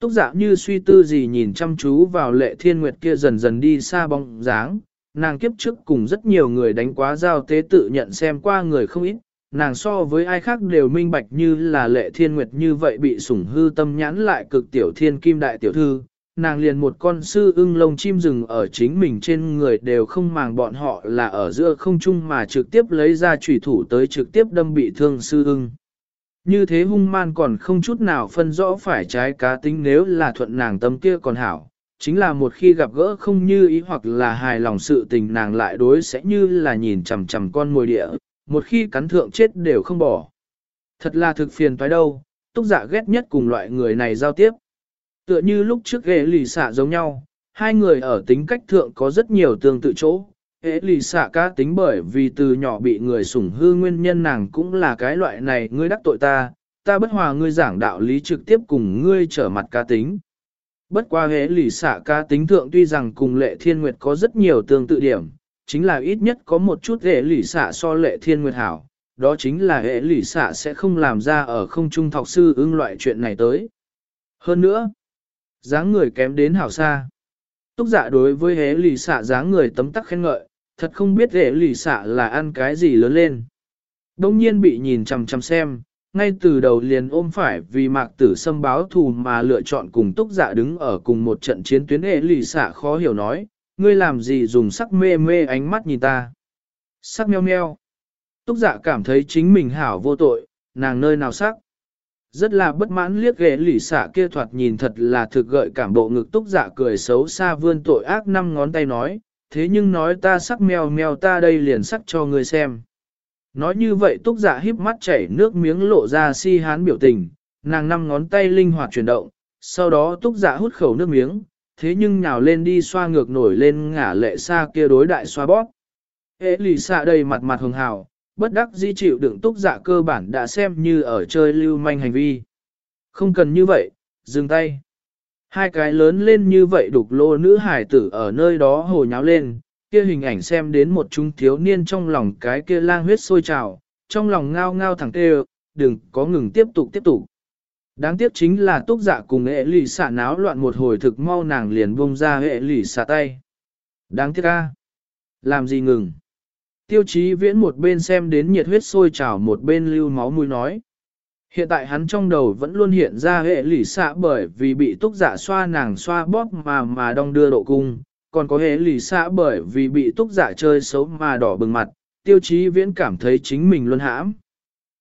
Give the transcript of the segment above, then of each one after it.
Túc dạ như suy tư gì nhìn chăm chú vào lệ thiên nguyệt kia dần dần đi xa bóng dáng, nàng kiếp trước cùng rất nhiều người đánh quá giao tế tự nhận xem qua người không ít, nàng so với ai khác đều minh bạch như là lệ thiên nguyệt như vậy bị sủng hư tâm nhãn lại cực tiểu thiên kim đại tiểu thư, nàng liền một con sư ưng lông chim rừng ở chính mình trên người đều không màng bọn họ là ở giữa không trung mà trực tiếp lấy ra trùy thủ tới trực tiếp đâm bị thương sư ưng. Như thế hung man còn không chút nào phân rõ phải trái cá tính nếu là thuận nàng tâm kia còn hảo, chính là một khi gặp gỡ không như ý hoặc là hài lòng sự tình nàng lại đối sẽ như là nhìn chằm chằm con mồi địa, một khi cắn thượng chết đều không bỏ. Thật là thực phiền toái đâu, túc giả ghét nhất cùng loại người này giao tiếp. Tựa như lúc trước ghê lì xạ giống nhau, hai người ở tính cách thượng có rất nhiều tương tự chỗ. Hệ lì xạ cá tính bởi vì từ nhỏ bị người sủng hư nguyên nhân nàng cũng là cái loại này ngươi đắc tội ta, ta bất hòa ngươi giảng đạo lý trực tiếp cùng ngươi trở mặt cá tính. Bất qua hệ lì xạ cá tính thượng tuy rằng cùng lệ thiên nguyệt có rất nhiều tương tự điểm, chính là ít nhất có một chút hệ lì xạ so lệ thiên nguyệt hảo, đó chính là hệ lì xạ sẽ không làm ra ở không trung thọc sư ưng loại chuyện này tới. Hơn nữa, dáng người kém đến hảo xa. Túc giả đối với hế lì xạ dáng người tấm tắc khen ngợi, thật không biết hế lì xạ là ăn cái gì lớn lên. Đông nhiên bị nhìn chằm chằm xem, ngay từ đầu liền ôm phải vì mạc tử xâm báo thù mà lựa chọn cùng túc dạ đứng ở cùng một trận chiến tuyến hệ lì xạ khó hiểu nói, ngươi làm gì dùng sắc mê mê ánh mắt nhìn ta. Sắc meo meo. Túc dạ cảm thấy chính mình hảo vô tội, nàng nơi nào sắc. Rất là bất mãn liếc ghế lì xạ kia thoạt nhìn thật là thực gợi cảm bộ ngực túc dạ cười xấu xa vươn tội ác năm ngón tay nói, thế nhưng nói ta sắc mèo mèo ta đây liền sắc cho ngươi xem. Nói như vậy túc dạ híp mắt chảy nước miếng lộ ra si hán biểu tình, nàng năm ngón tay linh hoạt chuyển động, sau đó túc dạ hút khẩu nước miếng, thế nhưng nhào lên đi xoa ngược nổi lên ngả lệ xa kia đối đại xoa bóp. Ế lì xạ đầy mặt mặt hường hào, bất đắc di chịu đựng túc dạ cơ bản đã xem như ở chơi lưu manh hành vi. Không cần như vậy, dừng tay. Hai cái lớn lên như vậy đục lô nữ hải tử ở nơi đó hồ nháo lên, kia hình ảnh xem đến một chúng thiếu niên trong lòng cái kia lang huyết sôi trào, trong lòng ngao ngao thẳng tê đừng có ngừng tiếp tục tiếp tục. Đáng tiếc chính là túc dạ cùng hệ lì xả náo loạn một hồi thực mau nàng liền bông ra hệ lì xả tay. Đáng tiếc a Làm gì ngừng? Tiêu chí viễn một bên xem đến nhiệt huyết sôi trào một bên lưu máu mũi nói. Hiện tại hắn trong đầu vẫn luôn hiện ra hệ lì xạ bởi vì bị túc giả xoa nàng xoa bóp mà mà đong đưa độ cung, còn có hệ lì xạ bởi vì bị túc giả chơi xấu mà đỏ bừng mặt, tiêu chí viễn cảm thấy chính mình luôn hãm.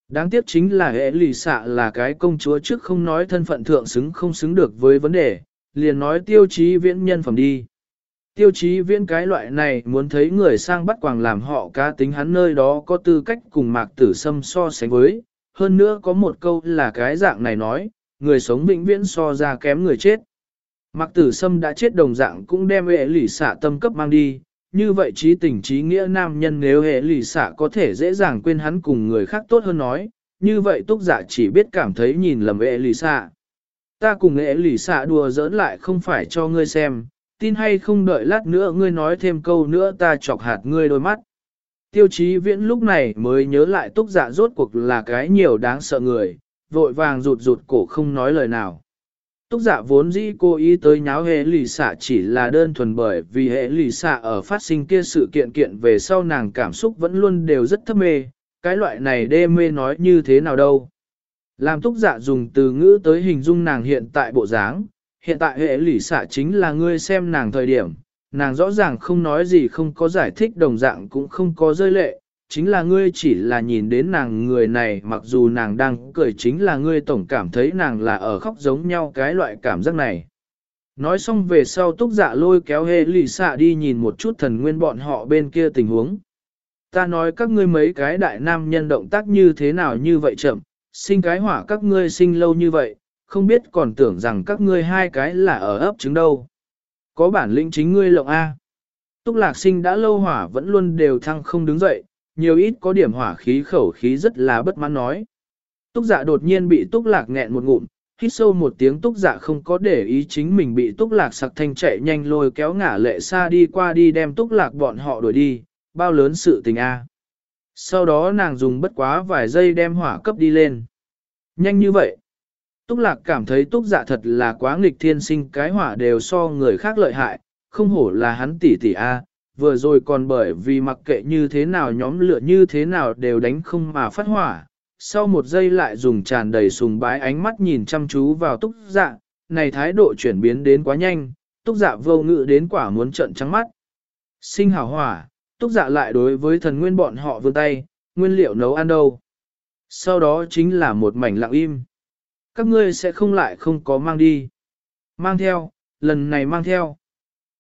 Đáng tiếc chính là hệ lì xạ là cái công chúa trước không nói thân phận thượng xứng không xứng được với vấn đề, liền nói tiêu chí viễn nhân phẩm đi. Tiêu chí viễn cái loại này muốn thấy người sang bắt quàng làm họ cá tính hắn nơi đó có tư cách cùng mạc tử sâm so sánh với. Hơn nữa có một câu là cái dạng này nói, người sống vĩnh viễn so ra kém người chết. mặc tử sâm đã chết đồng dạng cũng đem hệ lỷ xạ tâm cấp mang đi, như vậy trí tình trí nghĩa nam nhân nếu hệ lỷ xạ có thể dễ dàng quên hắn cùng người khác tốt hơn nói, như vậy túc giả chỉ biết cảm thấy nhìn lầm hệ lỷ xạ. Ta cùng hệ lỷ xạ đùa giỡn lại không phải cho ngươi xem, tin hay không đợi lát nữa ngươi nói thêm câu nữa ta chọc hạt ngươi đôi mắt. Tiêu chí viễn lúc này mới nhớ lại túc dạ rốt cuộc là cái nhiều đáng sợ người, vội vàng rụt rụt cổ không nói lời nào. Túc dạ vốn dĩ cô ý tới nháo hệ lì xạ chỉ là đơn thuần bởi vì hệ lì xạ ở phát sinh kia sự kiện kiện về sau nàng cảm xúc vẫn luôn đều rất thấp mê, cái loại này đê mê nói như thế nào đâu. Làm túc dạ dùng từ ngữ tới hình dung nàng hiện tại bộ dáng, hiện tại hệ lì xạ chính là ngươi xem nàng thời điểm, nàng rõ ràng không nói gì không có giải thích đồng dạng cũng không có rơi lệ, chính là ngươi chỉ là nhìn đến nàng người này mặc dù nàng đang cười chính là ngươi tổng cảm thấy nàng là ở khóc giống nhau cái loại cảm giác này. Nói xong về sau túc dạ lôi kéo hệ lì xạ đi nhìn một chút thần nguyên bọn họ bên kia tình huống. Ta nói các ngươi mấy cái đại nam nhân động tác như thế nào như vậy chậm, sinh cái hỏa các ngươi sinh lâu như vậy, không biết còn tưởng rằng các ngươi hai cái là ở ấp trứng đâu. Có bản lĩnh chính ngươi lộng A. Túc lạc sinh đã lâu hỏa vẫn luôn đều thăng không đứng dậy, nhiều ít có điểm hỏa khí khẩu khí rất là bất mãn nói. Túc dạ đột nhiên bị túc lạc nghẹn một ngụm, hít sâu một tiếng túc dạ không có để ý chính mình bị túc lạc sặc thanh chạy nhanh lôi kéo ngả lệ xa đi qua đi đem túc lạc bọn họ đuổi đi, bao lớn sự tình a. Sau đó nàng dùng bất quá vài giây đem hỏa cấp đi lên. Nhanh như vậy. Túc lạc cảm thấy túc dạ thật là quá nghịch thiên sinh cái hỏa đều so người khác lợi hại, không hổ là hắn tỷ tỷ A, vừa rồi còn bởi vì mặc kệ như thế nào nhóm lửa như thế nào đều đánh không mà phát hỏa. Sau một giây lại dùng tràn đầy sùng bái ánh mắt nhìn chăm chú vào túc dạ, này thái độ chuyển biến đến quá nhanh, túc dạ vô ngự đến quả muốn trận trắng mắt. Sinh hảo hỏa, túc dạ lại đối với thần nguyên bọn họ vươn tay, nguyên liệu nấu ăn đâu. Sau đó chính là một mảnh lặng im. Các ngươi sẽ không lại không có mang đi. Mang theo, lần này mang theo.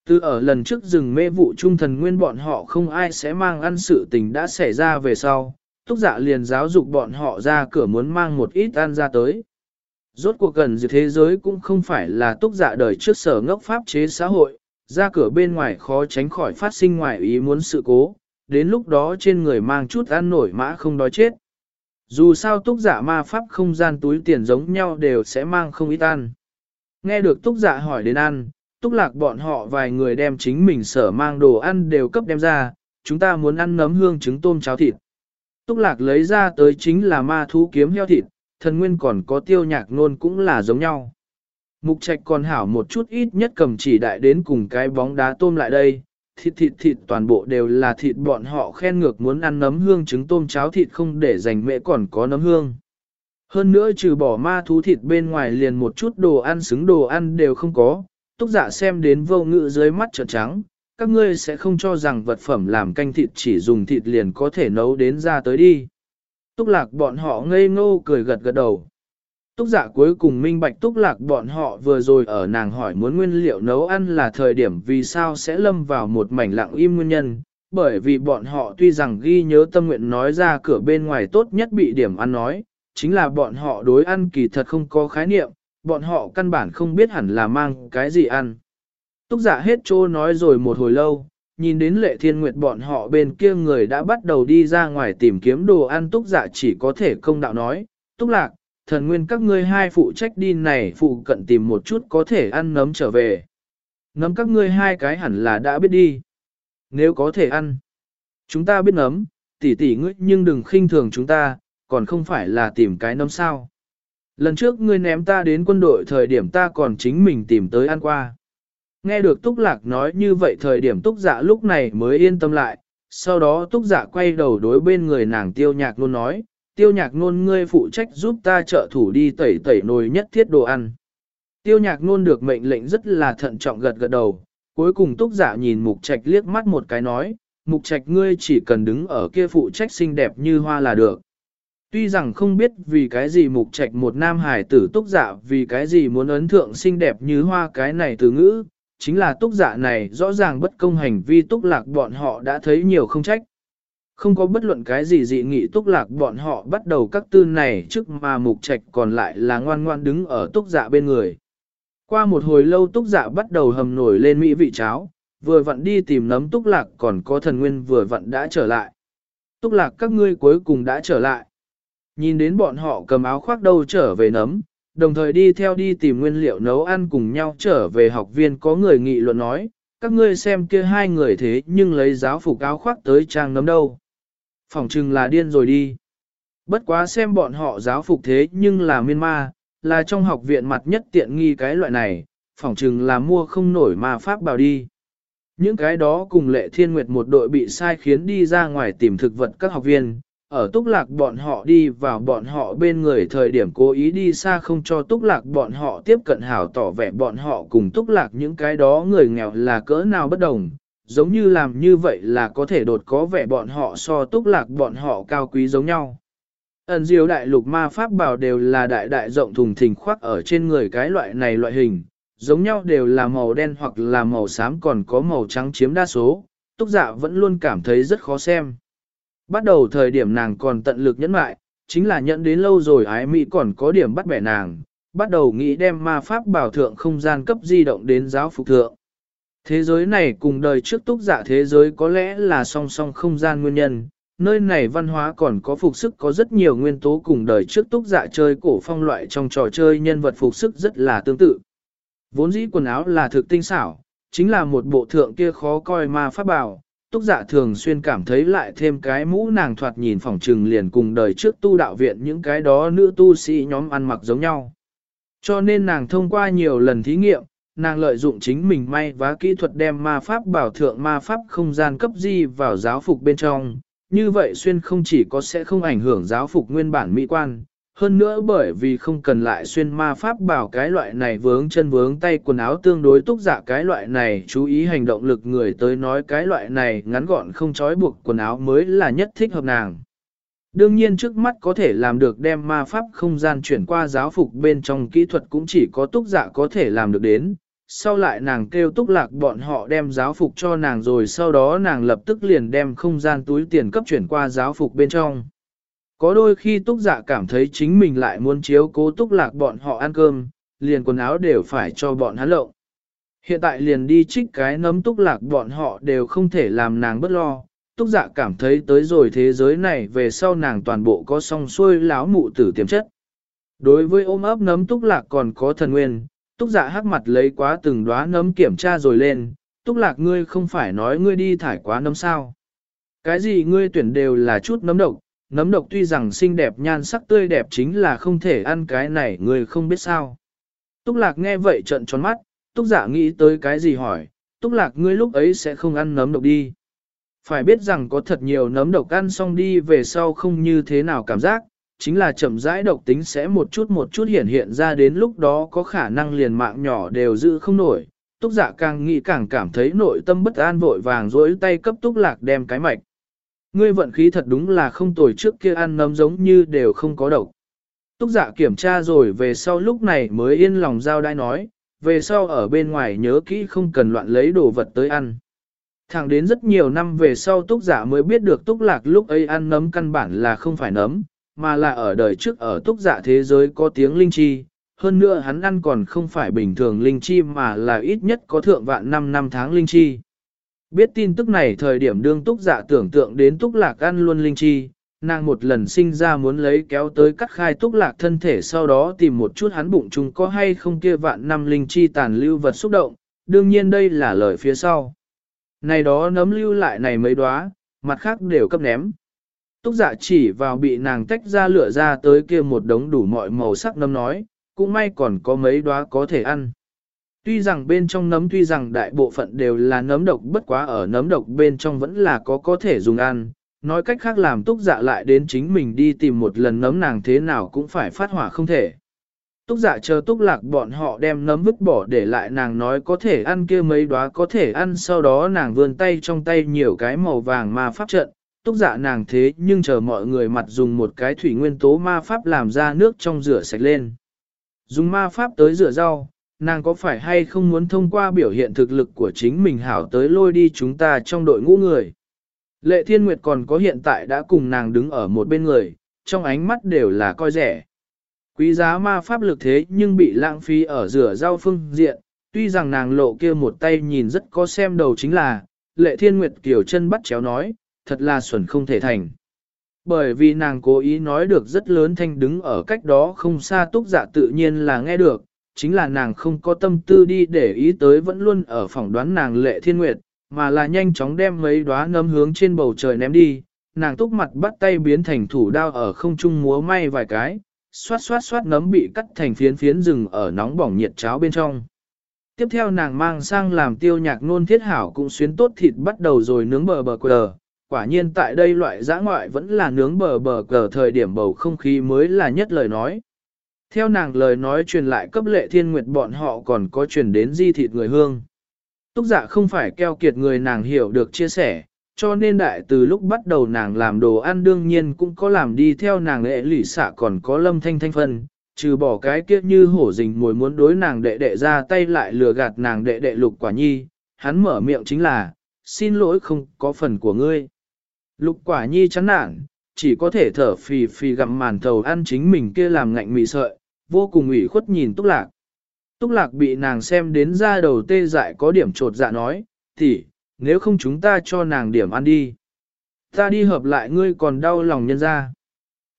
Từ ở lần trước rừng mê vụ trung thần nguyên bọn họ không ai sẽ mang ăn sự tình đã xảy ra về sau, túc dạ liền giáo dục bọn họ ra cửa muốn mang một ít ăn ra tới. Rốt cuộc gần dự thế giới cũng không phải là túc dạ đời trước sở ngốc pháp chế xã hội, ra cửa bên ngoài khó tránh khỏi phát sinh ngoài ý muốn sự cố, đến lúc đó trên người mang chút ăn nổi mã không đói chết. Dù sao túc giả ma pháp không gian túi tiền giống nhau đều sẽ mang không ít ăn. Nghe được túc giả hỏi đến ăn, túc lạc bọn họ vài người đem chính mình sở mang đồ ăn đều cấp đem ra, chúng ta muốn ăn nấm hương trứng tôm cháo thịt. Túc lạc lấy ra tới chính là ma thú kiếm heo thịt, thần nguyên còn có tiêu nhạc nôn cũng là giống nhau. Mục trạch còn hảo một chút ít nhất cầm chỉ đại đến cùng cái bóng đá tôm lại đây, thịt thịt thịt toàn bộ đều là thịt bọn họ khen ngược muốn ăn nấm hương trứng tôm cháo thịt không để dành mẹ còn có nấm hương. Hơn nữa trừ bỏ ma thú thịt bên ngoài liền một chút đồ ăn xứng đồ ăn đều không có, túc giả xem đến vô ngự dưới mắt trợn trắng, các ngươi sẽ không cho rằng vật phẩm làm canh thịt chỉ dùng thịt liền có thể nấu đến ra tới đi. Túc lạc bọn họ ngây ngô cười gật gật đầu. Túc giả cuối cùng minh bạch túc lạc bọn họ vừa rồi ở nàng hỏi muốn nguyên liệu nấu ăn là thời điểm vì sao sẽ lâm vào một mảnh lặng im nguyên nhân, bởi vì bọn họ tuy rằng ghi nhớ tâm nguyện nói ra cửa bên ngoài tốt nhất bị điểm ăn nói, chính là bọn họ đối ăn kỳ thật không có khái niệm, bọn họ căn bản không biết hẳn là mang cái gì ăn. Túc giả hết trô nói rồi một hồi lâu, nhìn đến lệ thiên nguyệt bọn họ bên kia người đã bắt đầu đi ra ngoài tìm kiếm đồ ăn túc giả chỉ có thể công đạo nói, túc lạc, thần nguyên các ngươi hai phụ trách đi này phụ cận tìm một chút có thể ăn nấm trở về. Nấm các ngươi hai cái hẳn là đã biết đi. Nếu có thể ăn, chúng ta biết nấm, tỉ tỉ ngươi nhưng đừng khinh thường chúng ta, còn không phải là tìm cái nấm sao. Lần trước ngươi ném ta đến quân đội thời điểm ta còn chính mình tìm tới ăn qua. Nghe được Túc Lạc nói như vậy thời điểm Túc Dạ lúc này mới yên tâm lại, sau đó Túc Dạ quay đầu đối bên người nàng tiêu nhạc luôn nói, tiêu nhạc nôn ngươi phụ trách giúp ta trợ thủ đi tẩy tẩy nồi nhất thiết đồ ăn. Tiêu nhạc nôn được mệnh lệnh rất là thận trọng gật gật đầu, cuối cùng túc giả nhìn mục trạch liếc mắt một cái nói, mục trạch ngươi chỉ cần đứng ở kia phụ trách xinh đẹp như hoa là được. Tuy rằng không biết vì cái gì mục trạch một nam hải tử túc giả vì cái gì muốn ấn thượng xinh đẹp như hoa cái này từ ngữ, chính là túc giả này rõ ràng bất công hành vi túc lạc bọn họ đã thấy nhiều không trách. Không có bất luận cái gì dị nghị túc lạc bọn họ bắt đầu các tư này trước mà mục trạch còn lại là ngoan ngoan đứng ở túc dạ bên người. Qua một hồi lâu túc dạ bắt đầu hầm nổi lên mỹ vị cháo, vừa vặn đi tìm nấm túc lạc còn có thần nguyên vừa vặn đã trở lại. Túc lạc các ngươi cuối cùng đã trở lại. Nhìn đến bọn họ cầm áo khoác đâu trở về nấm, đồng thời đi theo đi tìm nguyên liệu nấu ăn cùng nhau trở về học viên có người nghị luận nói, các ngươi xem kia hai người thế nhưng lấy giáo phục áo khoác tới trang nấm đâu. Phỏng chừng là điên rồi đi. Bất quá xem bọn họ giáo phục thế nhưng là miên ma, là trong học viện mặt nhất tiện nghi cái loại này, phỏng chừng là mua không nổi mà pháp bảo đi. Những cái đó cùng lệ thiên nguyệt một đội bị sai khiến đi ra ngoài tìm thực vật các học viên, ở túc lạc bọn họ đi vào bọn họ bên người thời điểm cố ý đi xa không cho túc lạc bọn họ tiếp cận hảo tỏ vẻ bọn họ cùng túc lạc những cái đó người nghèo là cỡ nào bất đồng, giống như làm như vậy là có thể đột có vẻ bọn họ so túc lạc bọn họ cao quý giống nhau. Ẩn diêu đại lục ma pháp bảo đều là đại đại rộng thùng thình khoác ở trên người cái loại này loại hình, giống nhau đều là màu đen hoặc là màu xám còn có màu trắng chiếm đa số, túc dạ vẫn luôn cảm thấy rất khó xem. Bắt đầu thời điểm nàng còn tận lực nhẫn mại, chính là nhận đến lâu rồi ái mỹ còn có điểm bắt bẻ nàng, bắt đầu nghĩ đem ma pháp bảo thượng không gian cấp di động đến giáo phục thượng. Thế giới này cùng đời trước túc giả dạ thế giới có lẽ là song song không gian nguyên nhân, nơi này văn hóa còn có phục sức có rất nhiều nguyên tố cùng đời trước túc giả dạ chơi cổ phong loại trong trò chơi nhân vật phục sức rất là tương tự. Vốn dĩ quần áo là thực tinh xảo, chính là một bộ thượng kia khó coi ma pháp bảo, túc giả dạ thường xuyên cảm thấy lại thêm cái mũ nàng thoạt nhìn phỏng trừng liền cùng đời trước tu đạo viện những cái đó nữ tu sĩ nhóm ăn mặc giống nhau. Cho nên nàng thông qua nhiều lần thí nghiệm, nàng lợi dụng chính mình may vá kỹ thuật đem ma pháp bảo thượng ma pháp không gian cấp di vào giáo phục bên trong. Như vậy xuyên không chỉ có sẽ không ảnh hưởng giáo phục nguyên bản mỹ quan, hơn nữa bởi vì không cần lại xuyên ma pháp bảo cái loại này vướng chân vướng tay quần áo tương đối túc dạ cái loại này chú ý hành động lực người tới nói cái loại này ngắn gọn không trói buộc quần áo mới là nhất thích hợp nàng. Đương nhiên trước mắt có thể làm được đem ma pháp không gian chuyển qua giáo phục bên trong kỹ thuật cũng chỉ có túc dạ có thể làm được đến. Sau lại nàng kêu túc lạc bọn họ đem giáo phục cho nàng rồi sau đó nàng lập tức liền đem không gian túi tiền cấp chuyển qua giáo phục bên trong. Có đôi khi túc dạ cảm thấy chính mình lại muốn chiếu cố túc lạc bọn họ ăn cơm, liền quần áo đều phải cho bọn hắn lộng. Hiện tại liền đi trích cái nấm túc lạc bọn họ đều không thể làm nàng bất lo. Túc dạ cảm thấy tới rồi thế giới này về sau nàng toàn bộ có song xuôi láo mụ tử tiềm chất. Đối với ôm ấp nấm túc lạc còn có thần nguyên, túc dạ hắc mặt lấy quá từng đóa nấm kiểm tra rồi lên, túc lạc ngươi không phải nói ngươi đi thải quá nấm sao. Cái gì ngươi tuyển đều là chút nấm độc, nấm độc tuy rằng xinh đẹp nhan sắc tươi đẹp chính là không thể ăn cái này người không biết sao. Túc lạc nghe vậy trận tròn mắt, túc giả dạ nghĩ tới cái gì hỏi, túc lạc ngươi lúc ấy sẽ không ăn nấm độc đi. Phải biết rằng có thật nhiều nấm độc ăn xong đi về sau không như thế nào cảm giác, chính là chậm rãi độc tính sẽ một chút một chút hiện hiện ra đến lúc đó có khả năng liền mạng nhỏ đều giữ không nổi. Túc giả dạ càng nghĩ càng cảm thấy nội tâm bất an vội vàng dối tay cấp túc lạc đem cái mạch. Ngươi vận khí thật đúng là không tồi trước kia ăn nấm giống như đều không có độc. Túc giả dạ kiểm tra rồi về sau lúc này mới yên lòng giao đai nói, về sau ở bên ngoài nhớ kỹ không cần loạn lấy đồ vật tới ăn. Thẳng đến rất nhiều năm về sau túc giả dạ mới biết được túc lạc lúc ấy ăn nấm căn bản là không phải nấm, mà là ở đời trước ở túc giả dạ thế giới có tiếng linh chi. Hơn nữa hắn ăn còn không phải bình thường linh chi mà là ít nhất có thượng vạn năm năm tháng linh chi. Biết tin tức này thời điểm đương túc dạ tưởng tượng đến túc lạc ăn luôn linh chi, nàng một lần sinh ra muốn lấy kéo tới cắt khai túc lạc thân thể sau đó tìm một chút hắn bụng chúng có hay không kia vạn năm linh chi tàn lưu vật xúc động, đương nhiên đây là lời phía sau. Này đó nấm lưu lại này mấy đóa, mặt khác đều cấp ném. Túc dạ chỉ vào bị nàng tách ra lửa ra tới kia một đống đủ mọi màu sắc nấm nói, cũng may còn có mấy đóa có thể ăn. Tuy rằng bên trong nấm tuy rằng đại bộ phận đều là nấm độc bất quá ở nấm độc bên trong vẫn là có có thể dùng ăn, nói cách khác làm túc dạ lại đến chính mình đi tìm một lần nấm nàng thế nào cũng phải phát hỏa không thể. Túc dạ chờ túc lạc bọn họ đem nấm vứt bỏ để lại nàng nói có thể ăn kia mấy đóa có thể ăn sau đó nàng vươn tay trong tay nhiều cái màu vàng ma pháp trận. Túc dạ nàng thế nhưng chờ mọi người mặt dùng một cái thủy nguyên tố ma pháp làm ra nước trong rửa sạch lên. Dùng ma pháp tới rửa rau, nàng có phải hay không muốn thông qua biểu hiện thực lực của chính mình hảo tới lôi đi chúng ta trong đội ngũ người. Lệ Thiên Nguyệt còn có hiện tại đã cùng nàng đứng ở một bên người, trong ánh mắt đều là coi rẻ. Quý giá ma pháp lực thế nhưng bị lãng phí ở rửa rau phương diện, tuy rằng nàng lộ kia một tay nhìn rất có xem đầu chính là, Lệ Thiên Nguyệt kiểu chân bắt chéo nói, thật là xuẩn không thể thành. Bởi vì nàng cố ý nói được rất lớn thanh đứng ở cách đó không xa túc dạ tự nhiên là nghe được, chính là nàng không có tâm tư đi để ý tới vẫn luôn ở phỏng đoán nàng lệ thiên nguyệt, mà là nhanh chóng đem mấy đóa nấm hướng trên bầu trời ném đi, nàng túc mặt bắt tay biến thành thủ đao ở không trung múa may vài cái, xoát xoát xoát nấm bị cắt thành phiến phiến rừng ở nóng bỏng nhiệt cháo bên trong. Tiếp theo nàng mang sang làm tiêu nhạc nôn thiết hảo cũng xuyến tốt thịt bắt đầu rồi nướng bờ bờ quờ. Quả nhiên tại đây loại giã ngoại vẫn là nướng bờ bờ cờ thời điểm bầu không khí mới là nhất lời nói. Theo nàng lời nói truyền lại cấp lệ thiên nguyệt bọn họ còn có truyền đến di thịt người hương. Túc dạ không phải keo kiệt người nàng hiểu được chia sẻ, cho nên đại từ lúc bắt đầu nàng làm đồ ăn đương nhiên cũng có làm đi theo nàng lệ lỷ xạ còn có lâm thanh thanh phân, trừ bỏ cái kiếp như hổ rình mồi muốn đối nàng đệ đệ ra tay lại lừa gạt nàng đệ đệ lục quả nhi, hắn mở miệng chính là, xin lỗi không có phần của ngươi. Lục quả nhi chán nản, chỉ có thể thở phì phì gặm màn thầu ăn chính mình kia làm ngạnh mì sợi, vô cùng ủy khuất nhìn Túc Lạc. Túc Lạc bị nàng xem đến ra đầu tê dại có điểm trột dạ nói, thì, nếu không chúng ta cho nàng điểm ăn đi. Ta đi hợp lại ngươi còn đau lòng nhân ra.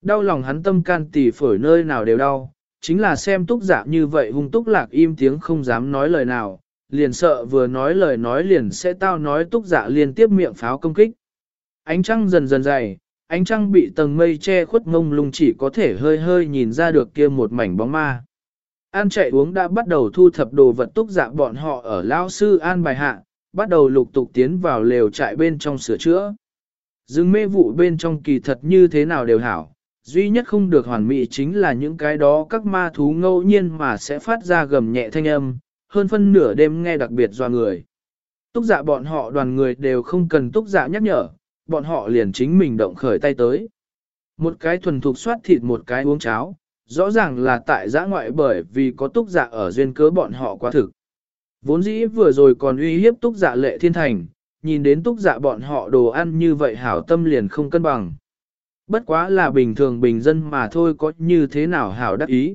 Đau lòng hắn tâm can tỉ phổi nơi nào đều đau, chính là xem Túc Dạ như vậy hung Túc Lạc im tiếng không dám nói lời nào, liền sợ vừa nói lời nói liền sẽ tao nói Túc Dạ liên tiếp miệng pháo công kích. Ánh trăng dần dần dày, ánh trăng bị tầng mây che khuất ngông lung chỉ có thể hơi hơi nhìn ra được kia một mảnh bóng ma. An chạy uống đã bắt đầu thu thập đồ vật túc dạ bọn họ ở lao sư an bài hạ, bắt đầu lục tục tiến vào lều trại bên trong sửa chữa. Dừng mê vụ bên trong kỳ thật như thế nào đều hảo, duy nhất không được hoàn mỹ chính là những cái đó các ma thú ngẫu nhiên mà sẽ phát ra gầm nhẹ thanh âm, hơn phân nửa đêm nghe đặc biệt doa người. Túc dạ bọn họ đoàn người đều không cần túc dạ nhắc nhở, bọn họ liền chính mình động khởi tay tới. Một cái thuần thục xoát thịt một cái uống cháo, rõ ràng là tại giã ngoại bởi vì có túc dạ ở duyên cớ bọn họ quá thực. Vốn dĩ vừa rồi còn uy hiếp túc dạ lệ thiên thành, nhìn đến túc dạ bọn họ đồ ăn như vậy hảo tâm liền không cân bằng. Bất quá là bình thường bình dân mà thôi có như thế nào hảo đắc ý.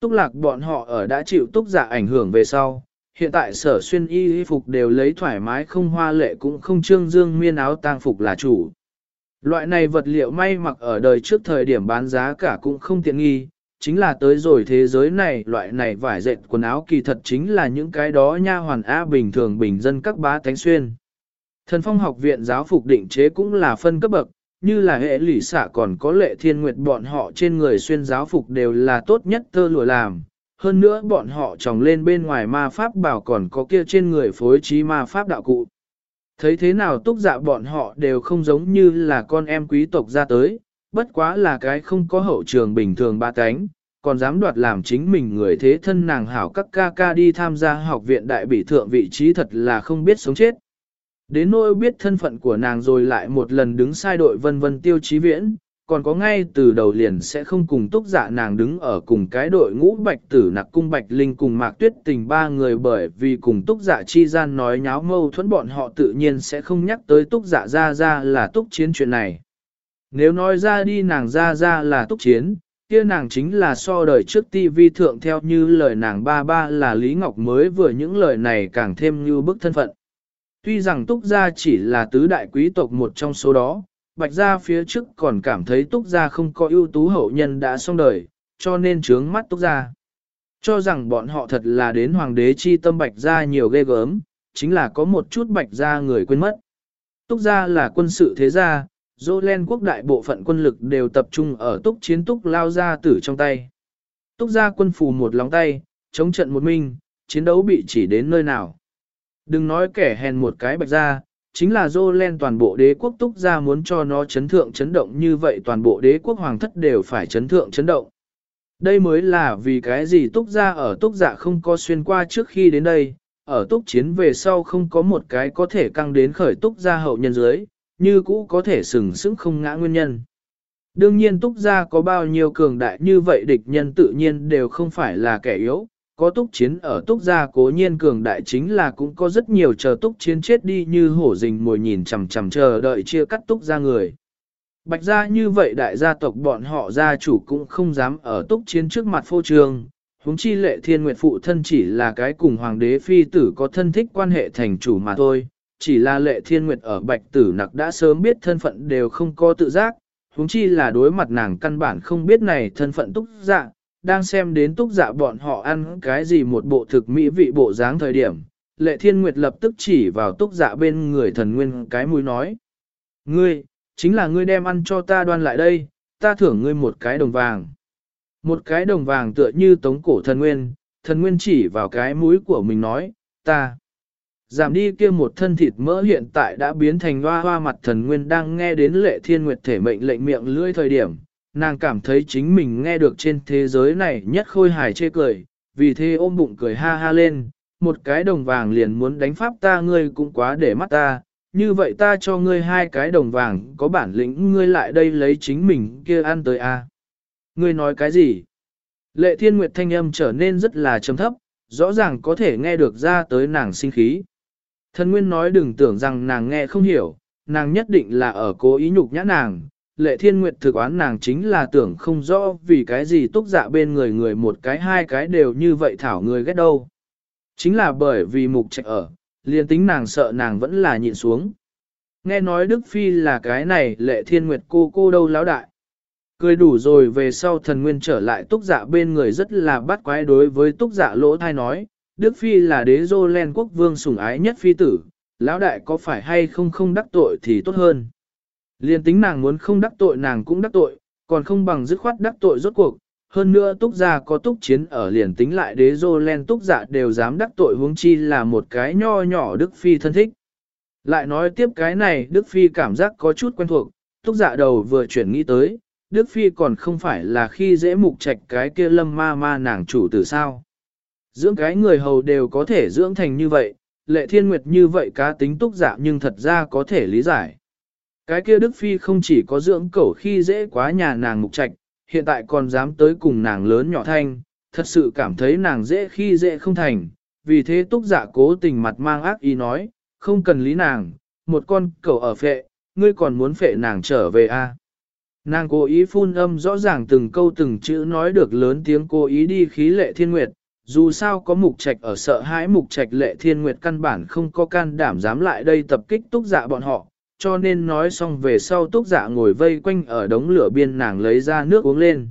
Túc lạc bọn họ ở đã chịu túc dạ ảnh hưởng về sau, hiện tại sở xuyên y phục đều lấy thoải mái không hoa lệ cũng không trương dương miên áo tang phục là chủ. Loại này vật liệu may mặc ở đời trước thời điểm bán giá cả cũng không tiện nghi, chính là tới rồi thế giới này loại này vải dệt quần áo kỳ thật chính là những cái đó nha hoàn A bình thường bình dân các bá tánh xuyên. Thần phong học viện giáo phục định chế cũng là phân cấp bậc, như là hệ lỷ xạ còn có lệ thiên nguyệt bọn họ trên người xuyên giáo phục đều là tốt nhất tơ lụa làm. Hơn nữa bọn họ tròng lên bên ngoài ma pháp bảo còn có kia trên người phối trí ma pháp đạo cụ. Thấy thế nào túc dạ bọn họ đều không giống như là con em quý tộc ra tới, bất quá là cái không có hậu trường bình thường ba cánh, còn dám đoạt làm chính mình người thế thân nàng hảo các ca ca đi tham gia học viện đại bỉ thượng vị trí thật là không biết sống chết. Đến nỗi biết thân phận của nàng rồi lại một lần đứng sai đội vân vân tiêu chí viễn, còn có ngay từ đầu liền sẽ không cùng túc dạ nàng đứng ở cùng cái đội ngũ bạch tử nặc cung bạch linh cùng mạc tuyết tình ba người bởi vì cùng túc dạ chi gian nói nháo mâu thuẫn bọn họ tự nhiên sẽ không nhắc tới túc dạ ra ra là túc chiến chuyện này. Nếu nói ra đi nàng ra ra là túc chiến, kia nàng chính là so đời trước tivi thượng theo như lời nàng ba ba là Lý Ngọc mới vừa những lời này càng thêm như bức thân phận. Tuy rằng túc gia chỉ là tứ đại quý tộc một trong số đó, bạch gia phía trước còn cảm thấy túc gia không có ưu tú hậu nhân đã xong đời, cho nên trướng mắt túc gia. Cho rằng bọn họ thật là đến hoàng đế chi tâm bạch gia nhiều ghê gớm, chính là có một chút bạch gia người quên mất. Túc gia là quân sự thế gia, dô len quốc đại bộ phận quân lực đều tập trung ở túc chiến túc lao gia tử trong tay. Túc gia quân phù một lòng tay, chống trận một mình, chiến đấu bị chỉ đến nơi nào. Đừng nói kẻ hèn một cái bạch gia, chính là dô len toàn bộ đế quốc túc gia muốn cho nó chấn thượng chấn động như vậy toàn bộ đế quốc hoàng thất đều phải chấn thượng chấn động. Đây mới là vì cái gì túc gia ở túc dạ không có xuyên qua trước khi đến đây, ở túc chiến về sau không có một cái có thể căng đến khởi túc gia hậu nhân dưới, như cũ có thể sừng sững không ngã nguyên nhân. Đương nhiên túc gia có bao nhiêu cường đại như vậy địch nhân tự nhiên đều không phải là kẻ yếu, có túc chiến ở túc gia cố nhiên cường đại chính là cũng có rất nhiều chờ túc chiến chết đi như hổ rình mồi nhìn chằm chằm chờ đợi chia cắt túc gia người. Bạch gia như vậy đại gia tộc bọn họ gia chủ cũng không dám ở túc chiến trước mặt phô trường, huống chi lệ thiên nguyệt phụ thân chỉ là cái cùng hoàng đế phi tử có thân thích quan hệ thành chủ mà thôi, chỉ là lệ thiên nguyệt ở bạch tử nặc đã sớm biết thân phận đều không có tự giác, huống chi là đối mặt nàng căn bản không biết này thân phận túc dạ, đang xem đến túc dạ bọn họ ăn cái gì một bộ thực mỹ vị bộ dáng thời điểm, lệ thiên nguyệt lập tức chỉ vào túc dạ bên người thần nguyên cái mũi nói. Ngươi, chính là ngươi đem ăn cho ta đoan lại đây, ta thưởng ngươi một cái đồng vàng. Một cái đồng vàng tựa như tống cổ thần nguyên, thần nguyên chỉ vào cái mũi của mình nói, ta. Giảm đi kia một thân thịt mỡ hiện tại đã biến thành hoa hoa mặt thần nguyên đang nghe đến lệ thiên nguyệt thể mệnh lệnh miệng lưỡi thời điểm, nàng cảm thấy chính mình nghe được trên thế giới này nhất khôi hài chê cười, vì thế ôm bụng cười ha ha lên, một cái đồng vàng liền muốn đánh pháp ta ngươi cũng quá để mắt ta, như vậy ta cho ngươi hai cái đồng vàng, có bản lĩnh ngươi lại đây lấy chính mình kia ăn tới a. Ngươi nói cái gì? Lệ thiên nguyệt thanh âm trở nên rất là trầm thấp, rõ ràng có thể nghe được ra tới nàng sinh khí. Thần Nguyên nói đừng tưởng rằng nàng nghe không hiểu, nàng nhất định là ở cố ý nhục nhã nàng, lệ thiên nguyệt thực oán nàng chính là tưởng không rõ vì cái gì túc dạ bên người người một cái hai cái đều như vậy thảo người ghét đâu. Chính là bởi vì mục trạch ở, liền tính nàng sợ nàng vẫn là nhịn xuống. Nghe nói Đức Phi là cái này lệ thiên nguyệt cô cô đâu lão đại. Cười đủ rồi về sau thần nguyên trở lại túc dạ bên người rất là bắt quái đối với túc dạ lỗ thai nói, Đức Phi là đế dô len quốc vương sủng ái nhất phi tử, lão đại có phải hay không không đắc tội thì tốt hơn. Liên tính nàng muốn không đắc tội nàng cũng đắc tội, còn không bằng dứt khoát đắc tội rốt cuộc, Hơn nữa túc gia có túc chiến ở liền tính lại đế dô len túc dạ đều dám đắc tội huống chi là một cái nho nhỏ Đức Phi thân thích. Lại nói tiếp cái này Đức Phi cảm giác có chút quen thuộc, túc dạ đầu vừa chuyển nghĩ tới, Đức Phi còn không phải là khi dễ mục trạch cái kia lâm ma ma nàng chủ từ sao. Dưỡng cái người hầu đều có thể dưỡng thành như vậy, lệ thiên nguyệt như vậy cá tính túc dạ nhưng thật ra có thể lý giải. Cái kia Đức Phi không chỉ có dưỡng cẩu khi dễ quá nhà nàng mục trạch, hiện tại còn dám tới cùng nàng lớn nhỏ thanh, thật sự cảm thấy nàng dễ khi dễ không thành, vì thế túc giả cố tình mặt mang ác ý nói, không cần lý nàng, một con cẩu ở phệ, ngươi còn muốn phệ nàng trở về a? À? Nàng cố ý phun âm rõ ràng từng câu từng chữ nói được lớn tiếng cố ý đi khí lệ thiên nguyệt, dù sao có mục trạch ở sợ hãi mục trạch lệ thiên nguyệt căn bản không có can đảm dám lại đây tập kích túc dạ bọn họ, cho nên nói xong về sau túc dạ ngồi vây quanh ở đống lửa biên nàng lấy ra nước uống lên.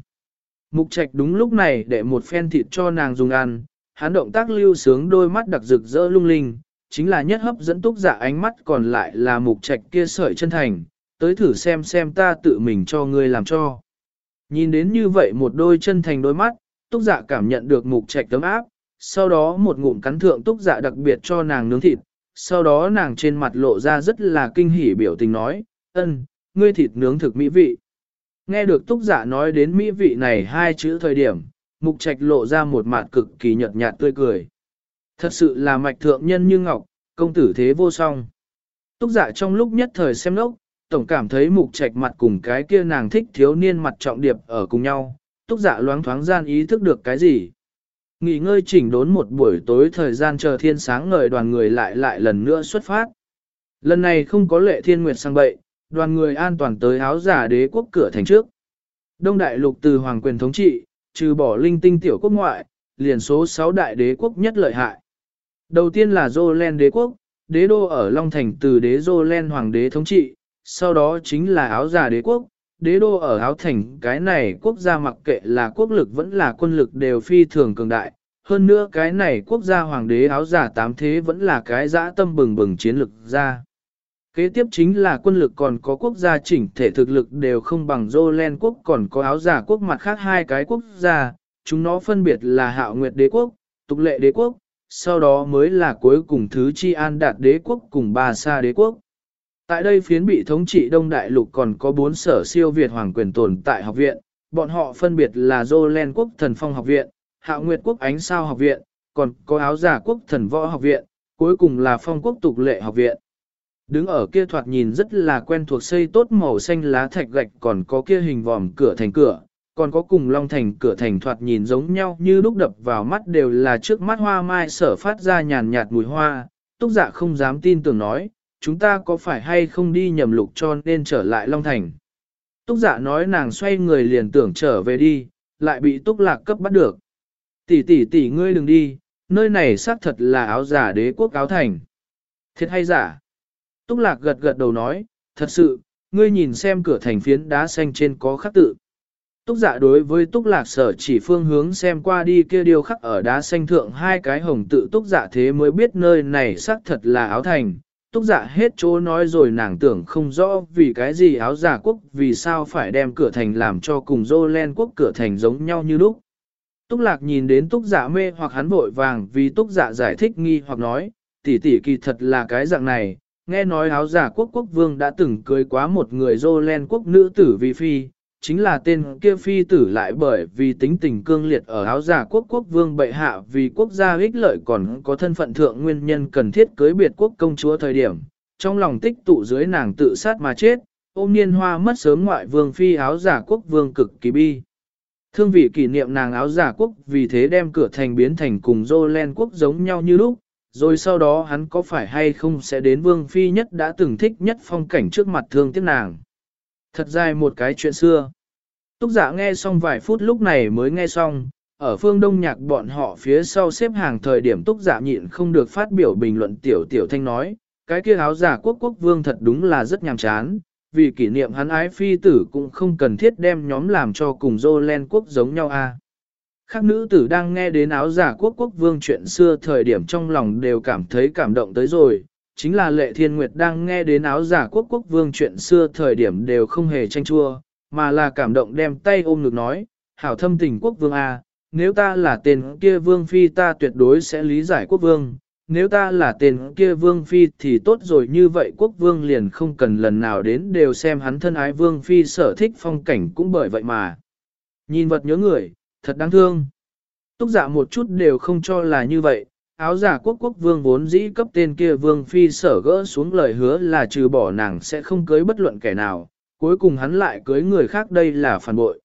Mục trạch đúng lúc này để một phen thịt cho nàng dùng ăn, hắn động tác lưu sướng đôi mắt đặc rực rỡ lung linh, chính là nhất hấp dẫn túc dạ ánh mắt còn lại là mục trạch kia sợi chân thành, tới thử xem xem ta tự mình cho ngươi làm cho. Nhìn đến như vậy một đôi chân thành đôi mắt, túc dạ cảm nhận được mục trạch tấm áp, sau đó một ngụm cắn thượng túc dạ đặc biệt cho nàng nướng thịt, sau đó nàng trên mặt lộ ra rất là kinh hỉ biểu tình nói, ân, ngươi thịt nướng thực mỹ vị. Nghe được túc giả nói đến mỹ vị này hai chữ thời điểm, mục trạch lộ ra một mặt cực kỳ nhợt nhạt tươi cười. Thật sự là mạch thượng nhân như ngọc, công tử thế vô song. Túc giả trong lúc nhất thời xem lốc, tổng cảm thấy mục trạch mặt cùng cái kia nàng thích thiếu niên mặt trọng điệp ở cùng nhau, túc giả loáng thoáng gian ý thức được cái gì. Nghỉ ngơi chỉnh đốn một buổi tối thời gian chờ thiên sáng ngời đoàn người lại lại lần nữa xuất phát. Lần này không có lệ thiên nguyệt sang bậy, đoàn người an toàn tới áo giả đế quốc cửa thành trước. Đông đại lục từ hoàng quyền thống trị, trừ bỏ linh tinh tiểu quốc ngoại, liền số 6 đại đế quốc nhất lợi hại. Đầu tiên là Jolen đế quốc, đế đô ở Long Thành từ đế Jolen hoàng đế thống trị, sau đó chính là áo giả đế quốc, đế đô ở áo thành cái này quốc gia mặc kệ là quốc lực vẫn là quân lực đều phi thường cường đại. Hơn nữa cái này quốc gia hoàng đế áo giả tám thế vẫn là cái dã tâm bừng bừng chiến lực ra. Kế tiếp chính là quân lực còn có quốc gia chỉnh thể thực lực đều không bằng Jolen quốc còn có áo giả quốc mặt khác hai cái quốc gia, chúng nó phân biệt là hạo nguyệt đế quốc, tục lệ đế quốc, sau đó mới là cuối cùng thứ chi an đạt đế quốc cùng ba sa đế quốc. Tại đây phiến bị thống trị Đông Đại Lục còn có bốn sở siêu Việt Hoàng quyền tồn tại học viện, bọn họ phân biệt là Jolen Quốc Thần Phong học viện, Hạo Nguyệt Quốc Ánh Sao học viện, còn có áo giả quốc thần võ học viện, cuối cùng là phong quốc tục lệ học viện. Đứng ở kia thoạt nhìn rất là quen thuộc xây tốt màu xanh lá thạch gạch còn có kia hình vòm cửa thành cửa, còn có cùng long thành cửa thành thoạt nhìn giống nhau như lúc đập vào mắt đều là trước mắt hoa mai sở phát ra nhàn nhạt mùi hoa, túc dạ không dám tin tưởng nói, chúng ta có phải hay không đi nhầm lục cho nên trở lại long thành. Túc dạ nói nàng xoay người liền tưởng trở về đi, lại bị túc lạc cấp bắt được. Tỷ tỷ tỷ ngươi đừng đi, nơi này xác thật là áo giả đế quốc áo thành. Thiệt hay giả? Túc lạc gật gật đầu nói, thật sự, ngươi nhìn xem cửa thành phiến đá xanh trên có khắc tự. Túc dạ đối với túc lạc sở chỉ phương hướng xem qua đi kia điều khắc ở đá xanh thượng hai cái hồng tự túc dạ thế mới biết nơi này xác thật là áo thành. Túc dạ hết chỗ nói rồi nàng tưởng không rõ vì cái gì áo giả quốc vì sao phải đem cửa thành làm cho cùng dô len quốc cửa thành giống nhau như lúc. Túc lạc nhìn đến túc dạ mê hoặc hắn vội vàng vì túc dạ giải thích nghi hoặc nói, tỷ tỷ kỳ thật là cái dạng này, Nghe nói áo giả quốc quốc vương đã từng cưới quá một người dô len quốc nữ tử vi phi, chính là tên kia phi tử lại bởi vì tính tình cương liệt ở áo giả quốc quốc vương bệ hạ vì quốc gia ích lợi còn có thân phận thượng nguyên nhân cần thiết cưới biệt quốc công chúa thời điểm, trong lòng tích tụ dưới nàng tự sát mà chết, ôm niên hoa mất sớm ngoại vương phi áo giả quốc vương cực kỳ bi. Thương vị kỷ niệm nàng áo giả quốc vì thế đem cửa thành biến thành cùng dô len quốc giống nhau như lúc, rồi sau đó hắn có phải hay không sẽ đến vương phi nhất đã từng thích nhất phong cảnh trước mặt thương tiếc nàng. Thật dài một cái chuyện xưa. Túc giả nghe xong vài phút lúc này mới nghe xong, ở phương đông nhạc bọn họ phía sau xếp hàng thời điểm túc giả nhịn không được phát biểu bình luận tiểu tiểu thanh nói, cái kia áo giả quốc quốc vương thật đúng là rất nhàm chán, vì kỷ niệm hắn ái phi tử cũng không cần thiết đem nhóm làm cho cùng dô len quốc giống nhau a. Khác nữ tử đang nghe đến áo giả quốc quốc vương chuyện xưa thời điểm trong lòng đều cảm thấy cảm động tới rồi. Chính là lệ thiên nguyệt đang nghe đến áo giả quốc quốc vương chuyện xưa thời điểm đều không hề tranh chua, mà là cảm động đem tay ôm ngực nói, hảo thâm tình quốc vương A, nếu ta là tên kia vương phi ta tuyệt đối sẽ lý giải quốc vương, nếu ta là tên kia vương phi thì tốt rồi như vậy quốc vương liền không cần lần nào đến đều xem hắn thân ái vương phi sở thích phong cảnh cũng bởi vậy mà. Nhìn vật nhớ người, thật đáng thương. Túc dạ một chút đều không cho là như vậy, áo giả quốc quốc vương vốn dĩ cấp tên kia vương phi sở gỡ xuống lời hứa là trừ bỏ nàng sẽ không cưới bất luận kẻ nào, cuối cùng hắn lại cưới người khác đây là phản bội.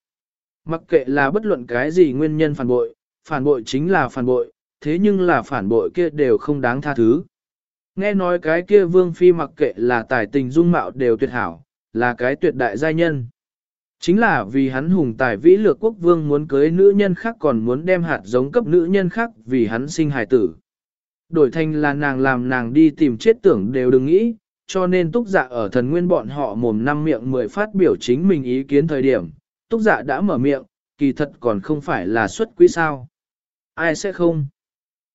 Mặc kệ là bất luận cái gì nguyên nhân phản bội, phản bội chính là phản bội, thế nhưng là phản bội kia đều không đáng tha thứ. Nghe nói cái kia vương phi mặc kệ là tài tình dung mạo đều tuyệt hảo, là cái tuyệt đại giai nhân. Chính là vì hắn hùng tài vĩ lược quốc vương muốn cưới nữ nhân khác còn muốn đem hạt giống cấp nữ nhân khác vì hắn sinh hài tử. Đổi thành là nàng làm nàng đi tìm chết tưởng đều đừng nghĩ, cho nên túc dạ ở thần nguyên bọn họ mồm năm miệng mười phát biểu chính mình ý kiến thời điểm, túc dạ đã mở miệng, kỳ thật còn không phải là xuất quý sao. Ai sẽ không?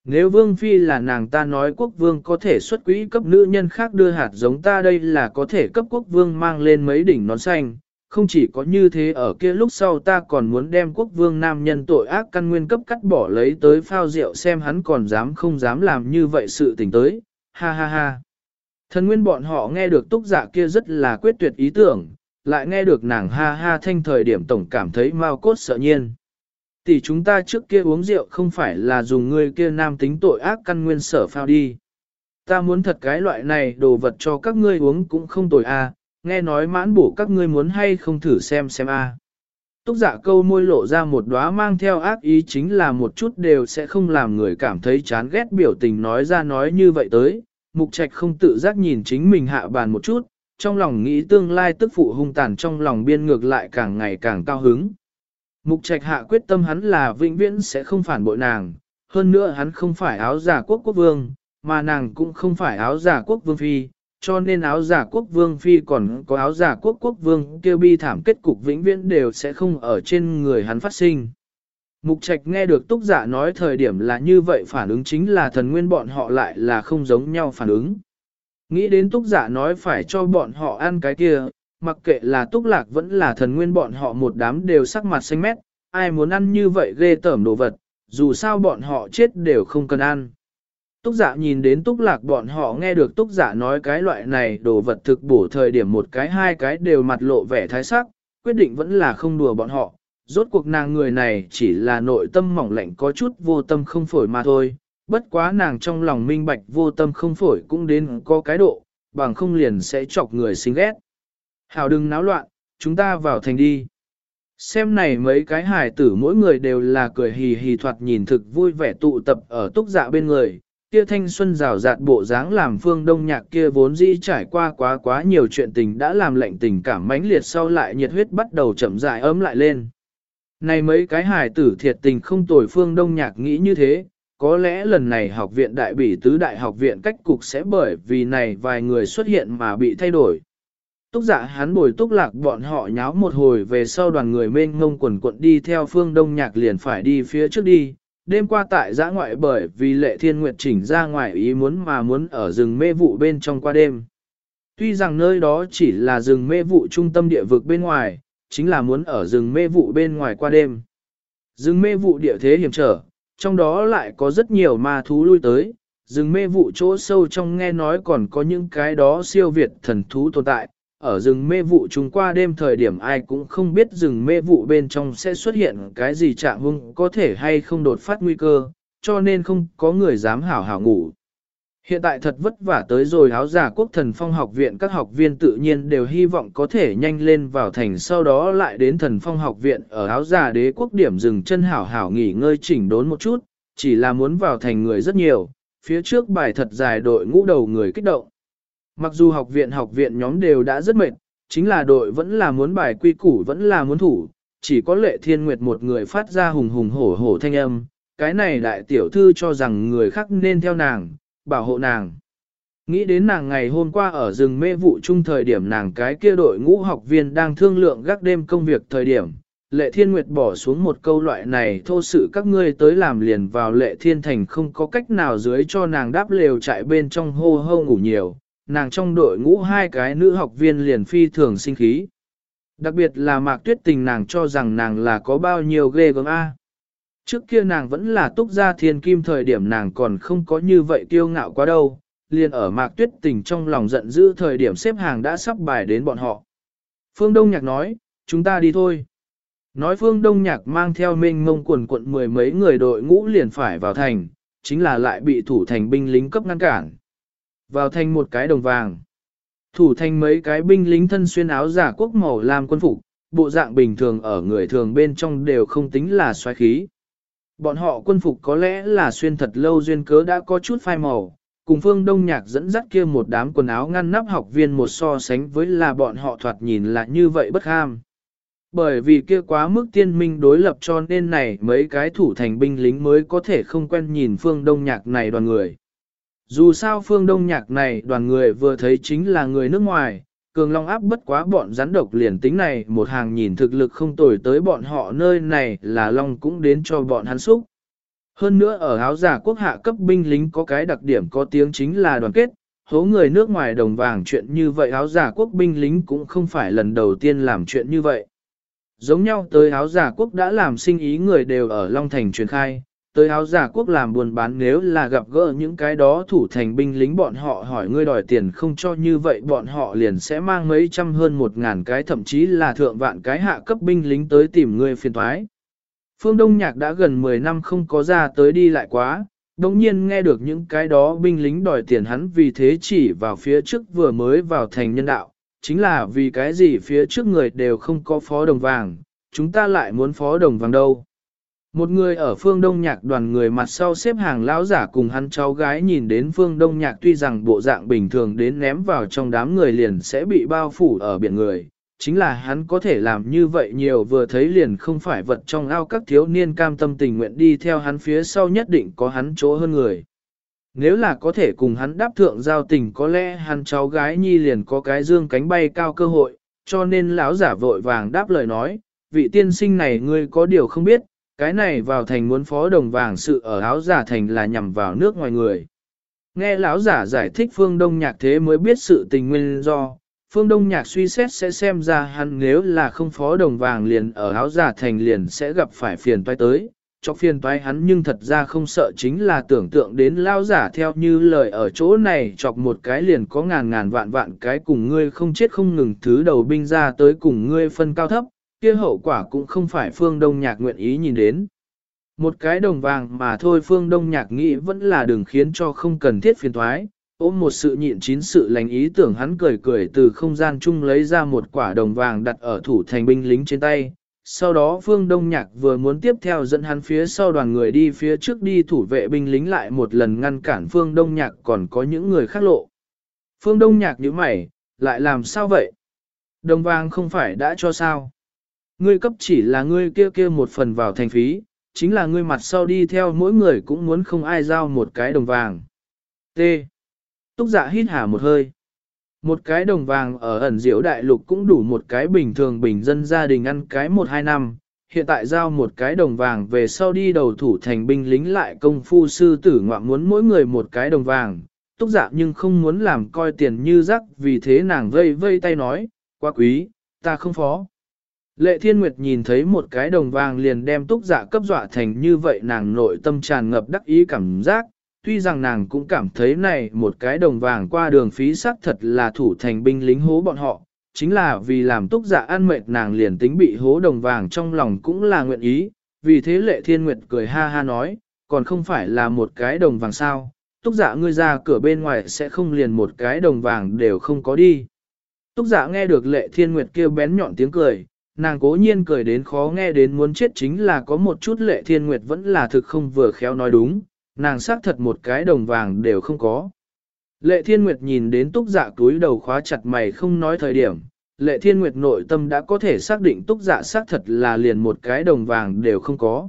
Nếu vương phi là nàng ta nói quốc vương có thể xuất quỹ cấp nữ nhân khác đưa hạt giống ta đây là có thể cấp quốc vương mang lên mấy đỉnh nón xanh, không chỉ có như thế ở kia lúc sau ta còn muốn đem quốc vương nam nhân tội ác căn nguyên cấp cắt bỏ lấy tới phao rượu xem hắn còn dám không dám làm như vậy sự tình tới, ha ha ha. Thần nguyên bọn họ nghe được túc giả kia rất là quyết tuyệt ý tưởng, lại nghe được nàng ha ha thanh thời điểm tổng cảm thấy mau cốt sợ nhiên. Tỷ chúng ta trước kia uống rượu không phải là dùng người kia nam tính tội ác căn nguyên sở phao đi. Ta muốn thật cái loại này đồ vật cho các ngươi uống cũng không tội a, à, nghe nói mãn bổ các ngươi muốn hay không thử xem xem a. À. Túc giả câu môi lộ ra một đóa mang theo ác ý chính là một chút đều sẽ không làm người cảm thấy chán ghét biểu tình nói ra nói như vậy tới. Mục trạch không tự giác nhìn chính mình hạ bàn một chút, trong lòng nghĩ tương lai tức phụ hung tàn trong lòng biên ngược lại càng ngày càng cao hứng. Mục trạch hạ quyết tâm hắn là vĩnh viễn sẽ không phản bội nàng, hơn nữa hắn không phải áo giả quốc quốc vương, mà nàng cũng không phải áo giả quốc vương phi, cho nên áo giả quốc vương phi còn có áo giả quốc quốc vương kêu bi thảm kết cục vĩnh viễn đều sẽ không ở trên người hắn phát sinh. Mục trạch nghe được túc giả nói thời điểm là như vậy phản ứng chính là thần nguyên bọn họ lại là không giống nhau phản ứng. Nghĩ đến túc giả nói phải cho bọn họ ăn cái kia, mặc kệ là túc lạc vẫn là thần nguyên bọn họ một đám đều sắc mặt xanh mét, ai muốn ăn như vậy ghê tởm đồ vật, dù sao bọn họ chết đều không cần ăn. Túc giả nhìn đến túc lạc bọn họ nghe được túc giả nói cái loại này đồ vật thực bổ thời điểm một cái hai cái đều mặt lộ vẻ thái sắc, quyết định vẫn là không đùa bọn họ. Rốt cuộc nàng người này chỉ là nội tâm mỏng lạnh có chút vô tâm không phổi mà thôi, bất quá nàng trong lòng minh bạch vô tâm không phổi cũng đến có cái độ, bằng không liền sẽ chọc người xinh ghét. Hảo đừng náo loạn, chúng ta vào thành đi. Xem này mấy cái hài tử mỗi người đều là cười hì hì thoạt nhìn thực vui vẻ tụ tập ở túc dạ bên người. Kia thanh xuân rào rạt bộ dáng làm phương đông nhạc kia vốn dĩ trải qua quá quá nhiều chuyện tình đã làm lệnh tình cảm mãnh liệt sau lại nhiệt huyết bắt đầu chậm rãi ấm lại lên. Này mấy cái hài tử thiệt tình không tồi phương đông nhạc nghĩ như thế, có lẽ lần này học viện đại bỉ tứ đại học viện cách cục sẽ bởi vì này vài người xuất hiện mà bị thay đổi. Túc dạ hắn bồi túc lạc bọn họ nháo một hồi về sau đoàn người mênh ngông quần quận đi theo phương đông nhạc liền phải đi phía trước đi. Đêm qua tại giã ngoại bởi vì lệ thiên nguyệt chỉnh ra ngoài ý muốn mà muốn ở rừng mê vụ bên trong qua đêm. Tuy rằng nơi đó chỉ là rừng mê vụ trung tâm địa vực bên ngoài, chính là muốn ở rừng mê vụ bên ngoài qua đêm. Rừng mê vụ địa thế hiểm trở, trong đó lại có rất nhiều ma thú lui tới, rừng mê vụ chỗ sâu trong nghe nói còn có những cái đó siêu việt thần thú tồn tại, ở rừng mê vụ chúng qua đêm thời điểm ai cũng không biết rừng mê vụ bên trong sẽ xuất hiện cái gì trạng hung có thể hay không đột phát nguy cơ, cho nên không có người dám hảo hảo ngủ. Hiện tại thật vất vả tới rồi áo giả quốc thần phong học viện các học viên tự nhiên đều hy vọng có thể nhanh lên vào thành sau đó lại đến thần phong học viện ở áo giả đế quốc điểm dừng chân hảo hảo nghỉ ngơi chỉnh đốn một chút, chỉ là muốn vào thành người rất nhiều, phía trước bài thật dài đội ngũ đầu người kích động. Mặc dù học viện học viện nhóm đều đã rất mệt, chính là đội vẫn là muốn bài quy củ vẫn là muốn thủ, chỉ có lệ thiên nguyệt một người phát ra hùng hùng hổ hổ thanh âm, cái này đại tiểu thư cho rằng người khác nên theo nàng, bảo hộ nàng. Nghĩ đến nàng ngày hôm qua ở rừng mê vụ chung thời điểm nàng cái kia đội ngũ học viên đang thương lượng gác đêm công việc thời điểm, lệ thiên nguyệt bỏ xuống một câu loại này thô sự các ngươi tới làm liền vào lệ thiên thành không có cách nào dưới cho nàng đáp lều chạy bên trong hô hô ngủ nhiều, nàng trong đội ngũ hai cái nữ học viên liền phi thường sinh khí. Đặc biệt là mạc tuyết tình nàng cho rằng nàng là có bao nhiêu ghê gớm A. Trước kia nàng vẫn là túc gia thiên kim thời điểm nàng còn không có như vậy kiêu ngạo quá đâu, liền ở mạc tuyết tình trong lòng giận dữ thời điểm xếp hàng đã sắp bài đến bọn họ. Phương Đông Nhạc nói, chúng ta đi thôi. Nói Phương Đông Nhạc mang theo Minh mông quần quận mười mấy người đội ngũ liền phải vào thành, chính là lại bị thủ thành binh lính cấp ngăn cản. Vào thành một cái đồng vàng. Thủ thành mấy cái binh lính thân xuyên áo giả quốc màu làm quân phục, bộ dạng bình thường ở người thường bên trong đều không tính là xoáy khí. Bọn họ quân phục có lẽ là xuyên thật lâu duyên cớ đã có chút phai màu, cùng phương đông nhạc dẫn dắt kia một đám quần áo ngăn nắp học viên một so sánh với là bọn họ thoạt nhìn là như vậy bất ham. Bởi vì kia quá mức tiên minh đối lập cho nên này mấy cái thủ thành binh lính mới có thể không quen nhìn phương đông nhạc này đoàn người. Dù sao phương đông nhạc này đoàn người vừa thấy chính là người nước ngoài, cường long áp bất quá bọn rắn độc liền tính này một hàng nhìn thực lực không tồi tới bọn họ nơi này là long cũng đến cho bọn hắn xúc. Hơn nữa ở áo giả quốc hạ cấp binh lính có cái đặc điểm có tiếng chính là đoàn kết, hố người nước ngoài đồng vàng chuyện như vậy áo giả quốc binh lính cũng không phải lần đầu tiên làm chuyện như vậy. Giống nhau tới áo giả quốc đã làm sinh ý người đều ở Long Thành truyền khai, tới áo giả quốc làm buồn bán nếu là gặp gỡ những cái đó thủ thành binh lính bọn họ hỏi ngươi đòi tiền không cho như vậy bọn họ liền sẽ mang mấy trăm hơn một ngàn cái thậm chí là thượng vạn cái hạ cấp binh lính tới tìm ngươi phiền thoái. Phương Đông Nhạc đã gần 10 năm không có ra tới đi lại quá, đồng nhiên nghe được những cái đó binh lính đòi tiền hắn vì thế chỉ vào phía trước vừa mới vào thành nhân đạo, chính là vì cái gì phía trước người đều không có phó đồng vàng, chúng ta lại muốn phó đồng vàng đâu. Một người ở phương đông nhạc đoàn người mặt sau xếp hàng lão giả cùng hắn cháu gái nhìn đến phương đông nhạc tuy rằng bộ dạng bình thường đến ném vào trong đám người liền sẽ bị bao phủ ở biển người. Chính là hắn có thể làm như vậy nhiều vừa thấy liền không phải vật trong ao các thiếu niên cam tâm tình nguyện đi theo hắn phía sau nhất định có hắn chỗ hơn người. Nếu là có thể cùng hắn đáp thượng giao tình có lẽ hắn cháu gái nhi liền có cái dương cánh bay cao cơ hội, cho nên lão giả vội vàng đáp lời nói, vị tiên sinh này ngươi có điều không biết, cái này vào thành muốn phó đồng vàng sự ở áo giả thành là nhằm vào nước ngoài người. Nghe lão giả giải thích phương đông nhạc thế mới biết sự tình nguyên do, phương đông nhạc suy xét sẽ xem ra hắn nếu là không phó đồng vàng liền ở áo giả thành liền sẽ gặp phải phiền toái tới. Cho phiền toái hắn nhưng thật ra không sợ chính là tưởng tượng đến lão giả theo như lời ở chỗ này chọc một cái liền có ngàn ngàn vạn vạn cái cùng ngươi không chết không ngừng thứ đầu binh ra tới cùng ngươi phân cao thấp, kia hậu quả cũng không phải phương đông nhạc nguyện ý nhìn đến. Một cái đồng vàng mà thôi phương đông nhạc nghĩ vẫn là đừng khiến cho không cần thiết phiền thoái, ôm một sự nhịn chín sự lành ý tưởng hắn cười cười từ không gian chung lấy ra một quả đồng vàng đặt ở thủ thành binh lính trên tay. Sau đó phương đông nhạc vừa muốn tiếp theo dẫn hắn phía sau đoàn người đi phía trước đi thủ vệ binh lính lại một lần ngăn cản phương đông nhạc còn có những người khác lộ. Phương đông nhạc như mày, lại làm sao vậy? Đồng vàng không phải đã cho sao? Ngươi cấp chỉ là ngươi kia kia một phần vào thành phí, chính là ngươi mặt sau đi theo mỗi người cũng muốn không ai giao một cái đồng vàng. T. Túc dạ hít hà một hơi. Một cái đồng vàng ở ẩn diễu đại lục cũng đủ một cái bình thường bình dân gia đình ăn cái một hai năm. Hiện tại giao một cái đồng vàng về sau đi đầu thủ thành binh lính lại công phu sư tử ngoạm muốn mỗi người một cái đồng vàng. Túc dạ nhưng không muốn làm coi tiền như rắc vì thế nàng vây vây tay nói, quá quý, ta không phó. Lệ Thiên Nguyệt nhìn thấy một cái đồng vàng liền đem túc dạ cấp dọa thành như vậy nàng nội tâm tràn ngập đắc ý cảm giác, tuy rằng nàng cũng cảm thấy này một cái đồng vàng qua đường phí sắc thật là thủ thành binh lính hố bọn họ, chính là vì làm túc dạ ăn mệt nàng liền tính bị hố đồng vàng trong lòng cũng là nguyện ý, vì thế Lệ Thiên Nguyệt cười ha ha nói, còn không phải là một cái đồng vàng sao, túc dạ ngươi ra cửa bên ngoài sẽ không liền một cái đồng vàng đều không có đi. Túc dạ nghe được Lệ Thiên Nguyệt kêu bén nhọn tiếng cười nàng cố nhiên cười đến khó nghe đến muốn chết chính là có một chút lệ thiên nguyệt vẫn là thực không vừa khéo nói đúng, nàng xác thật một cái đồng vàng đều không có. Lệ thiên nguyệt nhìn đến túc dạ túi đầu khóa chặt mày không nói thời điểm, lệ thiên nguyệt nội tâm đã có thể xác định túc dạ xác thật là liền một cái đồng vàng đều không có.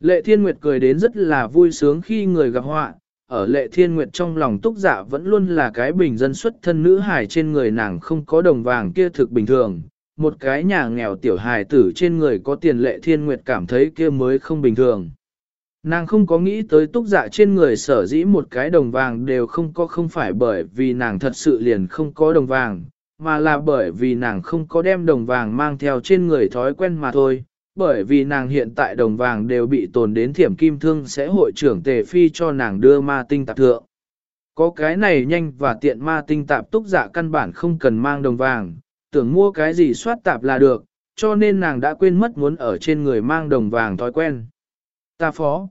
Lệ thiên nguyệt cười đến rất là vui sướng khi người gặp họa, ở lệ thiên nguyệt trong lòng túc dạ vẫn luôn là cái bình dân xuất thân nữ hài trên người nàng không có đồng vàng kia thực bình thường, một cái nhà nghèo tiểu hài tử trên người có tiền lệ thiên nguyệt cảm thấy kia mới không bình thường. Nàng không có nghĩ tới túc dạ trên người sở dĩ một cái đồng vàng đều không có không phải bởi vì nàng thật sự liền không có đồng vàng, mà là bởi vì nàng không có đem đồng vàng mang theo trên người thói quen mà thôi, bởi vì nàng hiện tại đồng vàng đều bị tồn đến thiểm kim thương sẽ hội trưởng tề phi cho nàng đưa ma tinh tạp thượng. Có cái này nhanh và tiện ma tinh tạp túc giả dạ căn bản không cần mang đồng vàng, tưởng mua cái gì soát tạp là được, cho nên nàng đã quên mất muốn ở trên người mang đồng vàng thói quen. Ta phó.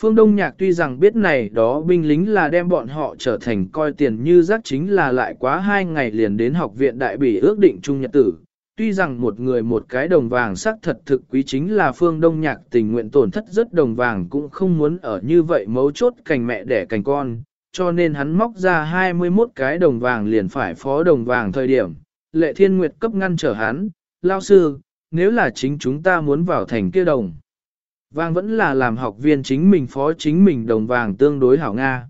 Phương Đông Nhạc tuy rằng biết này đó binh lính là đem bọn họ trở thành coi tiền như rác chính là lại quá hai ngày liền đến học viện đại bỉ ước định trung nhật tử. Tuy rằng một người một cái đồng vàng xác thật thực quý chính là Phương Đông Nhạc tình nguyện tổn thất rất đồng vàng cũng không muốn ở như vậy mấu chốt cành mẹ đẻ cành con, cho nên hắn móc ra 21 cái đồng vàng liền phải phó đồng vàng thời điểm. Lệ Thiên Nguyệt cấp ngăn trở hắn, lao sư, nếu là chính chúng ta muốn vào thành kia đồng. Vàng vẫn là làm học viên chính mình phó chính mình đồng vàng tương đối hảo Nga.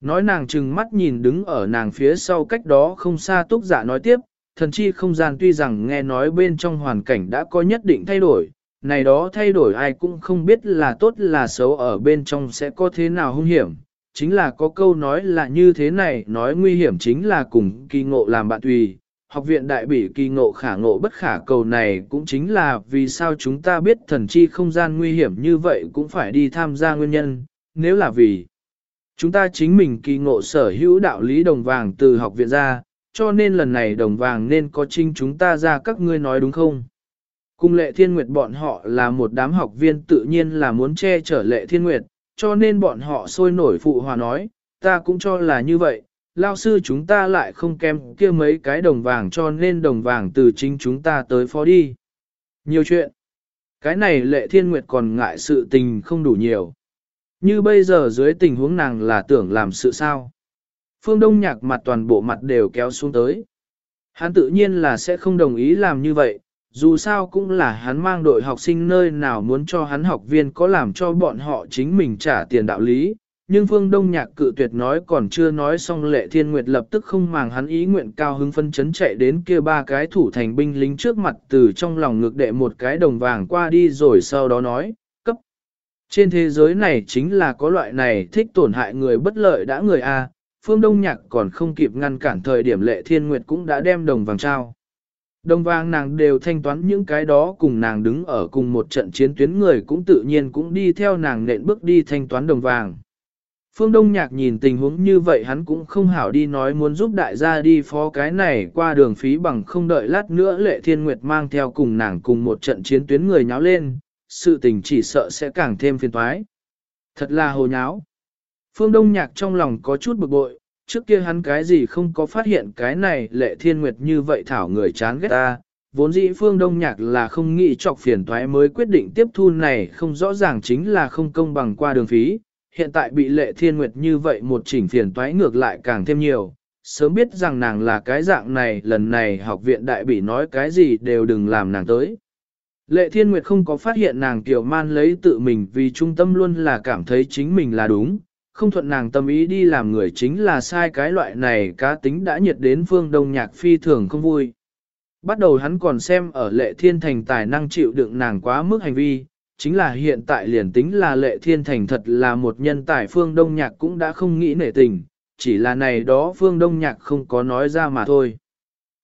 Nói nàng chừng mắt nhìn đứng ở nàng phía sau cách đó không xa túc giả dạ nói tiếp, thần chi không gian tuy rằng nghe nói bên trong hoàn cảnh đã có nhất định thay đổi, này đó thay đổi ai cũng không biết là tốt là xấu ở bên trong sẽ có thế nào hung hiểm. Chính là có câu nói là như thế này, nói nguy hiểm chính là cùng kỳ ngộ làm bạn tùy, học viện đại bỉ kỳ ngộ khả ngộ bất khả cầu này cũng chính là vì sao chúng ta biết thần chi không gian nguy hiểm như vậy cũng phải đi tham gia nguyên nhân, nếu là vì chúng ta chính mình kỳ ngộ sở hữu đạo lý đồng vàng từ học viện ra, cho nên lần này đồng vàng nên có trinh chúng ta ra các ngươi nói đúng không? Cung lệ thiên nguyệt bọn họ là một đám học viên tự nhiên là muốn che chở lệ thiên nguyệt, cho nên bọn họ sôi nổi phụ hòa nói, ta cũng cho là như vậy, lao sư chúng ta lại không kém kia mấy cái đồng vàng cho nên đồng vàng từ chính chúng ta tới phó đi. Nhiều chuyện. Cái này lệ thiên nguyệt còn ngại sự tình không đủ nhiều. Như bây giờ dưới tình huống nàng là tưởng làm sự sao. Phương Đông nhạc mặt toàn bộ mặt đều kéo xuống tới. Hắn tự nhiên là sẽ không đồng ý làm như vậy, dù sao cũng là hắn mang đội học sinh nơi nào muốn cho hắn học viên có làm cho bọn họ chính mình trả tiền đạo lý, nhưng Phương Đông Nhạc cự tuyệt nói còn chưa nói xong lệ thiên nguyệt lập tức không màng hắn ý nguyện cao hứng phân chấn chạy đến kia ba cái thủ thành binh lính trước mặt từ trong lòng ngực đệ một cái đồng vàng qua đi rồi sau đó nói, cấp. Trên thế giới này chính là có loại này thích tổn hại người bất lợi đã người A, Phương Đông Nhạc còn không kịp ngăn cản thời điểm lệ thiên nguyệt cũng đã đem đồng vàng trao. Đồng vàng nàng đều thanh toán những cái đó cùng nàng đứng ở cùng một trận chiến tuyến người cũng tự nhiên cũng đi theo nàng nện bước đi thanh toán đồng vàng. Phương Đông Nhạc nhìn tình huống như vậy hắn cũng không hảo đi nói muốn giúp đại gia đi phó cái này qua đường phí bằng không đợi lát nữa lệ thiên nguyệt mang theo cùng nàng cùng một trận chiến tuyến người nháo lên, sự tình chỉ sợ sẽ càng thêm phiền toái. Thật là hồ nháo. Phương Đông Nhạc trong lòng có chút bực bội, trước kia hắn cái gì không có phát hiện cái này lệ thiên nguyệt như vậy thảo người chán ghét ta. Vốn dĩ Phương Đông Nhạc là không nghĩ chọc phiền toái mới quyết định tiếp thu này không rõ ràng chính là không công bằng qua đường phí, hiện tại bị lệ thiên nguyệt như vậy một chỉnh phiền toái ngược lại càng thêm nhiều. Sớm biết rằng nàng là cái dạng này, lần này học viện đại bị nói cái gì đều đừng làm nàng tới. Lệ thiên nguyệt không có phát hiện nàng tiểu man lấy tự mình vì trung tâm luôn là cảm thấy chính mình là đúng, không thuận nàng tâm ý đi làm người chính là sai cái loại này cá tính đã nhiệt đến phương đông nhạc phi thường không vui. Bắt đầu hắn còn xem ở lệ thiên thành tài năng chịu đựng nàng quá mức hành vi, chính là hiện tại liền tính là lệ thiên thành thật là một nhân tài phương đông nhạc cũng đã không nghĩ nể tình, chỉ là này đó phương đông nhạc không có nói ra mà thôi.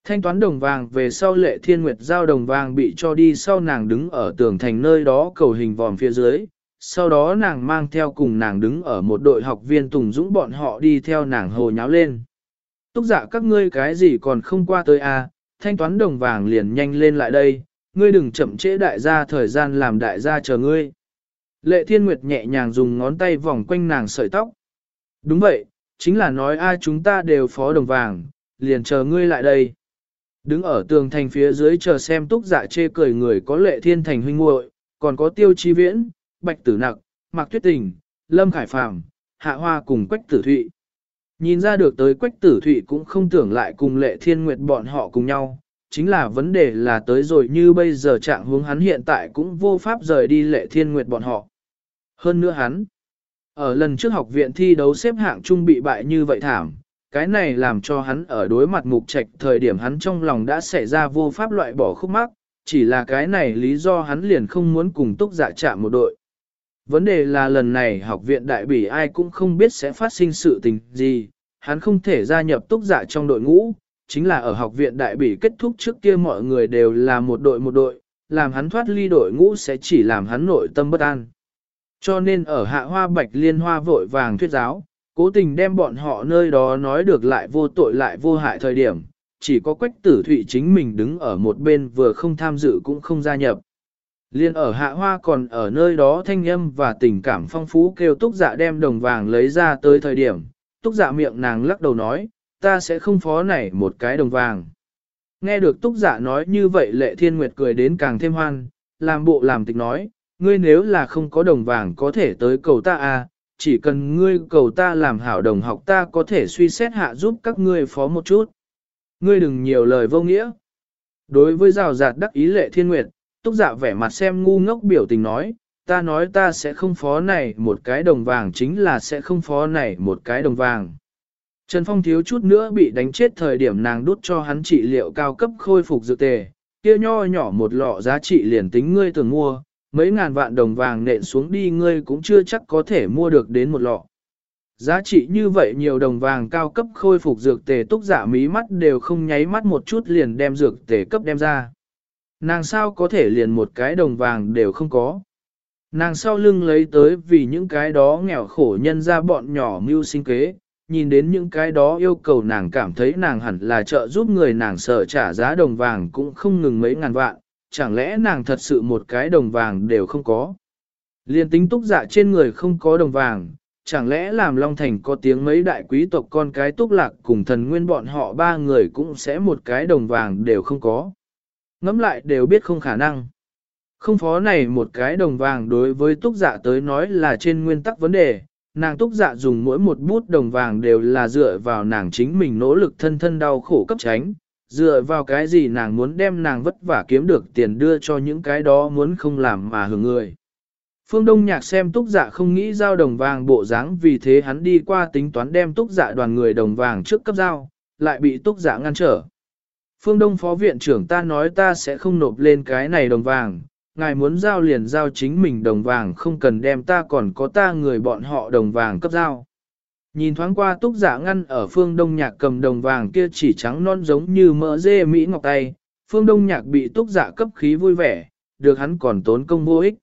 Thanh toán đồng vàng về sau lệ thiên nguyệt giao đồng vàng bị cho đi sau nàng đứng ở tường thành nơi đó cầu hình vòm phía dưới, sau đó nàng mang theo cùng nàng đứng ở một đội học viên tùng dũng bọn họ đi theo nàng hồ nháo lên. Túc giả dạ các ngươi cái gì còn không qua tới a à, thanh toán đồng vàng liền nhanh lên lại đây, ngươi đừng chậm trễ đại gia thời gian làm đại gia chờ ngươi. Lệ Thiên Nguyệt nhẹ nhàng dùng ngón tay vòng quanh nàng sợi tóc. Đúng vậy, chính là nói ai chúng ta đều phó đồng vàng, liền chờ ngươi lại đây. Đứng ở tường thành phía dưới chờ xem túc dạ chê cười người có lệ thiên thành huynh muội còn có tiêu chi viễn, bạch tử nặc, mạc tuyết tình, lâm khải phàm, hạ hoa cùng quách tử thụy. Nhìn ra được tới quách tử thụy cũng không tưởng lại cùng lệ thiên nguyệt bọn họ cùng nhau, chính là vấn đề là tới rồi như bây giờ trạng hướng hắn hiện tại cũng vô pháp rời đi lệ thiên nguyệt bọn họ. Hơn nữa hắn, ở lần trước học viện thi đấu xếp hạng trung bị bại như vậy thảm, cái này làm cho hắn ở đối mặt mục trạch thời điểm hắn trong lòng đã xảy ra vô pháp loại bỏ khúc mắc, chỉ là cái này lý do hắn liền không muốn cùng túc dạ chạm một đội. Vấn đề là lần này học viện đại bỉ ai cũng không biết sẽ phát sinh sự tình gì, hắn không thể gia nhập túc dạ trong đội ngũ, chính là ở học viện đại bỉ kết thúc trước kia mọi người đều là một đội một đội, làm hắn thoát ly đội ngũ sẽ chỉ làm hắn nội tâm bất an. Cho nên ở hạ hoa bạch liên hoa vội vàng thuyết giáo, cố tình đem bọn họ nơi đó nói được lại vô tội lại vô hại thời điểm, chỉ có quách tử thụy chính mình đứng ở một bên vừa không tham dự cũng không gia nhập. Liên ở hạ hoa còn ở nơi đó thanh âm và tình cảm phong phú kêu túc dạ đem đồng vàng lấy ra tới thời điểm, túc dạ miệng nàng lắc đầu nói, ta sẽ không phó này một cái đồng vàng. Nghe được túc giả nói như vậy lệ thiên nguyệt cười đến càng thêm hoan, làm bộ làm tịch nói, ngươi nếu là không có đồng vàng có thể tới cầu ta à, chỉ cần ngươi cầu ta làm hảo đồng học ta có thể suy xét hạ giúp các ngươi phó một chút. Ngươi đừng nhiều lời vô nghĩa. Đối với rào rạt đắc ý lệ thiên nguyệt, túc giả vẻ mặt xem ngu ngốc biểu tình nói, ta nói ta sẽ không phó này một cái đồng vàng chính là sẽ không phó này một cái đồng vàng. Trần Phong thiếu chút nữa bị đánh chết thời điểm nàng đút cho hắn trị liệu cao cấp khôi phục dự tề, kia nho nhỏ một lọ giá trị liền tính ngươi tưởng mua, mấy ngàn vạn đồng vàng nện xuống đi ngươi cũng chưa chắc có thể mua được đến một lọ. Giá trị như vậy nhiều đồng vàng cao cấp khôi phục dược tề túc giả mí mắt đều không nháy mắt một chút liền đem dược tề cấp đem ra. Nàng sao có thể liền một cái đồng vàng đều không có. Nàng sau lưng lấy tới vì những cái đó nghèo khổ nhân ra bọn nhỏ mưu sinh kế, nhìn đến những cái đó yêu cầu nàng cảm thấy nàng hẳn là trợ giúp người nàng sợ trả giá đồng vàng cũng không ngừng mấy ngàn vạn, chẳng lẽ nàng thật sự một cái đồng vàng đều không có. Liên tính túc dạ trên người không có đồng vàng, chẳng lẽ làm Long Thành có tiếng mấy đại quý tộc con cái túc lạc cùng thần nguyên bọn họ ba người cũng sẽ một cái đồng vàng đều không có. ngẫm lại đều biết không khả năng. Không phó này một cái đồng vàng đối với túc dạ tới nói là trên nguyên tắc vấn đề, nàng túc dạ dùng mỗi một bút đồng vàng đều là dựa vào nàng chính mình nỗ lực thân thân đau khổ cấp tránh, dựa vào cái gì nàng muốn đem nàng vất vả kiếm được tiền đưa cho những cái đó muốn không làm mà hưởng người. Phương Đông Nhạc xem túc dạ không nghĩ giao đồng vàng bộ dáng vì thế hắn đi qua tính toán đem túc dạ đoàn người đồng vàng trước cấp giao, lại bị túc dạ ngăn trở. Phương Đông Phó Viện trưởng ta nói ta sẽ không nộp lên cái này đồng vàng, ngài muốn giao liền giao chính mình đồng vàng không cần đem ta còn có ta người bọn họ đồng vàng cấp giao. Nhìn thoáng qua túc giả ngăn ở phương đông nhạc cầm đồng vàng kia chỉ trắng non giống như mỡ dê Mỹ ngọc tay, phương đông nhạc bị túc giả cấp khí vui vẻ, được hắn còn tốn công vô ích.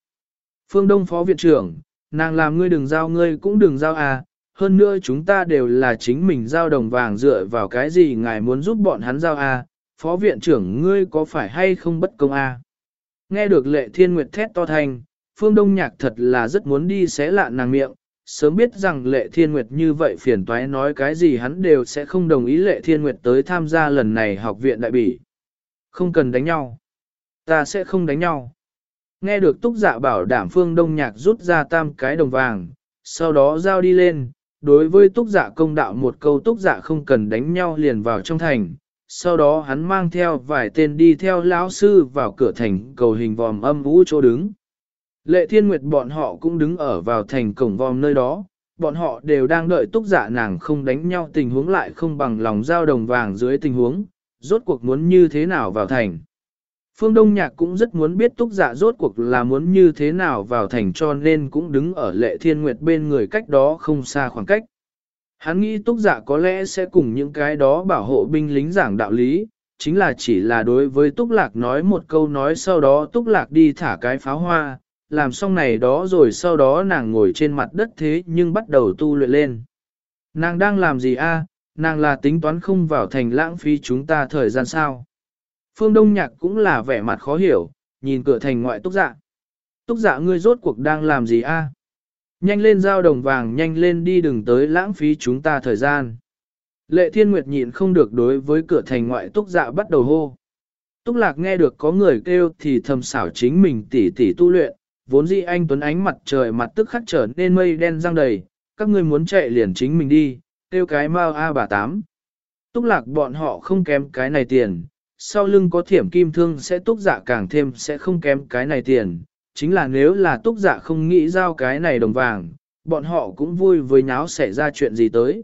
Phương đông phó viện trưởng, nàng làm ngươi đừng giao ngươi cũng đừng giao à, hơn nữa chúng ta đều là chính mình giao đồng vàng dựa vào cái gì ngài muốn giúp bọn hắn giao à, phó viện trưởng ngươi có phải hay không bất công à. Nghe được lệ thiên nguyệt thét to thành, phương đông nhạc thật là rất muốn đi xé lạ nàng miệng, sớm biết rằng lệ thiên nguyệt như vậy phiền toái nói cái gì hắn đều sẽ không đồng ý lệ thiên nguyệt tới tham gia lần này học viện đại bỉ. Không cần đánh nhau. Ta sẽ không đánh nhau. Nghe được túc dạ bảo đảm phương đông nhạc rút ra tam cái đồng vàng, sau đó giao đi lên, đối với túc dạ công đạo một câu túc dạ không cần đánh nhau liền vào trong thành. Sau đó hắn mang theo vài tên đi theo lão sư vào cửa thành cầu hình vòm âm vũ chỗ đứng. Lệ thiên nguyệt bọn họ cũng đứng ở vào thành cổng vòm nơi đó, bọn họ đều đang đợi túc giả dạ nàng không đánh nhau tình huống lại không bằng lòng giao đồng vàng dưới tình huống, rốt cuộc muốn như thế nào vào thành. Phương Đông Nhạc cũng rất muốn biết túc giả dạ rốt cuộc là muốn như thế nào vào thành cho nên cũng đứng ở lệ thiên nguyệt bên người cách đó không xa khoảng cách. Hắn nghĩ túc giả dạ có lẽ sẽ cùng những cái đó bảo hộ binh lính giảng đạo lý, chính là chỉ là đối với túc lạc nói một câu nói sau đó túc lạc đi thả cái pháo hoa, làm xong này đó rồi sau đó nàng ngồi trên mặt đất thế nhưng bắt đầu tu luyện lên. Nàng đang làm gì a? nàng là tính toán không vào thành lãng phí chúng ta thời gian sao. Phương Đông Nhạc cũng là vẻ mặt khó hiểu, nhìn cửa thành ngoại túc dạ. Túc dạ ngươi rốt cuộc đang làm gì a? Nhanh lên giao đồng vàng nhanh lên đi đừng tới lãng phí chúng ta thời gian. Lệ Thiên Nguyệt nhịn không được đối với cửa thành ngoại túc dạ bắt đầu hô. Túc Lạc nghe được có người kêu thì thầm xảo chính mình tỉ tỉ tu luyện, vốn dĩ anh Tuấn ánh mặt trời mặt tức khắc trở nên mây đen răng đầy, các ngươi muốn chạy liền chính mình đi, tiêu cái mau A bà tám. Túc lạc bọn họ không kém cái này tiền, sau lưng có thiểm kim thương sẽ túc dạ càng thêm sẽ không kém cái này tiền, chính là nếu là túc giả không nghĩ giao cái này đồng vàng, bọn họ cũng vui với nháo xảy ra chuyện gì tới.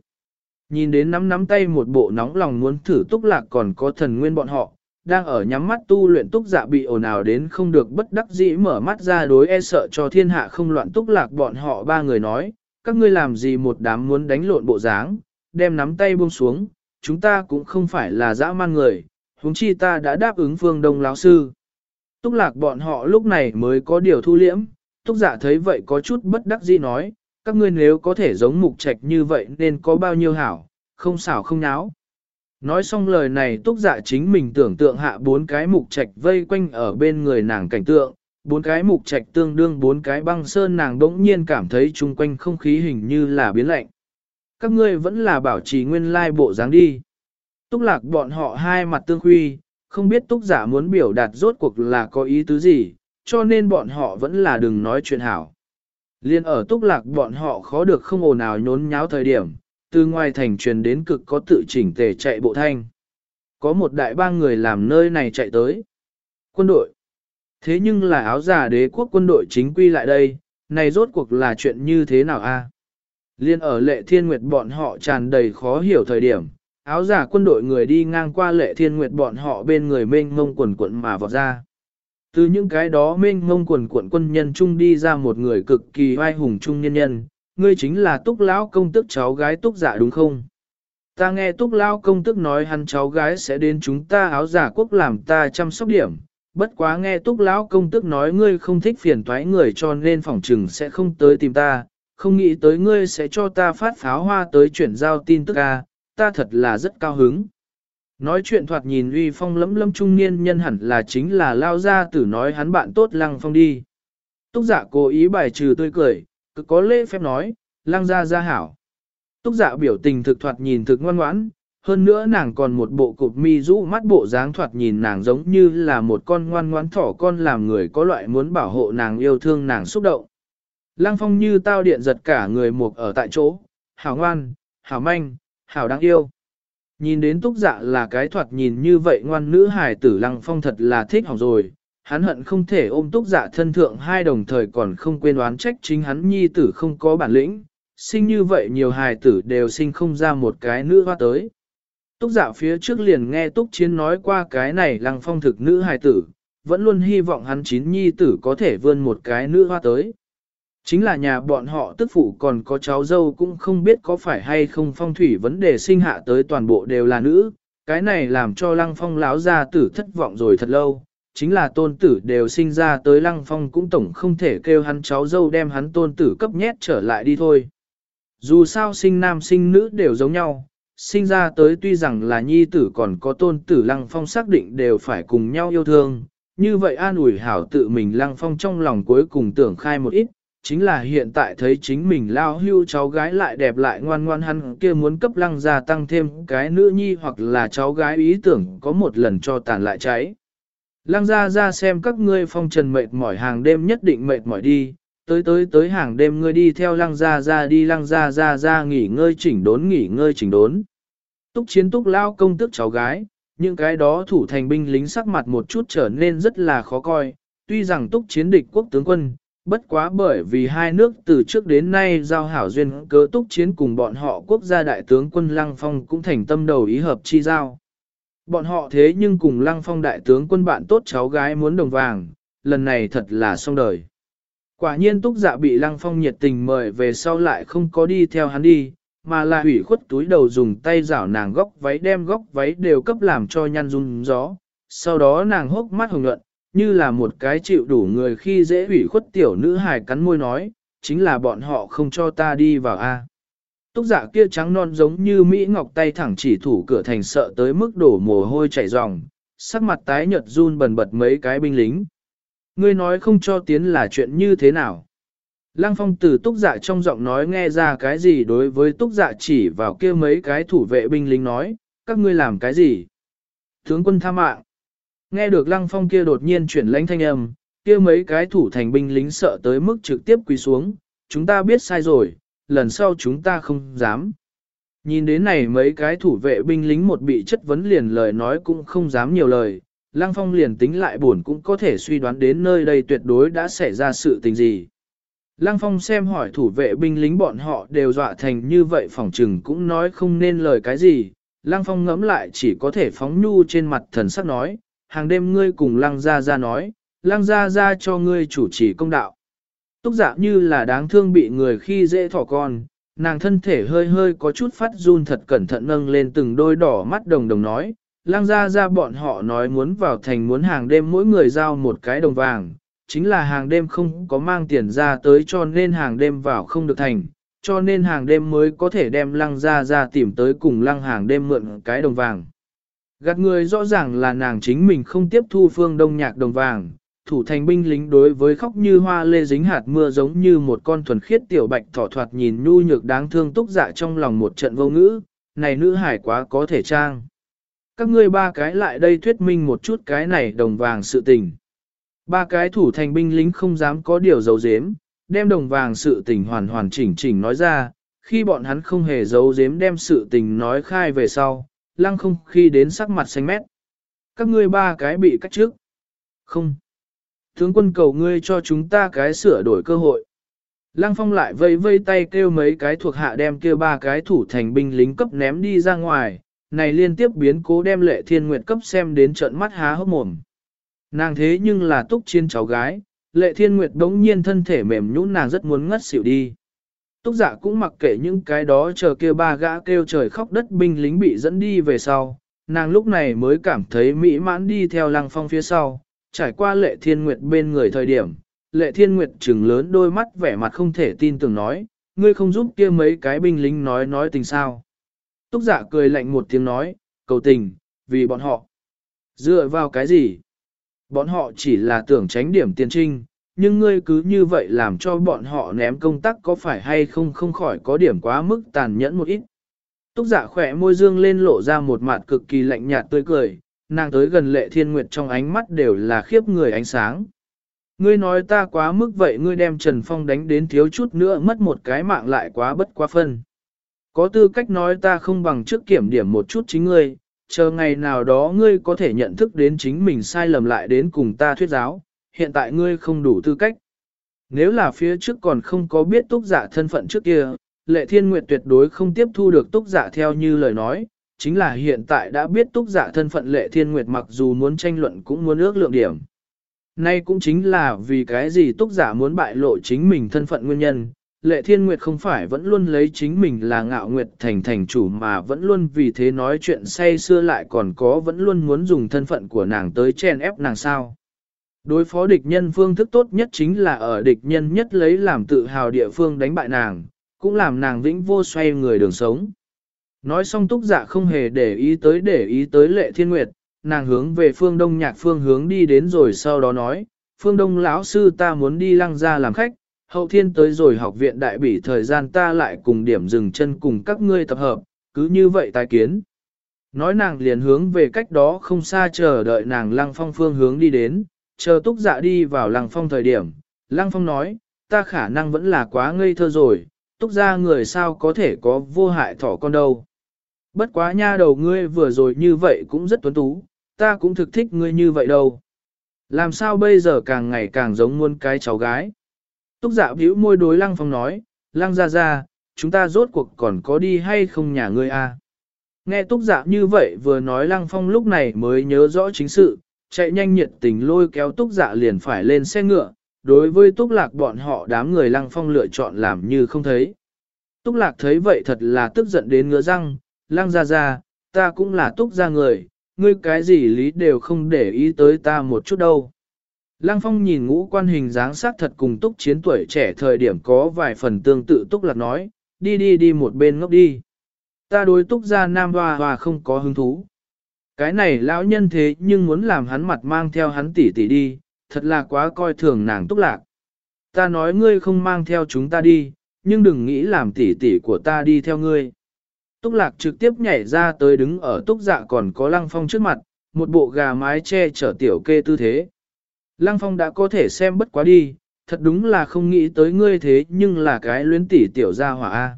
Nhìn đến nắm nắm tay một bộ nóng lòng muốn thử túc lạc còn có thần nguyên bọn họ, đang ở nhắm mắt tu luyện túc dạ bị ồn ào đến không được bất đắc dĩ mở mắt ra đối e sợ cho thiên hạ không loạn túc lạc bọn họ ba người nói, các ngươi làm gì một đám muốn đánh lộn bộ dáng, đem nắm tay buông xuống, chúng ta cũng không phải là dã man người, huống chi ta đã đáp ứng phương đông lão sư. Túc lạc bọn họ lúc này mới có điều thu liễm, túc giả dạ thấy vậy có chút bất đắc dĩ nói, các ngươi nếu có thể giống mục trạch như vậy nên có bao nhiêu hảo, không xảo không náo. Nói xong lời này túc dạ chính mình tưởng tượng hạ bốn cái mục trạch vây quanh ở bên người nàng cảnh tượng, bốn cái mục trạch tương đương bốn cái băng sơn nàng đỗng nhiên cảm thấy chung quanh không khí hình như là biến lạnh. Các ngươi vẫn là bảo trì nguyên lai bộ dáng đi. Túc lạc bọn họ hai mặt tương khuy, không biết túc giả muốn biểu đạt rốt cuộc là có ý tứ gì, cho nên bọn họ vẫn là đừng nói chuyện hảo. Liên ở túc lạc bọn họ khó được không ồn ào nhốn nháo thời điểm, từ ngoài thành truyền đến cực có tự chỉnh tề chạy bộ thanh. Có một đại ba người làm nơi này chạy tới. Quân đội. Thế nhưng là áo giả đế quốc quân đội chính quy lại đây, này rốt cuộc là chuyện như thế nào a? Liên ở lệ thiên nguyệt bọn họ tràn đầy khó hiểu thời điểm, áo giả quân đội người đi ngang qua lệ thiên nguyệt bọn họ bên người mênh mông quần quận mà vọt ra. Từ những cái đó mênh mông quần quận quân nhân trung đi ra một người cực kỳ oai hùng trung nhân nhân, ngươi chính là túc lão công tức cháu gái túc giả đúng không? Ta nghe túc lão công tức nói hắn cháu gái sẽ đến chúng ta áo giả quốc làm ta chăm sóc điểm, bất quá nghe túc lão công tức nói ngươi không thích phiền toái người cho nên phòng trừng sẽ không tới tìm ta, không nghĩ tới ngươi sẽ cho ta phát pháo hoa tới chuyển giao tin tức a, ta thật là rất cao hứng. Nói chuyện thoạt nhìn uy phong lẫm lấm trung niên nhân hẳn là chính là lao ra tử nói hắn bạn tốt lăng phong đi. Túc giả cố ý bài trừ tươi cười, cứ có lễ phép nói, lăng ra ra hảo. Túc giả biểu tình thực thoạt nhìn thực ngoan ngoãn, hơn nữa nàng còn một bộ cụp mi rũ mắt bộ dáng thoạt nhìn nàng giống như là một con ngoan ngoãn thỏ con làm người có loại muốn bảo hộ nàng yêu thương nàng xúc động. Lăng phong như tao điện giật cả người mục ở tại chỗ, hảo ngoan, hảo manh, hảo đáng yêu. Nhìn đến túc dạ là cái thoạt nhìn như vậy ngoan nữ hài tử lăng phong thật là thích hỏng rồi, hắn hận không thể ôm túc dạ thân thượng hai đồng thời còn không quên oán trách chính hắn nhi tử không có bản lĩnh, sinh như vậy nhiều hài tử đều sinh không ra một cái nữ hoa tới. Túc dạ phía trước liền nghe túc chiến nói qua cái này lăng phong thực nữ hài tử, vẫn luôn hy vọng hắn chín nhi tử có thể vươn một cái nữ hoa tới. Chính là nhà bọn họ tức phụ còn có cháu dâu cũng không biết có phải hay không phong thủy vấn đề sinh hạ tới toàn bộ đều là nữ, cái này làm cho lăng phong láo ra tử thất vọng rồi thật lâu, chính là tôn tử đều sinh ra tới lăng phong cũng tổng không thể kêu hắn cháu dâu đem hắn tôn tử cấp nhét trở lại đi thôi. Dù sao sinh nam sinh nữ đều giống nhau, sinh ra tới tuy rằng là nhi tử còn có tôn tử lăng phong xác định đều phải cùng nhau yêu thương, như vậy an ủi hảo tự mình lăng phong trong lòng cuối cùng tưởng khai một ít, chính là hiện tại thấy chính mình lao hưu cháu gái lại đẹp lại ngoan ngoan hắn kia muốn cấp lăng gia tăng thêm cái nữ nhi hoặc là cháu gái ý tưởng có một lần cho tàn lại cháy. Lăng gia ra xem các ngươi phong trần mệt mỏi hàng đêm nhất định mệt mỏi đi, tới tới tới hàng đêm ngươi đi theo lăng gia ra đi lăng gia ra ra nghỉ ngơi chỉnh đốn nghỉ ngơi chỉnh đốn. Túc chiến túc lao công tức cháu gái, những cái đó thủ thành binh lính sắc mặt một chút trở nên rất là khó coi, tuy rằng túc chiến địch quốc tướng quân, bất quá bởi vì hai nước từ trước đến nay giao hảo duyên cớ túc chiến cùng bọn họ quốc gia đại tướng quân Lăng Phong cũng thành tâm đầu ý hợp chi giao. Bọn họ thế nhưng cùng Lăng Phong đại tướng quân bạn tốt cháu gái muốn đồng vàng, lần này thật là xong đời. Quả nhiên túc dạ bị Lăng Phong nhiệt tình mời về sau lại không có đi theo hắn đi, mà là hủy khuất túi đầu dùng tay rảo nàng góc váy đem góc váy đều cấp làm cho nhăn run gió. Sau đó nàng hốc mắt hồng nhuận, như là một cái chịu đủ người khi dễ hủy khuất tiểu nữ hài cắn môi nói, chính là bọn họ không cho ta đi vào a. Túc giả kia trắng non giống như Mỹ Ngọc tay thẳng chỉ thủ cửa thành sợ tới mức đổ mồ hôi chảy ròng, sắc mặt tái nhợt run bần bật mấy cái binh lính. Ngươi nói không cho tiến là chuyện như thế nào? Lăng phong từ túc giả trong giọng nói nghe ra cái gì đối với túc giả chỉ vào kia mấy cái thủ vệ binh lính nói, các ngươi làm cái gì? Tướng quân tha mạng. Nghe được lăng phong kia đột nhiên chuyển lãnh thanh âm, kia mấy cái thủ thành binh lính sợ tới mức trực tiếp quỳ xuống, chúng ta biết sai rồi, lần sau chúng ta không dám. Nhìn đến này mấy cái thủ vệ binh lính một bị chất vấn liền lời nói cũng không dám nhiều lời, lăng phong liền tính lại buồn cũng có thể suy đoán đến nơi đây tuyệt đối đã xảy ra sự tình gì. Lăng phong xem hỏi thủ vệ binh lính bọn họ đều dọa thành như vậy phỏng trừng cũng nói không nên lời cái gì, Lăng phong ngẫm lại chỉ có thể phóng nhu trên mặt thần sắc nói, hàng đêm ngươi cùng lăng gia gia nói, lăng gia gia cho ngươi chủ trì công đạo. Túc giả như là đáng thương bị người khi dễ thỏ con, nàng thân thể hơi hơi có chút phát run thật cẩn thận nâng lên từng đôi đỏ mắt đồng đồng nói, lang ra ra bọn họ nói muốn vào thành muốn hàng đêm mỗi người giao một cái đồng vàng, chính là hàng đêm không có mang tiền ra tới cho nên hàng đêm vào không được thành, cho nên hàng đêm mới có thể đem lăng ra ra tìm tới cùng lăng hàng đêm mượn cái đồng vàng. Gạt người rõ ràng là nàng chính mình không tiếp thu phương đông nhạc đồng vàng, thủ thành binh lính đối với khóc như hoa lê dính hạt mưa giống như một con thuần khiết tiểu bạch thỏ thoạt nhìn nhu nhược đáng thương túc dạ trong lòng một trận vô ngữ, này nữ hải quá có thể trang. Các ngươi ba cái lại đây thuyết minh một chút cái này đồng vàng sự tình. Ba cái thủ thành binh lính không dám có điều giấu giếm, đem đồng vàng sự tình hoàn hoàn chỉnh chỉnh nói ra, khi bọn hắn không hề giấu giếm đem sự tình nói khai về sau, lăng không khi đến sắc mặt xanh mét. Các ngươi ba cái bị cách trước. Không. Tướng quân cầu ngươi cho chúng ta cái sửa đổi cơ hội. Lăng phong lại vây vây tay kêu mấy cái thuộc hạ đem kia ba cái thủ thành binh lính cấp ném đi ra ngoài, này liên tiếp biến cố đem lệ thiên nguyệt cấp xem đến trận mắt há hốc mồm. Nàng thế nhưng là túc chiên cháu gái, lệ thiên nguyệt đống nhiên thân thể mềm nhũn nàng rất muốn ngất xỉu đi. Túc giả dạ cũng mặc kệ những cái đó chờ kia ba gã kêu trời khóc đất binh lính bị dẫn đi về sau, nàng lúc này mới cảm thấy mỹ mãn đi theo lăng phong phía sau, trải qua lệ thiên nguyệt bên người thời điểm, lệ thiên nguyệt trừng lớn đôi mắt vẻ mặt không thể tin tưởng nói, ngươi không giúp kia mấy cái binh lính nói nói tình sao. Túc giả dạ cười lạnh một tiếng nói, cầu tình, vì bọn họ. Dựa vào cái gì? Bọn họ chỉ là tưởng tránh điểm tiền trinh, nhưng ngươi cứ như vậy làm cho bọn họ ném công tác có phải hay không không khỏi có điểm quá mức tàn nhẫn một ít. Túc giả dạ khỏe môi dương lên lộ ra một mặt cực kỳ lạnh nhạt tươi cười, nàng tới gần lệ thiên nguyệt trong ánh mắt đều là khiếp người ánh sáng. Ngươi nói ta quá mức vậy ngươi đem Trần Phong đánh đến thiếu chút nữa mất một cái mạng lại quá bất quá phân. Có tư cách nói ta không bằng trước kiểm điểm một chút chính ngươi, chờ ngày nào đó ngươi có thể nhận thức đến chính mình sai lầm lại đến cùng ta thuyết giáo, hiện tại ngươi không đủ tư cách. Nếu là phía trước còn không có biết túc giả thân phận trước kia, lệ thiên nguyệt tuyệt đối không tiếp thu được túc giả theo như lời nói, chính là hiện tại đã biết túc giả thân phận lệ thiên nguyệt mặc dù muốn tranh luận cũng muốn ước lượng điểm. Nay cũng chính là vì cái gì túc giả muốn bại lộ chính mình thân phận nguyên nhân, lệ thiên nguyệt không phải vẫn luôn lấy chính mình là ngạo nguyệt thành thành chủ mà vẫn luôn vì thế nói chuyện say xưa lại còn có vẫn luôn muốn dùng thân phận của nàng tới chen ép nàng sao. Đối phó địch nhân phương thức tốt nhất chính là ở địch nhân nhất lấy làm tự hào địa phương đánh bại nàng, cũng làm nàng vĩnh vô xoay người đường sống. Nói xong túc giả không hề để ý tới để ý tới lệ thiên nguyệt, nàng hướng về phương đông nhạc phương hướng đi đến rồi sau đó nói, phương đông lão sư ta muốn đi lăng ra làm khách, hậu thiên tới rồi học viện đại bỉ thời gian ta lại cùng điểm dừng chân cùng các ngươi tập hợp, cứ như vậy tái kiến. Nói nàng liền hướng về cách đó không xa chờ đợi nàng lăng phong phương hướng đi đến, chờ túc dạ đi vào lăng phong thời điểm, lăng phong nói, ta khả năng vẫn là quá ngây thơ rồi, túc ra người sao có thể có vô hại thỏ con đâu. Bất quá nha đầu ngươi vừa rồi như vậy cũng rất tuấn tú, ta cũng thực thích ngươi như vậy đâu. Làm sao bây giờ càng ngày càng giống muôn cái cháu gái. Túc dạ bĩu môi đối lăng phong nói, lăng ra ra, chúng ta rốt cuộc còn có đi hay không nhà ngươi à? Nghe túc dạ như vậy vừa nói lăng phong lúc này mới nhớ rõ chính sự, chạy nhanh nhiệt tình lôi kéo túc dạ liền phải lên xe ngựa, đối với túc lạc bọn họ đám người lăng phong lựa chọn làm như không thấy. Túc lạc thấy vậy thật là tức giận đến ngứa răng, lăng ra ra, ta cũng là túc ra người, ngươi cái gì lý đều không để ý tới ta một chút đâu. Lăng phong nhìn ngũ quan hình dáng sắc thật cùng túc chiến tuổi trẻ thời điểm có vài phần tương tự túc lạc nói, đi đi đi một bên ngốc đi. Ta đối túc ra nam hoa hoa không có hứng thú. Cái này lão nhân thế nhưng muốn làm hắn mặt mang theo hắn tỷ tỷ đi, thật là quá coi thường nàng túc lạc. Ta nói ngươi không mang theo chúng ta đi, nhưng đừng nghĩ làm tỷ tỷ của ta đi theo ngươi. Túc lạc trực tiếp nhảy ra tới đứng ở túc dạ còn có lăng phong trước mặt, một bộ gà mái che chở tiểu kê tư thế. Lăng phong đã có thể xem bất quá đi, thật đúng là không nghĩ tới ngươi thế nhưng là cái luyến tỷ tiểu gia hỏa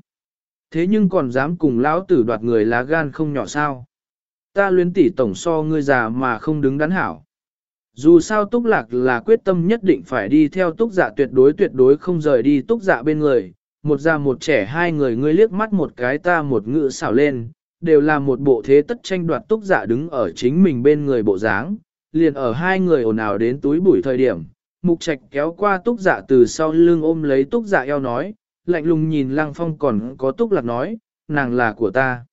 Thế nhưng còn dám cùng lão tử đoạt người lá gan không nhỏ sao. Ta luyến tỷ tổng so ngươi già mà không đứng đắn hảo. Dù sao túc lạc là quyết tâm nhất định phải đi theo túc dạ tuyệt đối tuyệt đối không rời đi túc dạ bên người, một già một trẻ hai người ngươi liếc mắt một cái ta một ngự xảo lên, đều là một bộ thế tất tranh đoạt túc dạ đứng ở chính mình bên người bộ dáng, liền ở hai người ồn ào đến túi bụi thời điểm, mục trạch kéo qua túc dạ từ sau lưng ôm lấy túc dạ eo nói, lạnh lùng nhìn lăng phong còn có túc lạc nói, nàng là của ta.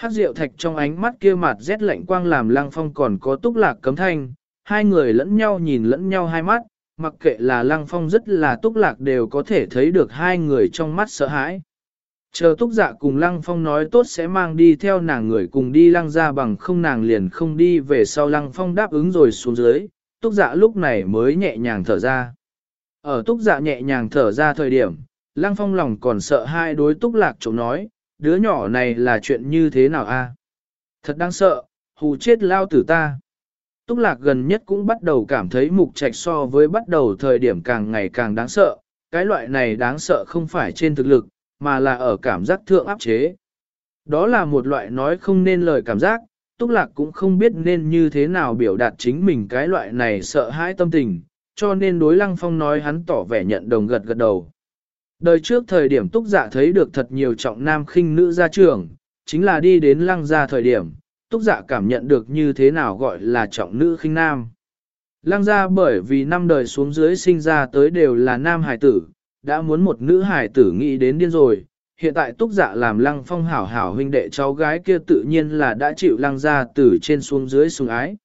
Hát rượu thạch trong ánh mắt kia mặt rét lạnh quang làm lăng phong còn có túc lạc cấm thanh, hai người lẫn nhau nhìn lẫn nhau hai mắt, mặc kệ là lăng phong rất là túc lạc đều có thể thấy được hai người trong mắt sợ hãi. Chờ túc dạ cùng lăng phong nói tốt sẽ mang đi theo nàng người cùng đi lăng ra bằng không nàng liền không đi về sau lăng phong đáp ứng rồi xuống dưới, túc dạ lúc này mới nhẹ nhàng thở ra. Ở túc dạ nhẹ nhàng thở ra thời điểm, lăng phong lòng còn sợ hai đối túc lạc chống nói, đứa nhỏ này là chuyện như thế nào a? Thật đáng sợ, hù chết lao tử ta. Túc lạc gần nhất cũng bắt đầu cảm thấy mục trạch so với bắt đầu thời điểm càng ngày càng đáng sợ, cái loại này đáng sợ không phải trên thực lực, mà là ở cảm giác thượng áp chế. Đó là một loại nói không nên lời cảm giác, Túc Lạc cũng không biết nên như thế nào biểu đạt chính mình cái loại này sợ hãi tâm tình, cho nên đối Lăng Phong nói hắn tỏ vẻ nhận đồng gật gật đầu. Đời trước thời điểm Túc Dạ thấy được thật nhiều trọng nam khinh nữ ra trường, chính là đi đến Lăng gia thời điểm, Túc Dạ cảm nhận được như thế nào gọi là trọng nữ khinh nam. Lăng gia bởi vì năm đời xuống dưới sinh ra tới đều là nam hải tử, đã muốn một nữ hải tử nghĩ đến điên rồi. Hiện tại túc dạ làm lăng phong hảo hảo huynh đệ cháu gái kia tự nhiên là đã chịu lăng ra từ trên xuống dưới xuống ái.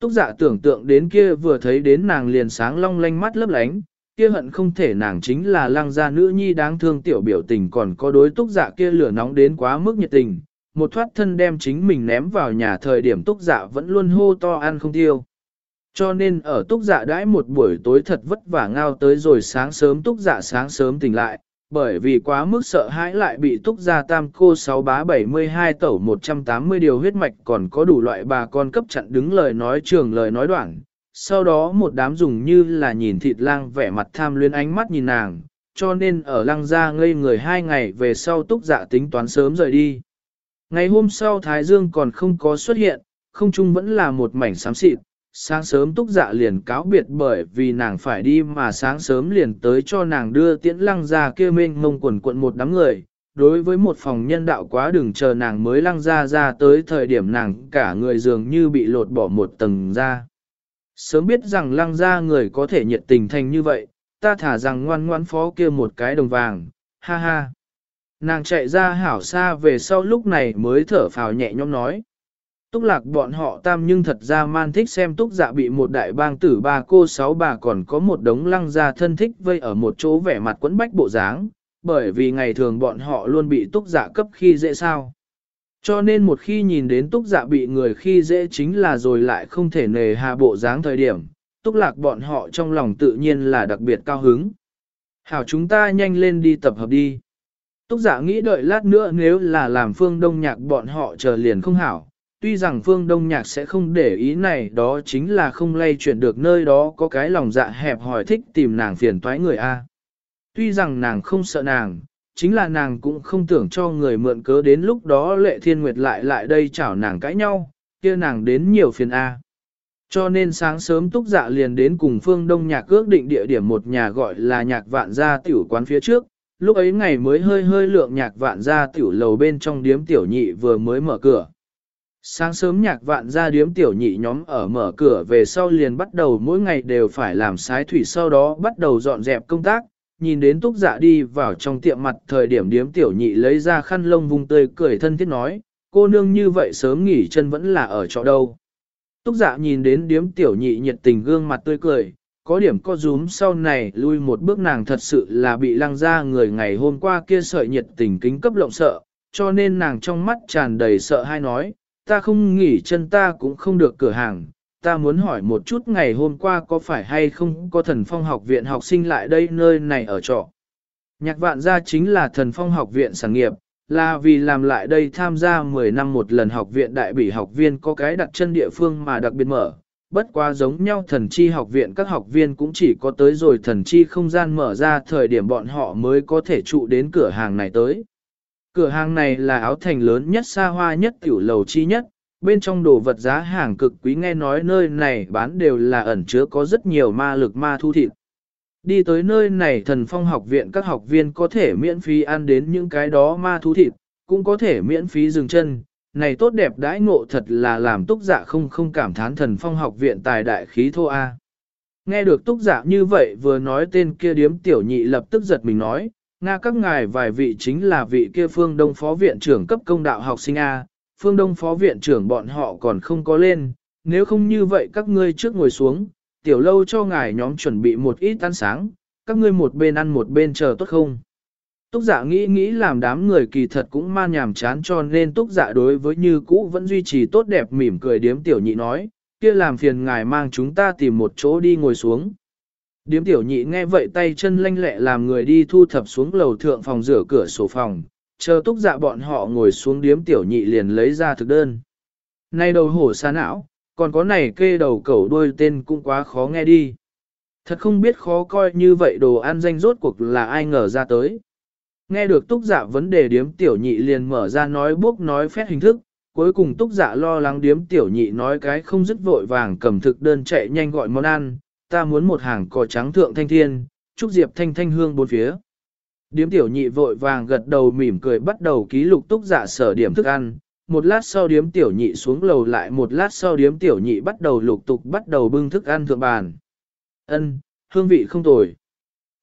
Túc dạ tưởng tượng đến kia vừa thấy đến nàng liền sáng long lanh mắt lấp lánh, kia hận không thể nàng chính là lăng gia nữ nhi đáng thương tiểu biểu tình còn có đối túc dạ kia lửa nóng đến quá mức nhiệt tình. Một thoát thân đem chính mình ném vào nhà thời điểm túc dạ vẫn luôn hô to ăn không tiêu. Cho nên ở túc dạ đãi một buổi tối thật vất vả ngao tới rồi sáng sớm túc dạ sáng sớm tỉnh lại, bởi vì quá mức sợ hãi lại bị túc gia tam cô 6 bá 72 tẩu 180 điều huyết mạch còn có đủ loại bà con cấp chặn đứng lời nói trường lời nói đoạn. Sau đó một đám dùng như là nhìn thịt lang vẻ mặt tham luyến ánh mắt nhìn nàng, cho nên ở lăng gia ngây người hai ngày về sau túc dạ tính toán sớm rời đi. Ngày hôm sau Thái Dương còn không có xuất hiện, không trung vẫn là một mảnh xám xịt, sáng sớm túc dạ liền cáo biệt bởi vì nàng phải đi mà sáng sớm liền tới cho nàng đưa tiễn lăng ra kia mênh mông quần quận một đám người. Đối với một phòng nhân đạo quá đừng chờ nàng mới lăng ra ra tới thời điểm nàng cả người dường như bị lột bỏ một tầng ra. Sớm biết rằng lăng ra người có thể nhiệt tình thành như vậy, ta thả rằng ngoan ngoan phó kia một cái đồng vàng, ha ha. Nàng chạy ra hảo xa về sau lúc này mới thở phào nhẹ nhõm nói. Túc lạc bọn họ tam nhưng thật ra man thích xem túc dạ bị một đại bang tử ba cô sáu bà còn có một đống lăng gia thân thích vây ở một chỗ vẻ mặt quấn bách bộ dáng, bởi vì ngày thường bọn họ luôn bị túc dạ cấp khi dễ sao. Cho nên một khi nhìn đến túc dạ bị người khi dễ chính là rồi lại không thể nề hà bộ dáng thời điểm, túc lạc bọn họ trong lòng tự nhiên là đặc biệt cao hứng. Hảo chúng ta nhanh lên đi tập hợp đi. Túc dạ nghĩ đợi lát nữa nếu là làm phương đông nhạc bọn họ chờ liền không hảo, tuy rằng phương đông nhạc sẽ không để ý này đó chính là không lay chuyển được nơi đó có cái lòng dạ hẹp hỏi thích tìm nàng phiền toái người A. Tuy rằng nàng không sợ nàng, chính là nàng cũng không tưởng cho người mượn cớ đến lúc đó lệ thiên nguyệt lại lại đây chảo nàng cãi nhau, kia nàng đến nhiều phiền A. Cho nên sáng sớm túc dạ liền đến cùng phương đông nhạc ước định địa điểm một nhà gọi là nhạc vạn gia tiểu quán phía trước, lúc ấy ngày mới hơi hơi lượng nhạc vạn gia tiểu lầu bên trong điếm tiểu nhị vừa mới mở cửa. Sáng sớm nhạc vạn gia điếm tiểu nhị nhóm ở mở cửa về sau liền bắt đầu mỗi ngày đều phải làm sái thủy sau đó bắt đầu dọn dẹp công tác, nhìn đến túc dạ đi vào trong tiệm mặt thời điểm điếm tiểu nhị lấy ra khăn lông vùng tươi cười thân thiết nói, cô nương như vậy sớm nghỉ chân vẫn là ở chỗ đâu. Túc dạ nhìn đến điếm tiểu nhị nhiệt tình gương mặt tươi cười, có điểm co rúm sau này lui một bước nàng thật sự là bị lăng ra người ngày hôm qua kia sợi nhiệt tình kính cấp lộng sợ, cho nên nàng trong mắt tràn đầy sợ hay nói, ta không nghỉ chân ta cũng không được cửa hàng, ta muốn hỏi một chút ngày hôm qua có phải hay không có thần phong học viện học sinh lại đây nơi này ở trọ. Nhạc vạn gia chính là thần phong học viện sản nghiệp, là vì làm lại đây tham gia 10 năm một lần học viện đại bỉ học viên có cái đặt chân địa phương mà đặc biệt mở. Bất quá giống nhau thần chi học viện các học viên cũng chỉ có tới rồi thần chi không gian mở ra thời điểm bọn họ mới có thể trụ đến cửa hàng này tới. Cửa hàng này là áo thành lớn nhất xa hoa nhất tiểu lầu chi nhất, bên trong đồ vật giá hàng cực quý nghe nói nơi này bán đều là ẩn chứa có rất nhiều ma lực ma thu thịt. Đi tới nơi này thần phong học viện các học viên có thể miễn phí ăn đến những cái đó ma thú thịt, cũng có thể miễn phí dừng chân. Này tốt đẹp đãi ngộ thật là làm túc giả không không cảm thán thần phong học viện tài đại khí thô A. Nghe được túc giả như vậy vừa nói tên kia điếm tiểu nhị lập tức giật mình nói, Nga các ngài vài vị chính là vị kia phương đông phó viện trưởng cấp công đạo học sinh A, phương đông phó viện trưởng bọn họ còn không có lên, nếu không như vậy các ngươi trước ngồi xuống, tiểu lâu cho ngài nhóm chuẩn bị một ít ăn sáng, các ngươi một bên ăn một bên chờ tốt không? Túc giả dạ nghĩ nghĩ làm đám người kỳ thật cũng man nhàm chán cho nên túc giả dạ đối với như cũ vẫn duy trì tốt đẹp mỉm cười điếm tiểu nhị nói, kia làm phiền ngài mang chúng ta tìm một chỗ đi ngồi xuống. Điếm tiểu nhị nghe vậy tay chân lanh lẹ làm người đi thu thập xuống lầu thượng phòng rửa cửa sổ phòng, chờ túc dạ bọn họ ngồi xuống điếm tiểu nhị liền lấy ra thực đơn. Này đầu hổ xa não, còn có này kê đầu cẩu đuôi tên cũng quá khó nghe đi. Thật không biết khó coi như vậy đồ ăn danh rốt cuộc là ai ngờ ra tới. Nghe được túc dạ vấn đề điếm tiểu nhị liền mở ra nói bốc nói phét hình thức, cuối cùng túc dạ lo lắng điếm tiểu nhị nói cái không dứt vội vàng cầm thực đơn chạy nhanh gọi món ăn, ta muốn một hàng cò trắng thượng thanh thiên, trúc diệp thanh thanh hương bốn phía. Điếm tiểu nhị vội vàng gật đầu mỉm cười bắt đầu ký lục túc dạ sở điểm thức ăn, một lát sau điếm tiểu nhị xuống lầu lại một lát sau điếm tiểu nhị bắt đầu lục tục bắt đầu bưng thức ăn thượng bàn. Ân, hương vị không tồi.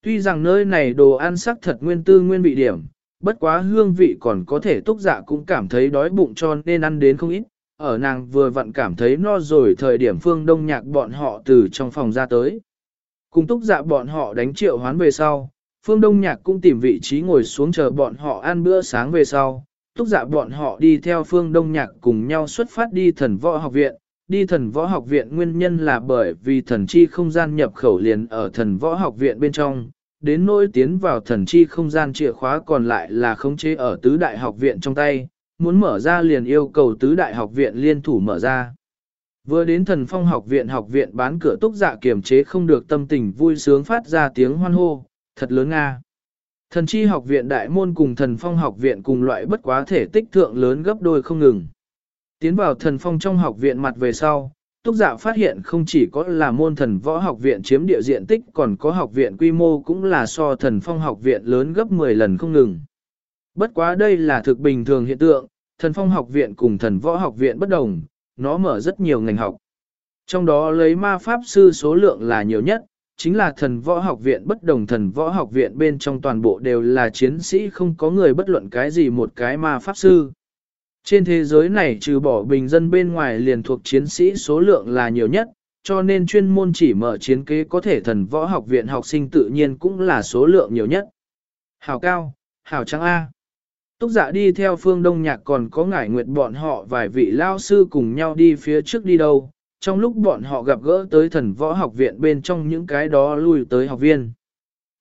Tuy rằng nơi này đồ ăn sắc thật nguyên tư nguyên vị điểm, bất quá hương vị còn có thể túc dạ cũng cảm thấy đói bụng cho nên ăn đến không ít. Ở nàng vừa vặn cảm thấy no rồi thời điểm phương đông nhạc bọn họ từ trong phòng ra tới. Cùng túc dạ bọn họ đánh triệu hoán về sau, phương đông nhạc cũng tìm vị trí ngồi xuống chờ bọn họ ăn bữa sáng về sau. Túc dạ bọn họ đi theo phương đông nhạc cùng nhau xuất phát đi thần võ học viện, đi thần võ học viện nguyên nhân là bởi vì thần chi không gian nhập khẩu liền ở thần võ học viện bên trong, đến nỗi tiến vào thần chi không gian chìa khóa còn lại là khống chế ở tứ đại học viện trong tay, muốn mở ra liền yêu cầu tứ đại học viện liên thủ mở ra. Vừa đến thần phong học viện học viện bán cửa túc dạ kiềm chế không được tâm tình vui sướng phát ra tiếng hoan hô, thật lớn nga. Thần chi học viện đại môn cùng thần phong học viện cùng loại bất quá thể tích thượng lớn gấp đôi không ngừng. Tiến vào thần phong trong học viện mặt về sau, Túc giả phát hiện không chỉ có là môn thần võ học viện chiếm địa diện tích còn có học viện quy mô cũng là so thần phong học viện lớn gấp 10 lần không ngừng. Bất quá đây là thực bình thường hiện tượng, thần phong học viện cùng thần võ học viện bất đồng, nó mở rất nhiều ngành học. Trong đó lấy ma pháp sư số lượng là nhiều nhất, chính là thần võ học viện bất đồng thần võ học viện bên trong toàn bộ đều là chiến sĩ không có người bất luận cái gì một cái ma pháp sư. Trên thế giới này trừ bỏ bình dân bên ngoài liền thuộc chiến sĩ số lượng là nhiều nhất, cho nên chuyên môn chỉ mở chiến kế có thể thần võ học viện học sinh tự nhiên cũng là số lượng nhiều nhất. Hảo cao, hảo trắng A. Túc dạ đi theo phương đông nhạc còn có ngải nguyệt bọn họ vài vị lao sư cùng nhau đi phía trước đi đâu, trong lúc bọn họ gặp gỡ tới thần võ học viện bên trong những cái đó lui tới học viên.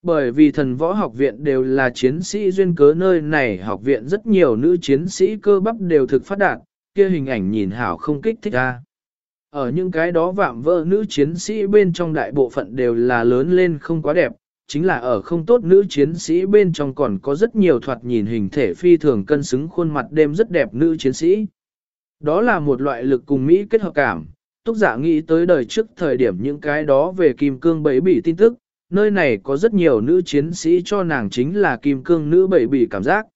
Bởi vì thần võ học viện đều là chiến sĩ duyên cớ nơi này học viện rất nhiều nữ chiến sĩ cơ bắp đều thực phát đạt, kia hình ảnh nhìn hảo không kích thích ra. Ở những cái đó vạm vỡ nữ chiến sĩ bên trong đại bộ phận đều là lớn lên không quá đẹp, chính là ở không tốt nữ chiến sĩ bên trong còn có rất nhiều thoạt nhìn hình thể phi thường cân xứng khuôn mặt đêm rất đẹp nữ chiến sĩ. Đó là một loại lực cùng Mỹ kết hợp cảm, túc giả nghĩ tới đời trước thời điểm những cái đó về kim cương bẫy bỉ tin tức, nơi này có rất nhiều nữ chiến sĩ cho nàng chính là kim cương nữ bẫy bỉ cảm giác.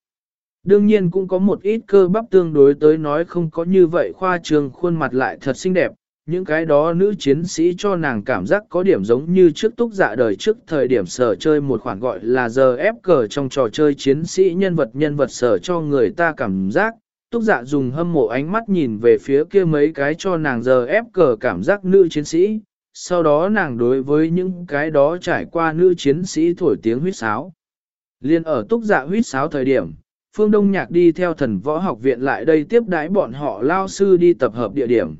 Đương nhiên cũng có một ít cơ bắp tương đối tới nói không có như vậy khoa trường khuôn mặt lại thật xinh đẹp, những cái đó nữ chiến sĩ cho nàng cảm giác có điểm giống như trước túc dạ đời trước thời điểm sở chơi một khoản gọi là giờ ép cờ trong trò chơi chiến sĩ nhân vật nhân vật sở cho người ta cảm giác. Túc dạ dùng hâm mộ ánh mắt nhìn về phía kia mấy cái cho nàng giờ ép cờ cảm giác nữ chiến sĩ, sau đó nàng đối với những cái đó trải qua nữ chiến sĩ thổi tiếng huýt sáo. Liên ở túc dạ huýt sáo thời điểm, Phương Đông Nhạc đi theo thần võ học viện lại đây tiếp đái bọn họ lao sư đi tập hợp địa điểm.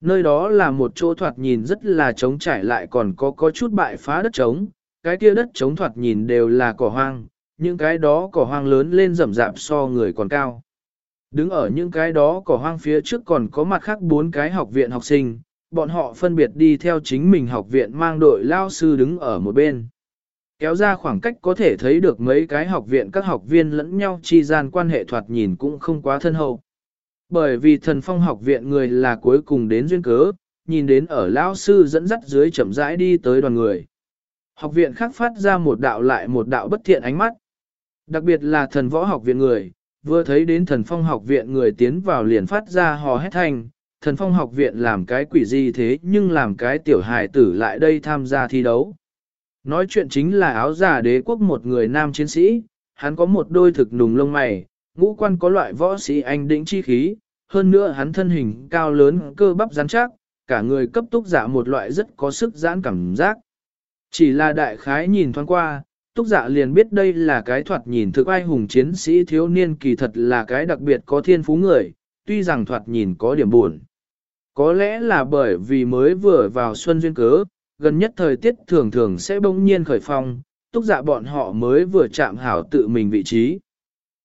Nơi đó là một chỗ thoạt nhìn rất là trống trải lại còn có có chút bại phá đất trống, cái kia đất trống thoạt nhìn đều là cỏ hoang, những cái đó cỏ hoang lớn lên rậm rạp so người còn cao. Đứng ở những cái đó cỏ hoang phía trước còn có mặt khác bốn cái học viện học sinh, bọn họ phân biệt đi theo chính mình học viện mang đội lao sư đứng ở một bên. Kéo ra khoảng cách có thể thấy được mấy cái học viện các học viên lẫn nhau chi gian quan hệ thoạt nhìn cũng không quá thân hậu. Bởi vì thần phong học viện người là cuối cùng đến duyên cớ, nhìn đến ở lao sư dẫn dắt dưới chậm rãi đi tới đoàn người. Học viện khác phát ra một đạo lại một đạo bất thiện ánh mắt. Đặc biệt là thần võ học viện người, vừa thấy đến thần phong học viện người tiến vào liền phát ra hò hét thanh, thần phong học viện làm cái quỷ gì thế nhưng làm cái tiểu hài tử lại đây tham gia thi đấu. Nói chuyện chính là áo giả đế quốc một người nam chiến sĩ, hắn có một đôi thực nùng lông mày, ngũ quan có loại võ sĩ anh đĩnh chi khí, hơn nữa hắn thân hình cao lớn cơ bắp rắn chắc, cả người cấp túc giả dạ một loại rất có sức giãn cảm giác. Chỉ là đại khái nhìn thoáng qua, túc Dạ liền biết đây là cái thoạt nhìn thực ai hùng chiến sĩ thiếu niên kỳ thật là cái đặc biệt có thiên phú người, tuy rằng thoạt nhìn có điểm buồn. Có lẽ là bởi vì mới vừa vào xuân duyên cớ, gần nhất thời tiết thường thường sẽ bỗng nhiên khởi phong, túc dạ bọn họ mới vừa chạm hảo tự mình vị trí.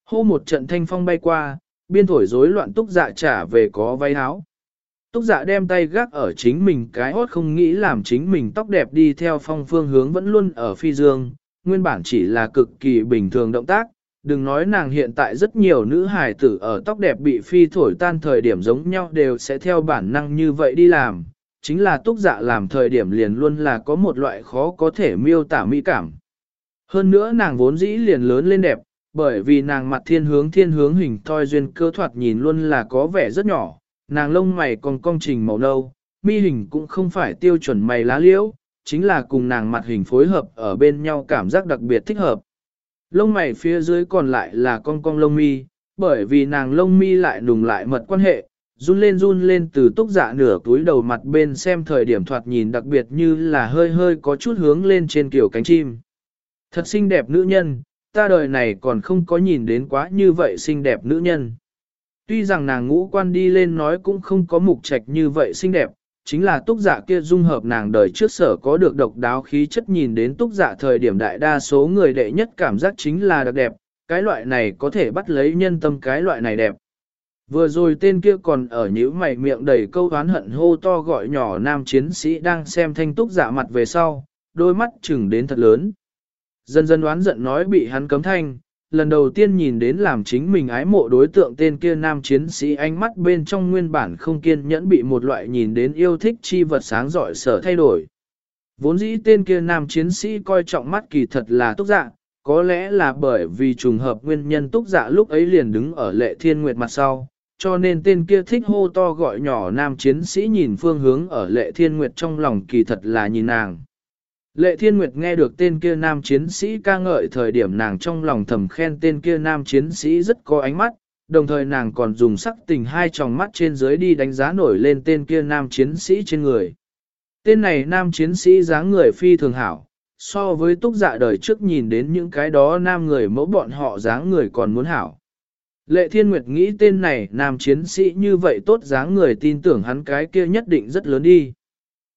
Hô một trận thanh phong bay qua, biên thổi rối loạn túc dạ trả về có váy áo. Túc dạ đem tay gác ở chính mình cái hốt không nghĩ làm chính mình tóc đẹp đi theo phong phương hướng vẫn luôn ở phi dương, nguyên bản chỉ là cực kỳ bình thường động tác, đừng nói nàng hiện tại rất nhiều nữ hài tử ở tóc đẹp bị phi thổi tan thời điểm giống nhau đều sẽ theo bản năng như vậy đi làm, chính là túc dạ làm thời điểm liền luôn là có một loại khó có thể miêu tả mỹ cảm. Hơn nữa nàng vốn dĩ liền lớn lên đẹp, bởi vì nàng mặt thiên hướng thiên hướng hình thoi duyên cơ thoạt nhìn luôn là có vẻ rất nhỏ, nàng lông mày còn cong trình màu nâu, mi hình cũng không phải tiêu chuẩn mày lá liễu, chính là cùng nàng mặt hình phối hợp ở bên nhau cảm giác đặc biệt thích hợp. Lông mày phía dưới còn lại là con cong lông mi, bởi vì nàng lông mi lại nùng lại mật quan hệ, run lên run lên từ túc dạ nửa túi đầu mặt bên xem thời điểm thoạt nhìn đặc biệt như là hơi hơi có chút hướng lên trên kiểu cánh chim. Thật xinh đẹp nữ nhân, ta đời này còn không có nhìn đến quá như vậy xinh đẹp nữ nhân. Tuy rằng nàng ngũ quan đi lên nói cũng không có mục trạch như vậy xinh đẹp, chính là túc giả kia dung hợp nàng đời trước sở có được độc đáo khí chất nhìn đến túc giả thời điểm đại đa số người đệ nhất cảm giác chính là đặc đẹp, cái loại này có thể bắt lấy nhân tâm cái loại này đẹp. Vừa rồi tên kia còn ở nhíu mày miệng đầy câu oán hận hô to gọi nhỏ nam chiến sĩ đang xem thanh túc giả mặt về sau, đôi mắt chừng đến thật lớn. Dần dần oán giận nói bị hắn cấm thanh, lần đầu tiên nhìn đến làm chính mình ái mộ đối tượng tên kia nam chiến sĩ ánh mắt bên trong nguyên bản không kiên nhẫn bị một loại nhìn đến yêu thích chi vật sáng giỏi sở thay đổi. Vốn dĩ tên kia nam chiến sĩ coi trọng mắt kỳ thật là túc dạ, có lẽ là bởi vì trùng hợp nguyên nhân túc dạ lúc ấy liền đứng ở lệ thiên nguyệt mặt sau, cho nên tên kia thích hô to gọi nhỏ nam chiến sĩ nhìn phương hướng ở lệ thiên nguyệt trong lòng kỳ thật là nhìn nàng. Lệ Thiên Nguyệt nghe được tên kia nam chiến sĩ ca ngợi thời điểm nàng trong lòng thầm khen tên kia nam chiến sĩ rất có ánh mắt, đồng thời nàng còn dùng sắc tình hai tròng mắt trên dưới đi đánh giá nổi lên tên kia nam chiến sĩ trên người. Tên này nam chiến sĩ dáng người phi thường hảo, so với túc dạ đời trước nhìn đến những cái đó nam người mẫu bọn họ dáng người còn muốn hảo. Lệ Thiên Nguyệt nghĩ tên này nam chiến sĩ như vậy tốt dáng người tin tưởng hắn cái kia nhất định rất lớn đi.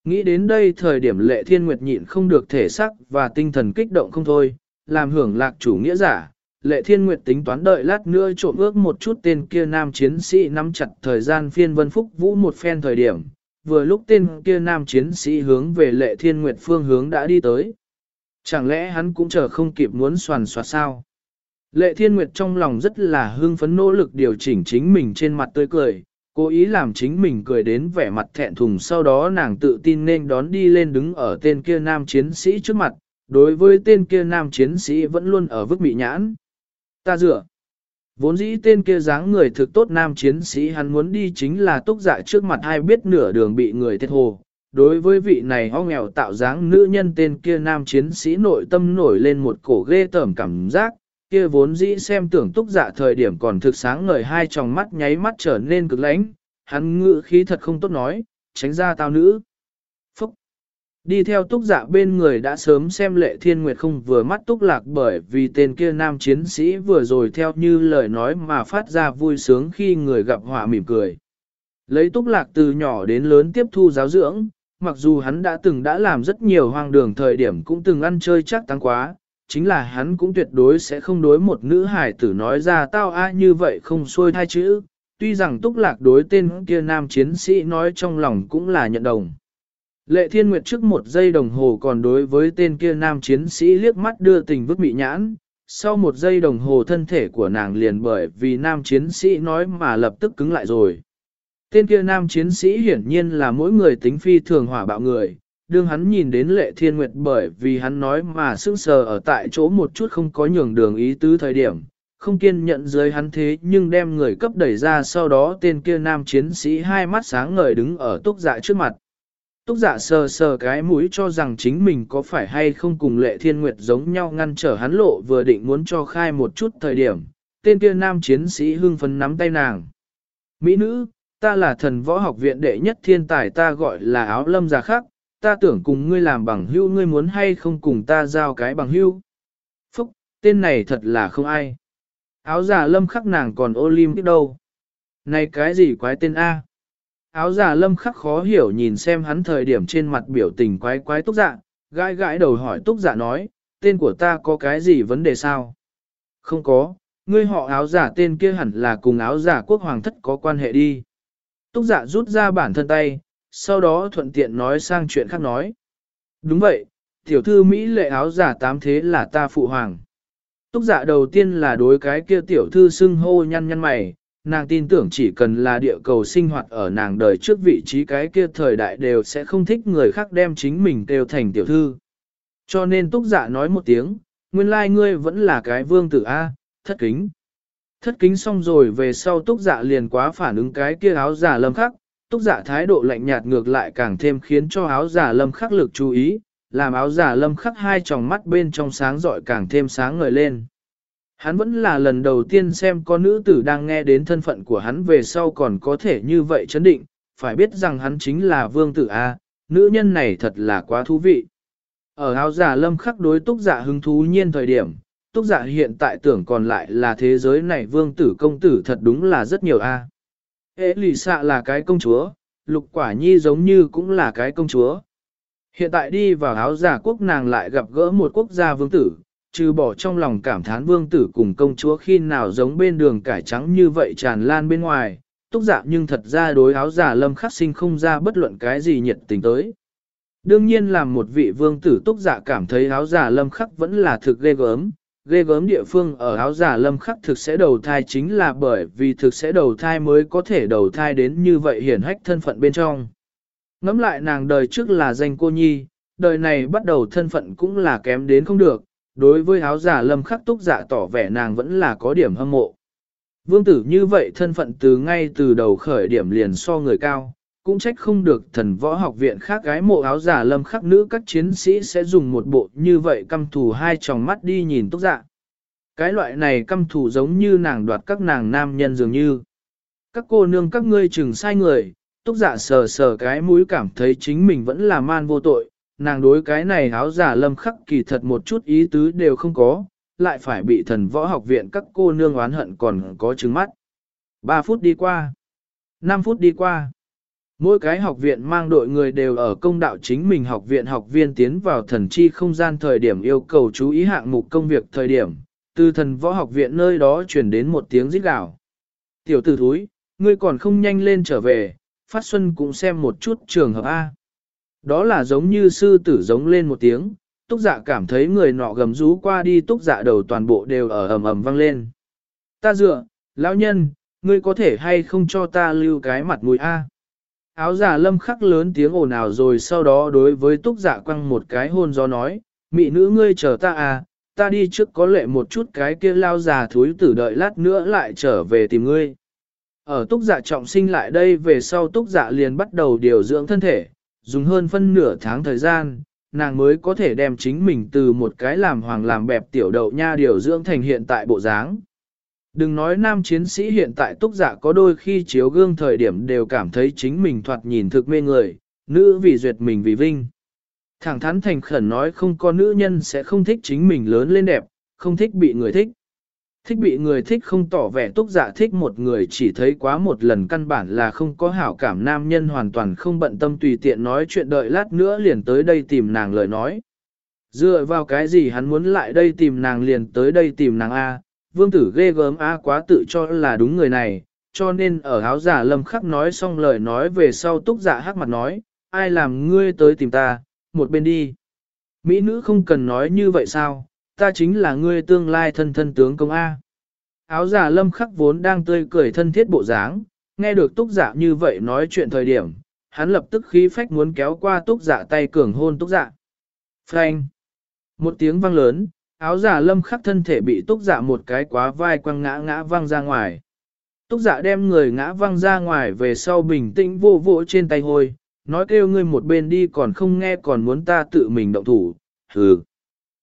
Nghĩ đến đây thời điểm lệ thiên nguyệt nhịn không được thể sắc và tinh thần kích động không thôi, làm hưởng lạc chủ nghĩa giả. Lệ thiên nguyệt tính toán đợi lát nữa trộm ước một chút tên kia nam chiến sĩ nắm chặt thời gian phiên vân phúc vũ một phen thời điểm, vừa lúc tên kia nam chiến sĩ hướng về lệ thiên nguyệt phương hướng đã đi tới. Chẳng lẽ hắn cũng chờ không kịp muốn soàn soạt sao? Lệ thiên nguyệt trong lòng rất là hưng phấn nỗ lực điều chỉnh chính mình trên mặt tươi cười, Cố ý làm chính mình cười đến vẻ mặt thẹn thùng sau đó nàng tự tin nên đón đi lên đứng ở tên kia nam chiến sĩ trước mặt, đối với tên kia nam chiến sĩ vẫn luôn ở vức bị nhãn. Ta dựa. Vốn dĩ tên kia dáng người thực tốt nam chiến sĩ hắn muốn đi chính là túc dạ trước mặt ai biết nửa đường bị người thiệt hồ. Đối với vị này ho nghèo tạo dáng nữ nhân tên kia nam chiến sĩ nội tâm nổi lên một cổ ghê tởm cảm giác, kia vốn dĩ xem tưởng túc dạ thời điểm còn thực sáng ngời hai tròng mắt nháy mắt trở nên cực lãnh, hắn ngự khí thật không tốt nói, tránh ra tao nữ. Phúc! Đi theo túc dạ bên người đã sớm xem lệ thiên nguyệt không vừa mắt túc lạc bởi vì tên kia nam chiến sĩ vừa rồi theo như lời nói mà phát ra vui sướng khi người gặp họa mỉm cười. Lấy túc lạc từ nhỏ đến lớn tiếp thu giáo dưỡng, mặc dù hắn đã từng đã làm rất nhiều hoang đường thời điểm cũng từng ăn chơi chắc tăng quá, chính là hắn cũng tuyệt đối sẽ không đối một nữ hải tử nói ra tao a như vậy không xuôi thai chữ, tuy rằng túc lạc đối tên kia nam chiến sĩ nói trong lòng cũng là nhận đồng. Lệ Thiên Nguyệt trước một giây đồng hồ còn đối với tên kia nam chiến sĩ liếc mắt đưa tình vứt bị nhãn, sau một giây đồng hồ thân thể của nàng liền bởi vì nam chiến sĩ nói mà lập tức cứng lại rồi. Tên kia nam chiến sĩ hiển nhiên là mỗi người tính phi thường hỏa bạo người, đương hắn nhìn đến lệ thiên nguyệt bởi vì hắn nói mà sững sờ ở tại chỗ một chút không có nhường đường ý tứ thời điểm, không kiên nhận dưới hắn thế nhưng đem người cấp đẩy ra sau đó tên kia nam chiến sĩ hai mắt sáng ngời đứng ở túc dạ trước mặt. Túc dạ sờ sờ cái mũi cho rằng chính mình có phải hay không cùng lệ thiên nguyệt giống nhau ngăn trở hắn lộ vừa định muốn cho khai một chút thời điểm, tên kia nam chiến sĩ hưng phấn nắm tay nàng. Mỹ nữ, ta là thần võ học viện đệ nhất thiên tài ta gọi là áo lâm già khắc, ta tưởng cùng ngươi làm bằng hữu, ngươi muốn hay không cùng ta giao cái bằng hữu? Phúc, tên này thật là không ai. Áo giả lâm khắc nàng còn ô lim biết đâu. Này cái gì quái tên A? Áo giả lâm khắc khó hiểu nhìn xem hắn thời điểm trên mặt biểu tình quái quái túc dạ, gãi gãi đầu hỏi túc dạ nói, tên của ta có cái gì vấn đề sao? Không có, ngươi họ áo giả tên kia hẳn là cùng áo giả quốc hoàng thất có quan hệ đi. Túc dạ rút ra bản thân tay, sau đó thuận tiện nói sang chuyện khác nói. Đúng vậy, tiểu thư Mỹ lệ áo giả tám thế là ta phụ hoàng. Túc dạ đầu tiên là đối cái kia tiểu thư xưng hô nhăn nhăn mày, nàng tin tưởng chỉ cần là địa cầu sinh hoạt ở nàng đời trước vị trí cái kia thời đại đều sẽ không thích người khác đem chính mình kêu thành tiểu thư. Cho nên túc dạ nói một tiếng, nguyên lai like ngươi vẫn là cái vương tử A, thất kính. Thất kính xong rồi về sau túc dạ liền quá phản ứng cái kia áo giả lâm khắc, túc giả thái độ lạnh nhạt ngược lại càng thêm khiến cho áo giả lâm khắc lực chú ý, làm áo giả lâm khắc hai tròng mắt bên trong sáng rọi càng thêm sáng ngời lên. Hắn vẫn là lần đầu tiên xem có nữ tử đang nghe đến thân phận của hắn về sau còn có thể như vậy chấn định, phải biết rằng hắn chính là vương tử A, nữ nhân này thật là quá thú vị. Ở áo giả lâm khắc đối túc giả hứng thú nhiên thời điểm, túc giả hiện tại tưởng còn lại là thế giới này vương tử công tử thật đúng là rất nhiều A. Ế lì xạ là cái công chúa, lục quả nhi giống như cũng là cái công chúa. Hiện tại đi vào áo giả quốc nàng lại gặp gỡ một quốc gia vương tử, trừ bỏ trong lòng cảm thán vương tử cùng công chúa khi nào giống bên đường cải trắng như vậy tràn lan bên ngoài, túc dạ nhưng thật ra đối áo giả lâm khắc sinh không ra bất luận cái gì nhiệt tình tới. Đương nhiên làm một vị vương tử túc dạ cảm thấy áo giả lâm khắc vẫn là thực ghê gớm, ghê gớm địa phương ở áo giả lâm khắc thực sẽ đầu thai chính là bởi vì thực sẽ đầu thai mới có thể đầu thai đến như vậy hiển hách thân phận bên trong. Ngắm lại nàng đời trước là danh cô nhi, đời này bắt đầu thân phận cũng là kém đến không được, đối với áo giả lâm khắc túc giả tỏ vẻ nàng vẫn là có điểm hâm mộ. Vương tử như vậy thân phận từ ngay từ đầu khởi điểm liền so người cao, cũng trách không được thần võ học viện khác gái mộ áo giả lâm khắc nữ các chiến sĩ sẽ dùng một bộ như vậy căm thù hai tròng mắt đi nhìn túc dạ. Cái loại này căm thù giống như nàng đoạt các nàng nam nhân dường như. Các cô nương các ngươi chừng sai người, túc dạ sờ sờ cái mũi cảm thấy chính mình vẫn là man vô tội, nàng đối cái này áo giả lâm khắc kỳ thật một chút ý tứ đều không có, lại phải bị thần võ học viện các cô nương oán hận còn có trứng mắt. 3 phút đi qua, 5 phút đi qua. Mỗi cái học viện mang đội người đều ở công đạo chính mình học viện học viên tiến vào thần chi không gian thời điểm yêu cầu chú ý hạng mục công việc thời điểm, từ thần võ học viện nơi đó truyền đến một tiếng rít gào. Tiểu tử thúi, ngươi còn không nhanh lên trở về, phát xuân cũng xem một chút trường hợp A. Đó là giống như sư tử giống lên một tiếng, túc dạ cảm thấy người nọ gầm rú qua đi túc dạ đầu toàn bộ đều ở ầm ầm vang lên. Ta dựa, lão nhân, ngươi có thể hay không cho ta lưu cái mặt mũi A. Áo giả lâm khắc lớn tiếng ồn ào rồi sau đó đối với túc giả quăng một cái hôn gió nói, mị nữ ngươi chờ ta à, ta đi trước có lệ một chút cái kia lao già thúi tử đợi lát nữa lại trở về tìm ngươi. Ở túc giả trọng sinh lại đây về sau túc giả liền bắt đầu điều dưỡng thân thể, dùng hơn phân nửa tháng thời gian, nàng mới có thể đem chính mình từ một cái làm hoàng làm bẹp tiểu đậu nha điều dưỡng thành hiện tại bộ dáng. Đừng nói nam chiến sĩ hiện tại túc giả có đôi khi chiếu gương thời điểm đều cảm thấy chính mình thoạt nhìn thực mê người, nữ vì duyệt mình vì vinh. Thẳng thắn thành khẩn nói không có nữ nhân sẽ không thích chính mình lớn lên đẹp, không thích bị người thích. Thích bị người thích không tỏ vẻ túc giả thích một người chỉ thấy quá một lần căn bản là không có hảo cảm nam nhân hoàn toàn không bận tâm tùy tiện nói chuyện đợi lát nữa liền tới đây tìm nàng lời nói. Dựa vào cái gì hắn muốn lại đây tìm nàng liền tới đây tìm nàng A, vương tử ghê gớm á quá tự cho là đúng người này, cho nên ở áo giả lâm khắc nói xong lời nói về sau túc giả hắc mặt nói, ai làm ngươi tới tìm ta, một bên đi. Mỹ nữ không cần nói như vậy sao, ta chính là ngươi tương lai thân thân tướng công A. Áo giả lâm khắc vốn đang tươi cười thân thiết bộ dáng, nghe được túc giả như vậy nói chuyện thời điểm, hắn lập tức khí phách muốn kéo qua túc giả tay cường hôn túc giả. Frank! Một tiếng vang lớn, áo giả lâm khắc thân thể bị túc dạ một cái quá vai quăng ngã ngã văng ra ngoài. Túc dạ đem người ngã văng ra ngoài về sau bình tĩnh vô vỗ trên tay hôi, nói kêu ngươi một bên đi còn không nghe còn muốn ta tự mình động thủ, hừ.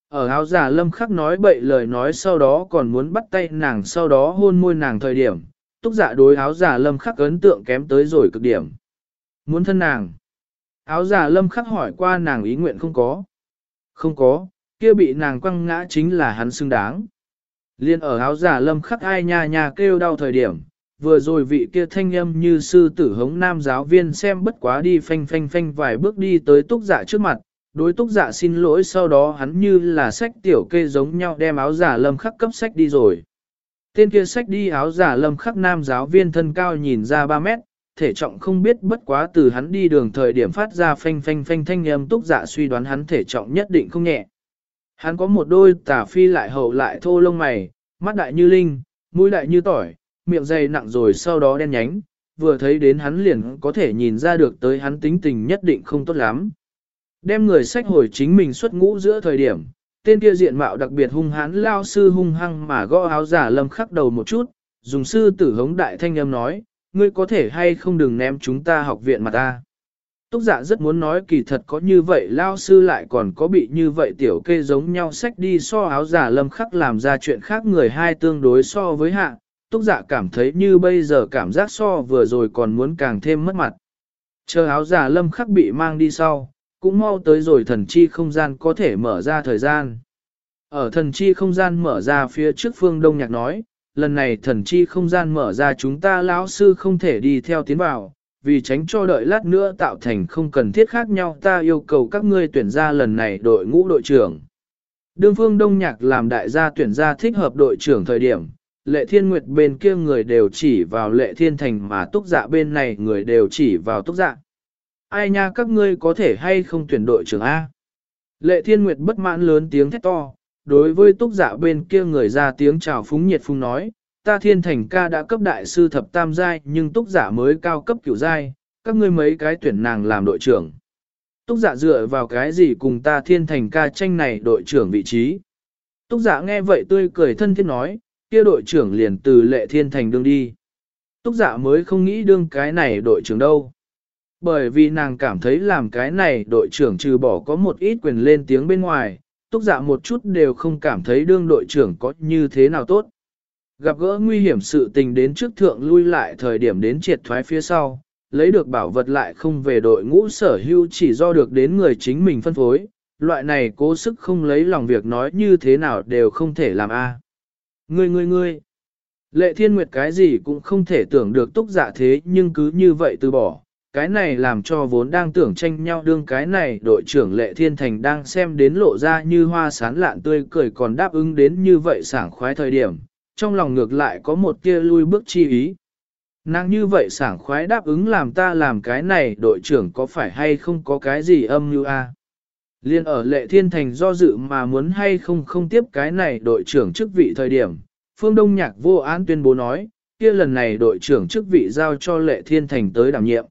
Ở áo giả lâm khắc nói bậy lời nói sau đó còn muốn bắt tay nàng sau đó hôn môi nàng thời điểm, túc giả đối áo giả lâm khắc ấn tượng kém tới rồi cực điểm. Muốn thân nàng. Áo giả lâm khắc hỏi qua nàng ý nguyện không có. Không có, kia bị nàng quăng ngã chính là hắn xứng đáng. Liên ở áo giả lâm khắc ai nha nha kêu đau thời điểm, vừa rồi vị kia thanh âm như sư tử hống nam giáo viên xem bất quá đi phanh phanh phanh vài bước đi tới túc dạ trước mặt, đối túc dạ xin lỗi sau đó hắn như là sách tiểu kê giống nhau đem áo giả lâm khắc cấp sách đi rồi. Tên kia sách đi áo giả lâm khắc nam giáo viên thân cao nhìn ra 3 mét, thể trọng không biết bất quá từ hắn đi đường thời điểm phát ra phanh phanh phanh thanh âm túc dạ suy đoán hắn thể trọng nhất định không nhẹ. Hắn có một đôi tà phi lại hậu lại thô lông mày, mắt đại như linh, mũi đại như tỏi, miệng dày nặng rồi sau đó đen nhánh, vừa thấy đến hắn liền có thể nhìn ra được tới hắn tính tình nhất định không tốt lắm. Đem người sách hồi chính mình xuất ngũ giữa thời điểm, tên kia diện mạo đặc biệt hung hãn lao sư hung hăng mà gõ áo giả lâm khắc đầu một chút, dùng sư tử hống đại thanh âm nói, ngươi có thể hay không đừng ném chúng ta học viện mà ta. Túc dạ rất muốn nói kỳ thật có như vậy lao sư lại còn có bị như vậy tiểu kê giống nhau sách đi so áo giả lâm khắc làm ra chuyện khác người hai tương đối so với hạ, túc dạ cảm thấy như bây giờ cảm giác so vừa rồi còn muốn càng thêm mất mặt. Chờ áo giả lâm khắc bị mang đi sau, cũng mau tới rồi thần chi không gian có thể mở ra thời gian. Ở thần chi không gian mở ra phía trước phương đông nhạc nói, lần này thần chi không gian mở ra chúng ta lão sư không thể đi theo tiến vào, vì tránh cho đợi lát nữa tạo thành không cần thiết khác nhau ta yêu cầu các ngươi tuyển ra lần này đội ngũ đội trưởng. Đương phương đông nhạc làm đại gia tuyển ra thích hợp đội trưởng thời điểm, lệ thiên nguyệt bên kia người đều chỉ vào lệ thiên thành mà túc dạ bên này người đều chỉ vào túc dạ. Ai nha các ngươi có thể hay không tuyển đội trưởng A? Lệ thiên nguyệt bất mãn lớn tiếng thét to, đối với túc dạ bên kia người ra tiếng chào phúng nhiệt phung nói, ta thiên thành ca đã cấp đại sư thập tam giai nhưng túc giả mới cao cấp cửu giai, các ngươi mấy cái tuyển nàng làm đội trưởng. Túc giả dựa vào cái gì cùng ta thiên thành ca tranh này đội trưởng vị trí. Túc giả nghe vậy tươi cười thân thiết nói, kia đội trưởng liền từ lệ thiên thành đương đi. Túc giả mới không nghĩ đương cái này đội trưởng đâu. Bởi vì nàng cảm thấy làm cái này đội trưởng trừ bỏ có một ít quyền lên tiếng bên ngoài, túc giả một chút đều không cảm thấy đương đội trưởng có như thế nào tốt. Gặp gỡ nguy hiểm sự tình đến trước thượng lui lại thời điểm đến triệt thoái phía sau, lấy được bảo vật lại không về đội ngũ sở hữu chỉ do được đến người chính mình phân phối, loại này cố sức không lấy lòng việc nói như thế nào đều không thể làm a. À. Ngươi ngươi ngươi, lệ thiên nguyệt cái gì cũng không thể tưởng được túc dạ thế nhưng cứ như vậy từ bỏ. Cái này làm cho vốn đang tưởng tranh nhau đương cái này đội trưởng lệ thiên thành đang xem đến lộ ra như hoa sán lạn tươi cười còn đáp ứng đến như vậy sảng khoái thời điểm, trong lòng ngược lại có một tia lui bước chi ý. Nàng như vậy sảng khoái đáp ứng làm ta làm cái này đội trưởng có phải hay không có cái gì âm như a? Liên ở lệ thiên thành do dự mà muốn hay không không tiếp cái này đội trưởng chức vị thời điểm, phương đông nhạc vô án tuyên bố nói, kia lần này đội trưởng chức vị giao cho lệ thiên thành tới đảm nhiệm.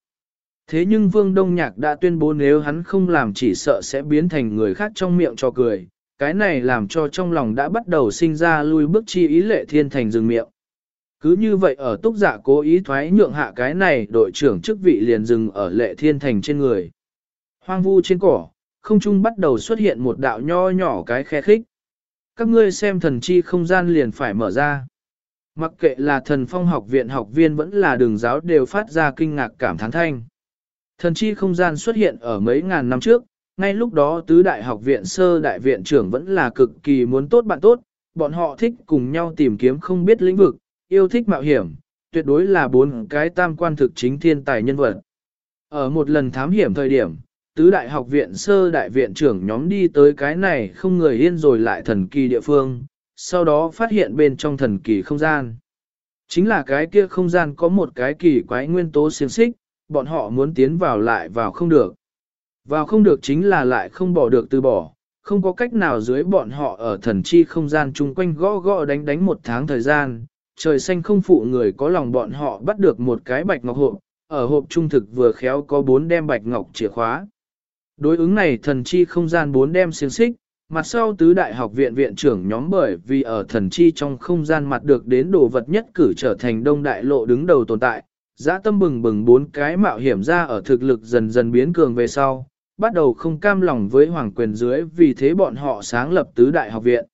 Thế nhưng Vương Đông Nhạc đã tuyên bố nếu hắn không làm chỉ sợ sẽ biến thành người khác trong miệng cho cười, cái này làm cho trong lòng đã bắt đầu sinh ra lui bước chi ý lệ thiên thành dừng miệng. Cứ như vậy ở túc giả cố ý thoái nhượng hạ cái này đội trưởng chức vị liền dừng ở lệ thiên thành trên người. Hoang vu trên cỏ, không trung bắt đầu xuất hiện một đạo nho nhỏ cái khe khích. Các ngươi xem thần chi không gian liền phải mở ra. Mặc kệ là thần phong học viện học viên vẫn là đường giáo đều phát ra kinh ngạc cảm thán thanh. Thần chi không gian xuất hiện ở mấy ngàn năm trước, ngay lúc đó tứ đại học viện sơ đại viện trưởng vẫn là cực kỳ muốn tốt bạn tốt, bọn họ thích cùng nhau tìm kiếm không biết lĩnh vực, yêu thích mạo hiểm, tuyệt đối là bốn cái tam quan thực chính thiên tài nhân vật. Ở một lần thám hiểm thời điểm, tứ đại học viện sơ đại viện trưởng nhóm đi tới cái này không người yên rồi lại thần kỳ địa phương, sau đó phát hiện bên trong thần kỳ không gian. Chính là cái kia không gian có một cái kỳ quái nguyên tố xiềng xích, bọn họ muốn tiến vào lại vào không được. Vào không được chính là lại không bỏ được từ bỏ, không có cách nào dưới bọn họ ở thần chi không gian chung quanh gõ gõ đánh đánh một tháng thời gian, trời xanh không phụ người có lòng bọn họ bắt được một cái bạch ngọc hộp, ở hộp trung thực vừa khéo có bốn đem bạch ngọc chìa khóa. Đối ứng này thần chi không gian bốn đem xiềng xích, mặt sau tứ đại học viện viện trưởng nhóm bởi vì ở thần chi trong không gian mặt được đến đồ vật nhất cử trở thành đông đại lộ đứng đầu tồn tại, giã tâm bừng bừng bốn cái mạo hiểm ra ở thực lực dần dần biến cường về sau, bắt đầu không cam lòng với hoàng quyền dưới vì thế bọn họ sáng lập tứ đại học viện.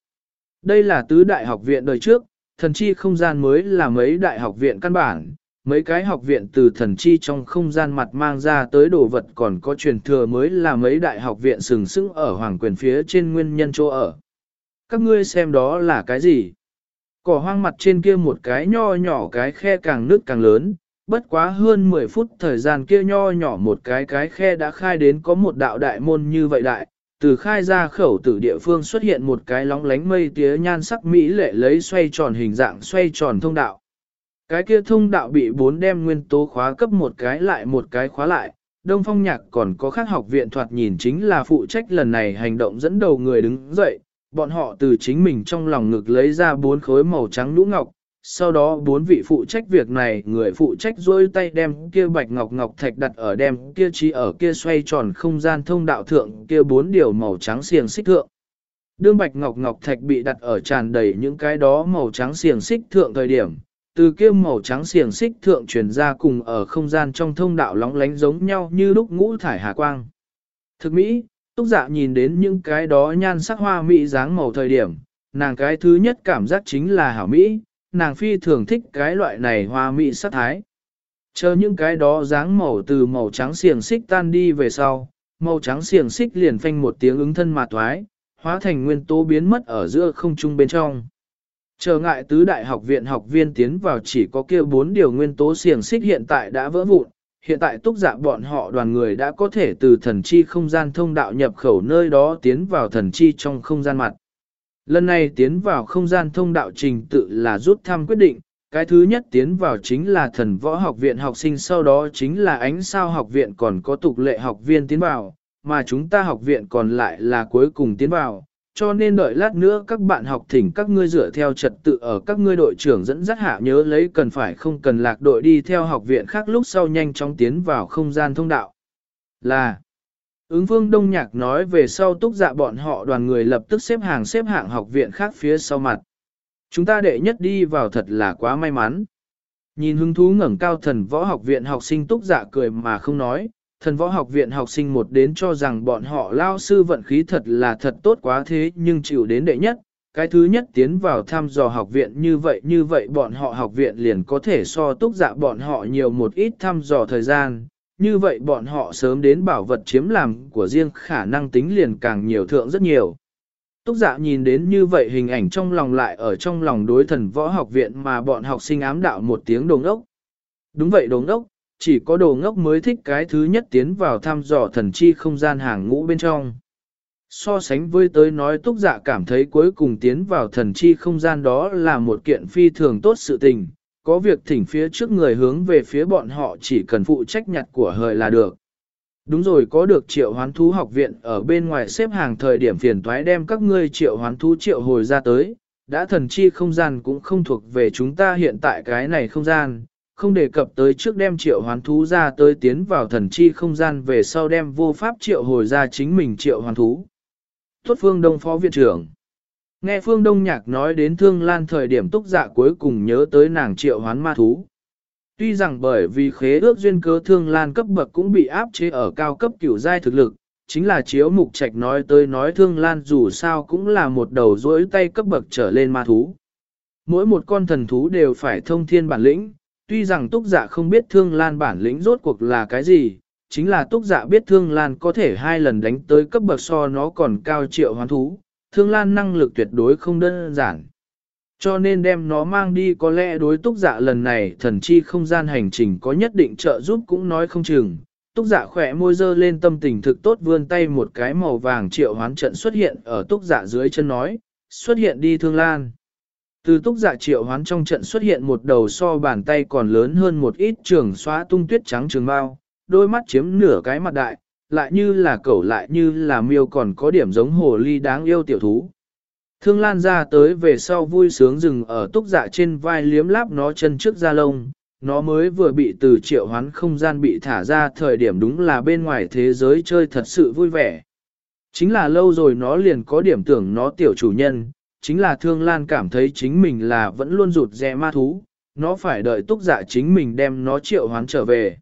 Đây là tứ đại học viện đời trước, thần chi không gian mới là mấy đại học viện căn bản, mấy cái học viện từ thần chi trong không gian mặt mang ra tới đồ vật còn có truyền thừa mới là mấy đại học viện sừng sững ở hoàng quyền phía trên nguyên nhân chỗ ở. Các ngươi xem đó là cái gì? Cỏ hoang mặt trên kia một cái nho nhỏ cái khe càng nước càng lớn, bất quá hơn 10 phút thời gian kia nho nhỏ một cái cái khe đã khai đến có một đạo đại môn như vậy đại, từ khai ra khẩu tử địa phương xuất hiện một cái lóng lánh mây tía nhan sắc mỹ lệ lấy xoay tròn hình dạng xoay tròn thông đạo. Cái kia thông đạo bị bốn đem nguyên tố khóa cấp một cái lại một cái khóa lại, Đông Phong Nhạc còn có khác học viện thoạt nhìn chính là phụ trách lần này hành động dẫn đầu người đứng dậy, bọn họ từ chính mình trong lòng ngực lấy ra bốn khối màu trắng lũ ngọc, sau đó bốn vị phụ trách việc này người phụ trách dôi tay đem kia bạch ngọc ngọc thạch đặt ở đem kia trí ở kia xoay tròn không gian thông đạo thượng kia bốn điều màu trắng xiềng xích thượng. Đương bạch ngọc ngọc thạch bị đặt ở tràn đầy những cái đó màu trắng xiềng xích thượng thời điểm, từ kia màu trắng xiềng xích thượng truyền ra cùng ở không gian trong thông đạo lóng lánh giống nhau như lúc ngũ thải hà quang. Thực mỹ, túc dạ nhìn đến những cái đó nhan sắc hoa mỹ dáng màu thời điểm, nàng cái thứ nhất cảm giác chính là hảo mỹ, nàng phi thường thích cái loại này hoa mỹ sắc thái. Chờ những cái đó dáng màu từ màu trắng xiềng xích tan đi về sau, màu trắng xiềng xích liền phanh một tiếng ứng thân mà thoái, hóa thành nguyên tố biến mất ở giữa không trung bên trong. Chờ ngại tứ đại học viện học viên tiến vào chỉ có kia bốn điều nguyên tố xiềng xích hiện tại đã vỡ vụn, hiện tại túc dạ bọn họ đoàn người đã có thể từ thần chi không gian thông đạo nhập khẩu nơi đó tiến vào thần chi trong không gian mặt. Lần này tiến vào không gian thông đạo trình tự là rút thăm quyết định, cái thứ nhất tiến vào chính là thần võ học viện học sinh sau đó chính là ánh sao học viện còn có tục lệ học viên tiến vào, mà chúng ta học viện còn lại là cuối cùng tiến vào, cho nên đợi lát nữa các bạn học thỉnh các ngươi dựa theo trật tự ở các ngươi đội trưởng dẫn dắt hạ nhớ lấy cần phải không cần lạc đội đi theo học viện khác lúc sau nhanh chóng tiến vào không gian thông đạo. Là Ứng phương Đông Nhạc nói về sau túc dạ bọn họ đoàn người lập tức xếp hàng xếp hạng học viện khác phía sau mặt. Chúng ta đệ nhất đi vào thật là quá may mắn. Nhìn hứng thú ngẩng cao thần võ học viện học sinh túc dạ cười mà không nói, thần võ học viện học sinh một đến cho rằng bọn họ lao sư vận khí thật là thật tốt quá thế nhưng chịu đến đệ nhất. Cái thứ nhất tiến vào thăm dò học viện như vậy như vậy bọn họ học viện liền có thể so túc dạ bọn họ nhiều một ít thăm dò thời gian, như vậy bọn họ sớm đến bảo vật chiếm làm của riêng khả năng tính liền càng nhiều thượng rất nhiều. Túc dạ nhìn đến như vậy hình ảnh trong lòng lại ở trong lòng đối thần võ học viện mà bọn học sinh ám đạo một tiếng đồ ngốc. Đúng vậy đồ ngốc, chỉ có đồ ngốc mới thích cái thứ nhất tiến vào thăm dò thần chi không gian hàng ngũ bên trong. So sánh với tới nói túc dạ cảm thấy cuối cùng tiến vào thần chi không gian đó là một kiện phi thường tốt sự tình, có việc thỉnh phía trước người hướng về phía bọn họ chỉ cần phụ trách nhặt của hời là được. Đúng rồi có được triệu hoán thú học viện ở bên ngoài xếp hàng thời điểm phiền toái đem các ngươi triệu hoán thú triệu hồi ra tới, đã thần chi không gian cũng không thuộc về chúng ta hiện tại cái này không gian, không đề cập tới trước đem triệu hoán thú ra tới tiến vào thần chi không gian về sau đem vô pháp triệu hồi ra chính mình triệu hoán thú. Tuất phương đông phó viện trưởng Nghe Phương Đông Nhạc nói đến Thương Lan thời điểm túc dạ cuối cùng nhớ tới nàng triệu hoán ma thú. Tuy rằng bởi vì khế ước duyên cớ Thương Lan cấp bậc cũng bị áp chế ở cao cấp cửu giai thực lực, chính là chiếu mục trạch nói tới nói Thương Lan dù sao cũng là một đầu rỗi tay cấp bậc trở lên ma thú. Mỗi một con thần thú đều phải thông thiên bản lĩnh, tuy rằng túc dạ không biết Thương Lan bản lĩnh rốt cuộc là cái gì, chính là túc dạ biết Thương Lan có thể hai lần đánh tới cấp bậc so nó còn cao triệu hoán thú thương lan năng lực tuyệt đối không đơn giản. Cho nên đem nó mang đi có lẽ đối túc dạ lần này thần chi không gian hành trình có nhất định trợ giúp cũng nói không chừng. Túc dạ khỏe môi dơ lên tâm tình thực tốt vươn tay một cái màu vàng triệu hoán trận xuất hiện ở túc dạ dưới chân nói, xuất hiện đi thương lan. Từ túc dạ triệu hoán trong trận xuất hiện một đầu so bàn tay còn lớn hơn một ít trường xóa tung tuyết trắng trường bao, đôi mắt chiếm nửa cái mặt đại, lại như là cẩu lại như là miêu còn có điểm giống hồ ly đáng yêu tiểu thú. Thương Lan ra tới về sau vui sướng dừng ở túc dạ trên vai liếm láp nó chân trước da lông, nó mới vừa bị từ triệu hoán không gian bị thả ra thời điểm đúng là bên ngoài thế giới chơi thật sự vui vẻ. Chính là lâu rồi nó liền có điểm tưởng nó tiểu chủ nhân, chính là Thương Lan cảm thấy chính mình là vẫn luôn rụt rè ma thú, nó phải đợi túc dạ chính mình đem nó triệu hoán trở về.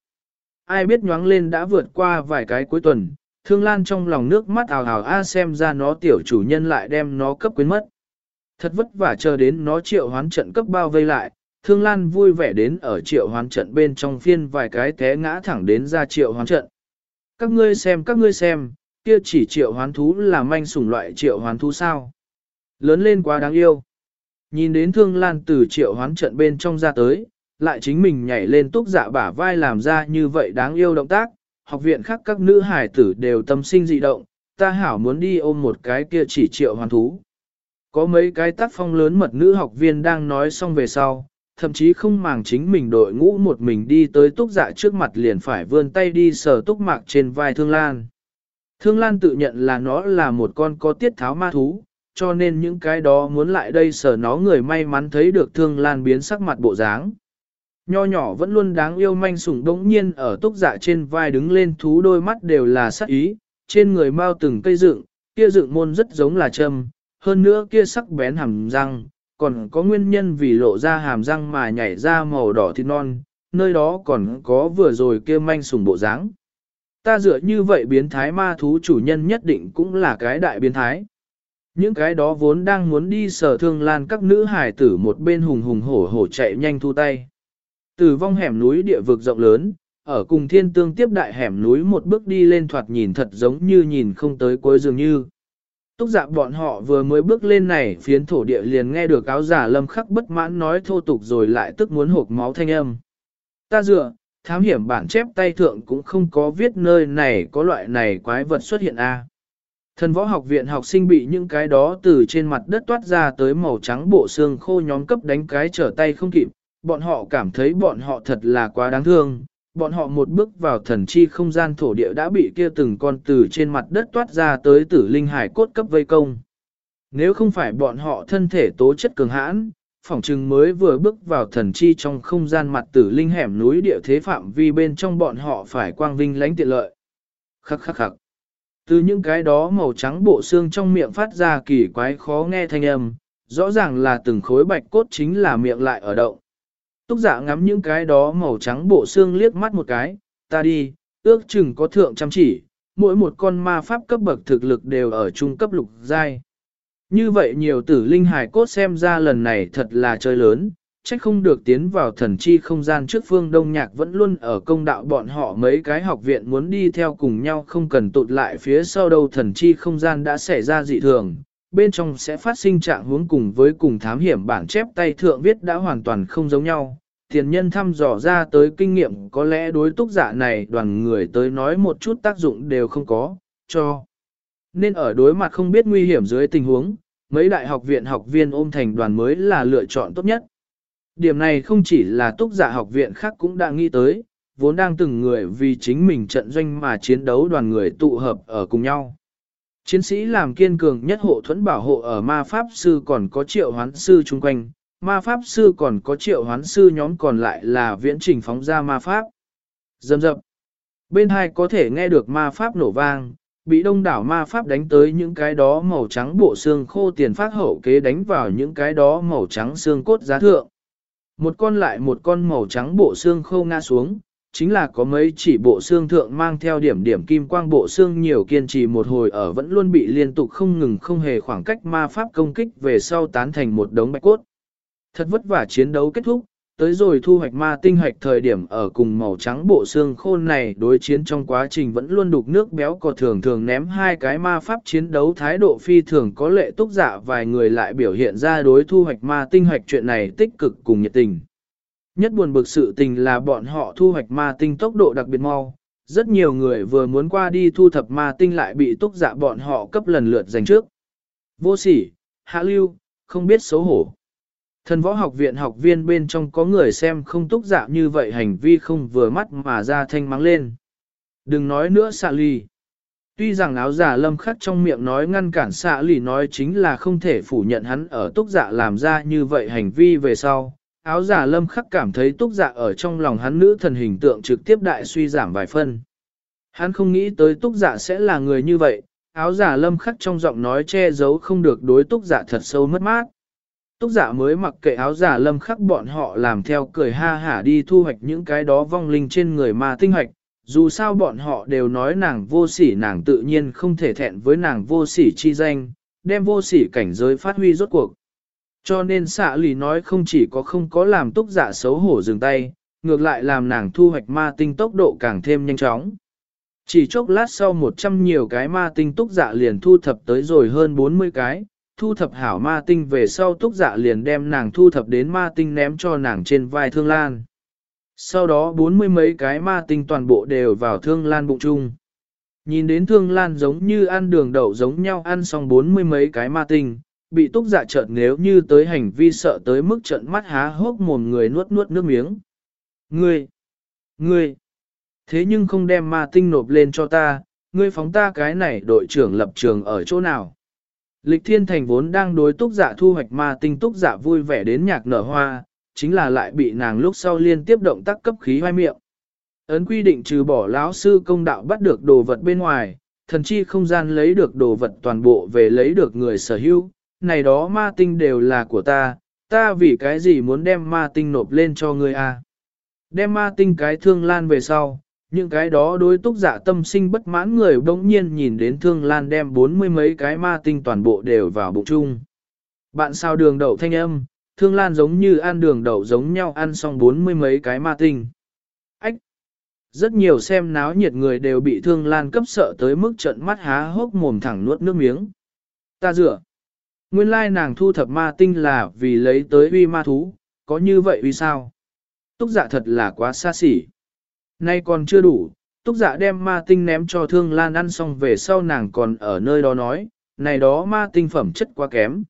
Ai biết nhoáng lên đã vượt qua vài cái cuối tuần, thương lan trong lòng nước mắt ào ào a xem ra nó tiểu chủ nhân lại đem nó cấp quyến mất. Thật vất vả chờ đến nó triệu hoán trận cấp bao vây lại, thương lan vui vẻ đến ở triệu hoán trận bên trong phiên vài cái té ngã thẳng đến ra triệu hoán trận. Các ngươi xem các ngươi xem, kia chỉ triệu hoán thú là manh sủng loại triệu hoán thú sao. Lớn lên quá đáng yêu. Nhìn đến thương lan từ triệu hoán trận bên trong ra tới, lại chính mình nhảy lên túc dạ bả vai làm ra như vậy đáng yêu động tác, học viện khác các nữ hài tử đều tâm sinh dị động, ta hảo muốn đi ôm một cái kia chỉ triệu hoàn thú. Có mấy cái tác phong lớn mật nữ học viên đang nói xong về sau, thậm chí không màng chính mình đội ngũ một mình đi tới túc dạ trước mặt liền phải vươn tay đi sờ túc mạc trên vai thương lan. Thương lan tự nhận là nó là một con có tiết tháo ma thú, cho nên những cái đó muốn lại đây sờ nó người may mắn thấy được thương lan biến sắc mặt bộ dáng. Nho nhỏ vẫn luôn đáng yêu manh sủng đống nhiên ở túc dạ trên vai đứng lên thú đôi mắt đều là sắc ý, trên người mau từng cây dựng, kia dựng môn rất giống là châm, hơn nữa kia sắc bén hàm răng, còn có nguyên nhân vì lộ ra hàm răng mà nhảy ra màu đỏ thịt non, nơi đó còn có vừa rồi kia manh sủng bộ dáng. Ta dựa như vậy biến thái ma thú chủ nhân nhất định cũng là cái đại biến thái. Những cái đó vốn đang muốn đi sở thương lan các nữ hải tử một bên hùng hùng hổ hổ chạy nhanh thu tay. Từ vong hẻm núi địa vực rộng lớn, ở cùng thiên tương tiếp đại hẻm núi một bước đi lên thoạt nhìn thật giống như nhìn không tới cuối dường như. Túc dạ bọn họ vừa mới bước lên này phiến thổ địa liền nghe được áo giả lâm khắc bất mãn nói thô tục rồi lại tức muốn hộp máu thanh âm. Ta dựa, thám hiểm bản chép tay thượng cũng không có viết nơi này có loại này quái vật xuất hiện a. À. Thần võ học viện học sinh bị những cái đó từ trên mặt đất toát ra tới màu trắng bộ xương khô nhóm cấp đánh cái trở tay không kịp, bọn họ cảm thấy bọn họ thật là quá đáng thương, bọn họ một bước vào thần chi không gian thổ địa đã bị kia từng con từ trên mặt đất toát ra tới tử linh hải cốt cấp vây công. Nếu không phải bọn họ thân thể tố chất cường hãn, phỏng chừng mới vừa bước vào thần chi trong không gian mặt tử linh hẻm núi địa thế phạm vi bên trong bọn họ phải quang vinh lãnh tiện lợi. Khắc khắc khắc. Từ những cái đó màu trắng bộ xương trong miệng phát ra kỳ quái khó nghe thanh âm, rõ ràng là từng khối bạch cốt chính là miệng lại ở động. Túc giả ngắm những cái đó màu trắng bộ xương liếc mắt một cái, ta đi, ước chừng có thượng chăm chỉ, mỗi một con ma pháp cấp bậc thực lực đều ở trung cấp lục giai. Như vậy nhiều tử linh hải cốt xem ra lần này thật là chơi lớn, trách không được tiến vào thần chi không gian trước phương Đông Nhạc vẫn luôn ở công đạo bọn họ mấy cái học viện muốn đi theo cùng nhau không cần tụt lại phía sau đâu thần chi không gian đã xảy ra dị thường, bên trong sẽ phát sinh trạng hướng cùng với cùng thám hiểm bản chép tay thượng viết đã hoàn toàn không giống nhau. Tiền nhân thăm dò ra tới kinh nghiệm có lẽ đối túc giả này đoàn người tới nói một chút tác dụng đều không có, cho. Nên ở đối mặt không biết nguy hiểm dưới tình huống, mấy đại học viện học viên ôm thành đoàn mới là lựa chọn tốt nhất. Điểm này không chỉ là túc giả học viện khác cũng đã nghĩ tới, vốn đang từng người vì chính mình trận doanh mà chiến đấu đoàn người tụ hợp ở cùng nhau. Chiến sĩ làm kiên cường nhất hộ thuẫn bảo hộ ở ma pháp sư còn có triệu hoán sư chung quanh, ma pháp sư còn có triệu hoán sư nhóm còn lại là viễn trình phóng ra ma pháp. Dầm dập. Bên hai có thể nghe được ma pháp nổ vang, bị đông đảo ma pháp đánh tới những cái đó màu trắng bộ xương khô tiền phát hậu kế đánh vào những cái đó màu trắng xương cốt giá thượng. Một con lại một con màu trắng bộ xương khô ngã xuống, chính là có mấy chỉ bộ xương thượng mang theo điểm điểm kim quang bộ xương nhiều kiên trì một hồi ở vẫn luôn bị liên tục không ngừng không hề khoảng cách ma pháp công kích về sau tán thành một đống bạch cốt. Thật vất vả chiến đấu kết thúc, tới rồi thu hoạch ma tinh hoạch thời điểm ở cùng màu trắng bộ xương khôn này đối chiến trong quá trình vẫn luôn đục nước béo có thường thường ném hai cái ma pháp chiến đấu thái độ phi thường có lệ túc dạ vài người lại biểu hiện ra đối thu hoạch ma tinh hoạch chuyện này tích cực cùng nhiệt tình. Nhất buồn bực sự tình là bọn họ thu hoạch ma tinh tốc độ đặc biệt mau, rất nhiều người vừa muốn qua đi thu thập ma tinh lại bị túc dạ bọn họ cấp lần lượt giành trước. Vô sỉ, hạ lưu, không biết xấu hổ. Thần võ học viện học viên bên trong có người xem không túc dạ như vậy hành vi không vừa mắt mà ra thanh mắng lên. Đừng nói nữa xạ ly. Tuy rằng áo giả lâm khắc trong miệng nói ngăn cản xạ lì nói chính là không thể phủ nhận hắn ở túc dạ làm ra như vậy hành vi về sau. Áo giả lâm khắc cảm thấy túc dạ ở trong lòng hắn nữ thần hình tượng trực tiếp đại suy giảm vài phân. Hắn không nghĩ tới túc dạ sẽ là người như vậy, áo giả lâm khắc trong giọng nói che giấu không được đối túc dạ thật sâu mất mát. Túc giả mới mặc kệ áo giả lâm khắc bọn họ làm theo cười ha hả đi thu hoạch những cái đó vong linh trên người ma tinh hoạch. Dù sao bọn họ đều nói nàng vô sỉ nàng tự nhiên không thể thẹn với nàng vô sỉ chi danh, đem vô sỉ cảnh giới phát huy rốt cuộc. Cho nên xạ lì nói không chỉ có không có làm túc giả xấu hổ dừng tay, ngược lại làm nàng thu hoạch ma tinh tốc độ càng thêm nhanh chóng. Chỉ chốc lát sau một trăm nhiều cái ma tinh túc dạ liền thu thập tới rồi hơn 40 cái, thu thập hảo ma tinh về sau túc dạ liền đem nàng thu thập đến ma tinh ném cho nàng trên vai thương lan. Sau đó bốn mươi mấy cái ma tinh toàn bộ đều vào thương lan bụng chung. Nhìn đến thương lan giống như ăn đường đậu giống nhau ăn xong bốn mươi mấy cái ma tinh, bị túc dạ chợt nếu như tới hành vi sợ tới mức trận mắt há hốc mồm người nuốt nuốt nước miếng. Ngươi! Ngươi! Thế nhưng không đem ma tinh nộp lên cho ta, ngươi phóng ta cái này đội trưởng lập trường ở chỗ nào? Lịch thiên thành vốn đang đối túc giả thu hoạch ma tinh túc giả vui vẻ đến nhạc nở hoa, chính là lại bị nàng lúc sau liên tiếp động tác cấp khí hoai miệng. Ấn quy định trừ bỏ lão sư công đạo bắt được đồ vật bên ngoài, thần chi không gian lấy được đồ vật toàn bộ về lấy được người sở hữu, này đó ma tinh đều là của ta, ta vì cái gì muốn đem ma tinh nộp lên cho ngươi a? À? Đem ma tinh cái thương lan về sau, những cái đó đối túc giả tâm sinh bất mãn người bỗng nhiên nhìn đến thương lan đem bốn mươi mấy cái ma tinh toàn bộ đều vào bụng chung. Bạn sao đường đậu thanh âm, thương lan giống như ăn đường đậu giống nhau ăn xong bốn mươi mấy cái ma tinh. Ách! Rất nhiều xem náo nhiệt người đều bị thương lan cấp sợ tới mức trận mắt há hốc mồm thẳng nuốt nước miếng. Ta dựa! Nguyên lai nàng thu thập ma tinh là vì lấy tới uy ma thú, có như vậy uy sao? Túc giả dạ thật là quá xa xỉ. Nay còn chưa đủ, túc dạ đem ma tinh ném cho thương lan ăn xong về sau nàng còn ở nơi đó nói, này đó ma tinh phẩm chất quá kém.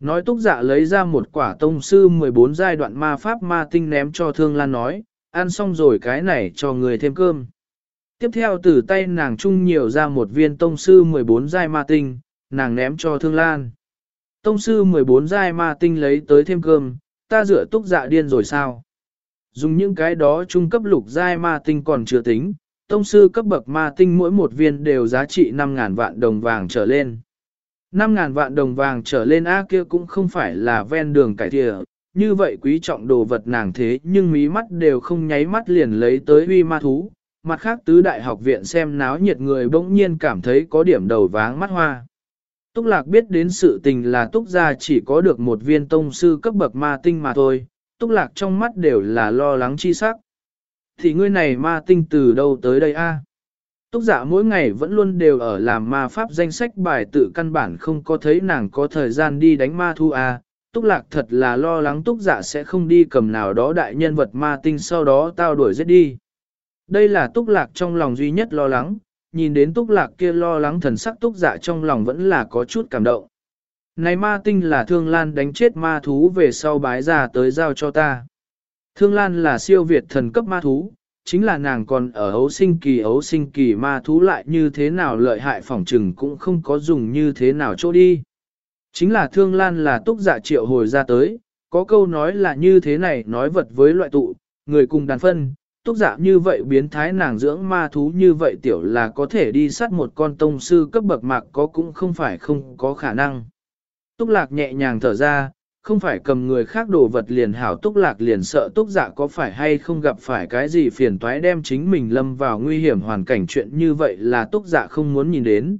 Nói túc dạ lấy ra một quả tông sư 14 giai đoạn ma pháp ma tinh ném cho thương lan nói, ăn xong rồi cái này cho người thêm cơm. Tiếp theo từ tay nàng chung nhiều ra một viên tông sư 14 giai ma tinh, nàng ném cho thương lan. Tông sư 14 giai ma tinh lấy tới thêm cơm, ta rửa túc dạ điên rồi sao? Dùng những cái đó trung cấp lục giai ma tinh còn chưa tính, tông sư cấp bậc ma tinh mỗi một viên đều giá trị 5.000 vạn đồng vàng trở lên. 5.000 vạn đồng vàng trở lên A kia cũng không phải là ven đường cải thịa, như vậy quý trọng đồ vật nàng thế nhưng mí mắt đều không nháy mắt liền lấy tới huy ma thú. Mặt khác tứ đại học viện xem náo nhiệt người bỗng nhiên cảm thấy có điểm đầu váng mắt hoa. Túc Lạc biết đến sự tình là Túc gia chỉ có được một viên tông sư cấp bậc ma tinh mà thôi, túc lạc trong mắt đều là lo lắng chi sắc. Thì ngươi này ma tinh từ đâu tới đây a? Túc giả mỗi ngày vẫn luôn đều ở làm ma pháp danh sách bài tự căn bản không có thấy nàng có thời gian đi đánh ma thu a. Túc lạc thật là lo lắng túc giả sẽ không đi cầm nào đó đại nhân vật ma tinh sau đó tao đuổi giết đi. Đây là túc lạc trong lòng duy nhất lo lắng, nhìn đến túc lạc kia lo lắng thần sắc túc dạ trong lòng vẫn là có chút cảm động. Này ma tinh là thương lan đánh chết ma thú về sau bái ra tới giao cho ta. Thương lan là siêu việt thần cấp ma thú, chính là nàng còn ở ấu sinh kỳ ấu sinh kỳ ma thú lại như thế nào lợi hại phỏng trừng cũng không có dùng như thế nào chỗ đi. Chính là thương lan là túc dạ triệu hồi ra tới, có câu nói là như thế này nói vật với loại tụ, người cùng đàn phân, túc dạ như vậy biến thái nàng dưỡng ma thú như vậy tiểu là có thể đi sát một con tông sư cấp bậc mạc có cũng không phải không có khả năng. Túc lạc nhẹ nhàng thở ra, không phải cầm người khác đồ vật liền hảo túc lạc liền sợ túc dạ có phải hay không gặp phải cái gì phiền toái đem chính mình lâm vào nguy hiểm hoàn cảnh chuyện như vậy là túc dạ không muốn nhìn đến.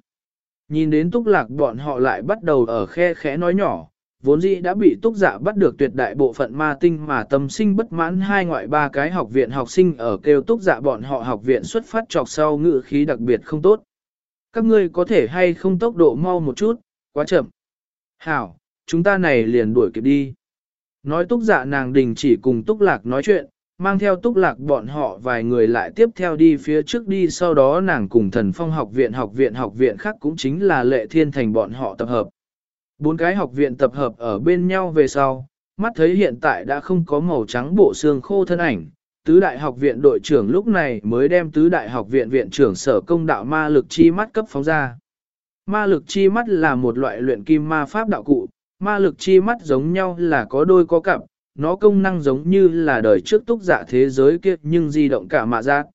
Nhìn đến túc lạc bọn họ lại bắt đầu ở khe khẽ nói nhỏ, vốn dĩ đã bị túc dạ bắt được tuyệt đại bộ phận ma tinh mà tâm sinh bất mãn hai ngoại ba cái học viện học sinh ở kêu túc dạ bọn họ học viện xuất phát trọc sau ngự khí đặc biệt không tốt. Các ngươi có thể hay không tốc độ mau một chút, quá chậm. Hảo, chúng ta này liền đuổi kịp đi. Nói túc dạ nàng đình chỉ cùng túc lạc nói chuyện, mang theo túc lạc bọn họ vài người lại tiếp theo đi phía trước đi sau đó nàng cùng thần phong học viện học viện học viện khác cũng chính là lệ thiên thành bọn họ tập hợp. Bốn cái học viện tập hợp ở bên nhau về sau, mắt thấy hiện tại đã không có màu trắng bộ xương khô thân ảnh. Tứ đại học viện đội trưởng lúc này mới đem tứ đại học viện viện trưởng sở công đạo ma lực chi mắt cấp phóng ra. Ma lực chi mắt là một loại luyện kim ma pháp đạo cụ, ma lực chi mắt giống nhau là có đôi có cặp, nó công năng giống như là đời trước túc giả thế giới kia nhưng di động cả mạ giác.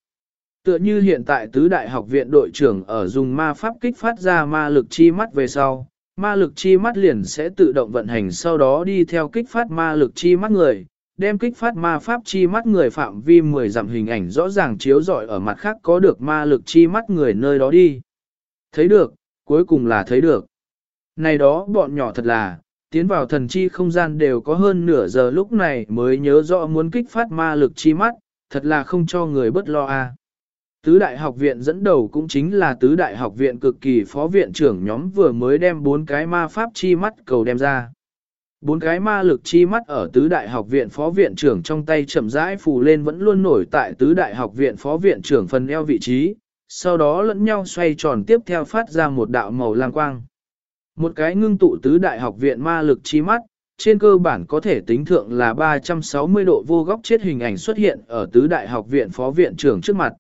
Tựa như hiện tại tứ đại học viện đội trưởng ở dùng ma pháp kích phát ra ma lực chi mắt về sau, Ma lực chi mắt liền sẽ tự động vận hành sau đó đi theo kích phát ma lực chi mắt người, đem kích phát ma pháp chi mắt người phạm vi 10 dặm hình ảnh rõ ràng chiếu rọi ở mặt khác có được ma lực chi mắt người nơi đó đi. Thấy được, cuối cùng là thấy được. Này đó bọn nhỏ thật là, tiến vào thần chi không gian đều có hơn nửa giờ lúc này mới nhớ rõ muốn kích phát ma lực chi mắt, thật là không cho người bất lo a. À. Tứ đại học viện dẫn đầu cũng chính là tứ đại học viện cực kỳ phó viện trưởng nhóm vừa mới đem bốn cái ma pháp chi mắt cầu đem ra. Bốn cái ma lực chi mắt ở tứ đại học viện phó viện trưởng trong tay chậm rãi phù lên vẫn luôn nổi tại tứ đại học viện phó viện trưởng phần eo vị trí, sau đó lẫn nhau xoay tròn tiếp theo phát ra một đạo màu lang quang. Một cái ngưng tụ tứ đại học viện ma lực chi mắt, trên cơ bản có thể tính thượng là 360 độ vô góc chết hình ảnh xuất hiện ở tứ đại học viện phó viện trưởng trước mặt.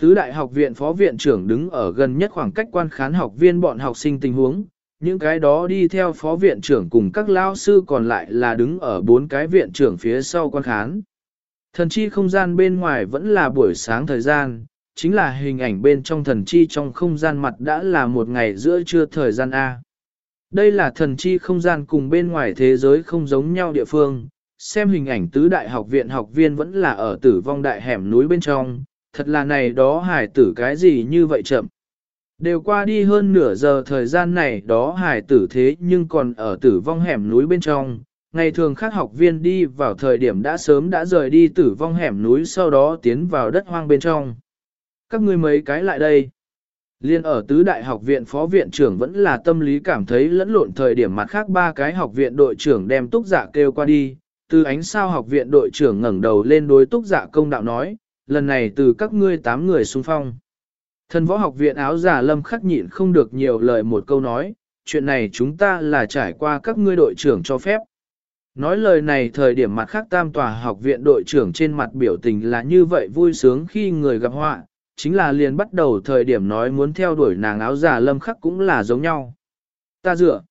Tứ đại học viện phó viện trưởng đứng ở gần nhất khoảng cách quan khán học viên bọn học sinh tình huống, những cái đó đi theo phó viện trưởng cùng các lao sư còn lại là đứng ở bốn cái viện trưởng phía sau quan khán. Thần chi không gian bên ngoài vẫn là buổi sáng thời gian, chính là hình ảnh bên trong thần chi trong không gian mặt đã là một ngày giữa trưa thời gian A. Đây là thần chi không gian cùng bên ngoài thế giới không giống nhau địa phương, xem hình ảnh tứ đại học viện học viên vẫn là ở tử vong đại hẻm núi bên trong, thật là này đó hải tử cái gì như vậy chậm. Đều qua đi hơn nửa giờ thời gian này đó hải tử thế nhưng còn ở tử vong hẻm núi bên trong. Ngày thường khác học viên đi vào thời điểm đã sớm đã rời đi tử vong hẻm núi sau đó tiến vào đất hoang bên trong. Các ngươi mấy cái lại đây. Liên ở tứ đại học viện phó viện trưởng vẫn là tâm lý cảm thấy lẫn lộn thời điểm mặt khác ba cái học viện đội trưởng đem túc dạ kêu qua đi. Từ ánh sao học viện đội trưởng ngẩng đầu lên đối túc dạ công đạo nói, lần này từ các ngươi tám người xung phong. Thần võ học viện áo giả lâm khắc nhịn không được nhiều lời một câu nói, chuyện này chúng ta là trải qua các ngươi đội trưởng cho phép. Nói lời này thời điểm mặt khác tam tòa học viện đội trưởng trên mặt biểu tình là như vậy vui sướng khi người gặp họa, chính là liền bắt đầu thời điểm nói muốn theo đuổi nàng áo giả lâm khắc cũng là giống nhau. Ta dựa.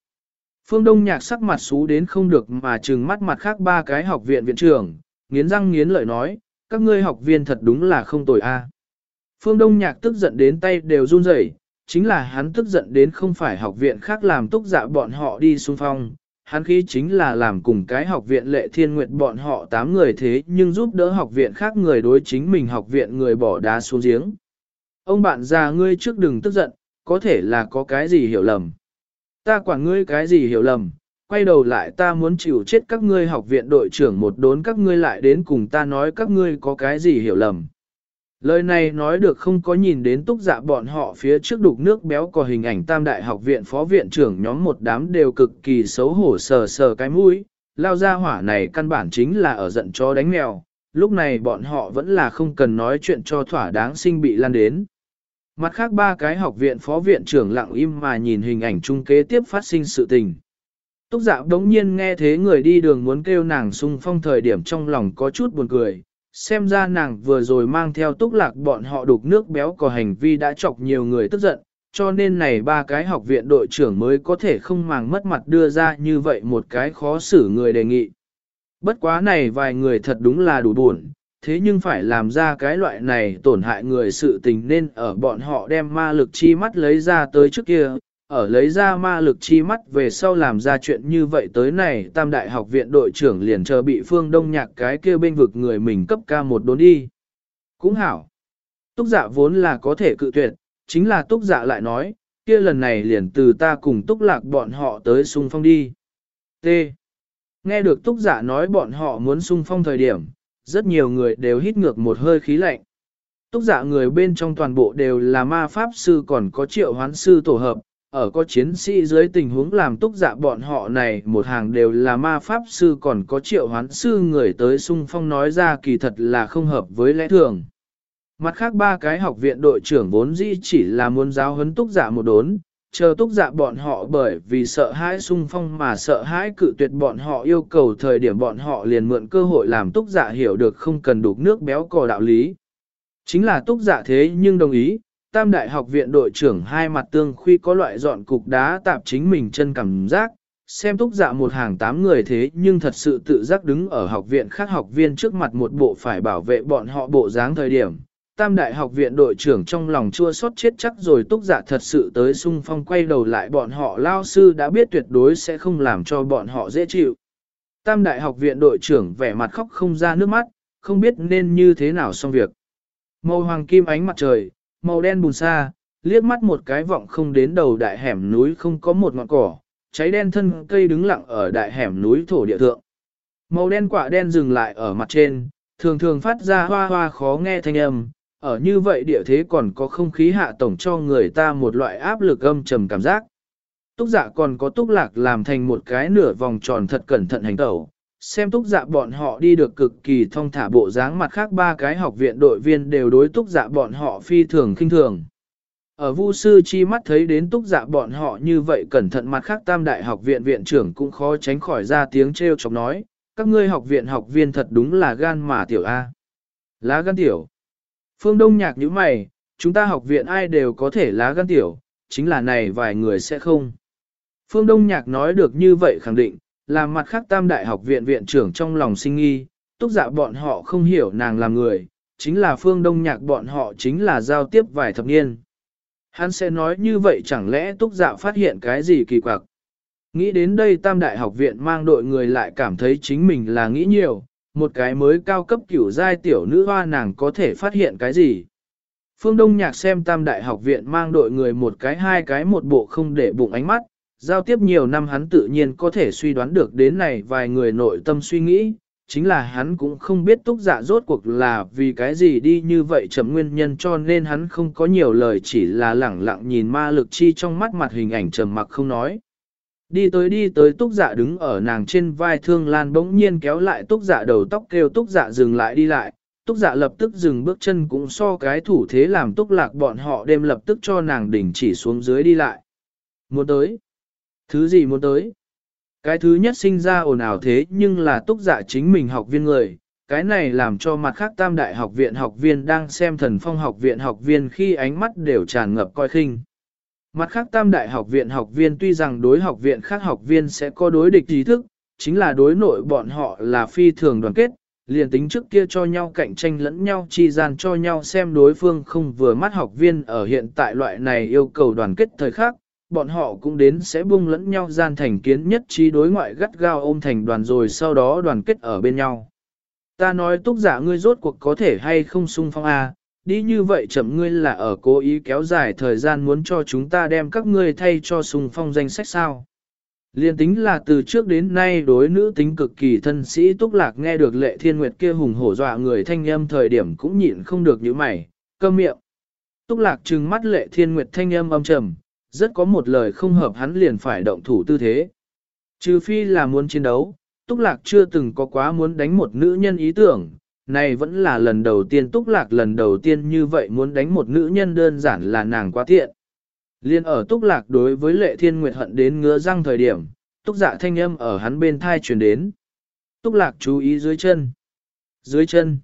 Phương Đông nhạc sắc mặt xú đến không được mà trừng mắt mặt khác ba cái học viện viện trưởng, nghiến răng nghiến lợi nói, các ngươi học viên thật đúng là không tồi a. Phương Đông Nhạc tức giận đến tay đều run rẩy, chính là hắn tức giận đến không phải học viện khác làm túc dạ bọn họ đi xung phong, hắn khí chính là làm cùng cái học viện lệ thiên nguyệt bọn họ 8 người thế nhưng giúp đỡ học viện khác người đối chính mình học viện người bỏ đá xuống giếng. Ông bạn già ngươi trước đừng tức giận, có thể là có cái gì hiểu lầm. Ta quản ngươi cái gì hiểu lầm, quay đầu lại ta muốn chịu chết các ngươi học viện đội trưởng một đốn các ngươi lại đến cùng ta nói các ngươi có cái gì hiểu lầm. Lời này nói được không có nhìn đến túc dạ bọn họ phía trước đục nước béo có hình ảnh tam đại học viện phó viện trưởng nhóm một đám đều cực kỳ xấu hổ sờ sờ cái mũi, lao ra hỏa này căn bản chính là ở giận cho đánh mèo, lúc này bọn họ vẫn là không cần nói chuyện cho thỏa đáng sinh bị lan đến. Mặt khác ba cái học viện phó viện trưởng lặng im mà nhìn hình ảnh chung kế tiếp phát sinh sự tình. Túc dạ đống nhiên nghe thế người đi đường muốn kêu nàng sung phong thời điểm trong lòng có chút buồn cười, xem ra nàng vừa rồi mang theo túc lạc bọn họ đục nước béo có hành vi đã chọc nhiều người tức giận, cho nên này ba cái học viện đội trưởng mới có thể không màng mất mặt đưa ra như vậy một cái khó xử người đề nghị. Bất quá này vài người thật đúng là đủ buồn, thế nhưng phải làm ra cái loại này tổn hại người sự tình nên ở bọn họ đem ma lực chi mắt lấy ra tới trước kia, ở lấy ra ma lực chi mắt về sau làm ra chuyện như vậy tới này tam đại học viện đội trưởng liền chờ bị phương đông nhạc cái kia bên vực người mình cấp ca một đốn đi. Cũng hảo. Túc dạ vốn là có thể cự tuyệt, chính là túc dạ lại nói, kia lần này liền từ ta cùng túc lạc bọn họ tới xung phong đi. T. Nghe được túc dạ nói bọn họ muốn xung phong thời điểm, rất nhiều người đều hít ngược một hơi khí lạnh. Túc dạ người bên trong toàn bộ đều là ma pháp sư còn có triệu hoán sư tổ hợp, ở có chiến sĩ dưới tình huống làm túc dạ bọn họ này một hàng đều là ma pháp sư còn có triệu hoán sư người tới sung phong nói ra kỳ thật là không hợp với lẽ thường. Mặt khác ba cái học viện đội trưởng vốn dĩ chỉ là muốn giáo huấn túc dạ một đốn, chờ túc dạ bọn họ bởi vì sợ hãi sung phong mà sợ hãi cự tuyệt bọn họ yêu cầu thời điểm bọn họ liền mượn cơ hội làm túc dạ hiểu được không cần đục nước béo cò đạo lý. Chính là túc dạ thế nhưng đồng ý, tam đại học viện đội trưởng hai mặt tương khuy có loại dọn cục đá tạp chính mình chân cảm giác, xem túc dạ một hàng tám người thế nhưng thật sự tự giác đứng ở học viện khác học viên trước mặt một bộ phải bảo vệ bọn họ bộ dáng thời điểm. tam đại học viện đội trưởng trong lòng chua xót chết chắc rồi túc giả thật sự tới sung phong quay đầu lại bọn họ lao sư đã biết tuyệt đối sẽ không làm cho bọn họ dễ chịu. Tam đại học viện đội trưởng vẻ mặt khóc không ra nước mắt, không biết nên như thế nào xong việc. Màu hoàng kim ánh mặt trời, màu đen bùn xa, liếc mắt một cái vọng không đến đầu đại hẻm núi không có một ngọn cỏ, cháy đen thân cây đứng lặng ở đại hẻm núi thổ địa thượng. Màu đen quả đen dừng lại ở mặt trên, thường thường phát ra hoa hoa khó nghe thanh âm, ở như vậy địa thế còn có không khí hạ tổng cho người ta một loại áp lực âm trầm cảm giác. Túc dạ còn có túc lạc làm thành một cái nửa vòng tròn thật cẩn thận hành tẩu, xem túc dạ bọn họ đi được cực kỳ thông thả bộ dáng mặt khác ba cái học viện đội viên đều đối túc dạ bọn họ phi thường khinh thường. Ở Vu sư chi mắt thấy đến túc dạ bọn họ như vậy cẩn thận mặt khác tam đại học viện viện trưởng cũng khó tránh khỏi ra tiếng trêu chọc nói, các ngươi học viện học viên thật đúng là gan mà tiểu A. Lá gan tiểu. Phương Đông nhạc như mày, chúng ta học viện ai đều có thể lá gan tiểu, chính là này vài người sẽ không. Phương Đông nhạc nói được như vậy khẳng định, làm mặt khác tam đại học viện viện trưởng trong lòng sinh nghi, túc dạ bọn họ không hiểu nàng làm người, chính là Phương Đông nhạc bọn họ chính là giao tiếp vài thập niên. Hắn sẽ nói như vậy chẳng lẽ túc dạ phát hiện cái gì kỳ quặc. Nghĩ đến đây tam đại học viện mang đội người lại cảm thấy chính mình là nghĩ nhiều, một cái mới cao cấp kiểu giai tiểu nữ hoa nàng có thể phát hiện cái gì. Phương Đông Nhạc xem tam đại học viện mang đội người một cái hai cái một bộ không để bụng ánh mắt, giao tiếp nhiều năm hắn tự nhiên có thể suy đoán được đến này vài người nội tâm suy nghĩ, chính là hắn cũng không biết túc dạ rốt cuộc là vì cái gì đi như vậy chậm nguyên nhân cho nên hắn không có nhiều lời chỉ là lẳng lặng nhìn ma lực chi trong mắt mặt hình ảnh trầm mặc không nói. Đi tới đi tới túc dạ đứng ở nàng trên vai thương lan bỗng nhiên kéo lại túc dạ đầu tóc kêu túc dạ dừng lại đi lại, túc dạ lập tức dừng bước chân cũng so cái thủ thế làm túc lạc bọn họ đêm lập tức cho nàng đỉnh chỉ xuống dưới đi lại. Muốn tới. Thứ gì muốn tới? Cái thứ nhất sinh ra ồn ào thế nhưng là túc giả chính mình học viên người, cái này làm cho mặt khác tam đại học viện học viên đang xem thần phong học viện học viên khi ánh mắt đều tràn ngập coi khinh. Mặt khác tam đại học viện học viên tuy rằng đối học viện khác học viên sẽ có đối địch trí thức, chính là đối nội bọn họ là phi thường đoàn kết, liền tính trước kia cho nhau cạnh tranh lẫn nhau chi gian cho nhau xem đối phương không vừa mắt học viên ở hiện tại loại này yêu cầu đoàn kết thời khắc, bọn họ cũng đến sẽ buông lẫn nhau gian thành kiến nhất trí đối ngoại gắt gao ôm thành đoàn rồi sau đó đoàn kết ở bên nhau. Ta nói túc giả ngươi rốt cuộc có thể hay không sung phong A, đi như vậy chậm ngươi là ở cố ý kéo dài thời gian muốn cho chúng ta đem các ngươi thay cho sung phong danh sách sao. Liên tính là từ trước đến nay đối nữ tính cực kỳ thân sĩ túc lạc nghe được lệ thiên nguyệt kia hùng hổ dọa người thanh âm thời điểm cũng nhịn không được như mày, câm miệng. Túc lạc trừng mắt lệ thiên nguyệt thanh âm âm trầm, rất có một lời không hợp hắn liền phải động thủ tư thế. Trừ phi là muốn chiến đấu, Túc Lạc chưa từng có quá muốn đánh một nữ nhân ý tưởng, này vẫn là lần đầu tiên Túc Lạc lần đầu tiên như vậy muốn đánh một nữ nhân đơn giản là nàng quá tiện. Liên ở Túc Lạc đối với Lệ Thiên Nguyệt hận đến ngứa răng thời điểm, Túc Dạ thanh âm ở hắn bên thai truyền đến. Túc Lạc chú ý dưới chân. Dưới chân.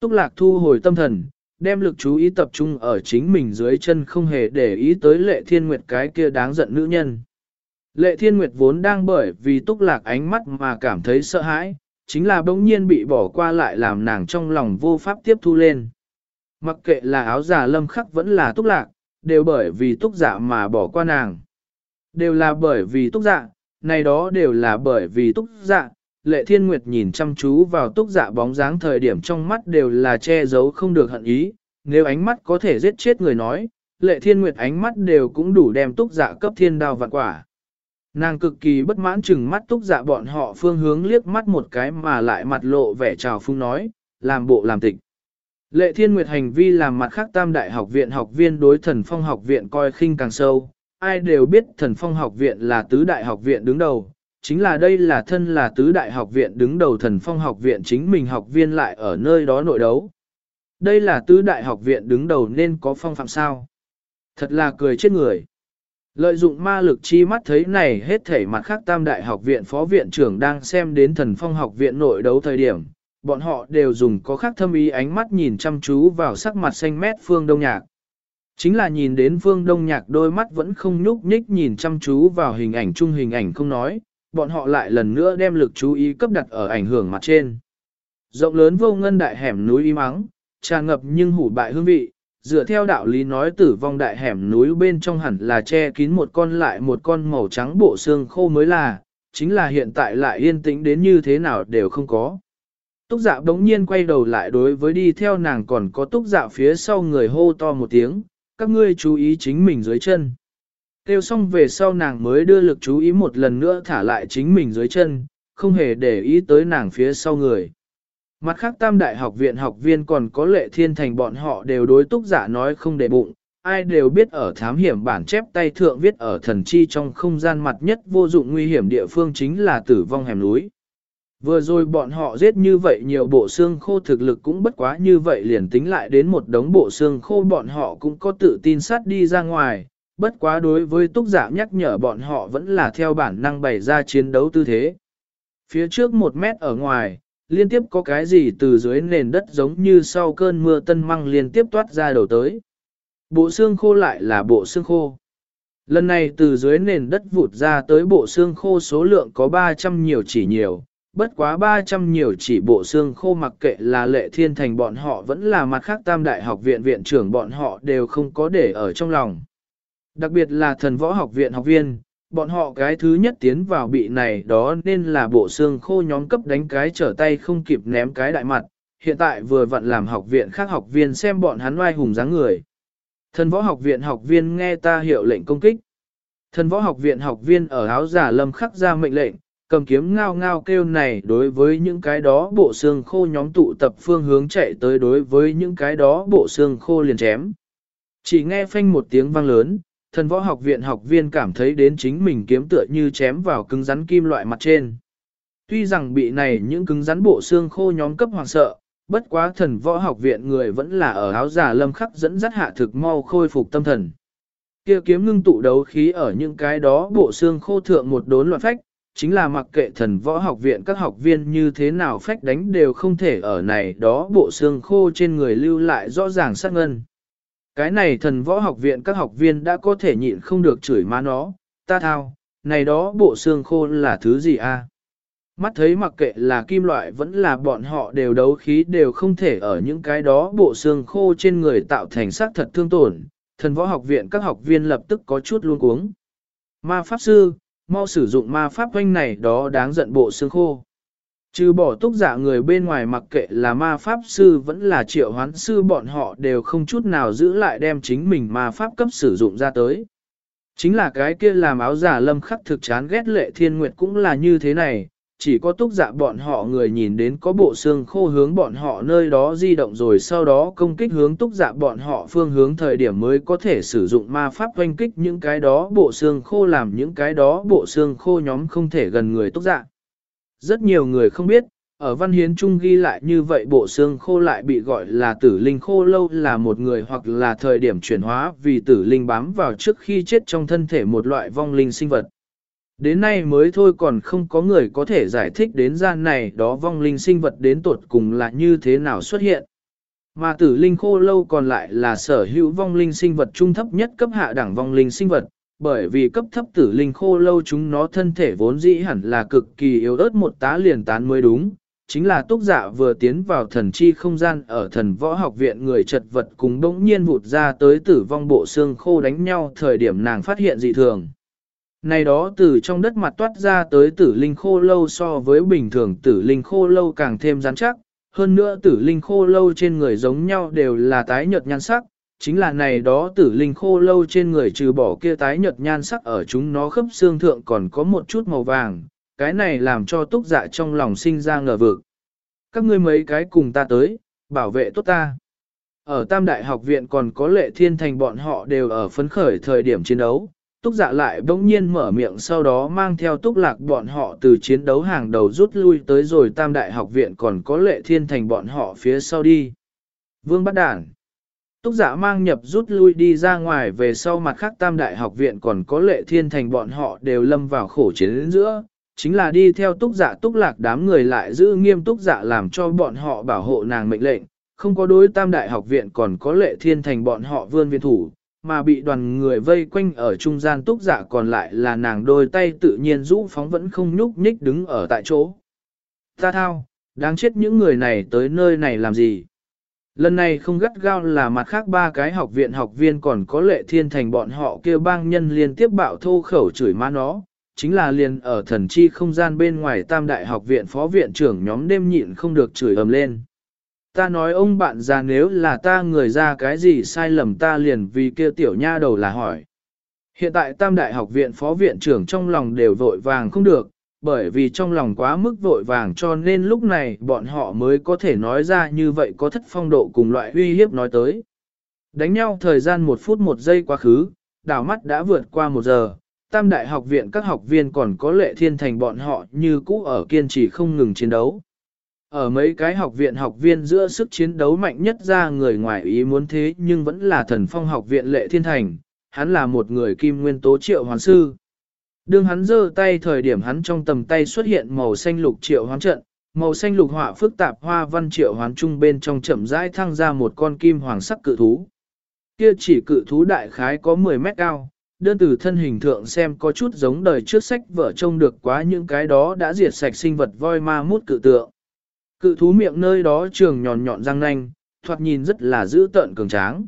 Túc Lạc thu hồi tâm thần, đem lực chú ý tập trung ở chính mình dưới chân không hề để ý tới lệ thiên nguyệt cái kia đáng giận nữ nhân. Lệ thiên nguyệt vốn đang bởi vì túc lạc ánh mắt mà cảm thấy sợ hãi, chính là bỗng nhiên bị bỏ qua lại làm nàng trong lòng vô pháp tiếp thu lên. Mặc kệ là áo giả lâm khắc vẫn là túc lạc, đều bởi vì túc dạ mà bỏ qua nàng. Đều là bởi vì túc dạ, này đó đều là bởi vì túc dạ, Lệ Thiên Nguyệt nhìn chăm chú vào túc dạ bóng dáng thời điểm trong mắt đều là che giấu không được hận ý, nếu ánh mắt có thể giết chết người nói, Lệ Thiên Nguyệt ánh mắt đều cũng đủ đem túc dạ cấp thiên đao vạn quả. Nàng cực kỳ bất mãn chừng mắt túc dạ bọn họ phương hướng liếc mắt một cái mà lại mặt lộ vẻ trào phung nói, làm bộ làm tịch. Lệ Thiên Nguyệt hành vi làm mặt khác tam đại học viện học viên đối thần phong học viện coi khinh càng sâu, ai đều biết thần phong học viện là tứ đại học viện đứng đầu, chính là đây là thân là tứ đại học viện đứng đầu thần phong học viện chính mình học viên lại ở nơi đó nội đấu. Đây là tứ đại học viện đứng đầu nên có phong phạm sao. Thật là cười chết người. Lợi dụng ma lực chi mắt thấy này hết thể mặt khác tam đại học viện phó viện trưởng đang xem đến thần phong học viện nội đấu thời điểm, bọn họ đều dùng có khác thâm ý ánh mắt nhìn chăm chú vào sắc mặt xanh mét phương đông nhạc. Chính là nhìn đến phương đông nhạc đôi mắt vẫn không nhúc nhích nhìn chăm chú vào hình ảnh chung hình ảnh không nói, bọn họ lại lần nữa đem lực chú ý cấp đặt ở ảnh hưởng mặt trên. Rộng lớn vô ngân đại hẻm núi y mắng, tràn ngập nhưng hủ bại hương vị, dựa theo đạo lý nói tử vong đại hẻm núi bên trong hẳn là che kín một con lại một con màu trắng bộ xương khô mới là, chính là hiện tại lại yên tĩnh đến như thế nào đều không có. Túc dạ đống nhiên quay đầu lại đối với đi theo nàng còn có túc dạ phía sau người hô to một tiếng, các ngươi chú ý chính mình dưới chân. Kêu xong về sau nàng mới đưa lực chú ý một lần nữa thả lại chính mình dưới chân, không hề để ý tới nàng phía sau người. Mặt khác tam đại học viện học viên còn có lệ thiên thành bọn họ đều đối túc giả nói không để bụng, ai đều biết ở thám hiểm bản chép tay thượng viết ở thần chi trong không gian mặt nhất vô dụng nguy hiểm địa phương chính là tử vong hẻm núi. Vừa rồi bọn họ giết như vậy nhiều bộ xương khô thực lực cũng bất quá như vậy liền tính lại đến một đống bộ xương khô bọn họ cũng có tự tin sát đi ra ngoài, bất quá đối với túc giả nhắc nhở bọn họ vẫn là theo bản năng bày ra chiến đấu tư thế. Phía trước một mét ở ngoài, liên tiếp có cái gì từ dưới nền đất giống như sau cơn mưa tân măng liên tiếp toát ra đầu tới. Bộ xương khô lại là bộ xương khô. Lần này từ dưới nền đất vụt ra tới bộ xương khô số lượng có 300 nhiều chỉ nhiều, bất quá 300 nhiều chỉ bộ xương khô mặc kệ là lệ thiên thành bọn họ vẫn là mặt khác tam đại học viện viện trưởng bọn họ đều không có để ở trong lòng. Đặc biệt là thần võ học viện học viên, bọn họ cái thứ nhất tiến vào bị này đó nên là bộ xương khô nhóm cấp đánh cái trở tay không kịp ném cái đại mặt, hiện tại vừa vặn làm học viện khác học viên xem bọn hắn oai hùng dáng người. Thần võ học viện học viên nghe ta hiệu lệnh công kích. Thần võ học viện học viên ở áo giả lâm khắc ra mệnh lệnh, cầm kiếm ngao ngao kêu này đối với những cái đó bộ xương khô nhóm tụ tập phương hướng chạy tới đối với những cái đó bộ xương khô liền chém. Chỉ nghe phanh một tiếng vang lớn, thần võ học viện học viên cảm thấy đến chính mình kiếm tựa như chém vào cứng rắn kim loại mặt trên. Tuy rằng bị này những cứng rắn bộ xương khô nhóm cấp hoàng sợ, bất quá thần võ học viện người vẫn là ở áo giả lâm khắc dẫn dắt hạ thực mau khôi phục tâm thần. Kia kiếm ngưng tụ đấu khí ở những cái đó bộ xương khô thượng một đốn loạn phách, chính là mặc kệ thần võ học viện các học viên như thế nào phách đánh đều không thể ở này đó bộ xương khô trên người lưu lại rõ ràng sát ngân. Cái này thần võ học viện các học viên đã có thể nhịn không được chửi má nó, ta thao, này đó bộ xương khô là thứ gì a? Mắt thấy mặc kệ là kim loại vẫn là bọn họ đều đấu khí đều không thể ở những cái đó bộ xương khô trên người tạo thành xác thật thương tổn, thần võ học viện các học viên lập tức có chút luôn cuống. Ma Pháp Sư, mau sử dụng ma Pháp quanh này đó đáng giận bộ xương khô. Trừ bỏ túc giả người bên ngoài mặc kệ là ma pháp sư vẫn là triệu hoán sư bọn họ đều không chút nào giữ lại đem chính mình ma pháp cấp sử dụng ra tới. Chính là cái kia làm áo giả lâm khắc thực chán ghét lệ thiên nguyệt cũng là như thế này, chỉ có túc giả bọn họ người nhìn đến có bộ xương khô hướng bọn họ nơi đó di động rồi sau đó công kích hướng túc giả bọn họ phương hướng thời điểm mới có thể sử dụng ma pháp oanh kích những cái đó bộ xương khô làm những cái đó bộ xương khô nhóm không thể gần người túc giả. Rất nhiều người không biết, ở văn hiến trung ghi lại như vậy bộ xương khô lại bị gọi là tử linh khô lâu là một người hoặc là thời điểm chuyển hóa vì tử linh bám vào trước khi chết trong thân thể một loại vong linh sinh vật. Đến nay mới thôi còn không có người có thể giải thích đến gian này đó vong linh sinh vật đến tột cùng là như thế nào xuất hiện. Mà tử linh khô lâu còn lại là sở hữu vong linh sinh vật trung thấp nhất cấp hạ đẳng vong linh sinh vật, bởi vì cấp thấp tử linh khô lâu chúng nó thân thể vốn dĩ hẳn là cực kỳ yếu ớt một tá liền tán mới đúng. Chính là túc dạ vừa tiến vào thần chi không gian ở thần võ học viện người chật vật cùng đống nhiên vụt ra tới tử vong bộ xương khô đánh nhau thời điểm nàng phát hiện dị thường. Này đó từ trong đất mặt toát ra tới tử linh khô lâu so với bình thường tử linh khô lâu càng thêm rắn chắc, hơn nữa tử linh khô lâu trên người giống nhau đều là tái nhợt nhan sắc, chính là này đó tử linh khô lâu trên người trừ bỏ kia tái nhợt nhan sắc ở chúng nó khớp xương thượng còn có một chút màu vàng, cái này làm cho túc dạ trong lòng sinh ra ngờ vực. Các ngươi mấy cái cùng ta tới, bảo vệ tốt ta. Ở Tam Đại học viện còn có lệ thiên thành bọn họ đều ở phấn khởi thời điểm chiến đấu. Túc dạ lại bỗng nhiên mở miệng sau đó mang theo túc lạc bọn họ từ chiến đấu hàng đầu rút lui tới rồi Tam Đại học viện còn có lệ thiên thành bọn họ phía sau đi. Vương bắt đản. Túc giả mang nhập rút lui đi ra ngoài về sau mặt khác tam đại học viện còn có lệ thiên thành bọn họ đều lâm vào khổ chiến đến giữa, chính là đi theo túc giả túc lạc đám người lại giữ nghiêm túc giả làm cho bọn họ bảo hộ nàng mệnh lệnh, không có đối tam đại học viện còn có lệ thiên thành bọn họ vươn viên thủ, mà bị đoàn người vây quanh ở trung gian túc giả còn lại là nàng đôi tay tự nhiên rũ phóng vẫn không nhúc nhích đứng ở tại chỗ. Ta thao, đáng chết những người này tới nơi này làm gì? Lần này không gắt gao là mặt khác ba cái học viện học viên còn có lệ thiên thành bọn họ kêu bang nhân liên tiếp bạo thô khẩu chửi má nó, chính là liền ở thần chi không gian bên ngoài tam đại học viện phó viện trưởng nhóm đêm nhịn không được chửi ầm lên. Ta nói ông bạn già nếu là ta người ra cái gì sai lầm ta liền vì kia tiểu nha đầu là hỏi. Hiện tại tam đại học viện phó viện trưởng trong lòng đều vội vàng không được, bởi vì trong lòng quá mức vội vàng cho nên lúc này bọn họ mới có thể nói ra như vậy có thất phong độ cùng loại uy hiếp nói tới. Đánh nhau thời gian một phút một giây quá khứ, đảo mắt đã vượt qua một giờ, tam đại học viện các học viên còn có lệ thiên thành bọn họ như cũ ở kiên trì không ngừng chiến đấu. Ở mấy cái học viện học viên giữa sức chiến đấu mạnh nhất ra người ngoài ý muốn thế nhưng vẫn là thần phong học viện lệ thiên thành, hắn là một người kim nguyên tố triệu hoàn sư. Đương hắn giơ tay thời điểm hắn trong tầm tay xuất hiện màu xanh lục triệu hoán trận, màu xanh lục họa phức tạp hoa văn triệu hoán trung bên trong chậm rãi thăng ra một con kim hoàng sắc cự thú. Kia chỉ cự thú đại khái có 10 mét cao, đơn từ thân hình thượng xem có chút giống đời trước sách vợ trông được quá những cái đó đã diệt sạch sinh vật voi ma mút cự tượng. Cự thú miệng nơi đó trường nhọn nhọn răng nanh, thoạt nhìn rất là dữ tợn cường tráng.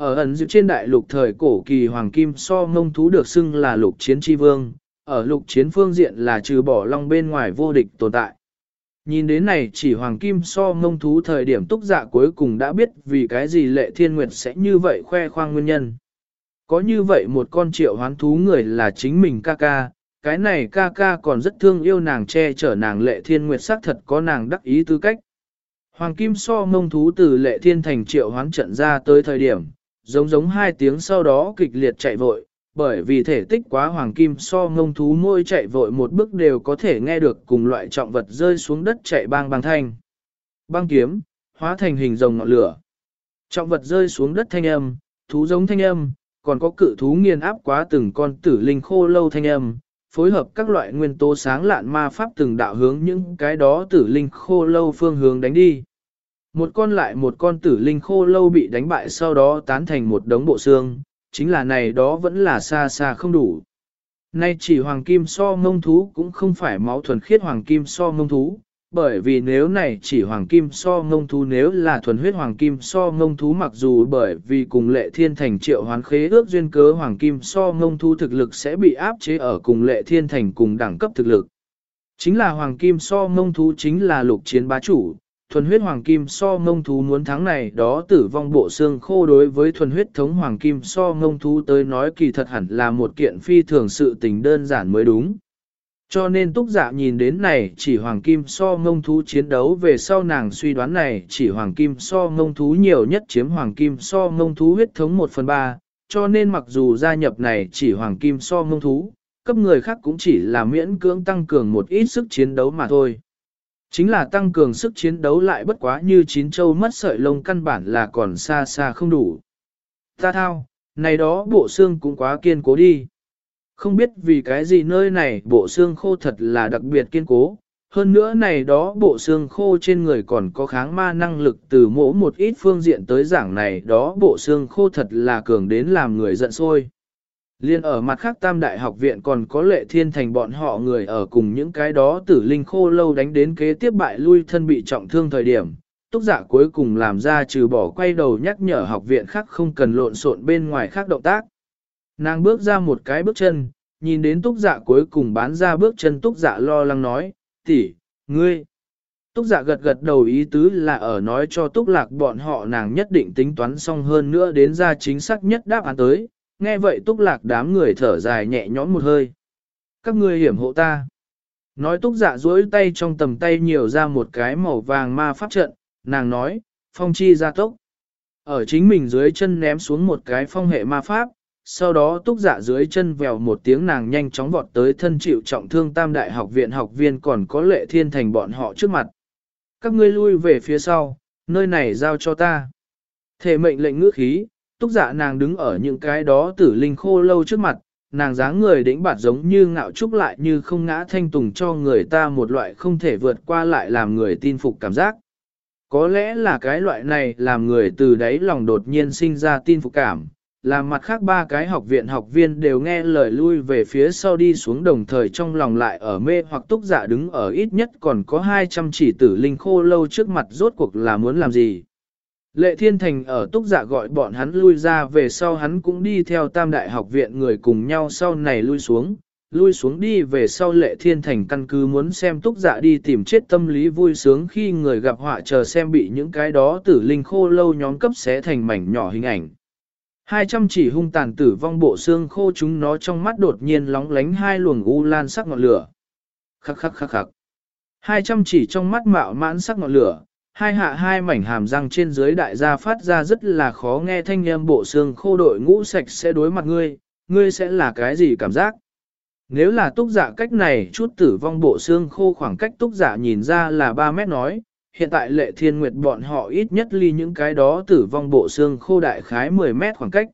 Ở ẩn dự trên đại lục thời cổ kỳ hoàng kim so ngông thú được xưng là lục chiến chi vương, ở lục chiến phương diện là trừ bỏ long bên ngoài vô địch tồn tại. Nhìn đến này chỉ hoàng kim so ngông thú thời điểm túc dạ cuối cùng đã biết vì cái gì lệ thiên nguyệt sẽ như vậy khoe khoang nguyên nhân. Có như vậy một con triệu hoán thú người là chính mình ca ca, cái này ca ca còn rất thương yêu nàng che chở nàng lệ thiên nguyệt sắc thật có nàng đắc ý tư cách. Hoàng kim so ngông thú từ lệ thiên thành triệu hoán trận ra tới thời điểm, giống giống hai tiếng sau đó kịch liệt chạy vội, bởi vì thể tích quá hoàng kim so ngông thú môi chạy vội một bước đều có thể nghe được cùng loại trọng vật rơi xuống đất chạy bang bang thanh. Băng kiếm, hóa thành hình rồng ngọn lửa. Trọng vật rơi xuống đất thanh âm, thú giống thanh âm, còn có cự thú nghiền áp quá từng con tử linh khô lâu thanh âm, phối hợp các loại nguyên tố sáng lạn ma pháp từng đạo hướng những cái đó tử linh khô lâu phương hướng đánh đi. Một con lại một con tử linh khô lâu bị đánh bại sau đó tán thành một đống bộ xương, chính là này đó vẫn là xa xa không đủ. Nay chỉ hoàng kim so mông thú cũng không phải máu thuần khiết hoàng kim so mông thú, bởi vì nếu này chỉ hoàng kim so mông thú nếu là thuần huyết hoàng kim so mông thú mặc dù bởi vì cùng lệ thiên thành triệu hoán khế ước duyên cớ hoàng kim so mông thú thực lực sẽ bị áp chế ở cùng lệ thiên thành cùng đẳng cấp thực lực. Chính là hoàng kim so mông thú chính là lục chiến bá chủ, thuần huyết hoàng kim so ngông thú muốn thắng này đó tử vong bộ xương khô đối với thuần huyết thống hoàng kim so ngông thú tới nói kỳ thật hẳn là một kiện phi thường sự tình đơn giản mới đúng. Cho nên túc dạ nhìn đến này chỉ hoàng kim so ngông thú chiến đấu về sau nàng suy đoán này chỉ hoàng kim so ngông thú nhiều nhất chiếm hoàng kim so ngông thú huyết thống 1 phần 3, cho nên mặc dù gia nhập này chỉ hoàng kim so ngông thú, cấp người khác cũng chỉ là miễn cưỡng tăng cường một ít sức chiến đấu mà thôi. Chính là tăng cường sức chiến đấu lại bất quá như chín châu mất sợi lông căn bản là còn xa xa không đủ. Ta thao, này đó bộ xương cũng quá kiên cố đi. Không biết vì cái gì nơi này bộ xương khô thật là đặc biệt kiên cố. Hơn nữa này đó bộ xương khô trên người còn có kháng ma năng lực từ mỗi một ít phương diện tới giảng này đó bộ xương khô thật là cường đến làm người giận sôi. Liên ở mặt khác tam đại học viện còn có lệ thiên thành bọn họ người ở cùng những cái đó tử linh khô lâu đánh đến kế tiếp bại lui thân bị trọng thương thời điểm. Túc giả cuối cùng làm ra trừ bỏ quay đầu nhắc nhở học viện khác không cần lộn xộn bên ngoài khác động tác. Nàng bước ra một cái bước chân, nhìn đến túc giả cuối cùng bán ra bước chân túc giả lo lắng nói, tỷ, ngươi. Túc giả gật gật đầu ý tứ là ở nói cho túc lạc bọn họ nàng nhất định tính toán xong hơn nữa đến ra chính xác nhất đáp án tới, Nghe vậy túc lạc đám người thở dài nhẹ nhõm một hơi. Các ngươi hiểm hộ ta. Nói túc dạ duỗi tay trong tầm tay nhiều ra một cái màu vàng ma pháp trận, nàng nói, phong chi ra tốc. Ở chính mình dưới chân ném xuống một cái phong hệ ma pháp, sau đó túc dạ dưới chân vèo một tiếng nàng nhanh chóng vọt tới thân chịu trọng thương tam đại học viện học viên còn có lệ thiên thành bọn họ trước mặt. Các ngươi lui về phía sau, nơi này giao cho ta. Thể mệnh lệnh ngữ khí, túc dạ nàng đứng ở những cái đó tử linh khô lâu trước mặt, nàng dáng người đĩnh bạt giống như ngạo trúc lại như không ngã thanh tùng cho người ta một loại không thể vượt qua lại làm người tin phục cảm giác. Có lẽ là cái loại này làm người từ đấy lòng đột nhiên sinh ra tin phục cảm, làm mặt khác ba cái học viện học viên đều nghe lời lui về phía sau đi xuống đồng thời trong lòng lại ở mê hoặc túc dạ đứng ở ít nhất còn có 200 chỉ tử linh khô lâu trước mặt rốt cuộc là muốn làm gì. Lệ Thiên Thành ở túc dạ gọi bọn hắn lui ra về sau hắn cũng đi theo tam đại học viện người cùng nhau sau này lui xuống, lui xuống đi về sau Lệ Thiên Thành căn cứ muốn xem túc dạ đi tìm chết tâm lý vui sướng khi người gặp họa chờ xem bị những cái đó tử linh khô lâu nhóm cấp xé thành mảnh nhỏ hình ảnh. Hai trăm chỉ hung tàn tử vong bộ xương khô chúng nó trong mắt đột nhiên lóng lánh hai luồng u lan sắc ngọn lửa. Khắc khắc khắc khắc. Hai trăm chỉ trong mắt mạo mãn sắc ngọn lửa, hai hạ hai mảnh hàm răng trên dưới đại gia phát ra rất là khó nghe thanh âm bộ xương khô đội ngũ sạch sẽ đối mặt ngươi, ngươi sẽ là cái gì cảm giác? Nếu là túc giả cách này chút tử vong bộ xương khô khoảng cách túc giả nhìn ra là 3 mét nói, hiện tại lệ thiên nguyệt bọn họ ít nhất ly những cái đó tử vong bộ xương khô đại khái 10 mét khoảng cách.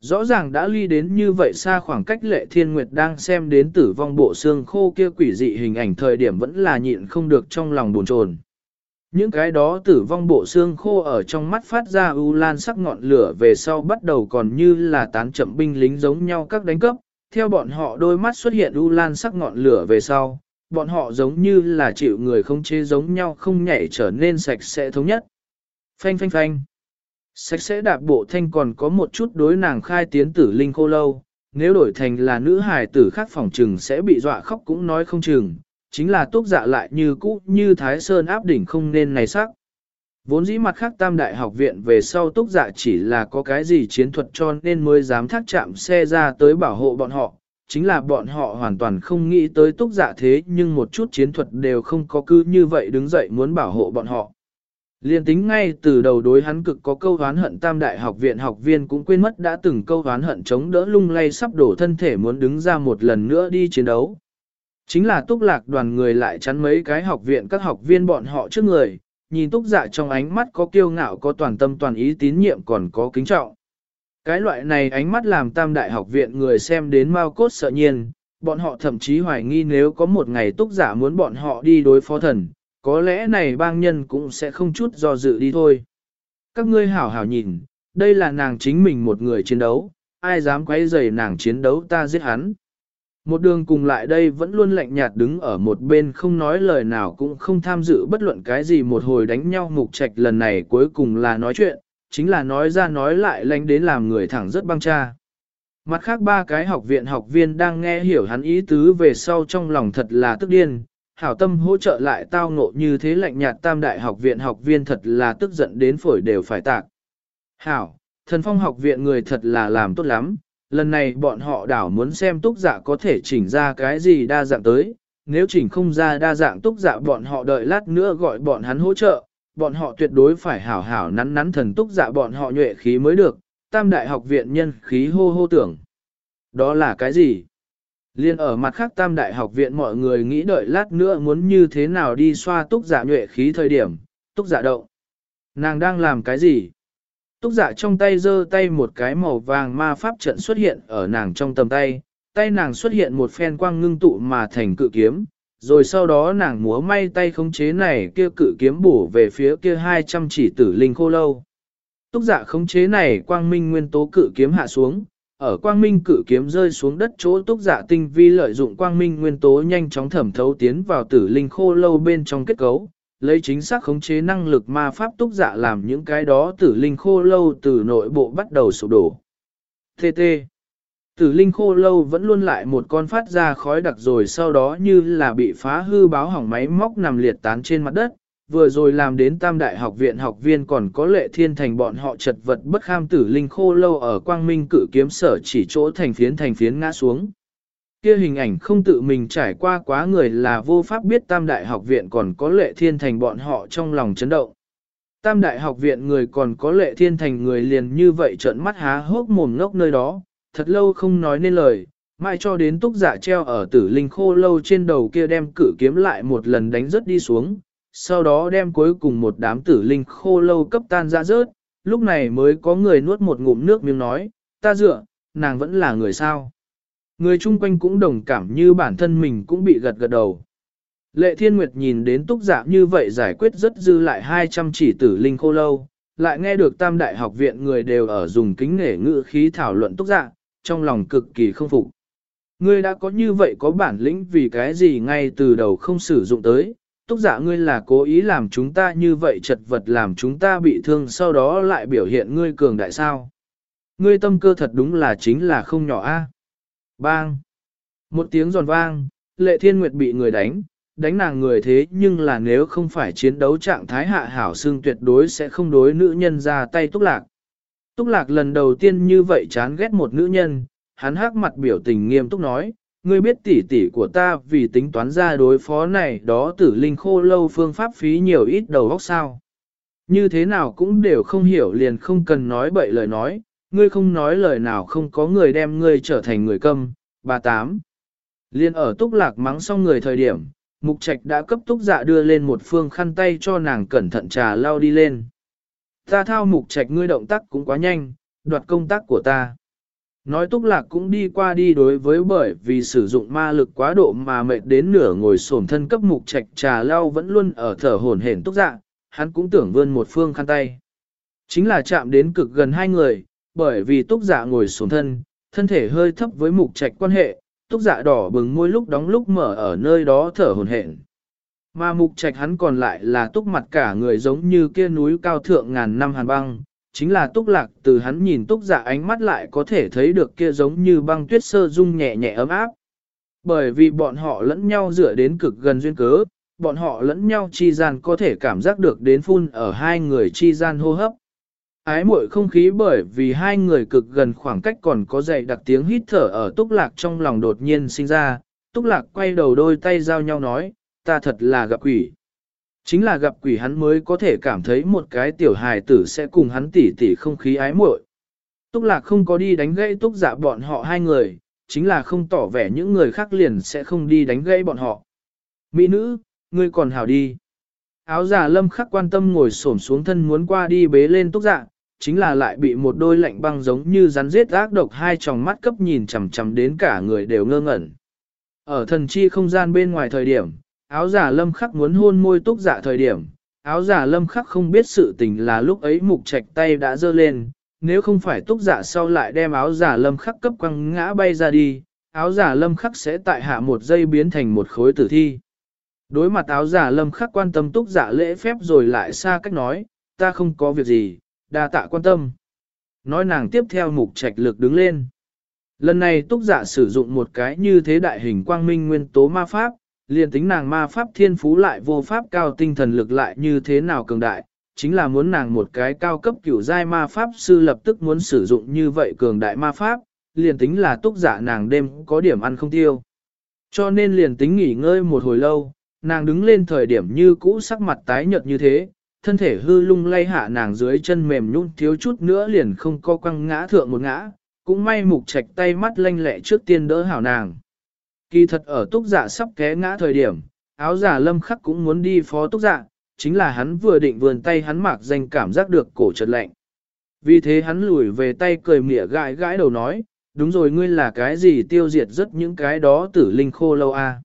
Rõ ràng đã ly đến như vậy xa khoảng cách lệ thiên nguyệt đang xem đến tử vong bộ xương khô kia quỷ dị hình ảnh thời điểm vẫn là nhịn không được trong lòng buồn chồn. Những cái đó tử vong bộ xương khô ở trong mắt phát ra u lan sắc ngọn lửa về sau bắt đầu còn như là tán chậm binh lính giống nhau các đánh cấp, theo bọn họ đôi mắt xuất hiện u lan sắc ngọn lửa về sau, bọn họ giống như là chịu người không chế giống nhau không nhảy trở nên sạch sẽ thống nhất. Phanh phanh phanh. Sạch sẽ đạp bộ thanh còn có một chút đối nàng khai tiến tử linh khô lâu, nếu đổi thành là nữ hài tử khác phòng trừng sẽ bị dọa khóc cũng nói không chừng, chính là túc dạ lại như cũ như thái sơn áp đỉnh không nên này sắc. Vốn dĩ mặt khác tam đại học viện về sau túc dạ chỉ là có cái gì chiến thuật cho nên mới dám thác chạm xe ra tới bảo hộ bọn họ, chính là bọn họ hoàn toàn không nghĩ tới túc dạ thế nhưng một chút chiến thuật đều không có cứ như vậy đứng dậy muốn bảo hộ bọn họ. Liên tính ngay từ đầu đối hắn cực có câu oán hận tam đại học viện học viên cũng quên mất đã từng câu oán hận chống đỡ lung lay sắp đổ thân thể muốn đứng ra một lần nữa đi chiến đấu. Chính là túc lạc đoàn người lại chắn mấy cái học viện các học viên bọn họ trước người, nhìn túc dạ trong ánh mắt có kiêu ngạo có toàn tâm toàn ý tín nhiệm còn có kính trọng. Cái loại này ánh mắt làm tam đại học viện người xem đến mau cốt sợ nhiên, bọn họ thậm chí hoài nghi nếu có một ngày túc giả muốn bọn họ đi đối phó thần, có lẽ này bang nhân cũng sẽ không chút do dự đi thôi. Các ngươi hảo hảo nhìn, đây là nàng chính mình một người chiến đấu, ai dám quấy rầy nàng chiến đấu ta giết hắn. Một đường cùng lại đây vẫn luôn lạnh nhạt đứng ở một bên không nói lời nào cũng không tham dự bất luận cái gì một hồi đánh nhau mục trạch lần này cuối cùng là nói chuyện, chính là nói ra nói lại lánh đến làm người thẳng rất băng cha. Mặt khác ba cái học viện học viên đang nghe hiểu hắn ý tứ về sau trong lòng thật là tức điên, hảo tâm hỗ trợ lại tao ngộ như thế lạnh nhạt tam đại học viện học viên thật là tức giận đến phổi đều phải tạc. Hảo, thần phong học viện người thật là làm tốt lắm, lần này bọn họ đảo muốn xem túc dạ có thể chỉnh ra cái gì đa dạng tới, nếu chỉnh không ra đa dạng túc dạ bọn họ đợi lát nữa gọi bọn hắn hỗ trợ, bọn họ tuyệt đối phải hảo hảo nắn nắn thần túc dạ bọn họ nhuệ khí mới được, tam đại học viện nhân khí hô hô tưởng. Đó là cái gì? Liên ở mặt khác tam đại học viện mọi người nghĩ đợi lát nữa muốn như thế nào đi xoa túc dạ nhuệ khí thời điểm, túc dạ động. Nàng đang làm cái gì? Túc dạ trong tay giơ tay một cái màu vàng ma pháp trận xuất hiện ở nàng trong tầm tay, tay nàng xuất hiện một phen quang ngưng tụ mà thành cự kiếm, rồi sau đó nàng múa may tay khống chế này kia cự kiếm bổ về phía kia 200 chỉ tử linh khô lâu. Túc dạ khống chế này quang minh nguyên tố cự kiếm hạ xuống, ở quang minh cự kiếm rơi xuống đất chỗ túc dạ tinh vi lợi dụng quang minh nguyên tố nhanh chóng thẩm thấu tiến vào tử linh khô lâu bên trong kết cấu, lấy chính xác khống chế năng lực ma pháp túc giả làm những cái đó tử linh khô lâu từ nội bộ bắt đầu sụp đổ. TT Tử linh khô lâu vẫn luôn lại một con phát ra khói đặc rồi sau đó như là bị phá hư báo hỏng máy móc nằm liệt tán trên mặt đất, vừa rồi làm đến tam đại học viện học viên còn có lệ thiên thành bọn họ chật vật bất kham tử linh khô lâu ở quang minh cử kiếm sở chỉ chỗ thành phiến thành phiến ngã xuống. Kia hình ảnh không tự mình trải qua quá người là vô pháp biết tam đại học viện còn có lệ thiên thành bọn họ trong lòng chấn động. Tam đại học viện người còn có lệ thiên thành người liền như vậy trợn mắt há hốc mồm ngốc nơi đó, thật lâu không nói nên lời, mãi cho đến túc giả treo ở tử linh khô lâu trên đầu kia đem cử kiếm lại một lần đánh rớt đi xuống, sau đó đem cuối cùng một đám tử linh khô lâu cấp tan ra rớt, lúc này mới có người nuốt một ngụm nước miếng nói, ta dựa, nàng vẫn là người sao. Người chung quanh cũng đồng cảm như bản thân mình cũng bị gật gật đầu. Lệ Thiên Nguyệt nhìn đến túc giả như vậy giải quyết rất dư lại 200 chỉ tử linh khô lâu, lại nghe được tam đại học viện người đều ở dùng kính nể ngữ khí thảo luận túc giả, trong lòng cực kỳ không phục. Ngươi đã có như vậy có bản lĩnh vì cái gì ngay từ đầu không sử dụng tới, túc giả ngươi là cố ý làm chúng ta như vậy chật vật làm chúng ta bị thương sau đó lại biểu hiện ngươi cường đại sao. Ngươi tâm cơ thật đúng là chính là không nhỏ a. Bang! Một tiếng giòn vang, lệ thiên nguyệt bị người đánh, đánh nàng người thế nhưng là nếu không phải chiến đấu trạng thái hạ hảo xương tuyệt đối sẽ không đối nữ nhân ra tay túc lạc. Túc lạc lần đầu tiên như vậy chán ghét một nữ nhân, hắn hắc mặt biểu tình nghiêm túc nói, ngươi biết tỷ tỷ của ta vì tính toán ra đối phó này đó tử linh khô lâu phương pháp phí nhiều ít đầu óc sao. Như thế nào cũng đều không hiểu liền không cần nói bậy lời nói, ngươi không nói lời nào không có người đem ngươi trở thành người câm. Bà Tám Liên ở túc lạc mắng xong người thời điểm, mục trạch đã cấp túc dạ đưa lên một phương khăn tay cho nàng cẩn thận trà lau đi lên. Ta thao mục trạch ngươi động tác cũng quá nhanh, đoạt công tác của ta. Nói túc lạc cũng đi qua đi đối với bởi vì sử dụng ma lực quá độ mà mệt đến nửa ngồi xổm thân cấp mục trạch trà lau vẫn luôn ở thở hổn hển túc dạ, hắn cũng tưởng vươn một phương khăn tay. Chính là chạm đến cực gần hai người, bởi vì túc dạ ngồi xuống thân, thân thể hơi thấp với mục trạch quan hệ, túc dạ đỏ bừng môi lúc đóng lúc mở ở nơi đó thở hổn hển. Mà mục trạch hắn còn lại là túc mặt cả người giống như kia núi cao thượng ngàn năm hàn băng, chính là túc lạc từ hắn nhìn túc dạ ánh mắt lại có thể thấy được kia giống như băng tuyết sơ dung nhẹ nhẹ ấm áp. Bởi vì bọn họ lẫn nhau dựa đến cực gần duyên cớ, bọn họ lẫn nhau chi gian có thể cảm giác được đến phun ở hai người chi gian hô hấp. Ái muội không khí bởi vì hai người cực gần khoảng cách còn có dậy đặc tiếng hít thở ở túc lạc trong lòng đột nhiên sinh ra, túc lạc quay đầu đôi tay giao nhau nói, ta thật là gặp quỷ. Chính là gặp quỷ hắn mới có thể cảm thấy một cái tiểu hài tử sẽ cùng hắn tỉ tỉ không khí ái muội. Túc lạc không có đi đánh gãy túc dạ bọn họ hai người, chính là không tỏ vẻ những người khác liền sẽ không đi đánh gãy bọn họ. Mỹ nữ, ngươi còn hảo đi. Áo giả lâm khắc quan tâm ngồi xổm xuống thân muốn qua đi bế lên túc dạ, chính là lại bị một đôi lạnh băng giống như rắn giết ác độc hai tròng mắt cấp nhìn chằm chằm đến cả người đều ngơ ngẩn. Ở thần chi không gian bên ngoài thời điểm, áo giả lâm khắc muốn hôn môi túc dạ thời điểm, áo giả lâm khắc không biết sự tình là lúc ấy mục trạch tay đã dơ lên, nếu không phải túc dạ sau lại đem áo giả lâm khắc cấp quăng ngã bay ra đi, áo giả lâm khắc sẽ tại hạ một giây biến thành một khối tử thi. Đối mặt áo giả lâm khắc quan tâm túc dạ lễ phép rồi lại xa cách nói, ta không có việc gì, đa tạ quan tâm. Nói nàng tiếp theo mục trạch lực đứng lên. Lần này túc giả sử dụng một cái như thế đại hình quang minh nguyên tố ma pháp, liền tính nàng ma pháp thiên phú lại vô pháp cao tinh thần lực lại như thế nào cường đại, chính là muốn nàng một cái cao cấp kiểu giai ma pháp sư lập tức muốn sử dụng như vậy cường đại ma pháp, liền tính là túc giả nàng đêm có điểm ăn không tiêu. Cho nên liền tính nghỉ ngơi một hồi lâu, nàng đứng lên thời điểm như cũ sắc mặt tái nhợt như thế, thân thể hư lung lay hạ nàng dưới chân mềm nhũn thiếu chút nữa liền không co quăng ngã thượng một ngã, cũng may mục trạch tay mắt lanh lẹ trước tiên đỡ hảo nàng. Kỳ thật ở túc giả sắp ké ngã thời điểm, áo giả lâm khắc cũng muốn đi phó túc giả, chính là hắn vừa định vườn tay hắn mạc danh cảm giác được cổ chật lạnh. Vì thế hắn lùi về tay cười mỉa gãi gãi đầu nói, đúng rồi ngươi là cái gì tiêu diệt rất những cái đó tử linh khô lâu a. À?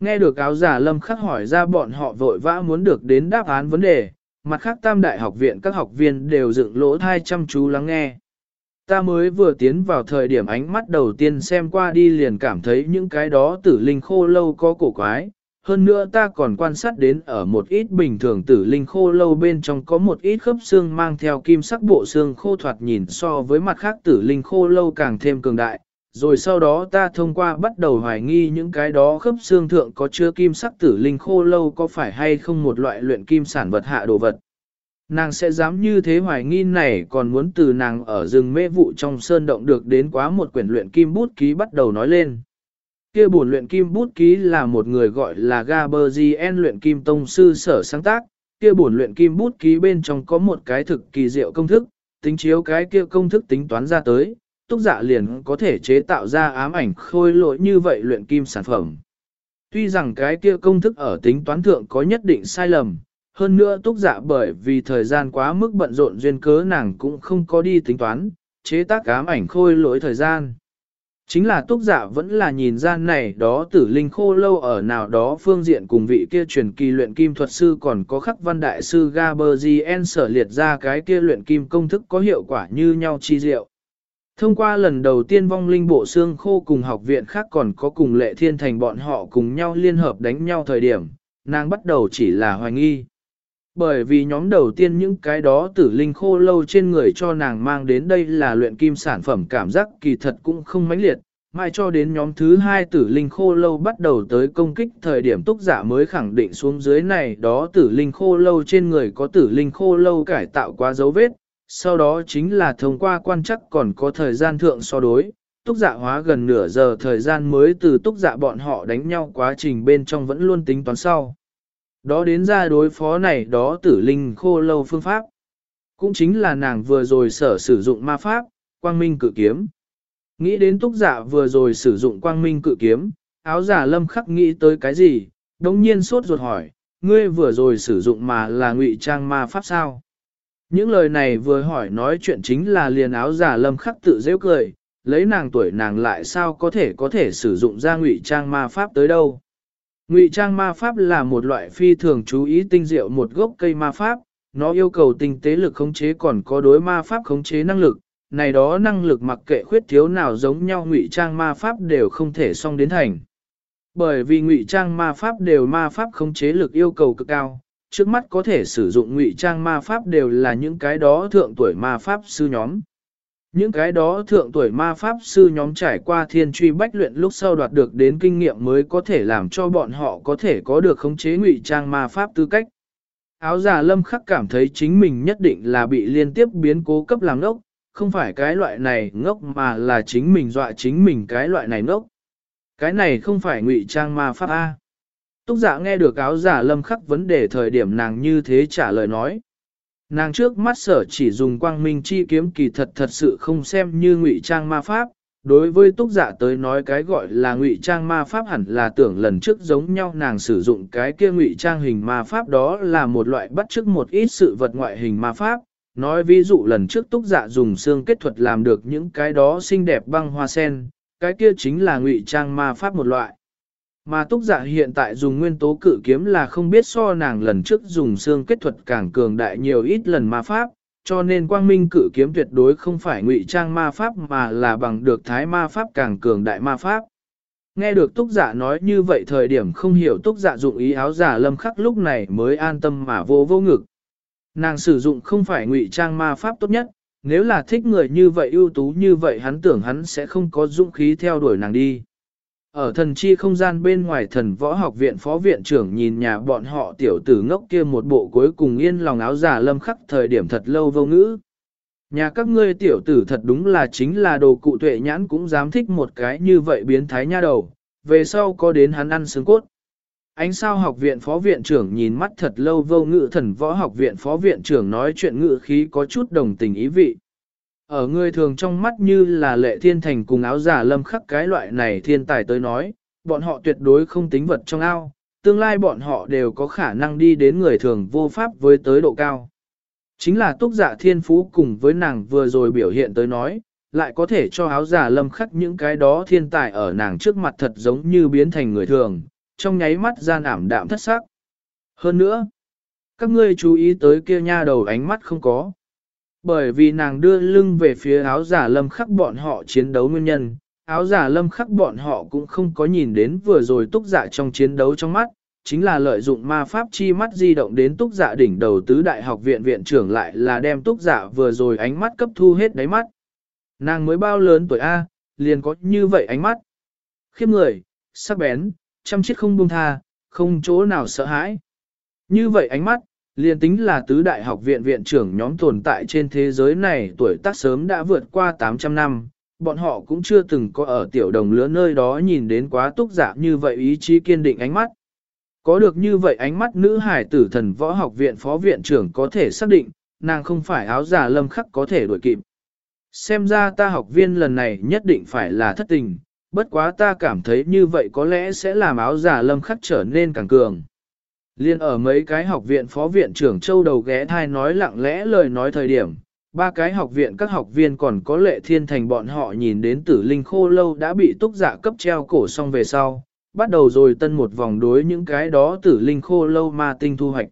Nghe được áo giả lâm khắc hỏi ra bọn họ vội vã muốn được đến đáp án vấn đề, mặt khác tam đại học viện các học viên đều dựng lỗ thai chăm chú lắng nghe. Ta mới vừa tiến vào thời điểm ánh mắt đầu tiên xem qua đi liền cảm thấy những cái đó tử linh khô lâu có cổ quái. Hơn nữa ta còn quan sát đến ở một ít bình thường tử linh khô lâu bên trong có một ít khớp xương mang theo kim sắc bộ xương khô thoạt nhìn so với mặt khác tử linh khô lâu càng thêm cường đại. Rồi sau đó ta thông qua bắt đầu hoài nghi những cái đó khớp xương thượng có chứa kim sắc tử linh khô lâu có phải hay không một loại luyện kim sản vật hạ đồ vật. Nàng sẽ dám như thế hoài nghi này còn muốn từ nàng ở rừng mê vụ trong sơn động được đến quá một quyển luyện kim bút ký bắt đầu nói lên. Kia buồn luyện kim bút ký là một người gọi là Gaberzien luyện kim tông sư sở sáng tác, kia buồn luyện kim bút ký bên trong có một cái thực kỳ diệu công thức, tính chiếu cái kia công thức tính toán ra tới, túc dạ liền có thể chế tạo ra ám ảnh khôi lỗi như vậy luyện kim sản phẩm. Tuy rằng cái kia công thức ở tính toán thượng có nhất định sai lầm, hơn nữa túc dạ bởi vì thời gian quá mức bận rộn duyên cớ nàng cũng không có đi tính toán, chế tác ám ảnh khôi lỗi thời gian. Chính là túc dạ vẫn là nhìn ra này đó tử linh khô lâu ở nào đó phương diện cùng vị kia truyền kỳ luyện kim thuật sư còn có khắc văn đại sư Gaberzien sở liệt ra cái kia luyện kim công thức có hiệu quả như nhau chi diệu. Thông qua lần đầu tiên vong linh bộ xương khô cùng học viện khác còn có cùng lệ thiên thành bọn họ cùng nhau liên hợp đánh nhau thời điểm, nàng bắt đầu chỉ là hoài nghi. Bởi vì nhóm đầu tiên những cái đó tử linh khô lâu trên người cho nàng mang đến đây là luyện kim sản phẩm cảm giác kỳ thật cũng không mãnh liệt, mai cho đến nhóm thứ hai tử linh khô lâu bắt đầu tới công kích thời điểm túc giả mới khẳng định xuống dưới này đó tử linh khô lâu trên người có tử linh khô lâu cải tạo quá dấu vết, sau đó chính là thông qua quan chắc còn có thời gian thượng so đối, túc dạ hóa gần nửa giờ thời gian mới từ túc dạ bọn họ đánh nhau quá trình bên trong vẫn luôn tính toán sau. Đó đến ra đối phó này đó tử linh khô lâu phương pháp. Cũng chính là nàng vừa rồi sở sử dụng ma pháp, quang minh cự kiếm. Nghĩ đến túc dạ vừa rồi sử dụng quang minh cự kiếm, áo giả lâm khắc nghĩ tới cái gì, đống nhiên sốt ruột hỏi, ngươi vừa rồi sử dụng mà là ngụy trang ma pháp sao? Những lời này vừa hỏi nói chuyện chính là liền áo giả lâm khắc tự dễ cười, lấy nàng tuổi nàng lại sao có thể có thể sử dụng ra ngụy trang ma pháp tới đâu. Ngụy trang ma pháp là một loại phi thường chú ý tinh diệu một gốc cây ma pháp, nó yêu cầu tinh tế lực khống chế còn có đối ma pháp khống chế năng lực, này đó năng lực mặc kệ khuyết thiếu nào giống nhau ngụy trang ma pháp đều không thể song đến thành. Bởi vì ngụy trang ma pháp đều ma pháp khống chế lực yêu cầu cực cao, trước mắt có thể sử dụng ngụy trang ma pháp đều là những cái đó thượng tuổi ma pháp sư nhóm. Những cái đó thượng tuổi ma pháp sư nhóm trải qua thiên truy bách luyện lúc sau đoạt được đến kinh nghiệm mới có thể làm cho bọn họ có thể có được khống chế ngụy trang ma pháp tư cách. Áo giả lâm khắc cảm thấy chính mình nhất định là bị liên tiếp biến cố cấp làm ngốc, không phải cái loại này ngốc mà là chính mình dọa chính mình cái loại này ngốc. Cái này không phải ngụy trang ma pháp A. Túc giả nghe được áo giả lâm khắc vấn đề thời điểm nàng như thế trả lời nói. Nàng trước mắt sở chỉ dùng quang minh chi kiếm kỳ thật thật sự không xem như ngụy trang ma pháp, đối với túc giả tới nói cái gọi là ngụy trang ma pháp hẳn là tưởng lần trước giống nhau nàng sử dụng cái kia ngụy trang hình ma pháp đó là một loại bắt chước một ít sự vật ngoại hình ma pháp. Nói ví dụ lần trước túc giả dùng xương kết thuật làm được những cái đó xinh đẹp băng hoa sen, cái kia chính là ngụy trang ma pháp một loại. Mà túc giả hiện tại dùng nguyên tố cự kiếm là không biết so nàng lần trước dùng xương kết thuật càng cường đại nhiều ít lần ma pháp, cho nên quang minh cự kiếm tuyệt đối không phải ngụy trang ma pháp mà là bằng được thái ma pháp càng cường đại ma pháp. Nghe được túc giả nói như vậy thời điểm không hiểu túc giả dụng ý áo giả lâm khắc lúc này mới an tâm mà vô vô ngực. Nàng sử dụng không phải ngụy trang ma pháp tốt nhất, nếu là thích người như vậy ưu tú như vậy hắn tưởng hắn sẽ không có dũng khí theo đuổi nàng đi. Ở thần chi không gian bên ngoài thần võ học viện phó viện trưởng nhìn nhà bọn họ tiểu tử ngốc kia một bộ cuối cùng yên lòng áo giả lâm khắc thời điểm thật lâu vô ngữ. Nhà các ngươi tiểu tử thật đúng là chính là đồ cụ tuệ nhãn cũng dám thích một cái như vậy biến thái nha đầu, về sau có đến hắn ăn xương cốt. Ánh sao học viện phó viện trưởng nhìn mắt thật lâu vô ngữ thần võ học viện phó viện trưởng nói chuyện ngữ khí có chút đồng tình ý vị. Ở người thường trong mắt như là lệ thiên thành cùng áo giả lâm khắc cái loại này thiên tài tới nói, bọn họ tuyệt đối không tính vật trong ao, tương lai bọn họ đều có khả năng đi đến người thường vô pháp với tới độ cao. Chính là túc giả thiên phú cùng với nàng vừa rồi biểu hiện tới nói, lại có thể cho áo giả lâm khắc những cái đó thiên tài ở nàng trước mặt thật giống như biến thành người thường, trong nháy mắt gian ảm đạm thất sắc. Hơn nữa, các ngươi chú ý tới kia nha đầu ánh mắt không có. Bởi vì nàng đưa lưng về phía áo giả lâm khắc bọn họ chiến đấu nguyên nhân, áo giả lâm khắc bọn họ cũng không có nhìn đến vừa rồi túc giả dạ trong chiến đấu trong mắt, chính là lợi dụng ma pháp chi mắt di động đến túc giả dạ đỉnh đầu tứ đại học viện viện trưởng lại là đem túc giả dạ vừa rồi ánh mắt cấp thu hết đáy mắt. Nàng mới bao lớn tuổi A, liền có như vậy ánh mắt. Khiếp người, sắc bén, chăm chiết không buông tha, không chỗ nào sợ hãi. Như vậy ánh mắt, Liên tính là tứ đại học viện viện trưởng nhóm tồn tại trên thế giới này tuổi tác sớm đã vượt qua 800 năm, bọn họ cũng chưa từng có ở tiểu đồng lứa nơi đó nhìn đến quá túc giả như vậy ý chí kiên định ánh mắt. Có được như vậy ánh mắt nữ hải tử thần võ học viện phó viện trưởng có thể xác định, nàng không phải áo giả lâm khắc có thể đổi kịp. Xem ra ta học viên lần này nhất định phải là thất tình, bất quá ta cảm thấy như vậy có lẽ sẽ làm áo giả lâm khắc trở nên càng cường. Liên ở mấy cái học viện phó viện trưởng châu đầu ghé thai nói lặng lẽ lời nói thời điểm, ba cái học viện các học viên còn có lệ thiên thành bọn họ nhìn đến tử linh khô lâu đã bị túc giả cấp treo cổ xong về sau, bắt đầu rồi tân một vòng đối những cái đó tử linh khô lâu ma tinh thu hoạch.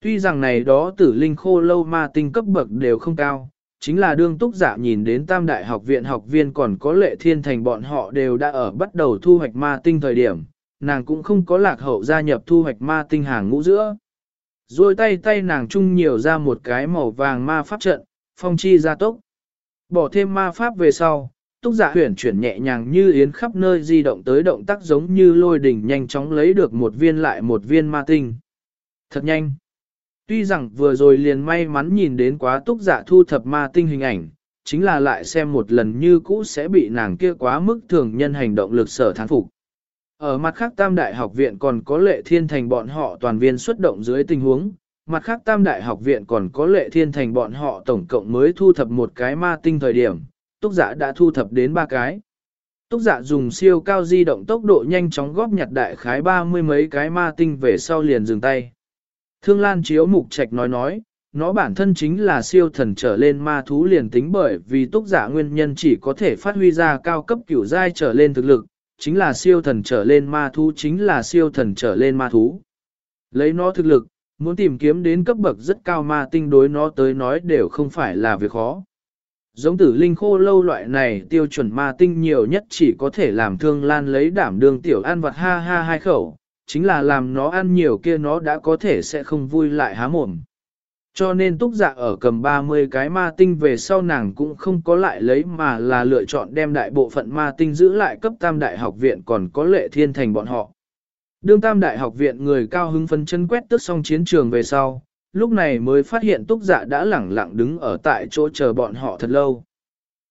Tuy rằng này đó tử linh khô lâu ma tinh cấp bậc đều không cao, chính là đương túc giả nhìn đến tam đại học viện học viên còn có lệ thiên thành bọn họ đều đã ở bắt đầu thu hoạch ma tinh thời điểm, nàng cũng không có lạc hậu gia nhập thu hoạch ma tinh hàng ngũ giữa. Rồi tay tay nàng chung nhiều ra một cái màu vàng ma pháp trận, phong chi gia tốc. Bỏ thêm ma pháp về sau, túc dạ giả huyển chuyển nhẹ nhàng như yến khắp nơi di động tới động tác giống như lôi đỉnh nhanh chóng lấy được một viên lại một viên ma tinh. Thật nhanh. Tuy rằng vừa rồi liền may mắn nhìn đến quá túc giả thu thập ma tinh hình ảnh, chính là lại xem một lần như cũ sẽ bị nàng kia quá mức thường nhân hành động lực sở thán phục. Ở mặt khác tam đại học viện còn có lệ thiên thành bọn họ toàn viên xuất động dưới tình huống, mặt khác tam đại học viện còn có lệ thiên thành bọn họ tổng cộng mới thu thập một cái ma tinh thời điểm, túc giả đã thu thập đến ba cái. Túc giả dùng siêu cao di động tốc độ nhanh chóng góp nhặt đại khái ba mươi mấy cái ma tinh về sau liền dừng tay. Thương Lan Chiếu Mục Trạch nói nói, nó bản thân chính là siêu thần trở lên ma thú liền tính bởi vì túc giả nguyên nhân chỉ có thể phát huy ra cao cấp kiểu giai trở lên thực lực, chính là siêu thần trở lên ma thú chính là siêu thần trở lên ma thú. Lấy nó thực lực, muốn tìm kiếm đến cấp bậc rất cao ma tinh đối nó tới nói đều không phải là việc khó. Giống tử linh khô lâu loại này tiêu chuẩn ma tinh nhiều nhất chỉ có thể làm thương lan lấy đảm đương tiểu ăn vật ha ha hai khẩu, chính là làm nó ăn nhiều kia nó đã có thể sẽ không vui lại há mồm. Cho nên túc dạ ở cầm 30 cái ma tinh về sau nàng cũng không có lại lấy mà là lựa chọn đem đại bộ phận ma tinh giữ lại cấp tam đại học viện còn có lệ thiên thành bọn họ. Đương tam đại học viện người cao hứng phân chân quét tức xong chiến trường về sau, lúc này mới phát hiện túc dạ đã lẳng lặng đứng ở tại chỗ chờ bọn họ thật lâu.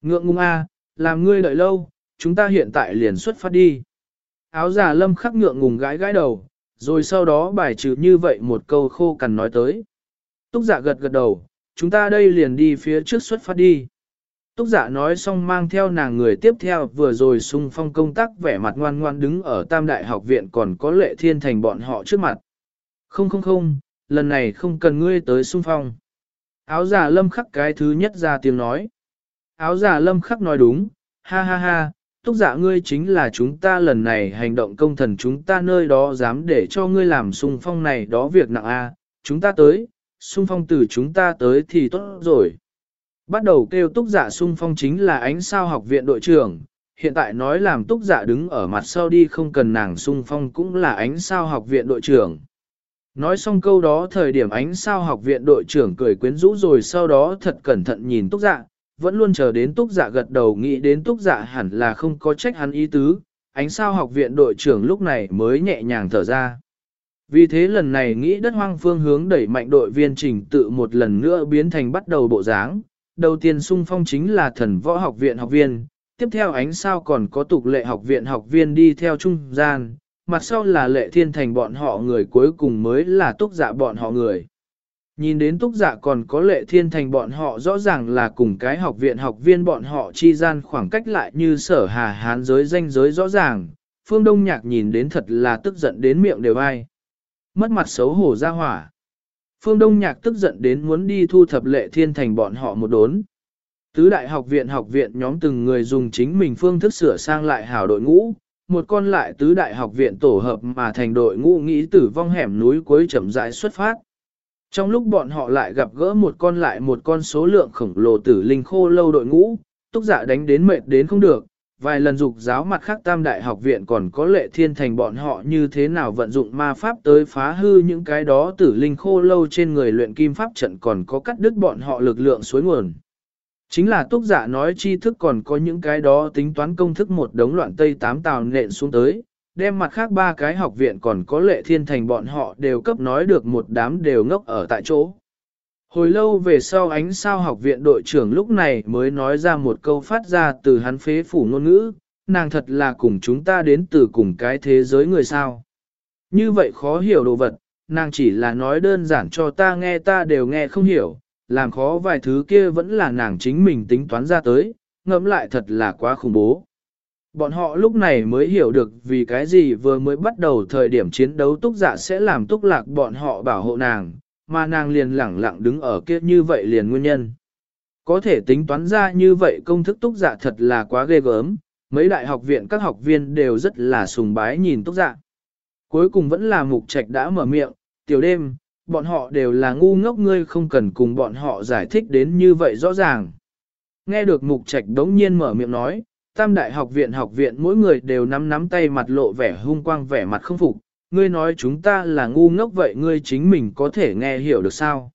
Ngượng ngung a, làm ngươi đợi lâu, chúng ta hiện tại liền xuất phát đi. Áo giả lâm khắc ngượng ngùng gãi gãi đầu, rồi sau đó bài trừ như vậy một câu khô cằn nói tới. Túc giả gật gật đầu, chúng ta đây liền đi phía trước xuất phát đi. Túc giả nói xong mang theo nàng người tiếp theo vừa rồi xung phong công tác vẻ mặt ngoan ngoan đứng ở tam đại học viện còn có lệ thiên thành bọn họ trước mặt. Không không không, lần này không cần ngươi tới xung phong. Áo giả lâm khắc cái thứ nhất ra tiếng nói. Áo giả lâm khắc nói đúng, ha ha ha, túc giả ngươi chính là chúng ta lần này hành động công thần chúng ta nơi đó dám để cho ngươi làm xung phong này đó việc nặng a, chúng ta tới, xung phong từ chúng ta tới thì tốt rồi. Bắt đầu kêu túc dạ giả xung phong chính là ánh sao học viện đội trưởng, hiện tại nói làm túc giả đứng ở mặt sau đi không cần nàng xung phong cũng là ánh sao học viện đội trưởng. Nói xong câu đó thời điểm ánh sao học viện đội trưởng cười quyến rũ rồi sau đó thật cẩn thận nhìn túc dạ, vẫn luôn chờ đến túc dạ gật đầu nghĩ đến túc dạ hẳn là không có trách hắn ý tứ, ánh sao học viện đội trưởng lúc này mới nhẹ nhàng thở ra. Vì thế lần này nghĩ đất hoang phương hướng đẩy mạnh đội viên trình tự một lần nữa biến thành bắt đầu bộ dáng. Đầu tiên sung phong chính là thần võ học viện học viên, tiếp theo ánh sao còn có tục lệ học viện học viên đi theo trung gian, mặt sau là lệ thiên thành bọn họ người cuối cùng mới là túc dạ bọn họ người. Nhìn đến túc dạ còn có lệ thiên thành bọn họ rõ ràng là cùng cái học viện học viên bọn họ chi gian khoảng cách lại như sở hà hán giới danh giới rõ ràng, phương đông nhạc nhìn đến thật là tức giận đến miệng đều ai. Mất mặt xấu hổ ra hỏa. Phương Đông Nhạc tức giận đến muốn đi thu thập lệ thiên thành bọn họ một đốn. Tứ đại học viện học viện nhóm từng người dùng chính mình phương thức sửa sang lại hảo đội ngũ, một con lại tứ đại học viện tổ hợp mà thành đội ngũ nghĩ tử vong hẻm núi cuối chậm rãi xuất phát. Trong lúc bọn họ lại gặp gỡ một con lại một con số lượng khổng lồ tử linh khô lâu đội ngũ, túc giả đánh đến mệt đến không được, vài lần dục giáo mặt khác tam đại học viện còn có lệ thiên thành bọn họ như thế nào vận dụng ma pháp tới phá hư những cái đó tử linh khô lâu trên người luyện kim pháp trận còn có cắt đứt bọn họ lực lượng suối nguồn. Chính là túc giả nói tri thức còn có những cái đó tính toán công thức một đống loạn tây tám tàu nện xuống tới, đem mặt khác ba cái học viện còn có lệ thiên thành bọn họ đều cấp nói được một đám đều ngốc ở tại chỗ. Hồi lâu về sau ánh sao học viện đội trưởng lúc này mới nói ra một câu phát ra từ hắn phế phủ ngôn ngữ, nàng thật là cùng chúng ta đến từ cùng cái thế giới người sao. Như vậy khó hiểu đồ vật, nàng chỉ là nói đơn giản cho ta nghe ta đều nghe không hiểu, làm khó vài thứ kia vẫn là nàng chính mình tính toán ra tới, ngẫm lại thật là quá khủng bố. Bọn họ lúc này mới hiểu được vì cái gì vừa mới bắt đầu thời điểm chiến đấu túc dạ sẽ làm túc lạc bọn họ bảo hộ nàng, mà nàng liền lẳng lặng đứng ở kia như vậy liền nguyên nhân. Có thể tính toán ra như vậy công thức túc giả thật là quá ghê gớm, mấy đại học viện các học viên đều rất là sùng bái nhìn túc giả. Cuối cùng vẫn là mục trạch đã mở miệng, tiểu đêm, bọn họ đều là ngu ngốc ngươi không cần cùng bọn họ giải thích đến như vậy rõ ràng. Nghe được mục trạch đống nhiên mở miệng nói, tam đại học viện học viện mỗi người đều nắm nắm tay mặt lộ vẻ hung quang vẻ mặt không phục, ngươi nói chúng ta là ngu ngốc vậy ngươi chính mình có thể nghe hiểu được sao?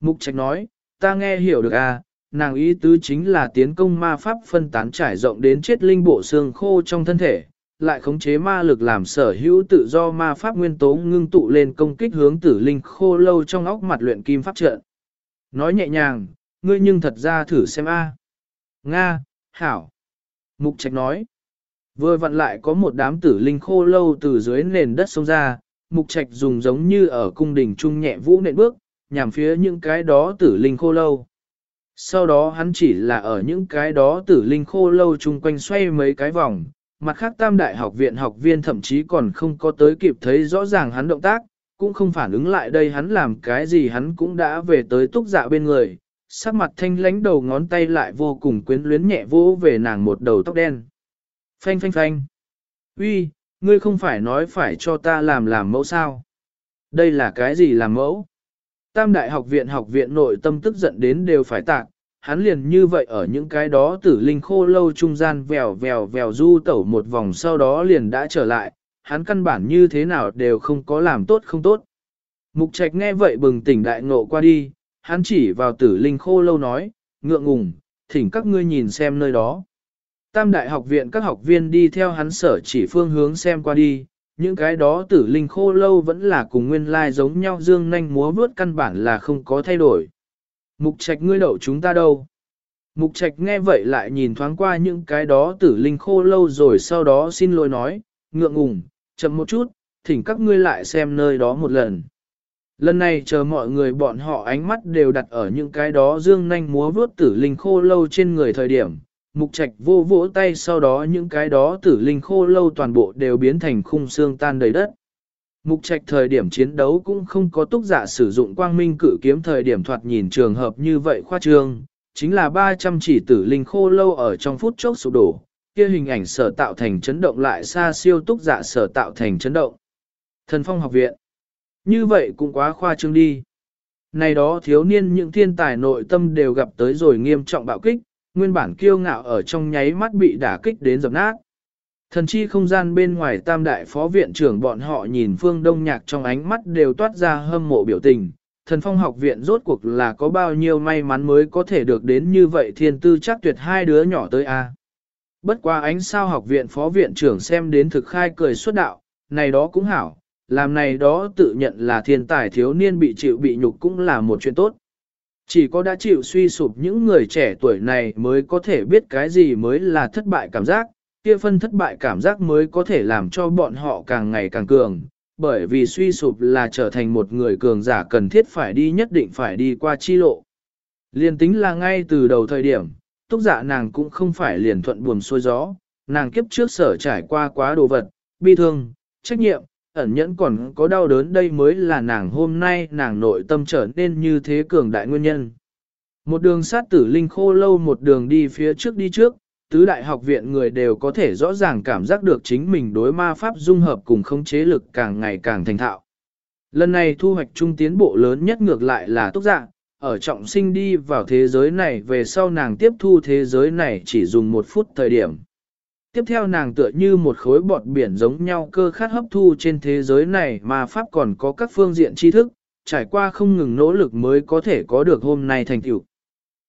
Mục trạch nói, ta nghe hiểu được à, nàng ý tứ chính là tiến công ma pháp phân tán trải rộng đến chết linh bộ xương khô trong thân thể, lại khống chế ma lực làm sở hữu tự do ma pháp nguyên tố ngưng tụ lên công kích hướng tử linh khô lâu trong óc mặt luyện kim pháp trận. Nói nhẹ nhàng, ngươi nhưng thật ra thử xem a. Nga, Hảo. Mục Trạch nói. Vừa vặn lại có một đám tử linh khô lâu từ dưới nền đất sông ra, Mục Trạch dùng giống như ở cung đình trung nhẹ vũ nện bước, nhằm phía những cái đó tử linh khô lâu. Sau đó hắn chỉ là ở những cái đó tử linh khô lâu chung quanh xoay mấy cái vòng, mặt khác tam đại học viện học viên thậm chí còn không có tới kịp thấy rõ ràng hắn động tác, cũng không phản ứng lại đây hắn làm cái gì hắn cũng đã về tới túc dạ bên người, sắc mặt thanh lánh đầu ngón tay lại vô cùng quyến luyến nhẹ vô về nàng một đầu tóc đen. Phanh phanh phanh. Uy, ngươi không phải nói phải cho ta làm làm mẫu sao? Đây là cái gì làm mẫu? Tam đại học viện học viện nội tâm tức giận đến đều phải tạc, hắn liền như vậy ở những cái đó tử linh khô lâu trung gian vèo vèo vèo du tẩu một vòng sau đó liền đã trở lại, hắn căn bản như thế nào đều không có làm tốt không tốt. Mục trạch nghe vậy bừng tỉnh đại ngộ qua đi, hắn chỉ vào tử linh khô lâu nói, ngượng ngùng, thỉnh các ngươi nhìn xem nơi đó. Tam đại học viện các học viên đi theo hắn sở chỉ phương hướng xem qua đi, những cái đó tử linh khô lâu vẫn là cùng nguyên lai giống nhau dương nanh múa vướt căn bản là không có thay đổi. Mục trạch ngươi đậu chúng ta đâu? Mục trạch nghe vậy lại nhìn thoáng qua những cái đó tử linh khô lâu rồi sau đó xin lỗi nói, ngượng ngùng, chậm một chút, thỉnh các ngươi lại xem nơi đó một lần. Lần này chờ mọi người bọn họ ánh mắt đều đặt ở những cái đó dương nanh múa vướt tử linh khô lâu trên người thời điểm. Mục trạch vô vỗ tay sau đó những cái đó tử linh khô lâu toàn bộ đều biến thành khung xương tan đầy đất. Mục trạch thời điểm chiến đấu cũng không có túc giả sử dụng quang minh cử kiếm thời điểm thoạt nhìn trường hợp như vậy khoa trương, chính là 300 chỉ tử linh khô lâu ở trong phút chốc sụp đổ, kia hình ảnh sở tạo thành chấn động lại xa siêu túc giả sở tạo thành chấn động. Thần phong học viện. Như vậy cũng quá khoa trương đi. Này đó thiếu niên những thiên tài nội tâm đều gặp tới rồi nghiêm trọng bạo kích, nguyên bản kiêu ngạo ở trong nháy mắt bị đả kích đến dập nát. Thần chi không gian bên ngoài tam đại phó viện trưởng bọn họ nhìn phương đông nhạc trong ánh mắt đều toát ra hâm mộ biểu tình. Thần phong học viện rốt cuộc là có bao nhiêu may mắn mới có thể được đến như vậy thiên tư chắc tuyệt hai đứa nhỏ tới a. Bất qua ánh sao học viện phó viện trưởng xem đến thực khai cười xuất đạo, này đó cũng hảo, làm này đó tự nhận là thiên tài thiếu niên bị chịu bị nhục cũng là một chuyện tốt. Chỉ có đã chịu suy sụp những người trẻ tuổi này mới có thể biết cái gì mới là thất bại cảm giác, kia phân thất bại cảm giác mới có thể làm cho bọn họ càng ngày càng cường, bởi vì suy sụp là trở thành một người cường giả cần thiết phải đi nhất định phải đi qua chi lộ. Liên tính là ngay từ đầu thời điểm, túc dạ nàng cũng không phải liền thuận buồm xuôi gió, nàng kiếp trước sở trải qua quá đồ vật, bi thương, trách nhiệm, ẩn nhẫn còn có đau đớn đây mới là nàng hôm nay nàng nội tâm trở nên như thế cường đại nguyên nhân. Một đường sát tử linh khô lâu một đường đi phía trước đi trước, tứ đại học viện người đều có thể rõ ràng cảm giác được chính mình đối ma pháp dung hợp cùng không chế lực càng ngày càng thành thạo. Lần này thu hoạch trung tiến bộ lớn nhất ngược lại là tốc dạng, ở trọng sinh đi vào thế giới này về sau nàng tiếp thu thế giới này chỉ dùng một phút thời điểm. Tiếp theo nàng tựa như một khối bọt biển giống nhau cơ khát hấp thu trên thế giới này mà Pháp còn có các phương diện tri thức, trải qua không ngừng nỗ lực mới có thể có được hôm nay thành tựu.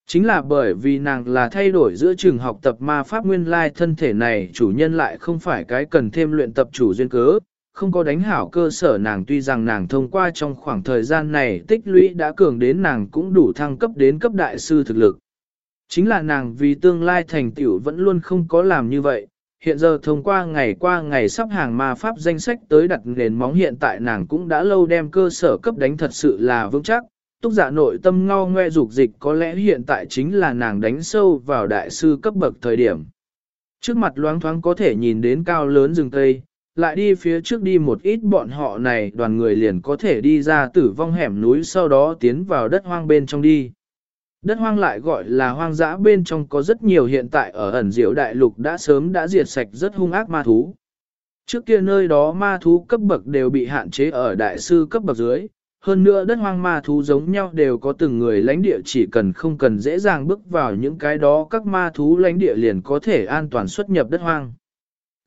Chính là bởi vì nàng là thay đổi giữa trường học tập ma pháp nguyên lai thân thể này chủ nhân lại không phải cái cần thêm luyện tập chủ duyên cớ, không có đánh hảo cơ sở nàng tuy rằng nàng thông qua trong khoảng thời gian này tích lũy đã cường đến nàng cũng đủ thăng cấp đến cấp đại sư thực lực. Chính là nàng vì tương lai thành tựu vẫn luôn không có làm như vậy, hiện giờ thông qua ngày qua ngày sắp hàng ma pháp danh sách tới đặt nền móng hiện tại nàng cũng đã lâu đem cơ sở cấp đánh thật sự là vững chắc, túc giả dạ nội tâm ngao ngoe dục dịch có lẽ hiện tại chính là nàng đánh sâu vào đại sư cấp bậc thời điểm. Trước mặt loáng thoáng có thể nhìn đến cao lớn rừng tây, lại đi phía trước đi một ít bọn họ này đoàn người liền có thể đi ra tử vong hẻm núi sau đó tiến vào đất hoang bên trong đi. Đất hoang lại gọi là hoang dã bên trong có rất nhiều hiện tại ở ẩn diệu đại lục đã sớm đã diệt sạch rất hung ác ma thú. Trước kia nơi đó ma thú cấp bậc đều bị hạn chế ở đại sư cấp bậc dưới, hơn nữa đất hoang ma thú giống nhau đều có từng người lãnh địa chỉ cần không cần dễ dàng bước vào những cái đó các ma thú lãnh địa liền có thể an toàn xuất nhập đất hoang.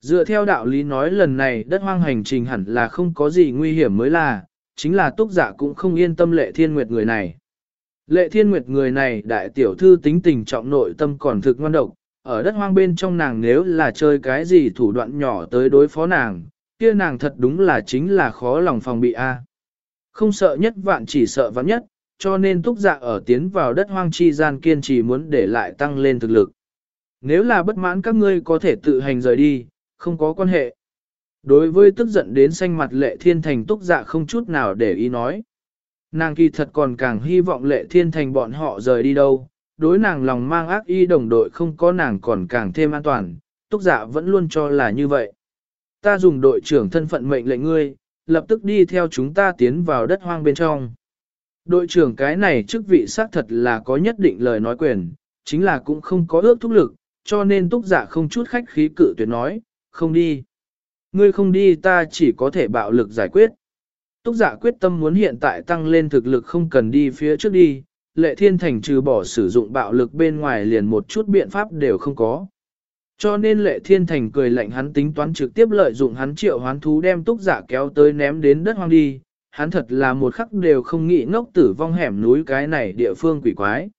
Dựa theo đạo lý nói lần này đất hoang hành trình hẳn là không có gì nguy hiểm mới là, chính là túc giả cũng không yên tâm lệ thiên nguyệt người này. Lệ thiên nguyệt người này đại tiểu thư tính tình trọng nội tâm còn thực ngoan độc, ở đất hoang bên trong nàng nếu là chơi cái gì thủ đoạn nhỏ tới đối phó nàng, kia nàng thật đúng là chính là khó lòng phòng bị a. À. Không sợ nhất vạn chỉ sợ vạn nhất, cho nên túc dạ ở tiến vào đất hoang chi gian kiên trì muốn để lại tăng lên thực lực. Nếu là bất mãn các ngươi có thể tự hành rời đi, không có quan hệ. Đối với tức giận đến xanh mặt lệ thiên thành túc dạ không chút nào để ý nói. Nàng kỳ thật còn càng hy vọng lệ thiên thành bọn họ rời đi đâu, đối nàng lòng mang ác y đồng đội không có nàng còn càng thêm an toàn, túc dạ vẫn luôn cho là như vậy. Ta dùng đội trưởng thân phận mệnh lệnh ngươi, lập tức đi theo chúng ta tiến vào đất hoang bên trong. Đội trưởng cái này chức vị xác thật là có nhất định lời nói quyền, chính là cũng không có ước thúc lực, cho nên túc giả dạ không chút khách khí cự tuyệt nói, không đi. Ngươi không đi ta chỉ có thể bạo lực giải quyết. Túc giả quyết tâm muốn hiện tại tăng lên thực lực không cần đi phía trước đi, lệ thiên thành trừ bỏ sử dụng bạo lực bên ngoài liền một chút biện pháp đều không có. Cho nên lệ thiên thành cười lạnh hắn tính toán trực tiếp lợi dụng hắn triệu hoán thú đem túc giả kéo tới ném đến đất hoang đi, hắn thật là một khắc đều không nghĩ ngốc tử vong hẻm núi cái này địa phương quỷ quái.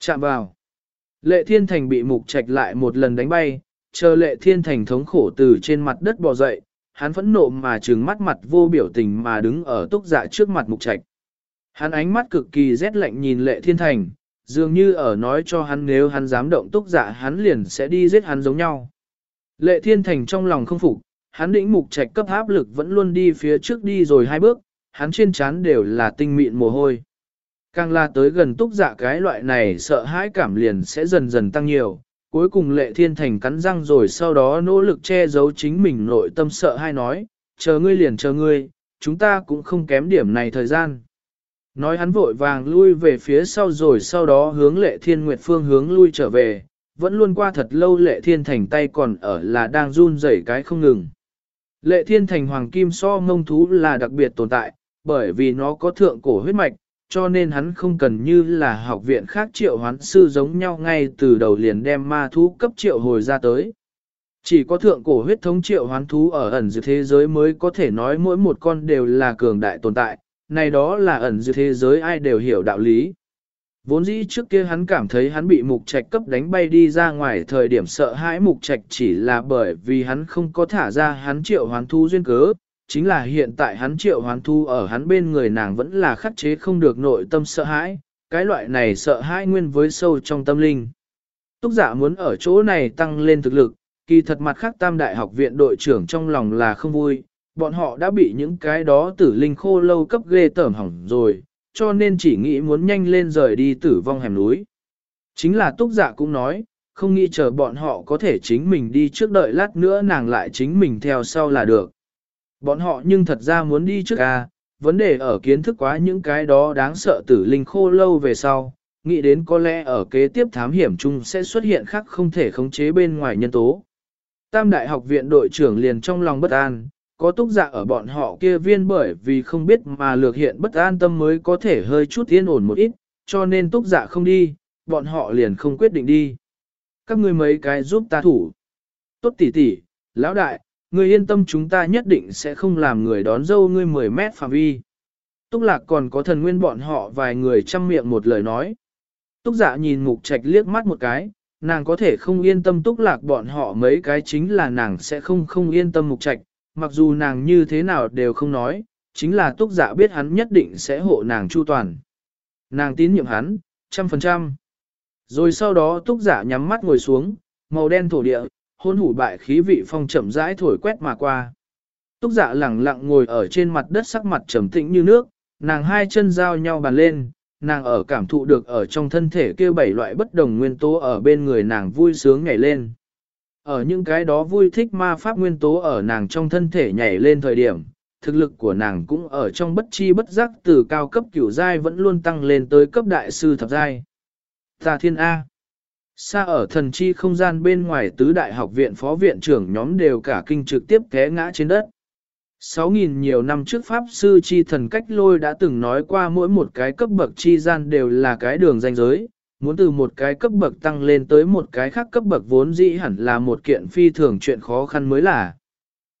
Chạm vào. Lệ thiên thành bị mục trạch lại một lần đánh bay, chờ lệ thiên thành thống khổ từ trên mặt đất bò dậy, hắn phẫn nộ mà trừng mắt mặt vô biểu tình mà đứng ở túc dạ trước mặt mục trạch. Hắn ánh mắt cực kỳ rét lạnh nhìn lệ thiên thành, dường như ở nói cho hắn nếu hắn dám động túc dạ hắn liền sẽ đi giết hắn giống nhau. Lệ thiên thành trong lòng không phục, hắn đĩnh mục trạch cấp áp lực vẫn luôn đi phía trước đi rồi hai bước, hắn trên trán đều là tinh mịn mồ hôi. Càng là tới gần túc dạ cái loại này sợ hãi cảm liền sẽ dần dần tăng nhiều, cuối cùng lệ thiên thành cắn răng rồi sau đó nỗ lực che giấu chính mình nội tâm sợ hay nói, chờ ngươi liền chờ ngươi, chúng ta cũng không kém điểm này thời gian. Nói hắn vội vàng lui về phía sau rồi sau đó hướng lệ thiên nguyệt phương hướng lui trở về, vẫn luôn qua thật lâu lệ thiên thành tay còn ở là đang run rẩy cái không ngừng. Lệ thiên thành hoàng kim so mông thú là đặc biệt tồn tại, bởi vì nó có thượng cổ huyết mạch, cho nên hắn không cần như là học viện khác triệu hoán sư giống nhau ngay từ đầu liền đem ma thú cấp triệu hồi ra tới. Chỉ có thượng cổ huyết thống triệu hoán thú ở ẩn giữa thế giới mới có thể nói mỗi một con đều là cường đại tồn tại, này đó là ẩn giữa thế giới ai đều hiểu đạo lý. Vốn dĩ trước kia hắn cảm thấy hắn bị mục trạch cấp đánh bay đi ra ngoài thời điểm sợ hãi mục trạch chỉ là bởi vì hắn không có thả ra hắn triệu hoán thu duyên cớ, chính là hiện tại hắn triệu hoán thu ở hắn bên người nàng vẫn là khắc chế không được nội tâm sợ hãi, cái loại này sợ hãi nguyên với sâu trong tâm linh. Túc giả muốn ở chỗ này tăng lên thực lực, kỳ thật mặt khác tam đại học viện đội trưởng trong lòng là không vui, bọn họ đã bị những cái đó tử linh khô lâu cấp ghê tởm hỏng rồi, cho nên chỉ nghĩ muốn nhanh lên rời đi tử vong hẻm núi. Chính là túc dạ cũng nói, không nghĩ chờ bọn họ có thể chính mình đi trước đợi lát nữa nàng lại chính mình theo sau là được. Bọn họ nhưng thật ra muốn đi trước à, vấn đề ở kiến thức quá những cái đó đáng sợ tử linh khô lâu về sau, nghĩ đến có lẽ ở kế tiếp thám hiểm chung sẽ xuất hiện khác không thể khống chế bên ngoài nhân tố. Tam đại học viện đội trưởng liền trong lòng bất an, có túc dạ ở bọn họ kia viên bởi vì không biết mà lược hiện bất an tâm mới có thể hơi chút yên ổn một ít, cho nên túc dạ không đi, bọn họ liền không quyết định đi. Các ngươi mấy cái giúp ta thủ. Tốt tỷ tỷ, lão đại, ngươi yên tâm chúng ta nhất định sẽ không làm người đón dâu ngươi 10 mét phạm vi. Túc lạc còn có thần nguyên bọn họ vài người chăm miệng một lời nói. Túc dạ nhìn mục trạch liếc mắt một cái, nàng có thể không yên tâm túc lạc bọn họ mấy cái chính là nàng sẽ không không yên tâm mục trạch, mặc dù nàng như thế nào đều không nói, chính là túc dạ biết hắn nhất định sẽ hộ nàng chu toàn. Nàng tín nhiệm hắn, trăm phần trăm. Rồi sau đó túc dạ nhắm mắt ngồi xuống, màu đen thổ địa, hôn hủ bại khí vị phong chậm rãi thổi quét mà qua. Túc dạ lẳng lặng ngồi ở trên mặt đất sắc mặt trầm tĩnh như nước, nàng hai chân giao nhau bàn lên, nàng ở cảm thụ được ở trong thân thể kêu bảy loại bất đồng nguyên tố ở bên người nàng vui sướng nhảy lên. Ở những cái đó vui thích ma pháp nguyên tố ở nàng trong thân thể nhảy lên thời điểm, thực lực của nàng cũng ở trong bất chi bất giác từ cao cấp cửu giai vẫn luôn tăng lên tới cấp đại sư thập giai. Tà thiên A. Xa ở thần chi không gian bên ngoài tứ đại học viện phó viện trưởng nhóm đều cả kinh trực tiếp té ngã trên đất. 6.000 nhiều năm trước Pháp Sư Chi Thần Cách Lôi đã từng nói qua mỗi một cái cấp bậc chi gian đều là cái đường danh giới, muốn từ một cái cấp bậc tăng lên tới một cái khác cấp bậc vốn dĩ hẳn là một kiện phi thường chuyện khó khăn mới là.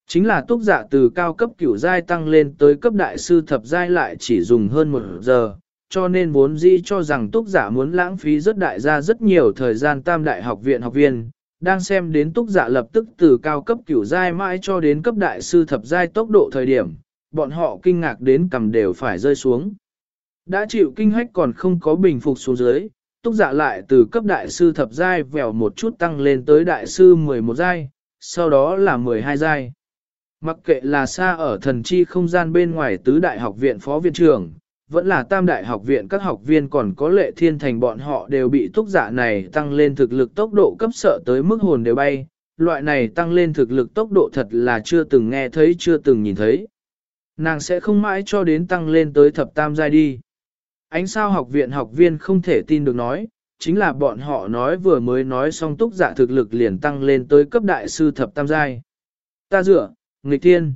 Chính là túc giả từ cao cấp cửu giai tăng lên tới cấp đại sư thập giai lại chỉ dùng hơn một giờ, cho nên vốn dĩ cho rằng túc giả muốn lãng phí rất đại gia rất nhiều thời gian tam đại học viện học viên, đang xem đến túc giả lập tức từ cao cấp cửu giai mãi cho đến cấp đại sư thập giai tốc độ thời điểm, bọn họ kinh ngạc đến cầm đều phải rơi xuống. Đã chịu kinh hách còn không có bình phục xuống dưới, túc giả lại từ cấp đại sư thập giai vèo một chút tăng lên tới đại sư 11 giai, sau đó là 12 giai. Mặc kệ là xa ở thần chi không gian bên ngoài tứ đại học viện phó viện trưởng, vẫn là tam đại học viện các học viên còn có lệ thiên thành bọn họ đều bị túc giả này tăng lên thực lực tốc độ cấp sợ tới mức hồn đều bay, loại này tăng lên thực lực tốc độ thật là chưa từng nghe thấy chưa từng nhìn thấy. Nàng sẽ không mãi cho đến tăng lên tới thập tam giai đi. Ánh sao học viện học viên không thể tin được nói, chính là bọn họ nói vừa mới nói xong túc giả thực lực liền tăng lên tới cấp đại sư thập tam giai. Ta dựa, nghịch thiên.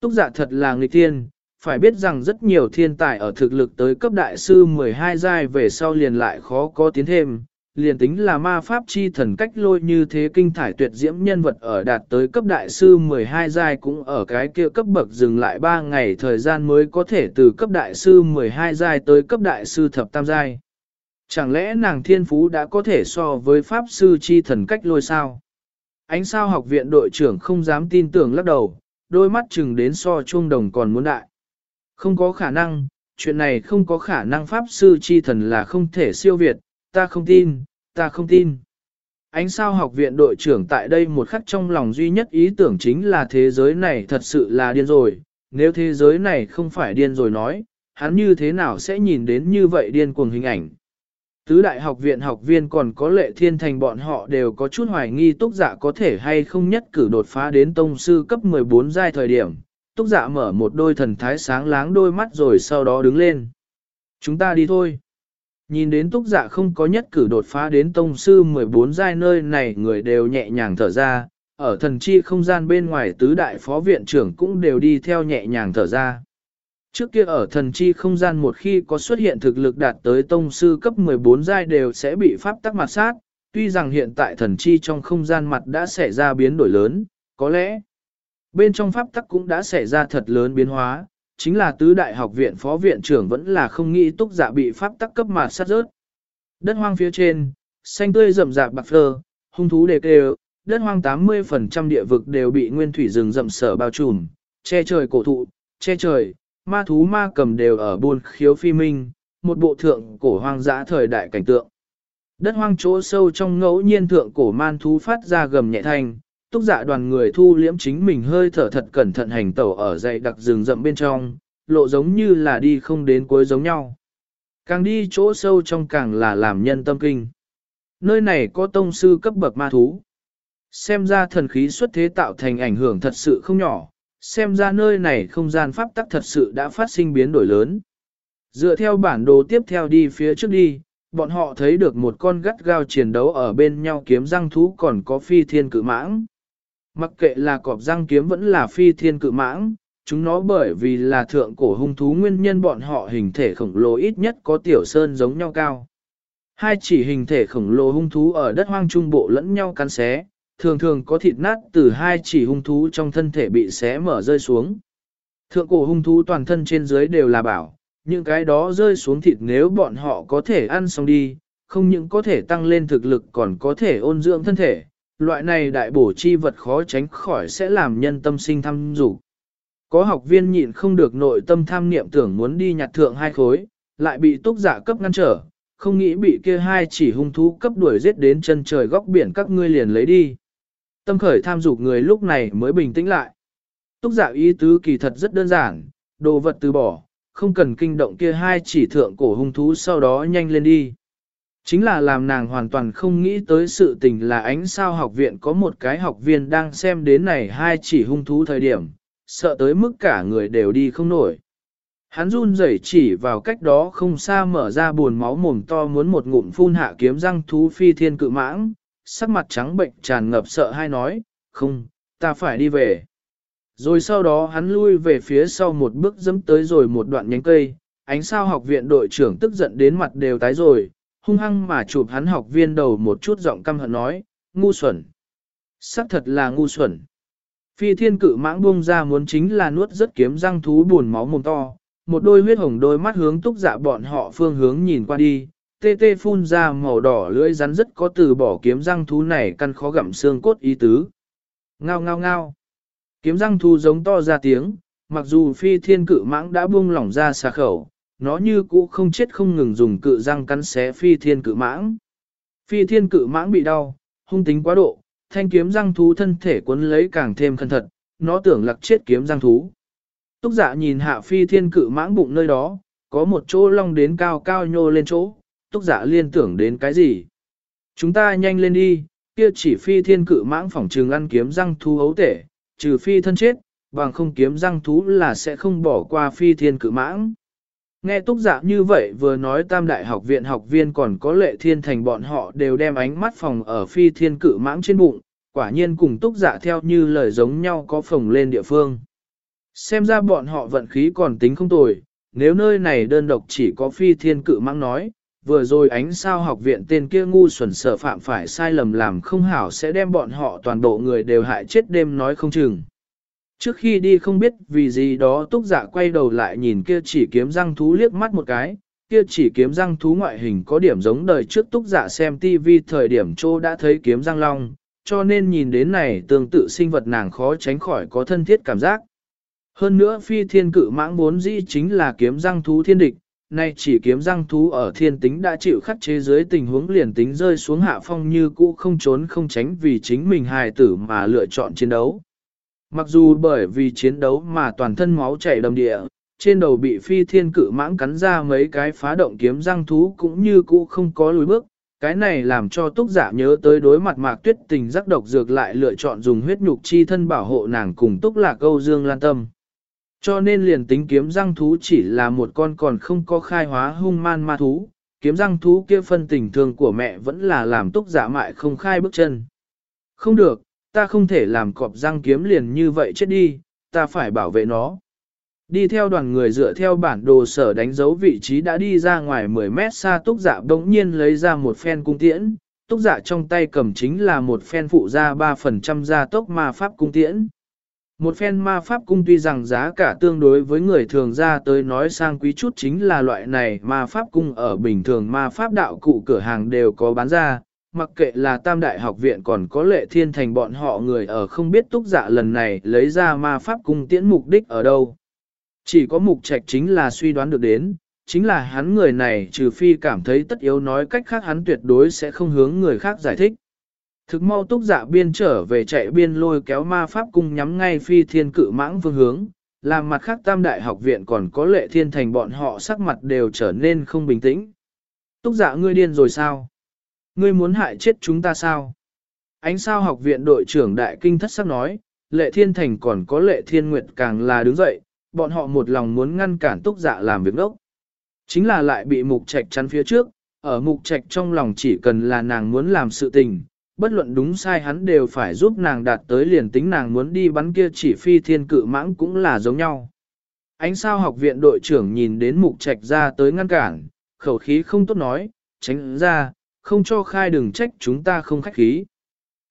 Túc giả thật là nghịch thiên, phải biết rằng rất nhiều thiên tài ở thực lực tới cấp đại sư 12 giai về sau liền lại khó có tiến thêm, liền tính là ma pháp chi thần cách lôi như thế kinh thải tuyệt diễm nhân vật ở đạt tới cấp đại sư 12 giai cũng ở cái kia cấp bậc dừng lại 3 ngày thời gian mới có thể từ cấp đại sư 12 giai tới cấp đại sư thập tam giai. Chẳng lẽ nàng thiên phú đã có thể so với pháp sư chi thần cách lôi sao? Ánh sao học viện đội trưởng không dám tin tưởng lắc đầu, đôi mắt chừng đến so chuông đồng còn muốn đại. Không có khả năng, chuyện này không có khả năng pháp sư chi thần là không thể siêu việt, ta không tin, ta không tin. Ánh sao học viện đội trưởng tại đây một khắc trong lòng duy nhất ý tưởng chính là thế giới này thật sự là điên rồi, nếu thế giới này không phải điên rồi nói, hắn như thế nào sẽ nhìn đến như vậy điên cuồng hình ảnh. Tứ đại học viện học viên còn có lệ thiên thành bọn họ đều có chút hoài nghi túc giả có thể hay không nhất cử đột phá đến tông sư cấp 14 giai thời điểm, Túc dạ mở một đôi thần thái sáng láng đôi mắt rồi sau đó đứng lên. Chúng ta đi thôi. Nhìn đến túc dạ không có nhất cử đột phá đến tông sư 14 giai nơi này người đều nhẹ nhàng thở ra, ở thần chi không gian bên ngoài tứ đại phó viện trưởng cũng đều đi theo nhẹ nhàng thở ra. Trước kia ở thần chi không gian một khi có xuất hiện thực lực đạt tới tông sư cấp 14 giai đều sẽ bị pháp tắc mặt sát, tuy rằng hiện tại thần chi trong không gian mặt đã xảy ra biến đổi lớn, có lẽ Bên trong pháp tắc cũng đã xảy ra thật lớn biến hóa, chính là tứ đại học viện phó viện trưởng vẫn là không nghĩ túc giả dạ bị pháp tắc cấp mà sát rớt. Đất hoang phía trên, xanh tươi rậm rạp bạc phơ, hung thú đề kêu, đất hoang 80% địa vực đều bị nguyên thủy rừng rậm sở bao trùm, che trời cổ thụ, che trời, ma thú ma cầm đều ở buôn khiếu phi minh, một bộ thượng cổ hoang dã thời đại cảnh tượng. Đất hoang chỗ sâu trong ngẫu nhiên thượng cổ man thú phát ra gầm nhẹ thanh, túc dạ đoàn người thu liễm chính mình hơi thở thật cẩn thận hành tẩu ở dãy đặc rừng rậm bên trong, lộ giống như là đi không đến cuối giống nhau. Càng đi chỗ sâu trong càng là làm nhân tâm kinh. Nơi này có tông sư cấp bậc ma thú. Xem ra thần khí xuất thế tạo thành ảnh hưởng thật sự không nhỏ, xem ra nơi này không gian pháp tắc thật sự đã phát sinh biến đổi lớn. Dựa theo bản đồ tiếp theo đi phía trước đi, bọn họ thấy được một con gắt gao chiến đấu ở bên nhau kiếm răng thú còn có phi thiên cự mãng. Mặc kệ là cọp răng kiếm vẫn là phi thiên cự mãng, chúng nó bởi vì là thượng cổ hung thú nguyên nhân bọn họ hình thể khổng lồ ít nhất có tiểu sơn giống nhau cao. Hai chỉ hình thể khổng lồ hung thú ở đất hoang trung bộ lẫn nhau cắn xé, thường thường có thịt nát từ hai chỉ hung thú trong thân thể bị xé mở rơi xuống. Thượng cổ hung thú toàn thân trên dưới đều là bảo, những cái đó rơi xuống thịt nếu bọn họ có thể ăn xong đi, không những có thể tăng lên thực lực còn có thể ôn dưỡng thân thể, loại này đại bổ chi vật khó tránh khỏi sẽ làm nhân tâm sinh tham dục. Có học viên nhịn không được nội tâm tham niệm tưởng muốn đi nhặt thượng hai khối, lại bị túc giả cấp ngăn trở, không nghĩ bị kia hai chỉ hung thú cấp đuổi giết đến chân trời góc biển các ngươi liền lấy đi. Tâm khởi tham dục người lúc này mới bình tĩnh lại. Túc giả ý tứ kỳ thật rất đơn giản, đồ vật từ bỏ, không cần kinh động kia hai chỉ thượng cổ hung thú sau đó nhanh lên đi. Chính là làm nàng hoàn toàn không nghĩ tới sự tình là ánh sao học viện có một cái học viên đang xem đến này hai chỉ hung thú thời điểm, sợ tới mức cả người đều đi không nổi. Hắn run rẩy chỉ vào cách đó không xa mở ra buồn máu mồm to muốn một ngụm phun hạ kiếm răng thú phi thiên cự mãng, sắc mặt trắng bệnh tràn ngập sợ hai nói, không, ta phải đi về. Rồi sau đó hắn lui về phía sau một bước dẫm tới rồi một đoạn nhánh cây, ánh sao học viện đội trưởng tức giận đến mặt đều tái rồi, hung hăng mà chụp hắn học viên đầu một chút giọng căm hận nói, ngu xuẩn. Sắc thật là ngu xuẩn. Phi thiên cự mãng buông ra muốn chính là nuốt rất kiếm răng thú buồn máu mồm to, một đôi huyết hồng đôi mắt hướng túc dạ bọn họ phương hướng nhìn qua đi, tê tê phun ra màu đỏ lưỡi rắn rất có từ bỏ kiếm răng thú này căn khó gặm xương cốt ý tứ. Ngao ngao ngao. Kiếm răng thú giống to ra tiếng, mặc dù phi thiên cự mãng đã buông lỏng ra xà khẩu, nó như cũ không chết không ngừng dùng cự răng cắn xé phi thiên cự mãng. Phi thiên cự mãng bị đau, hung tính quá độ, thanh kiếm răng thú thân thể cuốn lấy càng thêm khẩn thật, nó tưởng lặc chết kiếm răng thú. Túc dạ nhìn hạ phi thiên cự mãng bụng nơi đó, có một chỗ long đến cao cao nhô lên chỗ, túc dạ liên tưởng đến cái gì? Chúng ta nhanh lên đi, kia chỉ phi thiên cự mãng phỏng trường ăn kiếm răng thú ấu tể, trừ phi thân chết, bằng không kiếm răng thú là sẽ không bỏ qua phi thiên cự mãng. Nghe túc dạ như vậy vừa nói tam đại học viện học viên còn có lệ thiên thành bọn họ đều đem ánh mắt phòng ở phi thiên cự mãng trên bụng, quả nhiên cùng túc dạ theo như lời giống nhau có phòng lên địa phương. Xem ra bọn họ vận khí còn tính không tồi, nếu nơi này đơn độc chỉ có phi thiên cự mãng nói, vừa rồi ánh sao học viện tên kia ngu xuẩn sợ phạm phải sai lầm làm không hảo sẽ đem bọn họ toàn bộ người đều hại chết đêm nói không chừng. Trước khi đi không biết vì gì đó túc dạ quay đầu lại nhìn kia chỉ kiếm răng thú liếc mắt một cái, kia chỉ kiếm răng thú ngoại hình có điểm giống đời trước túc dạ xem TV thời điểm trô đã thấy kiếm răng long, cho nên nhìn đến này tương tự sinh vật nàng khó tránh khỏi có thân thiết cảm giác. Hơn nữa phi thiên cự mãng bốn dĩ chính là kiếm răng thú thiên địch, nay chỉ kiếm răng thú ở thiên tính đã chịu khắc chế dưới tình huống liền tính rơi xuống hạ phong như cũ không trốn không tránh vì chính mình hài tử mà lựa chọn chiến đấu. Mặc dù bởi vì chiến đấu mà toàn thân máu chảy đầm địa, trên đầu bị phi thiên cự mãng cắn ra mấy cái phá động kiếm răng thú cũng như cũ không có lùi bước, cái này làm cho túc giả nhớ tới đối mặt mạc tuyết tình giác độc dược lại lựa chọn dùng huyết nhục chi thân bảo hộ nàng cùng túc lạc câu dương lan tâm. Cho nên liền tính kiếm răng thú chỉ là một con còn không có khai hóa hung man ma thú, kiếm răng thú kia phân tình thương của mẹ vẫn là làm túc giả mại không khai bước chân. Không được, ta không thể làm cọp răng kiếm liền như vậy chết đi, ta phải bảo vệ nó. Đi theo đoàn người dựa theo bản đồ sở đánh dấu vị trí đã đi ra ngoài 10 mét xa túc giả bỗng nhiên lấy ra một phen cung tiễn, túc giả trong tay cầm chính là một phen phụ ra 3% gia tốc ma pháp cung tiễn. Một phen ma pháp cung tuy rằng giá cả tương đối với người thường ra tới nói sang quý chút chính là loại này ma pháp cung ở bình thường ma pháp đạo cụ cửa hàng đều có bán ra, mặc kệ là tam đại học viện còn có lệ thiên thành bọn họ người ở không biết túc dạ lần này lấy ra ma pháp cung tiễn mục đích ở đâu. Chỉ có mục trạch chính là suy đoán được đến, chính là hắn người này trừ phi cảm thấy tất yếu nói cách khác hắn tuyệt đối sẽ không hướng người khác giải thích. Thực mau túc dạ biên trở về chạy biên lôi kéo ma pháp cung nhắm ngay phi thiên cự mãng phương hướng, làm mặt khác tam đại học viện còn có lệ thiên thành bọn họ sắc mặt đều trở nên không bình tĩnh. Túc dạ ngươi điên rồi sao? Ngươi muốn hại chết chúng ta sao? Ánh sao học viện đội trưởng đại kinh thất sắc nói, lệ thiên thành còn có lệ thiên nguyệt càng là đứng dậy, bọn họ một lòng muốn ngăn cản túc dạ làm việc đốc. Chính là lại bị mục trạch chắn phía trước, ở mục trạch trong lòng chỉ cần là nàng muốn làm sự tình, bất luận đúng sai hắn đều phải giúp nàng đạt tới liền tính nàng muốn đi bắn kia chỉ phi thiên cự mãng cũng là giống nhau. Ánh sao học viện đội trưởng nhìn đến mục trạch ra tới ngăn cản, khẩu khí không tốt nói, tránh ra, không cho khai đừng trách chúng ta không khách khí.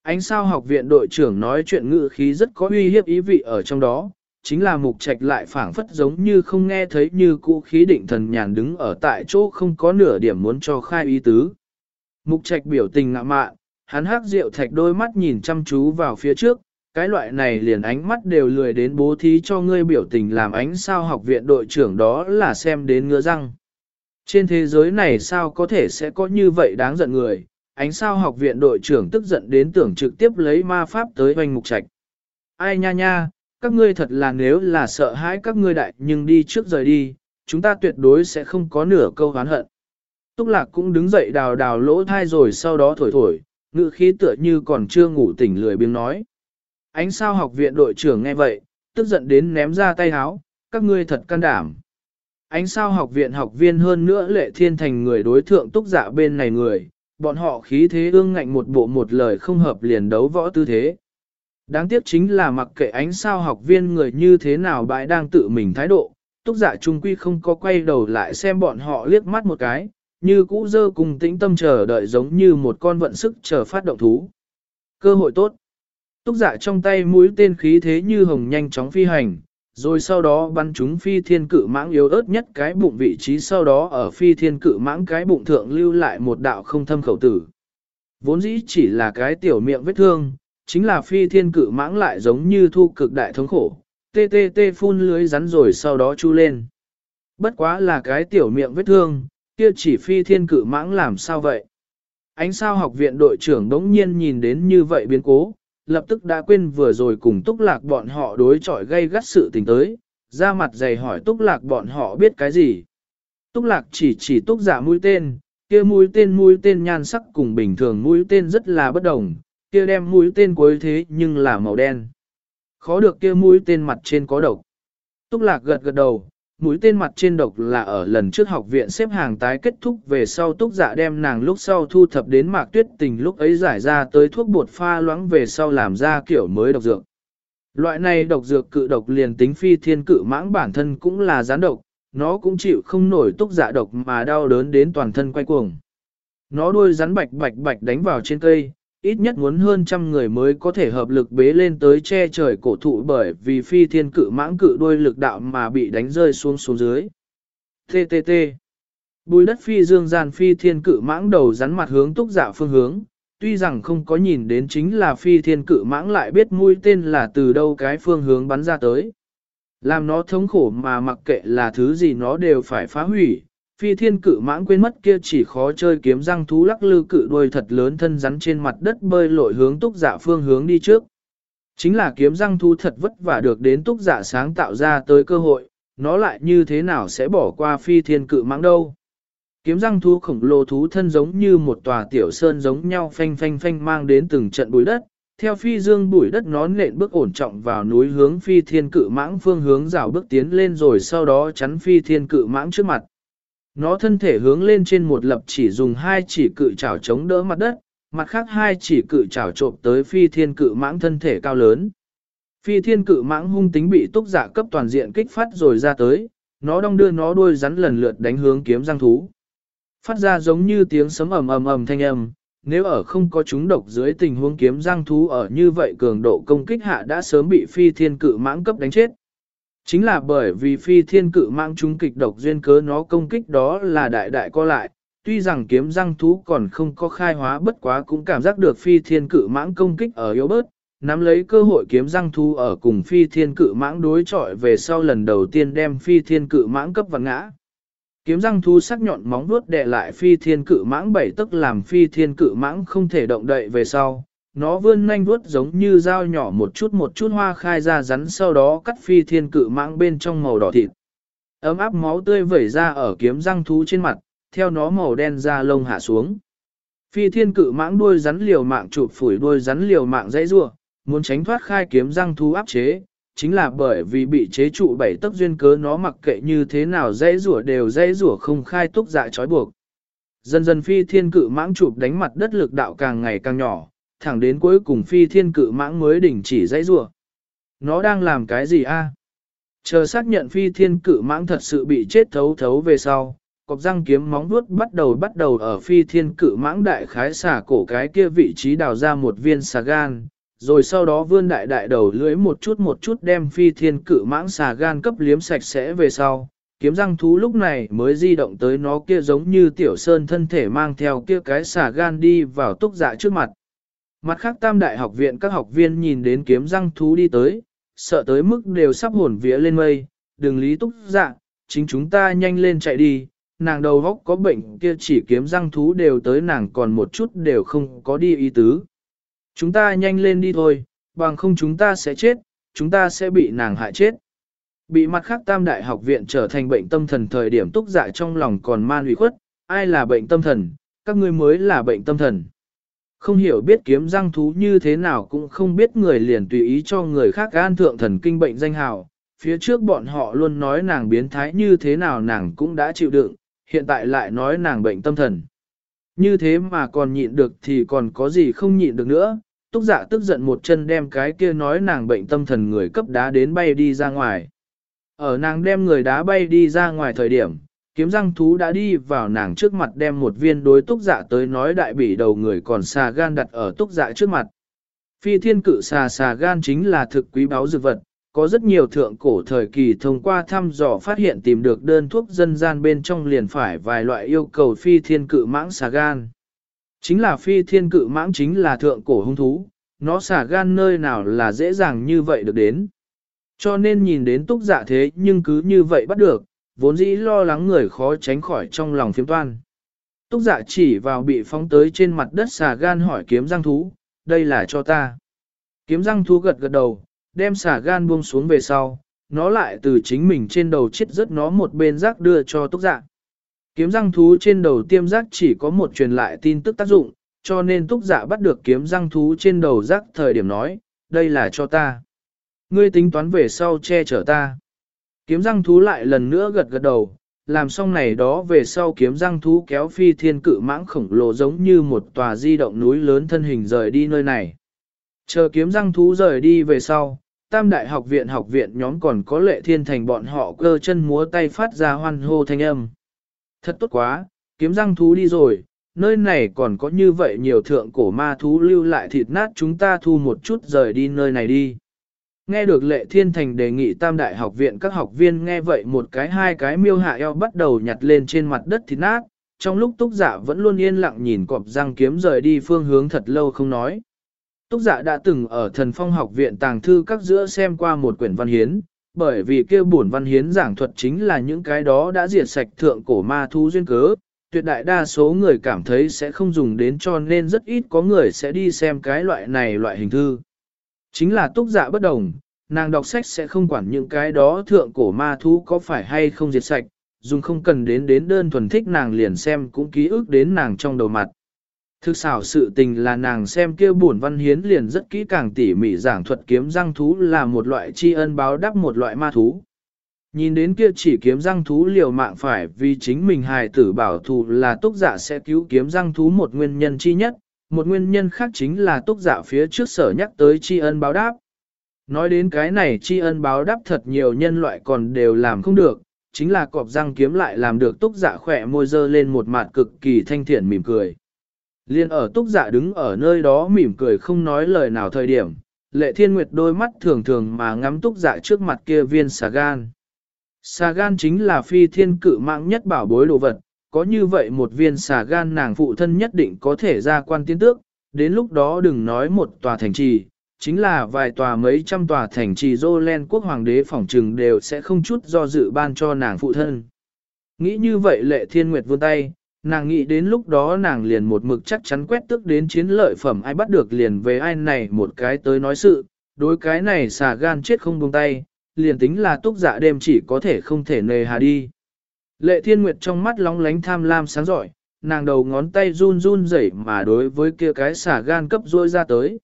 Ánh sao học viện đội trưởng nói chuyện ngữ khí rất có uy hiếp ý vị ở trong đó, chính là mục trạch lại phảng phất giống như không nghe thấy như cũ khí định thần nhàn đứng ở tại chỗ không có nửa điểm muốn cho khai ý tứ. Mục trạch biểu tình ngạ mạn, hắn hắc rượu thạch đôi mắt nhìn chăm chú vào phía trước, cái loại này liền ánh mắt đều lười đến bố thí cho ngươi biểu tình làm ánh sao học viện đội trưởng đó là xem đến ngứa răng. Trên thế giới này sao có thể sẽ có như vậy đáng giận người, ánh sao học viện đội trưởng tức giận đến tưởng trực tiếp lấy ma pháp tới hoành mục trạch. Ai nha nha, các ngươi thật là nếu là sợ hãi các ngươi đại nhưng đi trước rời đi, chúng ta tuyệt đối sẽ không có nửa câu hán hận. Túc lạc cũng đứng dậy đào đào lỗ thai rồi sau đó thổi thổi, ngự khí tựa như còn chưa ngủ tỉnh lười biếng nói. Ánh sao học viện đội trưởng nghe vậy, tức giận đến ném ra tay háo, các ngươi thật can đảm. Ánh sao học viện học viên hơn nữa lệ thiên thành người đối thượng túc dạ bên này người, bọn họ khí thế ương ngạnh một bộ một lời không hợp liền đấu võ tư thế. Đáng tiếc chính là mặc kệ ánh sao học viên người như thế nào bãi đang tự mình thái độ, túc giả trung quy không có quay đầu lại xem bọn họ liếc mắt một cái, như cũ dơ cùng tĩnh tâm chờ đợi giống như một con vận sức chờ phát động thú. Cơ hội tốt. Túc giả trong tay mũi tên khí thế như hồng nhanh chóng phi hành, rồi sau đó bắn chúng phi thiên cự mãng yếu ớt nhất cái bụng vị trí sau đó ở phi thiên cự mãng cái bụng thượng lưu lại một đạo không thâm khẩu tử. Vốn dĩ chỉ là cái tiểu miệng vết thương, chính là phi thiên cự mãng lại giống như thu cực đại thống khổ, tê tê tê phun lưới rắn rồi sau đó chu lên. Bất quá là cái tiểu miệng vết thương, kia chỉ phi thiên cự mãng làm sao vậy? Ánh sao học viện đội trưởng đống nhiên nhìn đến như vậy biến cố, lập tức đã quên vừa rồi cùng túc lạc bọn họ đối chọi gây gắt sự tình tới, ra mặt dày hỏi túc lạc bọn họ biết cái gì. Túc lạc chỉ chỉ túc giả mũi tên, kia mũi tên mũi tên nhan sắc cùng bình thường mũi tên rất là bất đồng, kia đem mũi tên cuối thế nhưng là màu đen. Khó được kia mũi tên mặt trên có độc. Túc lạc gật gật đầu, mũi tên mặt trên độc là ở lần trước học viện xếp hàng tái kết thúc về sau túc dạ đem nàng lúc sau thu thập đến mạc tuyết tình lúc ấy giải ra tới thuốc bột pha loãng về sau làm ra kiểu mới độc dược. Loại này độc dược cự độc liền tính phi thiên cự mãng bản thân cũng là gián độc, nó cũng chịu không nổi túc dạ độc mà đau đớn đến toàn thân quay cuồng. Nó đuôi rắn bạch bạch bạch đánh vào trên cây, ít nhất muốn hơn trăm người mới có thể hợp lực bế lên tới che trời cổ thụ bởi vì phi thiên cự mãng cự đuôi lực đạo mà bị đánh rơi xuống xuống dưới. TTT Bùi đất phi dương gian phi thiên cự mãng đầu rắn mặt hướng túc dạ phương hướng, tuy rằng không có nhìn đến chính là phi thiên cự mãng lại biết mũi tên là từ đâu cái phương hướng bắn ra tới. Làm nó thống khổ mà mặc kệ là thứ gì nó đều phải phá hủy, Phi thiên cự mãng quên mất kia chỉ khó chơi kiếm răng thú lắc lư cự đuôi thật lớn thân rắn trên mặt đất bơi lội hướng túc dạ phương hướng đi trước. Chính là kiếm răng thú thật vất vả được đến túc dạ sáng tạo ra tới cơ hội, nó lại như thế nào sẽ bỏ qua phi thiên cự mãng đâu. Kiếm răng thú khổng lồ thú thân giống như một tòa tiểu sơn giống nhau phanh phanh phanh mang đến từng trận bụi đất, theo phi dương bụi đất nón nện bước ổn trọng vào núi hướng phi thiên cự mãng phương hướng rào bước tiến lên rồi sau đó chắn phi thiên cự mãng trước mặt. Nó thân thể hướng lên trên một lập chỉ dùng hai chỉ cự chảo chống đỡ mặt đất, mặt khác hai chỉ cự chảo trộm tới phi thiên cự mãng thân thể cao lớn. Phi thiên cự mãng hung tính bị túc giả cấp toàn diện kích phát rồi ra tới, nó đong đưa nó đuôi rắn lần lượt đánh hướng kiếm răng thú. Phát ra giống như tiếng sấm ầm ầm ầm thanh âm, nếu ở không có chúng độc dưới tình huống kiếm răng thú ở như vậy cường độ công kích hạ đã sớm bị phi thiên cự mãng cấp đánh chết. Chính là bởi vì phi thiên cự mang chúng kịch độc duyên cớ nó công kích đó là đại đại co lại, tuy rằng kiếm răng thú còn không có khai hóa bất quá cũng cảm giác được phi thiên cự mãng công kích ở yếu bớt, nắm lấy cơ hội kiếm răng thú ở cùng phi thiên cự mãng đối chọi về sau lần đầu tiên đem phi thiên cự mãng cấp và ngã. Kiếm răng thú sắc nhọn móng vuốt đè lại phi thiên cự mãng bảy tức làm phi thiên cự mãng không thể động đậy về sau, nó vươn nanh vuốt giống như dao nhỏ một chút một chút hoa khai ra rắn sau đó cắt phi thiên cự mãng bên trong màu đỏ thịt. Ấm áp máu tươi vẩy ra ở kiếm răng thú trên mặt, theo nó màu đen da lông hạ xuống. Phi thiên cự mãng đuôi rắn liều mạng chụp phủi đuôi rắn liều mạng dãy rua, muốn tránh thoát khai kiếm răng thú áp chế, chính là bởi vì bị chế trụ bảy tấc duyên cớ nó mặc kệ như thế nào dãy rủa đều dãy rủa không khai túc dạ trói buộc. Dần dần phi thiên cự mãng chụp đánh mặt đất lực đạo càng ngày càng nhỏ, thẳng đến cuối cùng phi thiên cự mãng mới đình chỉ dãy rủa. Nó đang làm cái gì a? Chờ xác nhận phi thiên cự mãng thật sự bị chết thấu thấu về sau, cọc răng kiếm móng vuốt bắt đầu bắt đầu ở phi thiên cự mãng đại khái xả cổ cái kia vị trí đào ra một viên xà gan, rồi sau đó vươn đại đại đầu lưỡi một chút một chút đem phi thiên cự mãng xà gan cấp liếm sạch sẽ về sau. Kiếm răng thú lúc này mới di động tới nó kia giống như tiểu sơn thân thể mang theo kia cái xà gan đi vào túc dạ trước mặt. Mặt khác tam đại học viện các học viên nhìn đến kiếm răng thú đi tới, sợ tới mức đều sắp hồn vía lên mây, đừng lý túc dạ, chính chúng ta nhanh lên chạy đi, nàng đầu góc có bệnh kia chỉ kiếm răng thú đều tới nàng còn một chút đều không có đi ý tứ. Chúng ta nhanh lên đi thôi, bằng không chúng ta sẽ chết, chúng ta sẽ bị nàng hại chết. Bị mặt khác tam đại học viện trở thành bệnh tâm thần thời điểm túc dạ trong lòng còn man ủy khuất, ai là bệnh tâm thần, các ngươi mới là bệnh tâm thần. Không hiểu biết kiếm răng thú như thế nào cũng không biết người liền tùy ý cho người khác gan thượng thần kinh bệnh danh hào. Phía trước bọn họ luôn nói nàng biến thái như thế nào nàng cũng đã chịu đựng, hiện tại lại nói nàng bệnh tâm thần. Như thế mà còn nhịn được thì còn có gì không nhịn được nữa, túc dạ tức giận một chân đem cái kia nói nàng bệnh tâm thần người cấp đá đến bay đi ra ngoài. Ở nàng đem người đá bay đi ra ngoài thời điểm, kiếm răng thú đã đi vào nàng trước mặt đem một viên đối túc dạ tới nói đại bỉ đầu người còn xà gan đặt ở túc dạ trước mặt. Phi thiên cự xà xà gan chính là thực quý báu dược vật, có rất nhiều thượng cổ thời kỳ thông qua thăm dò phát hiện tìm được đơn thuốc dân gian bên trong liền phải vài loại yêu cầu phi thiên cự mãng xà gan. Chính là phi thiên cự mãng chính là thượng cổ hung thú, nó xà gan nơi nào là dễ dàng như vậy được đến. Cho nên nhìn đến túc dạ thế nhưng cứ như vậy bắt được, vốn dĩ lo lắng người khó tránh khỏi trong lòng phiếm toan. Túc dạ chỉ vào bị phóng tới trên mặt đất xà gan hỏi kiếm răng thú, đây là cho ta. Kiếm răng thú gật gật đầu, đem xà gan buông xuống về sau, nó lại từ chính mình trên đầu chết rớt nó một bên rác đưa cho túc dạ. Kiếm răng thú trên đầu tiêm rác chỉ có một truyền lại tin tức tác dụng, cho nên túc dạ bắt được kiếm răng thú trên đầu rác thời điểm nói, đây là cho ta. Ngươi tính toán về sau che chở ta. Kiếm răng thú lại lần nữa gật gật đầu, làm xong này đó về sau kiếm răng thú kéo phi thiên cự mãng khổng lồ giống như một tòa di động núi lớn thân hình rời đi nơi này. Chờ kiếm răng thú rời đi về sau, tam đại học viện học viện nhóm còn có lệ thiên thành bọn họ cơ chân múa tay phát ra hoan hô thanh âm. Thật tốt quá, kiếm răng thú đi rồi, nơi này còn có như vậy nhiều thượng cổ ma thú lưu lại thịt nát chúng ta thu một chút rời đi nơi này đi. Nghe được lệ thiên thành đề nghị tam đại học viện các học viên nghe vậy một cái hai cái miêu hạ eo bắt đầu nhặt lên trên mặt đất thịt nát, trong lúc túc giả dạ vẫn luôn yên lặng nhìn cọp răng kiếm rời đi phương hướng thật lâu không nói. Túc giả dạ đã từng ở thần phong học viện tàng thư các giữa xem qua một quyển văn hiến, bởi vì kia bổn văn hiến giảng thuật chính là những cái đó đã diệt sạch thượng cổ ma thu duyên cớ, tuyệt đại đa số người cảm thấy sẽ không dùng đến cho nên rất ít có người sẽ đi xem cái loại này loại hình thư. Chính là túc dạ bất đồng, nàng đọc sách sẽ không quản những cái đó thượng cổ ma thú có phải hay không diệt sạch, dùng không cần đến đến đơn thuần thích nàng liền xem cũng ký ức đến nàng trong đầu mặt. Thực xảo sự tình là nàng xem kia buồn văn hiến liền rất kỹ càng tỉ mỉ giảng thuật kiếm răng thú là một loại tri ân báo đáp một loại ma thú. Nhìn đến kia chỉ kiếm răng thú liều mạng phải vì chính mình hài tử bảo thù là túc giả dạ sẽ cứu kiếm răng thú một nguyên nhân chi nhất, một nguyên nhân khác chính là túc giả phía trước sở nhắc tới tri ân báo đáp. Nói đến cái này tri ân báo đáp thật nhiều nhân loại còn đều làm không được, chính là cọp răng kiếm lại làm được túc giả khỏe môi dơ lên một mặt cực kỳ thanh thiện mỉm cười. Liên ở túc giả đứng ở nơi đó mỉm cười không nói lời nào thời điểm, lệ thiên nguyệt đôi mắt thường thường mà ngắm túc giả trước mặt kia viên xà gan. Xà gan chính là phi thiên cự mạng nhất bảo bối đồ vật, có như vậy một viên xà gan nàng phụ thân nhất định có thể ra quan tiến tước, đến lúc đó đừng nói một tòa thành trì, chính là vài tòa mấy trăm tòa thành trì Jolen quốc hoàng đế phỏng trừng đều sẽ không chút do dự ban cho nàng phụ thân. Nghĩ như vậy lệ thiên nguyệt vươn tay, nàng nghĩ đến lúc đó nàng liền một mực chắc chắn quét tức đến chiến lợi phẩm ai bắt được liền về ai này một cái tới nói sự, đối cái này xà gan chết không buông tay, liền tính là túc dạ đêm chỉ có thể không thể nề hà đi. Lệ thiên nguyệt trong mắt lóng lánh tham lam sáng giỏi, nàng đầu ngón tay run run rẩy mà đối với kia cái xà gan cấp rôi ra tới.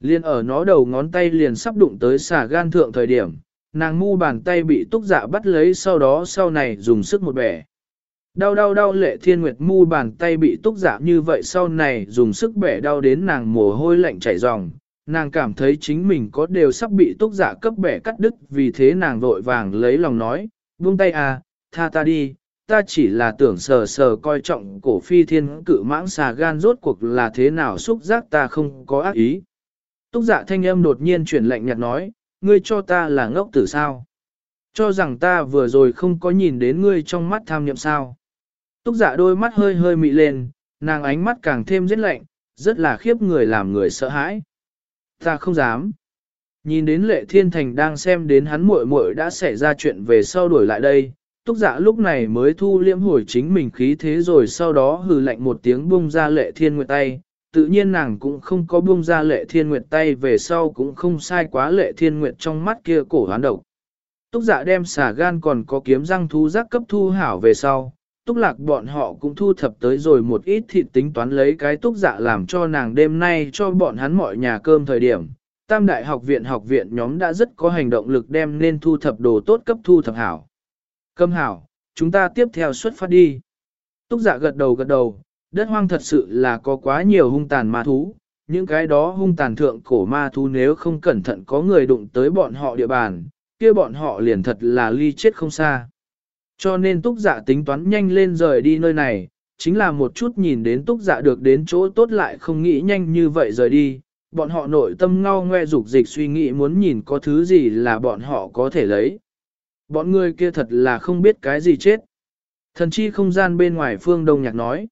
Liên ở nó đầu ngón tay liền sắp đụng tới xà gan thượng thời điểm, nàng mu bàn tay bị túc dạ bắt lấy sau đó sau này dùng sức một bẻ. Đau đau đau lệ thiên nguyệt mu bàn tay bị túc dạ như vậy sau này dùng sức bẻ đau đến nàng mồ hôi lạnh chảy ròng, nàng cảm thấy chính mình có đều sắp bị túc giả cấp bẻ cắt đứt vì thế nàng vội vàng lấy lòng nói, buông tay à, tha ta đi, ta chỉ là tưởng sờ sờ coi trọng cổ phi thiên cự mãng xà gan rốt cuộc là thế nào xúc giác ta không có ác ý. Túc dạ thanh âm đột nhiên chuyển lệnh nhạt nói, ngươi cho ta là ngốc tử sao? Cho rằng ta vừa rồi không có nhìn đến ngươi trong mắt tham nhậm sao? Túc dạ đôi mắt hơi hơi mị lên, nàng ánh mắt càng thêm rất lạnh, rất là khiếp người làm người sợ hãi. Ta không dám. Nhìn đến lệ thiên thành đang xem đến hắn muội muội đã xảy ra chuyện về sau đuổi lại đây, túc dạ lúc này mới thu liễm hồi chính mình khí thế rồi sau đó hừ lạnh một tiếng buông ra lệ thiên nguyệt tay. Tự nhiên nàng cũng không có buông ra lệ thiên nguyệt tay về sau cũng không sai quá lệ thiên nguyệt trong mắt kia cổ hoán độc. Túc dạ đem xả gan còn có kiếm răng thú giác cấp thu hảo về sau, túc lạc bọn họ cũng thu thập tới rồi một ít thịt tính toán lấy cái túc dạ làm cho nàng đêm nay cho bọn hắn mọi nhà cơm thời điểm. Tam đại học viện học viện nhóm đã rất có hành động lực đem nên thu thập đồ tốt cấp thu thập hảo. Câm hảo, chúng ta tiếp theo xuất phát đi. Túc dạ gật đầu gật đầu, đất hoang thật sự là có quá nhiều hung tàn ma thú, những cái đó hung tàn thượng cổ ma thú nếu không cẩn thận có người đụng tới bọn họ địa bàn, kia bọn họ liền thật là ly chết không xa. Cho nên túc dạ tính toán nhanh lên rời đi nơi này, chính là một chút nhìn đến túc dạ được đến chỗ tốt lại không nghĩ nhanh như vậy rời đi, bọn họ nội tâm ngao ngoe dục dịch suy nghĩ muốn nhìn có thứ gì là bọn họ có thể lấy. Bọn người kia thật là không biết cái gì chết. Thần chi không gian bên ngoài phương đông nhạc nói.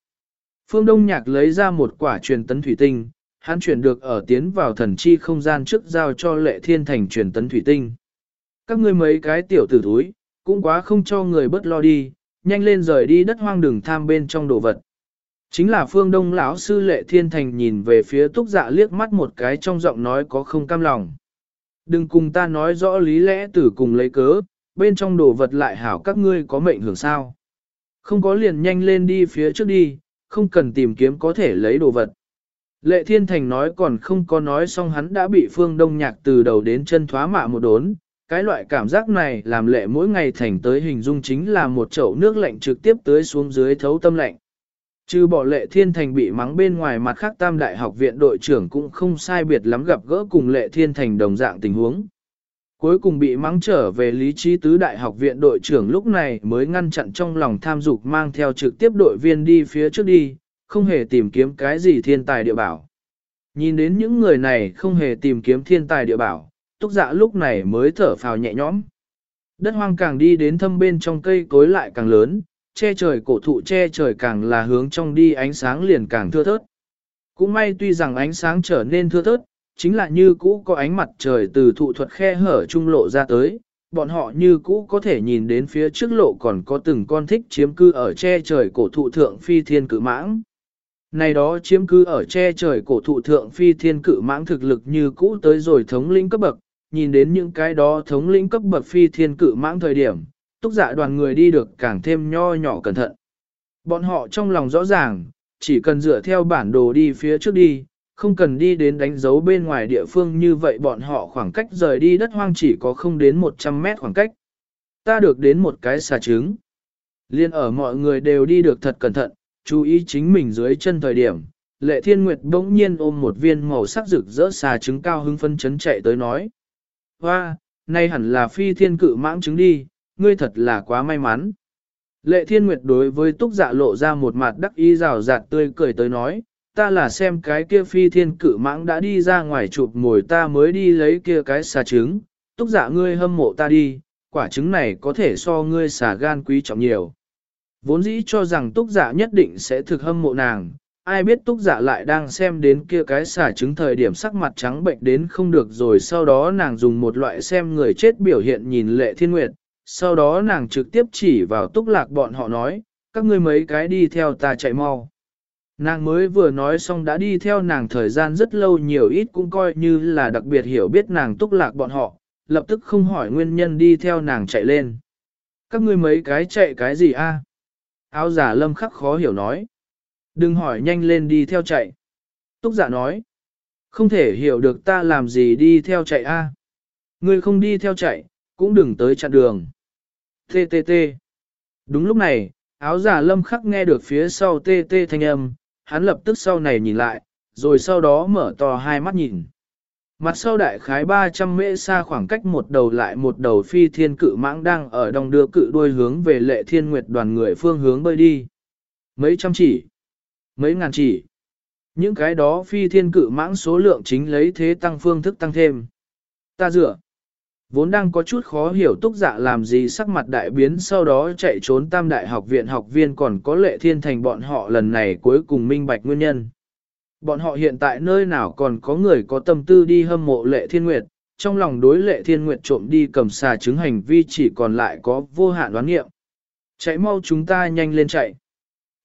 Phương đông nhạc lấy ra một quả truyền tấn thủy tinh, hắn chuyển được ở tiến vào thần chi không gian trước giao cho lệ thiên thành truyền tấn thủy tinh. Các ngươi mấy cái tiểu tử thúi, cũng quá không cho người bớt lo đi, nhanh lên rời đi đất hoang đừng tham bên trong đồ vật. Chính là phương đông lão sư lệ thiên thành nhìn về phía túc dạ liếc mắt một cái trong giọng nói có không cam lòng. Đừng cùng ta nói rõ lý lẽ tử cùng lấy cớ, bên trong đồ vật lại hảo các ngươi có mệnh hưởng sao. Không có liền nhanh lên đi phía trước đi, không cần tìm kiếm có thể lấy đồ vật. Lệ Thiên Thành nói còn không có nói xong hắn đã bị Phương Đông Nhạc từ đầu đến chân thoá mạ một đốn. Cái loại cảm giác này làm lệ mỗi ngày thành tới hình dung chính là một chậu nước lạnh trực tiếp tới xuống dưới thấu tâm lạnh. Trừ bỏ lệ thiên thành bị mắng bên ngoài mặt khác tam đại học viện đội trưởng cũng không sai biệt lắm gặp gỡ cùng lệ thiên thành đồng dạng tình huống. Cuối cùng bị mắng trở về lý trí tứ đại học viện đội trưởng lúc này mới ngăn chặn trong lòng tham dục mang theo trực tiếp đội viên đi phía trước đi, không hề tìm kiếm cái gì thiên tài địa bảo. Nhìn đến những người này không hề tìm kiếm thiên tài địa bảo, túc dạ lúc này mới thở phào nhẹ nhõm. Đất hoang càng đi đến thâm bên trong cây cối lại càng lớn, che trời cổ thụ che trời càng là hướng trong đi ánh sáng liền càng thưa thớt. Cũng may tuy rằng ánh sáng trở nên thưa thớt, chính là như cũ có ánh mặt trời từ thụ thuật khe hở trung lộ ra tới, bọn họ như cũ có thể nhìn đến phía trước lộ còn có từng con thích chiếm cư ở che trời cổ thụ thượng phi thiên cử mãng. Này đó chiếm cư ở che trời cổ thụ thượng phi thiên cử mãng thực lực như cũ tới rồi thống lĩnh cấp bậc, nhìn đến những cái đó thống lĩnh cấp bậc phi thiên cử mãng thời điểm, túc dạ đoàn người đi được càng thêm nho nhỏ cẩn thận. Bọn họ trong lòng rõ ràng, chỉ cần dựa theo bản đồ đi phía trước đi, không cần đi đến đánh dấu bên ngoài địa phương như vậy bọn họ khoảng cách rời đi đất hoang chỉ có không đến 100 mét khoảng cách. Ta được đến một cái xà trứng. Liên ở mọi người đều đi được thật cẩn thận, chú ý chính mình dưới chân thời điểm. Lệ Thiên Nguyệt bỗng nhiên ôm một viên màu sắc rực rỡ xà trứng cao hưng phân chấn chạy tới nói. Hoa, nay hẳn là phi thiên cự mãng trứng đi, ngươi thật là quá may mắn. Lệ Thiên Nguyệt đối với túc dạ lộ ra một mặt đắc ý rào rạt tươi cười tới nói, ta là xem cái kia phi thiên cự mãng đã đi ra ngoài chụp ngồi ta mới đi lấy kia cái xà trứng, túc dạ ngươi hâm mộ ta đi, quả trứng này có thể so ngươi xà gan quý trọng nhiều. Vốn dĩ cho rằng túc dạ nhất định sẽ thực hâm mộ nàng, ai biết túc dạ lại đang xem đến kia cái xà trứng thời điểm sắc mặt trắng bệnh đến không được rồi sau đó nàng dùng một loại xem người chết biểu hiện nhìn lệ thiên nguyệt, sau đó nàng trực tiếp chỉ vào túc lạc bọn họ nói, các ngươi mấy cái đi theo ta chạy mau. Nàng mới vừa nói xong đã đi theo nàng thời gian rất lâu nhiều ít cũng coi như là đặc biệt hiểu biết nàng túc lạc bọn họ, lập tức không hỏi nguyên nhân đi theo nàng chạy lên. Các ngươi mấy cái chạy cái gì a? Áo giả lâm khắc khó hiểu nói. Đừng hỏi nhanh lên đi theo chạy. Túc giả nói. Không thể hiểu được ta làm gì đi theo chạy a. Ngươi không đi theo chạy, cũng đừng tới chặn đường. TTT. Đúng lúc này, áo giả lâm khắc nghe được phía sau TT thanh âm, hắn lập tức sau này nhìn lại, rồi sau đó mở to hai mắt nhìn. Mặt sau đại khái 300 mễ xa khoảng cách một đầu lại một đầu phi thiên cự mãng đang ở đông đưa cự đuôi hướng về lệ thiên nguyệt đoàn người phương hướng bơi đi. Mấy trăm chỉ, mấy ngàn chỉ. Những cái đó phi thiên cự mãng số lượng chính lấy thế tăng phương thức tăng thêm. Ta dựa. Vốn đang có chút khó hiểu túc dạ làm gì sắc mặt đại biến sau đó chạy trốn tam đại học viện học viên còn có lệ thiên thành bọn họ lần này cuối cùng minh bạch nguyên nhân. Bọn họ hiện tại nơi nào còn có người có tâm tư đi hâm mộ lệ thiên nguyệt, trong lòng đối lệ thiên nguyệt trộm đi cầm xà chứng hành vi chỉ còn lại có vô hạn đoán nghiệm. Chạy mau chúng ta nhanh lên chạy.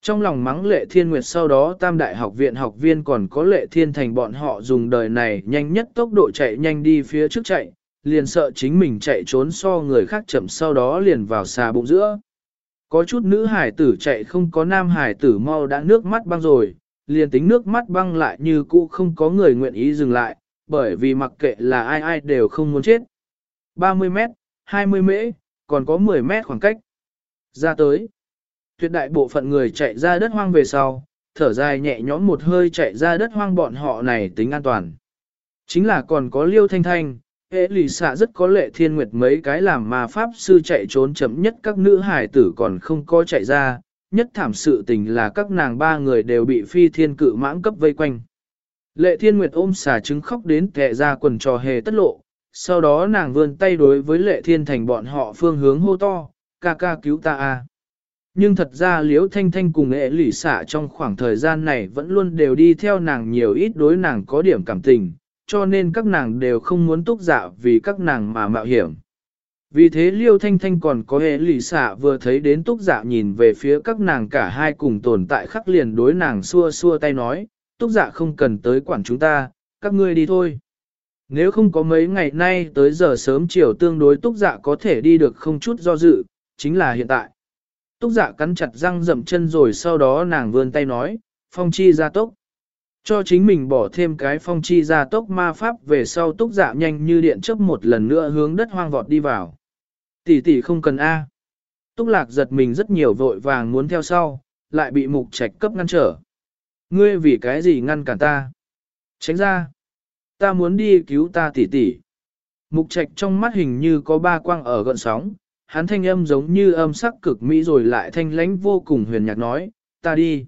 Trong lòng mắng lệ thiên nguyệt sau đó tam đại học viện học viên còn có lệ thiên thành bọn họ dùng đời này nhanh nhất tốc độ chạy nhanh đi phía trước chạy, liền sợ chính mình chạy trốn so người khác chậm sau đó liền vào xà bụng giữa. Có chút nữ hải tử chạy không có nam hải tử mau đã nước mắt băng rồi, liền tính nước mắt băng lại như cũ không có người nguyện ý dừng lại, bởi vì mặc kệ là ai ai đều không muốn chết. 30 mét, 20 mễ, còn có 10 mét khoảng cách. Ra tới, tuyệt đại bộ phận người chạy ra đất hoang về sau, thở dài nhẹ nhõm một hơi chạy ra đất hoang bọn họ này tính an toàn. Chính là còn có liêu thanh thanh, hệ lì xạ rất có lệ thiên nguyệt mấy cái làm mà pháp sư chạy trốn chậm nhất các nữ hải tử còn không có chạy ra, nhất thảm sự tình là các nàng ba người đều bị phi thiên cự mãng cấp vây quanh. Lệ thiên nguyệt ôm xà trứng khóc đến kẹ ra quần trò hề tất lộ, sau đó nàng vươn tay đối với lệ thiên thành bọn họ phương hướng hô to, ca ca cứu ta a. Nhưng thật ra liễu thanh thanh cùng hệ lì xạ trong khoảng thời gian này vẫn luôn đều đi theo nàng nhiều ít đối nàng có điểm cảm tình, cho nên các nàng đều không muốn túc dạ vì các nàng mà mạo hiểm. Vì thế liêu thanh thanh còn có hệ lì xạ vừa thấy đến túc dạ nhìn về phía các nàng cả hai cùng tồn tại khắc liền đối nàng xua xua tay nói, túc dạ không cần tới quản chúng ta, các ngươi đi thôi. Nếu không có mấy ngày nay tới giờ sớm chiều tương đối túc dạ có thể đi được không chút do dự, chính là hiện tại. Túc dạ cắn chặt răng dậm chân rồi sau đó nàng vươn tay nói, phong chi ra tốc. Cho chính mình bỏ thêm cái phong chi ra tốc ma pháp về sau túc dạ nhanh như điện chớp một lần nữa hướng đất hoang vọt đi vào. Tỷ tỷ không cần A. Túc lạc giật mình rất nhiều vội vàng muốn theo sau, lại bị mục trạch cấp ngăn trở. Ngươi vì cái gì ngăn cản ta? Tránh ra. Ta muốn đi cứu ta tỷ tỷ. Mục trạch trong mắt hình như có ba quang ở gợn sóng, hắn thanh âm giống như âm sắc cực mỹ rồi lại thanh lãnh vô cùng huyền nhạc nói, ta đi.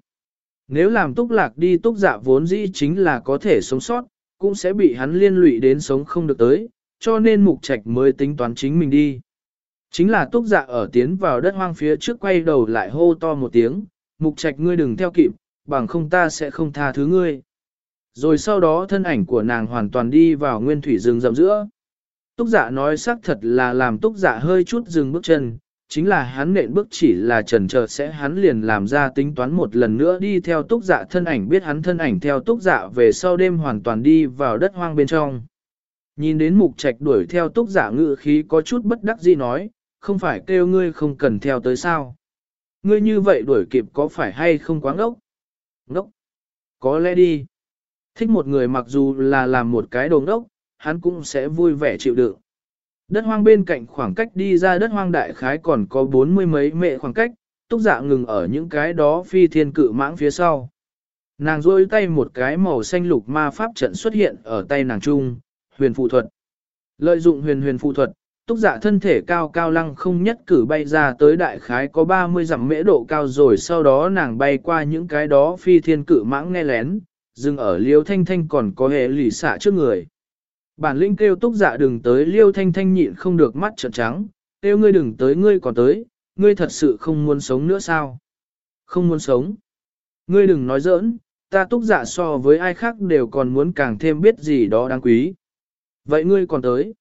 Nếu làm túc lạc đi túc dạ vốn dĩ chính là có thể sống sót, cũng sẽ bị hắn liên lụy đến sống không được tới, cho nên mục trạch mới tính toán chính mình đi. Chính là túc dạ ở tiến vào đất hoang phía trước quay đầu lại hô to một tiếng, mục trạch ngươi đừng theo kịp, bằng không ta sẽ không tha thứ ngươi. Rồi sau đó thân ảnh của nàng hoàn toàn đi vào nguyên thủy rừng rậm giữa. Túc giả nói xác thật là làm túc giả hơi chút dừng bước chân, chính là hắn nện bước chỉ là trần chờ sẽ hắn liền làm ra tính toán một lần nữa đi theo túc dạ thân ảnh biết hắn thân ảnh theo túc dạ về sau đêm hoàn toàn đi vào đất hoang bên trong. Nhìn đến mục trạch đuổi theo túc dạ ngự khí có chút bất đắc dĩ nói, không phải kêu ngươi không cần theo tới sao. Ngươi như vậy đuổi kịp có phải hay không quá ngốc? Ngốc? Có lẽ đi. Thích một người mặc dù là làm một cái đồ ngốc, hắn cũng sẽ vui vẻ chịu đựng. Đất hoang bên cạnh khoảng cách đi ra đất hoang đại khái còn có bốn mươi mấy mệ khoảng cách, túc dạ ngừng ở những cái đó phi thiên cự mãng phía sau. Nàng rôi tay một cái màu xanh lục ma pháp trận xuất hiện ở tay nàng trung, huyền phụ thuật. Lợi dụng huyền huyền phụ thuật, túc dạ thân thể cao cao lăng không nhất cử bay ra tới đại khái có 30 dặm mễ độ cao rồi sau đó nàng bay qua những cái đó phi thiên cự mãng nghe lén, dừng ở liêu thanh thanh còn có hệ lì xạ trước người. Bản linh kêu túc dạ đừng tới liêu thanh thanh nhịn không được mắt trợn trắng, kêu ngươi đừng tới ngươi còn tới, ngươi thật sự không muốn sống nữa sao? Không muốn sống. Ngươi đừng nói giỡn, ta túc dạ so với ai khác đều còn muốn càng thêm biết gì đó đáng quý. Vậy ngươi còn tới.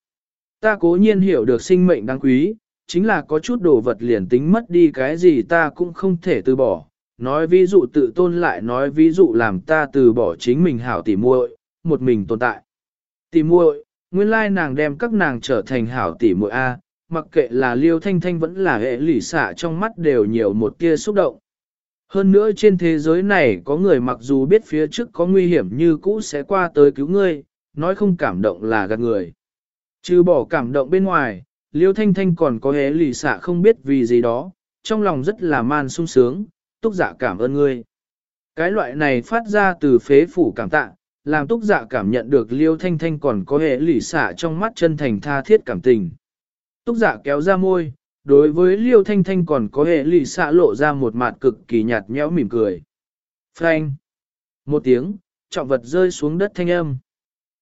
Ta cố nhiên hiểu được sinh mệnh đáng quý, chính là có chút đồ vật liền tính mất đi cái gì ta cũng không thể từ bỏ. Nói ví dụ tự tôn lại nói ví dụ làm ta từ bỏ chính mình hảo tỉ muội, một mình tồn tại. Tỉ muội, nguyên lai nàng đem các nàng trở thành hảo tỉ muội A, mặc kệ là liêu thanh thanh vẫn là hệ lỉ xạ trong mắt đều nhiều một tia xúc động. Hơn nữa trên thế giới này có người mặc dù biết phía trước có nguy hiểm như cũ sẽ qua tới cứu ngươi, nói không cảm động là gạt người. Trừ bỏ cảm động bên ngoài, liêu thanh thanh còn có hệ lì xạ không biết vì gì đó, trong lòng rất là man sung sướng, túc giả cảm ơn ngươi. Cái loại này phát ra từ phế phủ cảm tạ, làm túc dạ cảm nhận được liêu thanh thanh còn có hệ lì xả trong mắt chân thành tha thiết cảm tình. Túc dạ kéo ra môi, đối với liêu thanh thanh còn có hệ lì xả lộ ra một mặt cực kỳ nhạt nhẽo mỉm cười. Phanh! Một tiếng, trọng vật rơi xuống đất thanh âm.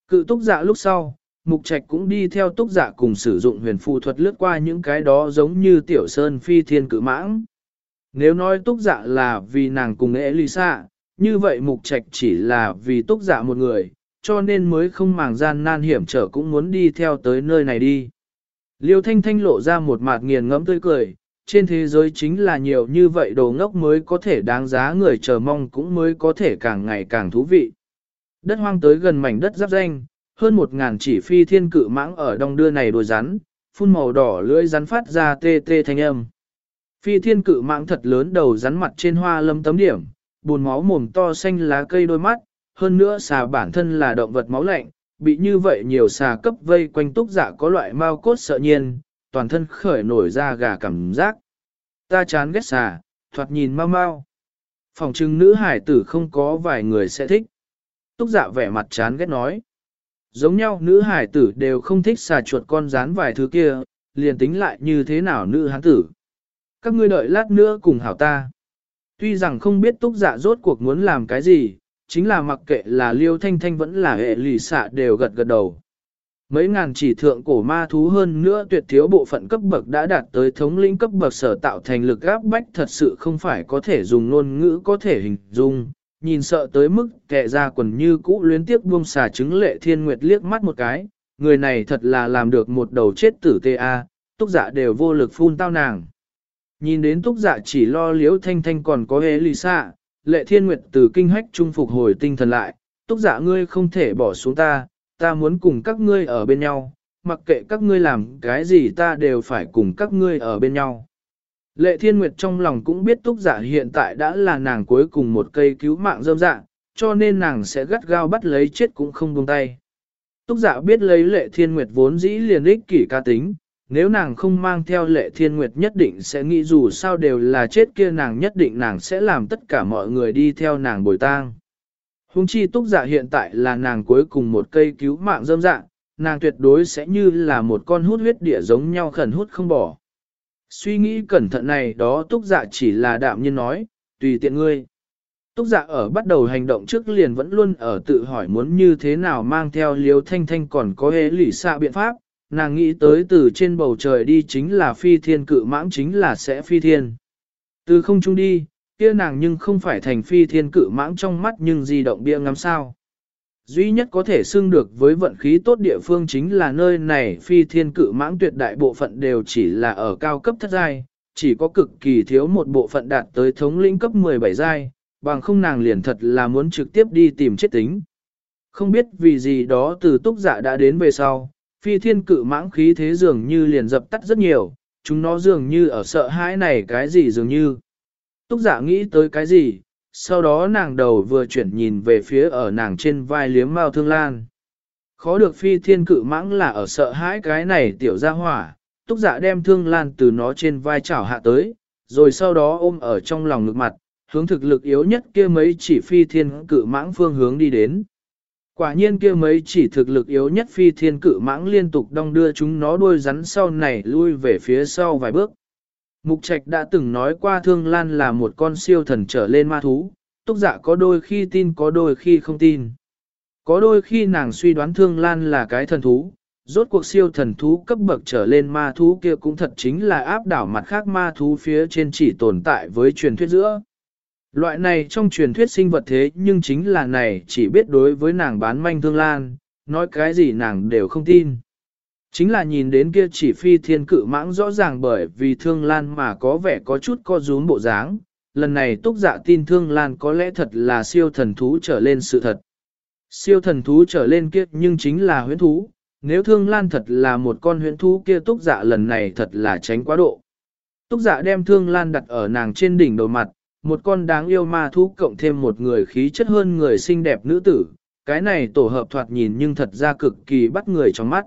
Cự túc dạ lúc sau, mục trạch cũng đi theo túc dạ cùng sử dụng huyền phù thuật lướt qua những cái đó giống như tiểu sơn phi thiên cự mãng. Nếu nói túc dạ là vì nàng cùng Elisa, như vậy mục trạch chỉ là vì túc giả một người, cho nên mới không màng gian nan hiểm trở cũng muốn đi theo tới nơi này đi. Liêu thanh thanh lộ ra một mặt nghiền ngẫm tươi cười, trên thế giới chính là nhiều như vậy đồ ngốc mới có thể đáng giá người chờ mong cũng mới có thể càng ngày càng thú vị. Đất hoang tới gần mảnh đất giáp danh, hơn một ngàn chỉ phi thiên cự mãng ở đông đưa này đuôi rắn, phun màu đỏ lưỡi rắn phát ra tê tê thanh âm. Phi thiên cự mãng thật lớn đầu rắn mặt trên hoa lâm tấm điểm, buồn máu mồm to xanh lá cây đôi mắt, hơn nữa xà bản thân là động vật máu lạnh, bị như vậy nhiều xà cấp vây quanh túc dạ có loại mau cốt sợ nhiên, toàn thân khởi nổi ra gà cảm giác. Ta chán ghét xà, thoạt nhìn mau mau. Phòng trưng nữ hải tử không có vài người sẽ thích. Túc dạ vẻ mặt chán ghét nói. Giống nhau nữ hải tử đều không thích xà chuột con rán vài thứ kia, liền tính lại như thế nào nữ hán tử. Các ngươi đợi lát nữa cùng hảo ta. Tuy rằng không biết túc dạ rốt cuộc muốn làm cái gì, chính là mặc kệ là liêu thanh thanh vẫn là hệ lì xạ đều gật gật đầu. Mấy ngàn chỉ thượng cổ ma thú hơn nữa tuyệt thiếu bộ phận cấp bậc đã đạt tới thống lĩnh cấp bậc sở tạo thành lực gáp bách thật sự không phải có thể dùng ngôn ngữ có thể hình dung. Nhìn sợ tới mức kệ ra quần như cũ luyến tiếc buông xà trứng lệ thiên nguyệt liếc mắt một cái, người này thật là làm được một đầu chết tử ta, túc dạ đều vô lực phun tao nàng. Nhìn đến túc dạ chỉ lo liễu thanh thanh còn có hế lì xạ, lệ thiên nguyệt từ kinh hách trung phục hồi tinh thần lại, túc dạ ngươi không thể bỏ xuống ta, ta muốn cùng các ngươi ở bên nhau, mặc kệ các ngươi làm cái gì ta đều phải cùng các ngươi ở bên nhau. Lệ thiên nguyệt trong lòng cũng biết túc dạ hiện tại đã là nàng cuối cùng một cây cứu mạng dâm dạ, cho nên nàng sẽ gắt gao bắt lấy chết cũng không buông tay. Túc giả biết lấy lệ thiên nguyệt vốn dĩ liền ích kỷ ca tính, nếu nàng không mang theo lệ thiên nguyệt nhất định sẽ nghĩ dù sao đều là chết kia nàng nhất định nàng sẽ làm tất cả mọi người đi theo nàng bồi tang. Hùng chi túc dạ hiện tại là nàng cuối cùng một cây cứu mạng dâm dạng, nàng tuyệt đối sẽ như là một con hút huyết địa giống nhau khẩn hút không bỏ. Suy nghĩ cẩn thận này đó túc dạ chỉ là đạm nhiên nói, tùy tiện ngươi. Túc dạ ở bắt đầu hành động trước liền vẫn luôn ở tự hỏi muốn như thế nào mang theo liếu thanh thanh còn có hế lỷ xạ biện pháp, nàng nghĩ tới từ trên bầu trời đi chính là phi thiên cự mãng chính là sẽ phi thiên. Từ không trung đi, kia nàng nhưng không phải thành phi thiên cự mãng trong mắt nhưng di động bia ngắm sao. Duy nhất có thể xưng được với vận khí tốt địa phương chính là nơi này phi thiên cự mãng tuyệt đại bộ phận đều chỉ là ở cao cấp thất giai, chỉ có cực kỳ thiếu một bộ phận đạt tới thống lĩnh cấp 17 giai, bằng không nàng liền thật là muốn trực tiếp đi tìm chết tính. Không biết vì gì đó từ túc dạ đã đến về sau, phi thiên cự mãng khí thế dường như liền dập tắt rất nhiều, chúng nó dường như ở sợ hãi này cái gì dường như. Túc giả nghĩ tới cái gì, sau đó nàng đầu vừa chuyển nhìn về phía ở nàng trên vai liếm mao thương lan. Khó được phi thiên cự mãng là ở sợ hãi cái này tiểu ra hỏa, túc giả đem thương lan từ nó trên vai chảo hạ tới, rồi sau đó ôm ở trong lòng ngực mặt, hướng thực lực yếu nhất kia mấy chỉ phi thiên cự mãng phương hướng đi đến. Quả nhiên kia mấy chỉ thực lực yếu nhất phi thiên cự mãng liên tục đong đưa chúng nó đuôi rắn sau này lui về phía sau vài bước. Mục Trạch đã từng nói qua Thương Lan là một con siêu thần trở lên ma thú, túc dạ có đôi khi tin có đôi khi không tin. Có đôi khi nàng suy đoán Thương Lan là cái thần thú, rốt cuộc siêu thần thú cấp bậc trở lên ma thú kia cũng thật chính là áp đảo mặt khác ma thú phía trên chỉ tồn tại với truyền thuyết giữa. Loại này trong truyền thuyết sinh vật thế nhưng chính là này chỉ biết đối với nàng bán manh Thương Lan, nói cái gì nàng đều không tin. Chính là nhìn đến kia chỉ phi thiên cự mãng rõ ràng bởi vì thương lan mà có vẻ có chút co rúm bộ dáng, lần này túc dạ tin thương lan có lẽ thật là siêu thần thú trở lên sự thật. Siêu thần thú trở lên kia nhưng chính là huyễn thú, nếu thương lan thật là một con huyễn thú kia túc dạ lần này thật là tránh quá độ. Túc dạ đem thương lan đặt ở nàng trên đỉnh đầu mặt, một con đáng yêu ma thú cộng thêm một người khí chất hơn người xinh đẹp nữ tử, cái này tổ hợp thoạt nhìn nhưng thật ra cực kỳ bắt người trong mắt.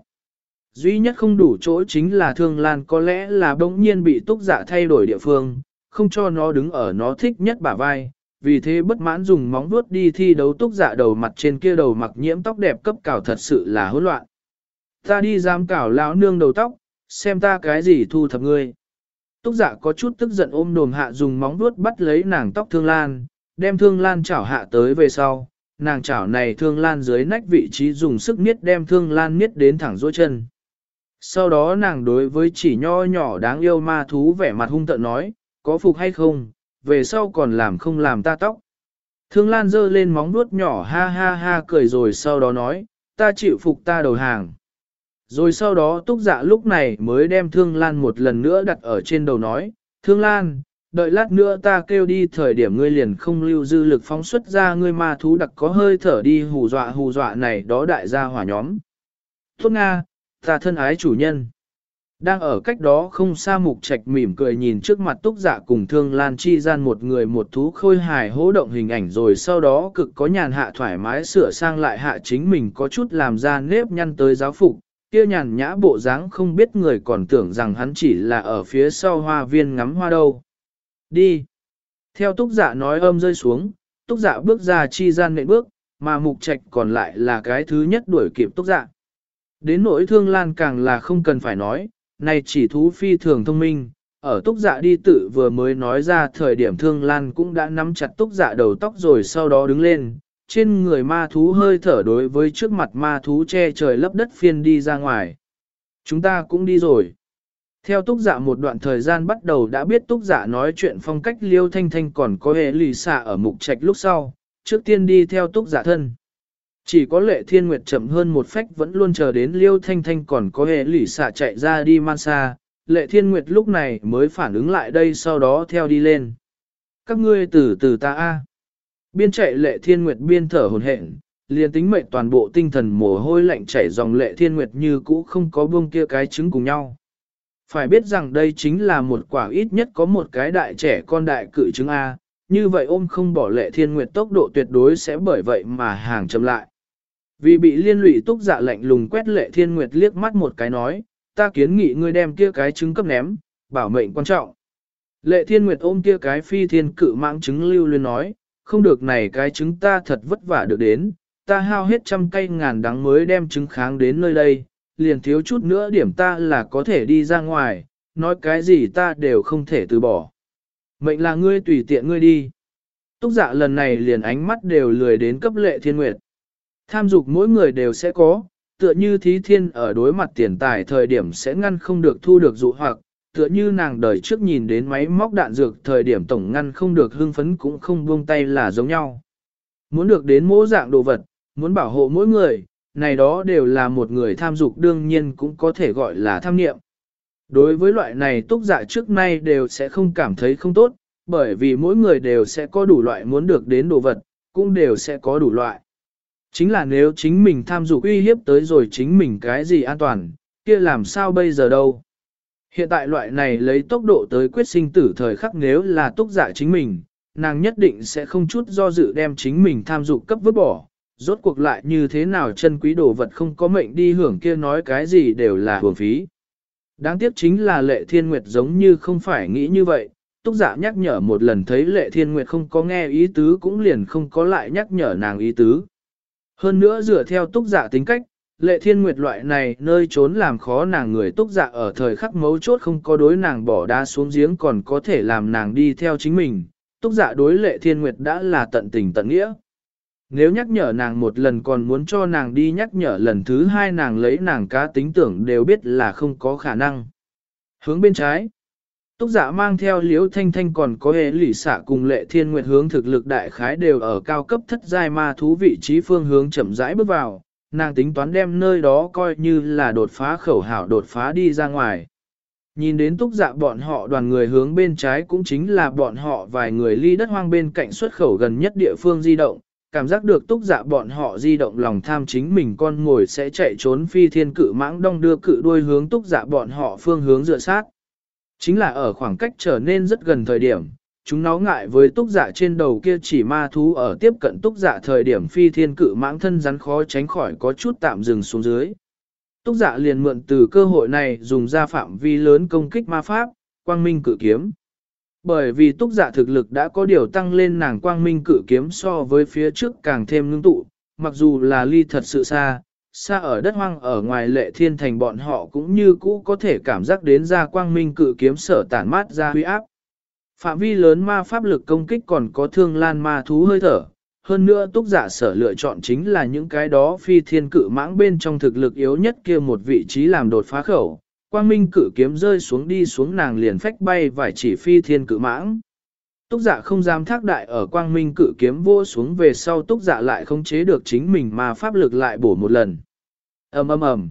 Duy nhất không đủ chỗ chính là thương lan có lẽ là bỗng nhiên bị túc giả thay đổi địa phương, không cho nó đứng ở nó thích nhất bả vai, vì thế bất mãn dùng móng vuốt đi thi đấu túc giả đầu mặt trên kia đầu mặc nhiễm tóc đẹp cấp cào thật sự là hỗn loạn. Ta đi dám cào lão nương đầu tóc, xem ta cái gì thu thập ngươi. Túc dạ có chút tức giận ôm đồm hạ dùng móng vuốt bắt lấy nàng tóc thương lan, đem thương lan chảo hạ tới về sau, nàng chảo này thương lan dưới nách vị trí dùng sức niết đem thương lan niết đến thẳng dỗ chân. Sau đó nàng đối với chỉ nho nhỏ đáng yêu ma thú vẻ mặt hung tợn nói, có phục hay không, về sau còn làm không làm ta tóc. Thương Lan giơ lên móng vuốt nhỏ ha ha ha cười rồi sau đó nói, ta chịu phục ta đầu hàng. Rồi sau đó túc dạ lúc này mới đem Thương Lan một lần nữa đặt ở trên đầu nói, Thương Lan, đợi lát nữa ta kêu đi thời điểm ngươi liền không lưu dư lực phóng xuất ra ngươi ma thú đặc có hơi thở đi hù dọa hù dọa này đó đại gia hỏa nhóm. Tốt Nga, ta thân ái chủ nhân. Đang ở cách đó không xa mục trạch mỉm cười nhìn trước mặt túc dạ cùng thương lan chi gian một người một thú khôi hài hỗ động hình ảnh rồi sau đó cực có nhàn hạ thoải mái sửa sang lại hạ chính mình có chút làm ra nếp nhăn tới giáo phục, kia nhàn nhã bộ dáng không biết người còn tưởng rằng hắn chỉ là ở phía sau hoa viên ngắm hoa đâu. Đi! Theo túc dạ nói âm rơi xuống, túc dạ bước ra chi gian nệm bước, mà mục trạch còn lại là cái thứ nhất đuổi kịp túc dạ. Đến nỗi thương lan càng là không cần phải nói, này chỉ thú phi thường thông minh, ở túc dạ đi tự vừa mới nói ra thời điểm thương lan cũng đã nắm chặt túc dạ đầu tóc rồi sau đó đứng lên, trên người ma thú hơi thở đối với trước mặt ma thú che trời lấp đất phiên đi ra ngoài. Chúng ta cũng đi rồi. Theo túc giả một đoạn thời gian bắt đầu đã biết túc giả nói chuyện phong cách liêu thanh thanh còn có hệ lì xạ ở mục trạch lúc sau, trước tiên đi theo túc giả thân. Chỉ có lệ thiên nguyệt chậm hơn một phách vẫn luôn chờ đến liêu thanh thanh còn có hệ lì xạ chạy ra đi man xa, lệ thiên nguyệt lúc này mới phản ứng lại đây sau đó theo đi lên. Các ngươi từ từ ta a Biên chạy lệ thiên nguyệt biên thở hồn hển, liền tính mệnh toàn bộ tinh thần mồ hôi lạnh chảy dòng lệ thiên nguyệt như cũ không có buông kia cái trứng cùng nhau. Phải biết rằng đây chính là một quả ít nhất có một cái đại trẻ con đại cự trứng A, như vậy ôm không bỏ lệ thiên nguyệt tốc độ tuyệt đối sẽ bởi vậy mà hàng chậm lại. Vì bị liên lụy túc dạ lạnh lùng quét lệ thiên nguyệt liếc mắt một cái nói, ta kiến nghị ngươi đem kia cái trứng cấp ném, bảo mệnh quan trọng. Lệ thiên nguyệt ôm kia cái phi thiên cự mạng trứng lưu luyên nói, không được này cái trứng ta thật vất vả được đến, ta hao hết trăm cây ngàn đắng mới đem trứng kháng đến nơi đây, liền thiếu chút nữa điểm ta là có thể đi ra ngoài, nói cái gì ta đều không thể từ bỏ. Mệnh là ngươi tùy tiện ngươi đi. Túc dạ lần này liền ánh mắt đều lười đến cấp lệ thiên nguyệt. Tham dục mỗi người đều sẽ có, tựa như thí thiên ở đối mặt tiền tài thời điểm sẽ ngăn không được thu được dụ hoặc, tựa như nàng đời trước nhìn đến máy móc đạn dược thời điểm tổng ngăn không được hưng phấn cũng không buông tay là giống nhau. Muốn được đến mỗi dạng đồ vật, muốn bảo hộ mỗi người, này đó đều là một người tham dục đương nhiên cũng có thể gọi là tham niệm. Đối với loại này túc dạ trước nay đều sẽ không cảm thấy không tốt, bởi vì mỗi người đều sẽ có đủ loại muốn được đến đồ vật, cũng đều sẽ có đủ loại. Chính là nếu chính mình tham dục uy hiếp tới rồi chính mình cái gì an toàn, kia làm sao bây giờ đâu. Hiện tại loại này lấy tốc độ tới quyết sinh tử thời khắc nếu là túc giả chính mình, nàng nhất định sẽ không chút do dự đem chính mình tham dục cấp vứt bỏ, rốt cuộc lại như thế nào chân quý đồ vật không có mệnh đi hưởng kia nói cái gì đều là hưởng phí. Đáng tiếc chính là lệ thiên nguyệt giống như không phải nghĩ như vậy, túc giả nhắc nhở một lần thấy lệ thiên nguyệt không có nghe ý tứ cũng liền không có lại nhắc nhở nàng ý tứ. Hơn nữa dựa theo túc giả tính cách, lệ thiên nguyệt loại này nơi trốn làm khó nàng người túc dạ ở thời khắc mấu chốt không có đối nàng bỏ đá xuống giếng còn có thể làm nàng đi theo chính mình, túc dạ đối lệ thiên nguyệt đã là tận tình tận nghĩa. Nếu nhắc nhở nàng một lần còn muốn cho nàng đi nhắc nhở lần thứ hai nàng lấy nàng cá tính tưởng đều biết là không có khả năng. Hướng bên trái, túc giả dạ mang theo liễu thanh thanh còn có hệ lỷ xạ cùng lệ thiên nguyệt hướng thực lực đại khái đều ở cao cấp thất giai ma thú vị trí phương hướng chậm rãi bước vào, nàng tính toán đem nơi đó coi như là đột phá khẩu hảo đột phá đi ra ngoài. Nhìn đến túc dạ bọn họ đoàn người hướng bên trái cũng chính là bọn họ vài người ly đất hoang bên cạnh xuất khẩu gần nhất địa phương di động, cảm giác được túc dạ bọn họ di động lòng tham chính mình con ngồi sẽ chạy trốn phi thiên cự mãng đong đưa cự đuôi hướng túc dạ bọn họ phương hướng dựa sát. Chính là ở khoảng cách trở nên rất gần thời điểm, chúng nó ngại với túc dạ trên đầu kia chỉ ma thú ở tiếp cận túc dạ thời điểm phi thiên cự mãng thân rắn khó tránh khỏi có chút tạm dừng xuống dưới. Túc dạ liền mượn từ cơ hội này dùng ra phạm vi lớn công kích ma pháp, quang minh cự kiếm. Bởi vì túc dạ thực lực đã có điều tăng lên nàng quang minh cự kiếm so với phía trước càng thêm ngưng tụ, mặc dù là ly thật sự xa, xa ở đất hoang ở ngoài lệ thiên thành bọn họ cũng như cũ có thể cảm giác đến ra quang minh cự kiếm sở tản mát ra huy áp. Phạm vi lớn ma pháp lực công kích còn có thương lan ma thú hơi thở, hơn nữa túc giả sở lựa chọn chính là những cái đó phi thiên cử mãng bên trong thực lực yếu nhất kia một vị trí làm đột phá khẩu, quang minh cử kiếm rơi xuống đi xuống nàng liền phách bay vài chỉ phi thiên cử mãng. Túc giả không dám thác đại ở quang minh cử kiếm vô xuống về sau túc giả lại không chế được chính mình mà pháp lực lại bổ một lần. ầm ầm ầm.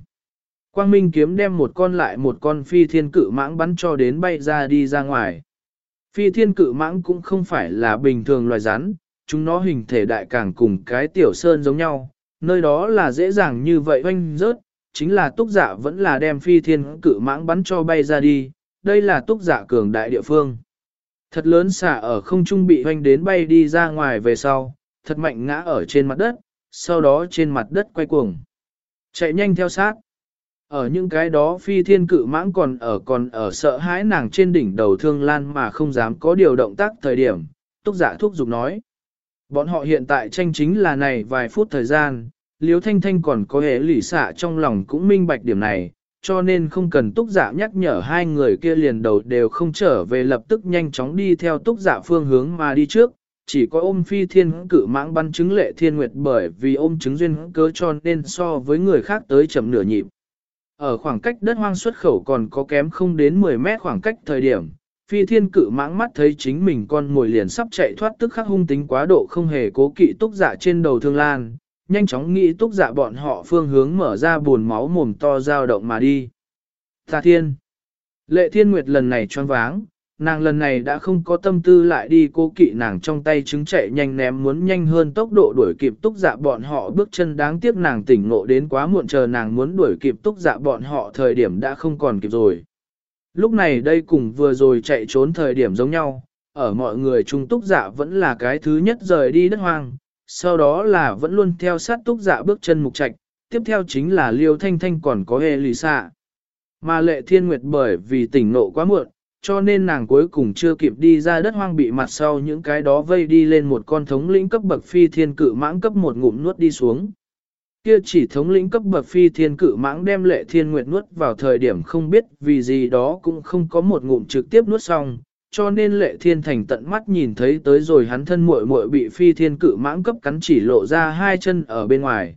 Quang minh kiếm đem một con lại một con phi thiên cử mãng bắn cho đến bay ra đi ra ngoài. Phi thiên Cự mãng cũng không phải là bình thường loài rắn, chúng nó hình thể đại càng cùng cái tiểu sơn giống nhau, nơi đó là dễ dàng như vậy oanh rớt, chính là túc giả vẫn là đem phi thiên Cự mãng bắn cho bay ra đi, đây là túc giả cường đại địa phương. Thật lớn xả ở không trung bị hoanh đến bay đi ra ngoài về sau, thật mạnh ngã ở trên mặt đất, sau đó trên mặt đất quay cuồng. Chạy nhanh theo sát. Ở những cái đó phi thiên cự mãng còn ở còn ở sợ hãi nàng trên đỉnh đầu thương lan mà không dám có điều động tác thời điểm, túc giả thúc giục nói. Bọn họ hiện tại tranh chính là này vài phút thời gian, Liêu Thanh Thanh còn có hệ lỉ xạ trong lòng cũng minh bạch điểm này, cho nên không cần túc giả nhắc nhở hai người kia liền đầu đều không trở về lập tức nhanh chóng đi theo túc giả phương hướng mà đi trước, chỉ có ôm phi thiên cử mãng bắn chứng lệ thiên nguyệt bởi vì ôm chứng duyên cớ cho nên so với người khác tới chậm nửa nhịp. Ở khoảng cách đất hoang xuất khẩu còn có kém không đến 10 mét khoảng cách thời điểm, phi thiên cự mãng mắt thấy chính mình con mồi liền sắp chạy thoát tức khắc hung tính quá độ không hề cố kỵ túc dạ trên đầu thương lan, nhanh chóng nghĩ túc dạ bọn họ phương hướng mở ra buồn máu mồm to dao động mà đi. Tà thiên Lệ thiên nguyệt lần này choáng váng, nàng lần này đã không có tâm tư lại đi cố kỵ nàng trong tay trứng chạy nhanh ném muốn nhanh hơn tốc độ đuổi kịp túc dạ bọn họ bước chân đáng tiếc nàng tỉnh ngộ đến quá muộn chờ nàng muốn đuổi kịp túc dạ bọn họ thời điểm đã không còn kịp rồi. Lúc này đây cùng vừa rồi chạy trốn thời điểm giống nhau, ở mọi người trung túc dạ vẫn là cái thứ nhất rời đi đất hoang, sau đó là vẫn luôn theo sát túc dạ bước chân mục trạch, tiếp theo chính là liêu thanh thanh còn có hề lì xạ. Mà lệ thiên nguyệt bởi vì tỉnh nộ quá muộn, cho nên nàng cuối cùng chưa kịp đi ra đất hoang bị mặt sau những cái đó vây đi lên một con thống lĩnh cấp bậc phi thiên cự mãng cấp một ngụm nuốt đi xuống. Kia chỉ thống lĩnh cấp bậc phi thiên cự mãng đem lệ thiên nguyệt nuốt vào thời điểm không biết vì gì đó cũng không có một ngụm trực tiếp nuốt xong, cho nên lệ thiên thành tận mắt nhìn thấy tới rồi hắn thân muội muội bị phi thiên cự mãng cấp cắn chỉ lộ ra hai chân ở bên ngoài.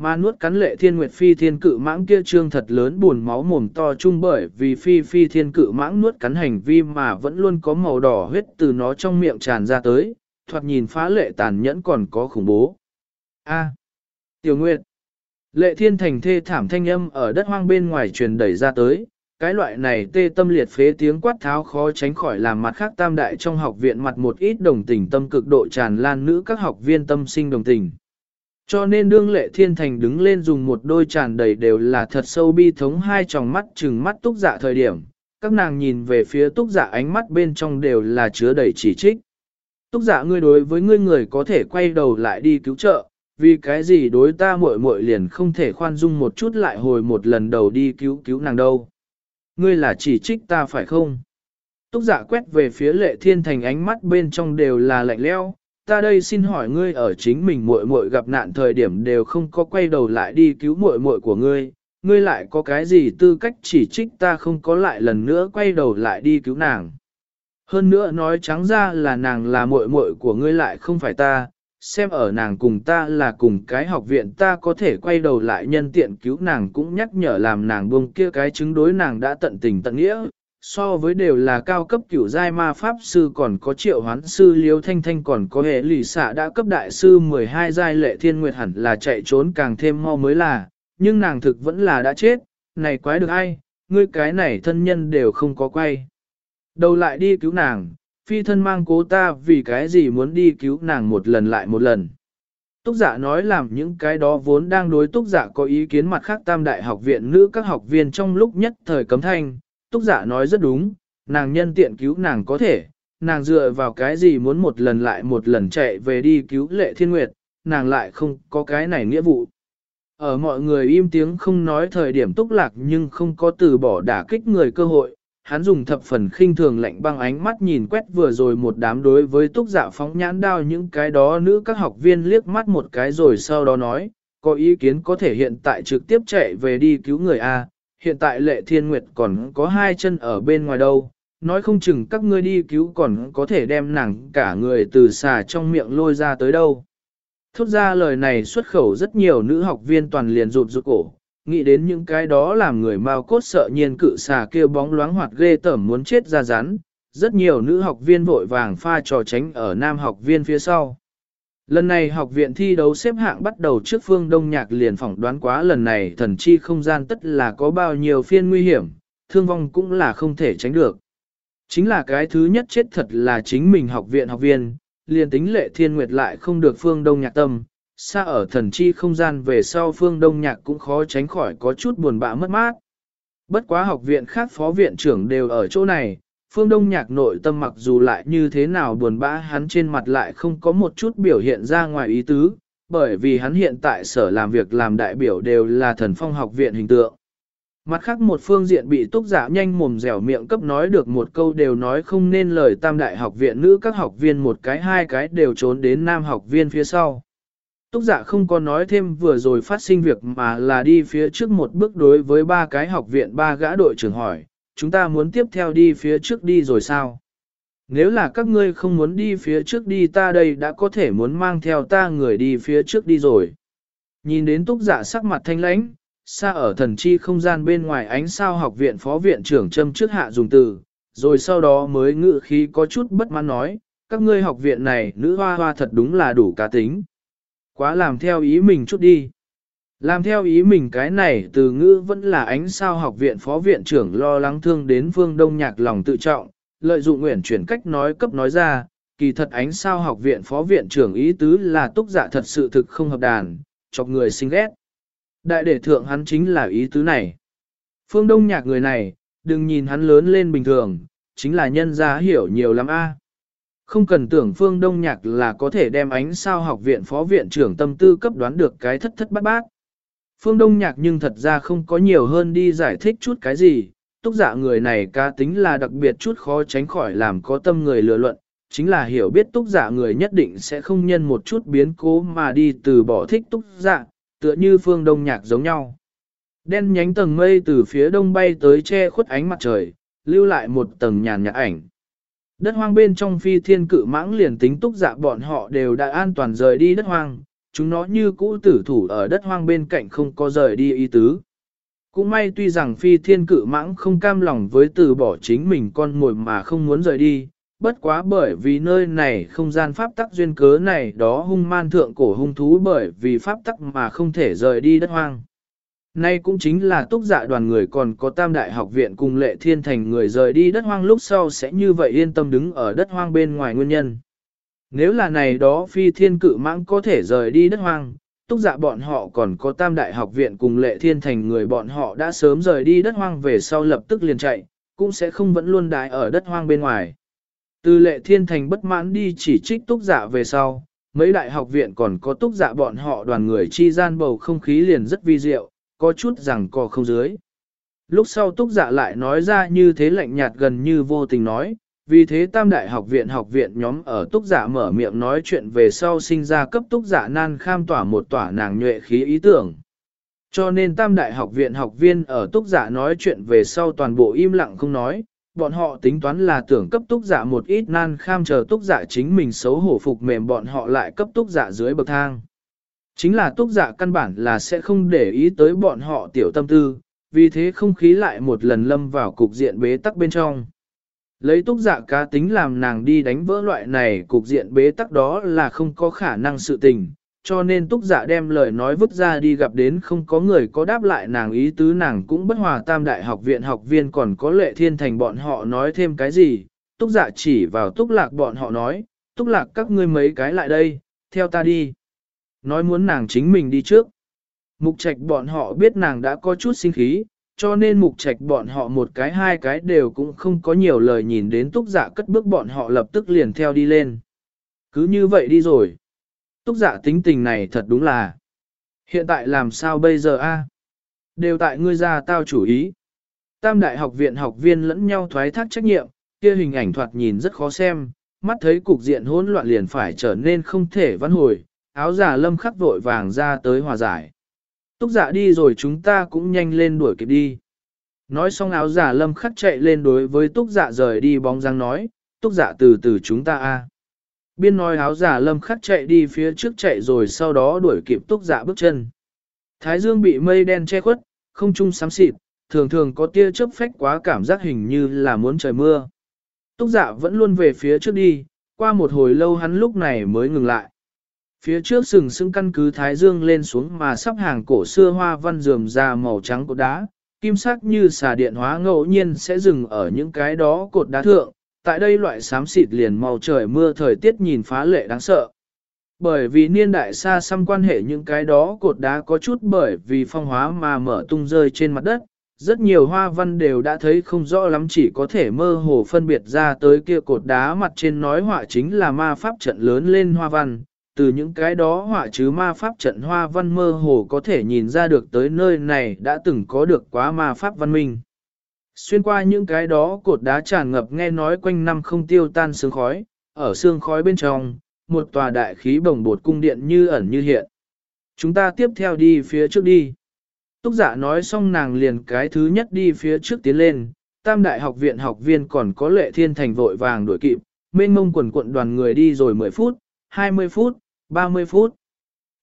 Mà nuốt cắn lệ thiên nguyệt phi thiên cự mãng kia trương thật lớn buồn máu mồm to chung bởi vì phi phi thiên cự mãng nuốt cắn hành vi mà vẫn luôn có màu đỏ huyết từ nó trong miệng tràn ra tới, thoạt nhìn phá lệ tàn nhẫn còn có khủng bố. A. tiểu Nguyệt. Lệ thiên thành thê thảm thanh âm ở đất hoang bên ngoài truyền đẩy ra tới, cái loại này tê tâm liệt phế tiếng quát tháo khó tránh khỏi làm mặt khác tam đại trong học viện mặt một ít đồng tình tâm cực độ tràn lan nữ các học viên tâm sinh đồng tình. Cho nên đương lệ thiên thành đứng lên dùng một đôi tràn đầy đều là thật sâu bi thống hai tròng mắt chừng mắt túc dạ thời điểm, các nàng nhìn về phía túc dạ ánh mắt bên trong đều là chứa đầy chỉ trích. Túc dạ ngươi đối với ngươi người có thể quay đầu lại đi cứu trợ, vì cái gì đối ta muội muội liền không thể khoan dung một chút lại hồi một lần đầu đi cứu cứu nàng đâu. Ngươi là chỉ trích ta phải không? Túc dạ quét về phía lệ thiên thành ánh mắt bên trong đều là lạnh leo, ta đây xin hỏi ngươi ở chính mình muội muội gặp nạn thời điểm đều không có quay đầu lại đi cứu muội muội của ngươi, ngươi lại có cái gì tư cách chỉ trích ta không có lại lần nữa quay đầu lại đi cứu nàng. Hơn nữa nói trắng ra là nàng là muội muội của ngươi lại không phải ta, xem ở nàng cùng ta là cùng cái học viện ta có thể quay đầu lại nhân tiện cứu nàng cũng nhắc nhở làm nàng buông kia cái chứng đối nàng đã tận tình tận nghĩa, so với đều là cao cấp cửu giai ma pháp sư còn có triệu hoán sư liếu thanh thanh còn có hệ lì xạ đã cấp đại sư 12 giai lệ thiên nguyệt hẳn là chạy trốn càng thêm mau mới là, nhưng nàng thực vẫn là đã chết, này quái được ai, ngươi cái này thân nhân đều không có quay. Đầu lại đi cứu nàng, phi thân mang cố ta vì cái gì muốn đi cứu nàng một lần lại một lần. Túc giả nói làm những cái đó vốn đang đối túc giả có ý kiến mặt khác tam đại học viện nữ các học viên trong lúc nhất thời cấm thanh, túc giả nói rất đúng, nàng nhân tiện cứu nàng có thể, nàng dựa vào cái gì muốn một lần lại một lần chạy về đi cứu lệ thiên nguyệt, nàng lại không có cái này nghĩa vụ. Ở mọi người im tiếng không nói thời điểm túc lạc nhưng không có từ bỏ đả kích người cơ hội, hắn dùng thập phần khinh thường lạnh băng ánh mắt nhìn quét vừa rồi một đám đối với túc dạ phóng nhãn đao những cái đó nữ các học viên liếc mắt một cái rồi sau đó nói, có ý kiến có thể hiện tại trực tiếp chạy về đi cứu người A, hiện tại lệ thiên nguyệt còn có hai chân ở bên ngoài đâu, nói không chừng các ngươi đi cứu còn có thể đem nàng cả người từ xà trong miệng lôi ra tới đâu. Thốt ra lời này xuất khẩu rất nhiều nữ học viên toàn liền rụt rụt cổ, nghĩ đến những cái đó làm người mau cốt sợ nhiên cự xà kêu bóng loáng hoạt ghê tởm muốn chết ra rắn, rất nhiều nữ học viên vội vàng pha trò tránh ở nam học viên phía sau. Lần này học viện thi đấu xếp hạng bắt đầu trước phương Đông Nhạc liền phỏng đoán quá lần này thần chi không gian tất là có bao nhiêu phiên nguy hiểm, thương vong cũng là không thể tránh được. Chính là cái thứ nhất chết thật là chính mình học viện học viên, liền tính lệ thiên nguyệt lại không được phương Đông Nhạc tâm, xa ở thần chi không gian về sau phương Đông Nhạc cũng khó tránh khỏi có chút buồn bã mất mát. Bất quá học viện khác phó viện trưởng đều ở chỗ này, phương Đông Nhạc nội tâm mặc dù lại như thế nào buồn bã hắn trên mặt lại không có một chút biểu hiện ra ngoài ý tứ, bởi vì hắn hiện tại sở làm việc làm đại biểu đều là thần phong học viện hình tượng. Mặt khác một phương diện bị túc giả nhanh mồm dẻo miệng cấp nói được một câu đều nói không nên lời tam đại học viện nữ các học viên một cái hai cái đều trốn đến nam học viên phía sau. Túc giả không có nói thêm vừa rồi phát sinh việc mà là đi phía trước một bước đối với ba cái học viện ba gã đội trưởng hỏi, chúng ta muốn tiếp theo đi phía trước đi rồi sao? Nếu là các ngươi không muốn đi phía trước đi ta đây đã có thể muốn mang theo ta người đi phía trước đi rồi. Nhìn đến túc giả sắc mặt thanh lãnh, xa ở thần chi không gian bên ngoài ánh sao học viện phó viện trưởng châm trước hạ dùng từ, rồi sau đó mới ngự khí có chút bất mãn nói, các ngươi học viện này nữ hoa hoa thật đúng là đủ cá tính. Quá làm theo ý mình chút đi. Làm theo ý mình cái này từ ngữ vẫn là ánh sao học viện phó viện trưởng lo lắng thương đến phương đông nhạc lòng tự trọng, lợi dụng nguyện chuyển cách nói cấp nói ra, kỳ thật ánh sao học viện phó viện trưởng ý tứ là túc dạ thật sự thực không hợp đàn, chọc người xinh ghét. Đại đệ thượng hắn chính là ý tứ này. Phương Đông nhạc người này, đừng nhìn hắn lớn lên bình thường, chính là nhân gia hiểu nhiều lắm a. À. Không cần tưởng Phương Đông nhạc là có thể đem ánh sao học viện phó viện trưởng tâm tư cấp đoán được cái thất thất bát bát. Phương Đông nhạc nhưng thật ra không có nhiều hơn đi giải thích chút cái gì, túc giả người này cá tính là đặc biệt chút khó tránh khỏi làm có tâm người lừa luận, chính là hiểu biết túc giả người nhất định sẽ không nhân một chút biến cố mà đi từ bỏ thích túc giả. tựa như phương đông nhạc giống nhau. Đen nhánh tầng mây từ phía đông bay tới che khuất ánh mặt trời, lưu lại một tầng nhàn nhạt ảnh. Đất hoang bên trong phi thiên cự mãng liền tính túc dạ bọn họ đều đã an toàn rời đi đất hoang, chúng nó như cũ tử thủ ở đất hoang bên cạnh không có rời đi ý tứ. Cũng may tuy rằng phi thiên cự mãng không cam lòng với từ bỏ chính mình con mồi mà không muốn rời đi, bất quá bởi vì nơi này không gian pháp tắc duyên cớ này đó hung man thượng cổ hung thú bởi vì pháp tắc mà không thể rời đi đất hoang. Nay cũng chính là túc dạ đoàn người còn có tam đại học viện cùng lệ thiên thành người rời đi đất hoang lúc sau sẽ như vậy yên tâm đứng ở đất hoang bên ngoài nguyên nhân. Nếu là này đó phi thiên cự mãng có thể rời đi đất hoang, túc dạ bọn họ còn có tam đại học viện cùng lệ thiên thành người bọn họ đã sớm rời đi đất hoang về sau lập tức liền chạy, cũng sẽ không vẫn luôn đái ở đất hoang bên ngoài. Từ lệ thiên thành bất mãn đi chỉ trích túc dạ về sau, mấy đại học viện còn có túc dạ bọn họ đoàn người chi gian bầu không khí liền rất vi diệu, có chút rằng cò không dưới. Lúc sau túc dạ lại nói ra như thế lạnh nhạt gần như vô tình nói, vì thế tam đại học viện học viện nhóm ở túc dạ mở miệng nói chuyện về sau sinh ra cấp túc dạ nan kham tỏa một tỏa nàng nhuệ khí ý tưởng. Cho nên tam đại học viện học viên ở túc dạ nói chuyện về sau toàn bộ im lặng không nói, bọn họ tính toán là tưởng cấp túc giả một ít nan kham chờ túc giả chính mình xấu hổ phục mềm bọn họ lại cấp túc giả dưới bậc thang. Chính là túc giả căn bản là sẽ không để ý tới bọn họ tiểu tâm tư, vì thế không khí lại một lần lâm vào cục diện bế tắc bên trong. Lấy túc dạ cá tính làm nàng đi đánh vỡ loại này cục diện bế tắc đó là không có khả năng sự tình, cho nên túc dạ đem lời nói vứt ra đi gặp đến không có người có đáp lại nàng ý tứ nàng cũng bất hòa tam đại học viện học viên còn có lệ thiên thành bọn họ nói thêm cái gì, túc dạ chỉ vào túc lạc bọn họ nói, túc lạc các ngươi mấy cái lại đây, theo ta đi. Nói muốn nàng chính mình đi trước. Mục trạch bọn họ biết nàng đã có chút sinh khí, cho nên mục trạch bọn họ một cái hai cái đều cũng không có nhiều lời nhìn đến túc giả cất bước bọn họ lập tức liền theo đi lên. Cứ như vậy đi rồi. Túc giả tính tình này thật đúng là. Hiện tại làm sao bây giờ a? Đều tại ngươi ra tao chủ ý. Tam đại học viện học viên lẫn nhau thoái thác trách nhiệm, kia hình ảnh thoạt nhìn rất khó xem, mắt thấy cục diện hỗn loạn liền phải trở nên không thể văn hồi, áo giả lâm khắc vội vàng ra tới hòa giải. Túc dạ đi rồi chúng ta cũng nhanh lên đuổi kịp đi. Nói xong áo giả lâm khắc chạy lên đối với túc dạ rời đi bóng dáng nói, túc dạ từ từ chúng ta a. Biên nói áo giả lâm khắc chạy đi phía trước chạy rồi sau đó đuổi kịp túc dạ bước chân. Thái dương bị mây đen che khuất, không trung sám xịt, thường thường có tia chớp phách quá cảm giác hình như là muốn trời mưa. Túc dạ vẫn luôn về phía trước đi, qua một hồi lâu hắn lúc này mới ngừng lại. Phía trước sừng sững căn cứ thái dương lên xuống mà sắp hàng cổ xưa hoa văn rườm ra màu trắng cột đá, kim sắc như xà điện hóa ngẫu nhiên sẽ dừng ở những cái đó cột đá thượng, tại đây loại xám xịt liền màu trời mưa thời tiết nhìn phá lệ đáng sợ. Bởi vì niên đại xa xăm quan hệ những cái đó cột đá có chút bởi vì phong hóa mà mở tung rơi trên mặt đất, rất nhiều hoa văn đều đã thấy không rõ lắm chỉ có thể mơ hồ phân biệt ra tới kia cột đá mặt trên nói họa chính là ma pháp trận lớn lên hoa văn, từ những cái đó họa chứ ma pháp trận hoa văn mơ hồ có thể nhìn ra được tới nơi này đã từng có được quá ma pháp văn minh. Xuyên qua những cái đó cột đá tràn ngập nghe nói quanh năm không tiêu tan sương khói, ở sương khói bên trong, một tòa đại khí bồng bột cung điện như ẩn như hiện. Chúng ta tiếp theo đi phía trước đi. Túc giả nói xong nàng liền cái thứ nhất đi phía trước tiến lên, tam đại học viện học viên còn có lệ thiên thành vội vàng đuổi kịp, mênh mông quần quận đoàn người đi rồi 10 phút, 20 phút, 30 phút.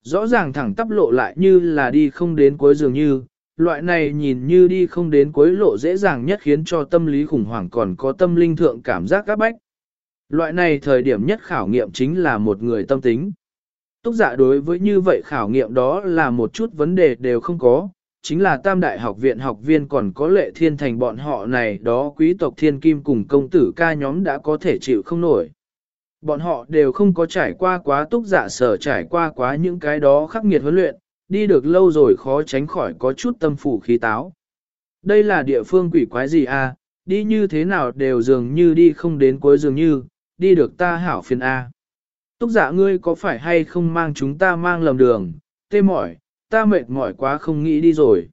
Rõ ràng thẳng tắp lộ lại như là đi không đến cuối dường như, loại này nhìn như đi không đến cuối lộ dễ dàng nhất khiến cho tâm lý khủng hoảng còn có tâm linh thượng cảm giác các bách. Loại này thời điểm nhất khảo nghiệm chính là một người tâm tính. Túc giả đối với như vậy khảo nghiệm đó là một chút vấn đề đều không có, chính là tam đại học viện học viên còn có lệ thiên thành bọn họ này đó quý tộc thiên kim cùng công tử ca nhóm đã có thể chịu không nổi. Bọn họ đều không có trải qua quá túc giả sở trải qua quá những cái đó khắc nghiệt huấn luyện, đi được lâu rồi khó tránh khỏi có chút tâm phủ khí táo. Đây là địa phương quỷ quái gì à, đi như thế nào đều dường như đi không đến cuối dường như, đi được ta hảo phiền A. Túc giả ngươi có phải hay không mang chúng ta mang lầm đường, tê mỏi, ta mệt mỏi quá không nghĩ đi rồi.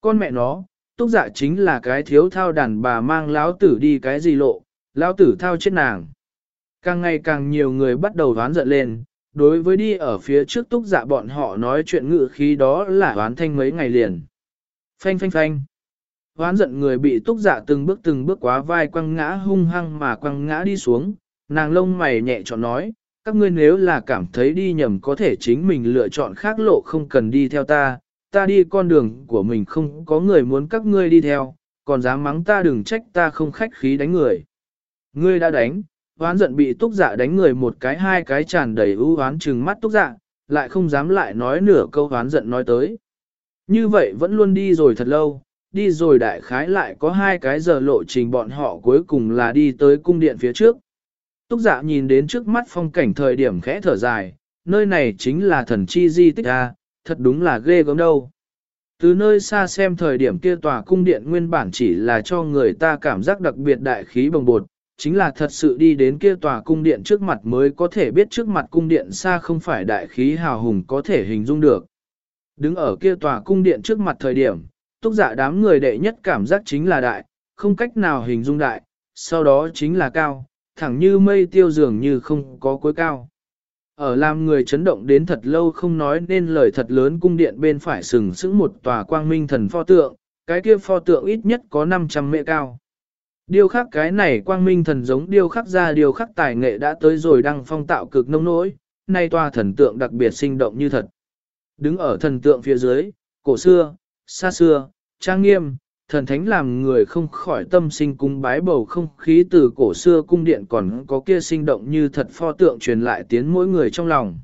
Con mẹ nó, túc giả chính là cái thiếu thao đàn bà mang lão tử đi cái gì lộ, lão tử thao chết nàng. Càng ngày càng nhiều người bắt đầu đoán giận lên, đối với đi ở phía trước túc dạ bọn họ nói chuyện ngự khí đó là đoán thanh mấy ngày liền. Phanh phanh phanh. Hoán giận người bị túc dạ từng bước từng bước quá vai quăng ngã hung hăng mà quăng ngã đi xuống, nàng lông mày nhẹ chọn nói, các ngươi nếu là cảm thấy đi nhầm có thể chính mình lựa chọn khác lộ không cần đi theo ta, ta đi con đường của mình không có người muốn các ngươi đi theo, còn dám mắng ta đừng trách ta không khách khí đánh người. Ngươi đã đánh, hoán giận bị túc dạ đánh người một cái hai cái tràn đầy ưu hoán trừng mắt túc dạ, lại không dám lại nói nửa câu hoán giận nói tới. Như vậy vẫn luôn đi rồi thật lâu, đi rồi đại khái lại có hai cái giờ lộ trình bọn họ cuối cùng là đi tới cung điện phía trước. Túc dạ nhìn đến trước mắt phong cảnh thời điểm khẽ thở dài, nơi này chính là thần chi di tích a, thật đúng là ghê gớm đâu. Từ nơi xa xem thời điểm kia tòa cung điện nguyên bản chỉ là cho người ta cảm giác đặc biệt đại khí bồng bột, chính là thật sự đi đến kia tòa cung điện trước mặt mới có thể biết trước mặt cung điện xa không phải đại khí hào hùng có thể hình dung được. Đứng ở kia tòa cung điện trước mặt thời điểm, túc giả đám người đệ nhất cảm giác chính là đại, không cách nào hình dung đại, sau đó chính là cao, thẳng như mây tiêu dường như không có cuối cao. Ở làm người chấn động đến thật lâu không nói nên lời thật lớn cung điện bên phải sừng sững một tòa quang minh thần pho tượng, cái kia pho tượng ít nhất có 500 mệ cao. Điêu khắc cái này quang minh thần giống điêu khắc ra điêu khắc tài nghệ đã tới rồi đăng phong tạo cực nông nỗi, nay tòa thần tượng đặc biệt sinh động như thật. Đứng ở thần tượng phía dưới, cổ xưa, xa xưa, trang nghiêm, thần thánh làm người không khỏi tâm sinh cung bái bầu không khí từ cổ xưa cung điện còn có kia sinh động như thật pho tượng truyền lại tiến mỗi người trong lòng.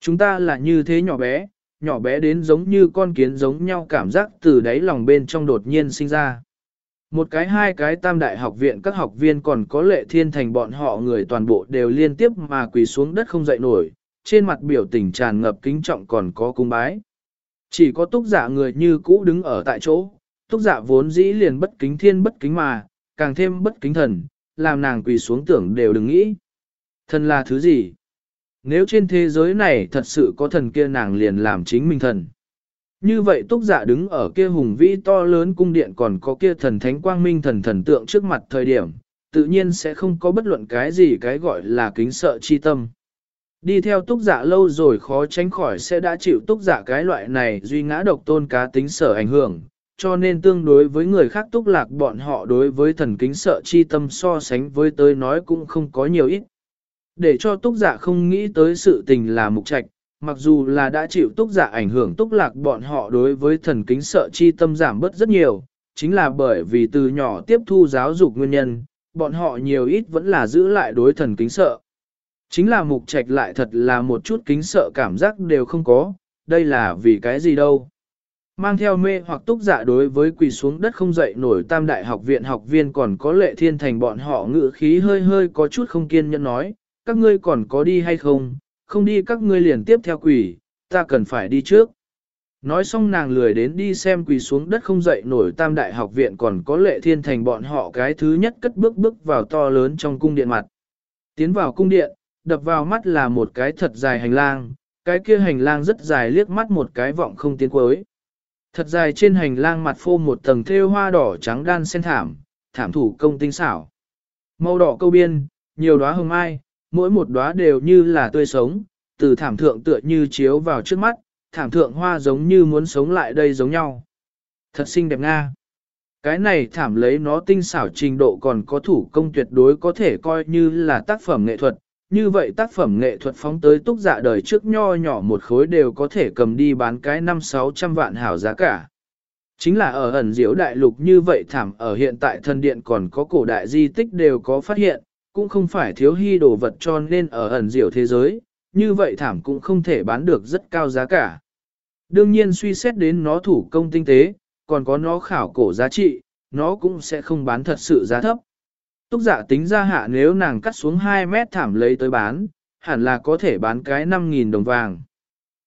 Chúng ta là như thế nhỏ bé, nhỏ bé đến giống như con kiến giống nhau cảm giác từ đáy lòng bên trong đột nhiên sinh ra. Một cái hai cái tam đại học viện các học viên còn có lệ thiên thành bọn họ người toàn bộ đều liên tiếp mà quỳ xuống đất không dậy nổi, trên mặt biểu tình tràn ngập kính trọng còn có cung bái. Chỉ có túc giả người như cũ đứng ở tại chỗ, túc giả vốn dĩ liền bất kính thiên bất kính mà, càng thêm bất kính thần, làm nàng quỳ xuống tưởng đều đừng nghĩ. Thần là thứ gì? Nếu trên thế giới này thật sự có thần kia nàng liền làm chính mình thần. Như vậy túc giả đứng ở kia hùng vĩ to lớn cung điện còn có kia thần thánh quang minh thần thần tượng trước mặt thời điểm, tự nhiên sẽ không có bất luận cái gì cái gọi là kính sợ chi tâm. Đi theo túc giả lâu rồi khó tránh khỏi sẽ đã chịu túc giả cái loại này duy ngã độc tôn cá tính sở ảnh hưởng, cho nên tương đối với người khác túc lạc bọn họ đối với thần kính sợ chi tâm so sánh với tới nói cũng không có nhiều ít. Để cho túc giả không nghĩ tới sự tình là mục trạch, mặc dù là đã chịu túc giả ảnh hưởng túc lạc bọn họ đối với thần kính sợ chi tâm giảm bớt rất nhiều, chính là bởi vì từ nhỏ tiếp thu giáo dục nguyên nhân, bọn họ nhiều ít vẫn là giữ lại đối thần kính sợ. Chính là mục trạch lại thật là một chút kính sợ cảm giác đều không có, đây là vì cái gì đâu. Mang theo mê hoặc túc giả đối với quỳ xuống đất không dậy nổi tam đại học viện học viên còn có lệ thiên thành bọn họ ngự khí hơi hơi có chút không kiên nhẫn nói, các ngươi còn có đi hay không, không đi các ngươi liền tiếp theo quỷ, ta cần phải đi trước. Nói xong nàng lười đến đi xem quỳ xuống đất không dậy nổi tam đại học viện còn có lệ thiên thành bọn họ cái thứ nhất cất bước bước vào to lớn trong cung điện mặt. Tiến vào cung điện, đập vào mắt là một cái thật dài hành lang, cái kia hành lang rất dài liếc mắt một cái vọng không tiến cuối. Thật dài trên hành lang mặt phô một tầng thêu hoa đỏ trắng đan sen thảm, thảm thủ công tinh xảo. Màu đỏ câu biên, nhiều đóa hồng mai, mỗi một đóa đều như là tươi sống, từ thảm thượng tựa như chiếu vào trước mắt, thảm thượng hoa giống như muốn sống lại đây giống nhau. Thật xinh đẹp nga. Cái này thảm lấy nó tinh xảo trình độ còn có thủ công tuyệt đối có thể coi như là tác phẩm nghệ thuật. Như vậy tác phẩm nghệ thuật phóng tới túc dạ đời trước nho nhỏ một khối đều có thể cầm đi bán cái năm sáu trăm vạn hảo giá cả. Chính là ở ẩn diễu đại lục như vậy thảm ở hiện tại thân điện còn có cổ đại di tích đều có phát hiện, cũng không phải thiếu hy đồ vật cho nên ở ẩn diệu thế giới, như vậy thảm cũng không thể bán được rất cao giá cả. Đương nhiên suy xét đến nó thủ công tinh tế, còn có nó khảo cổ giá trị, nó cũng sẽ không bán thật sự giá thấp. Túc giả tính ra hạ nếu nàng cắt xuống 2 mét thảm lấy tới bán, hẳn là có thể bán cái 5.000 đồng vàng.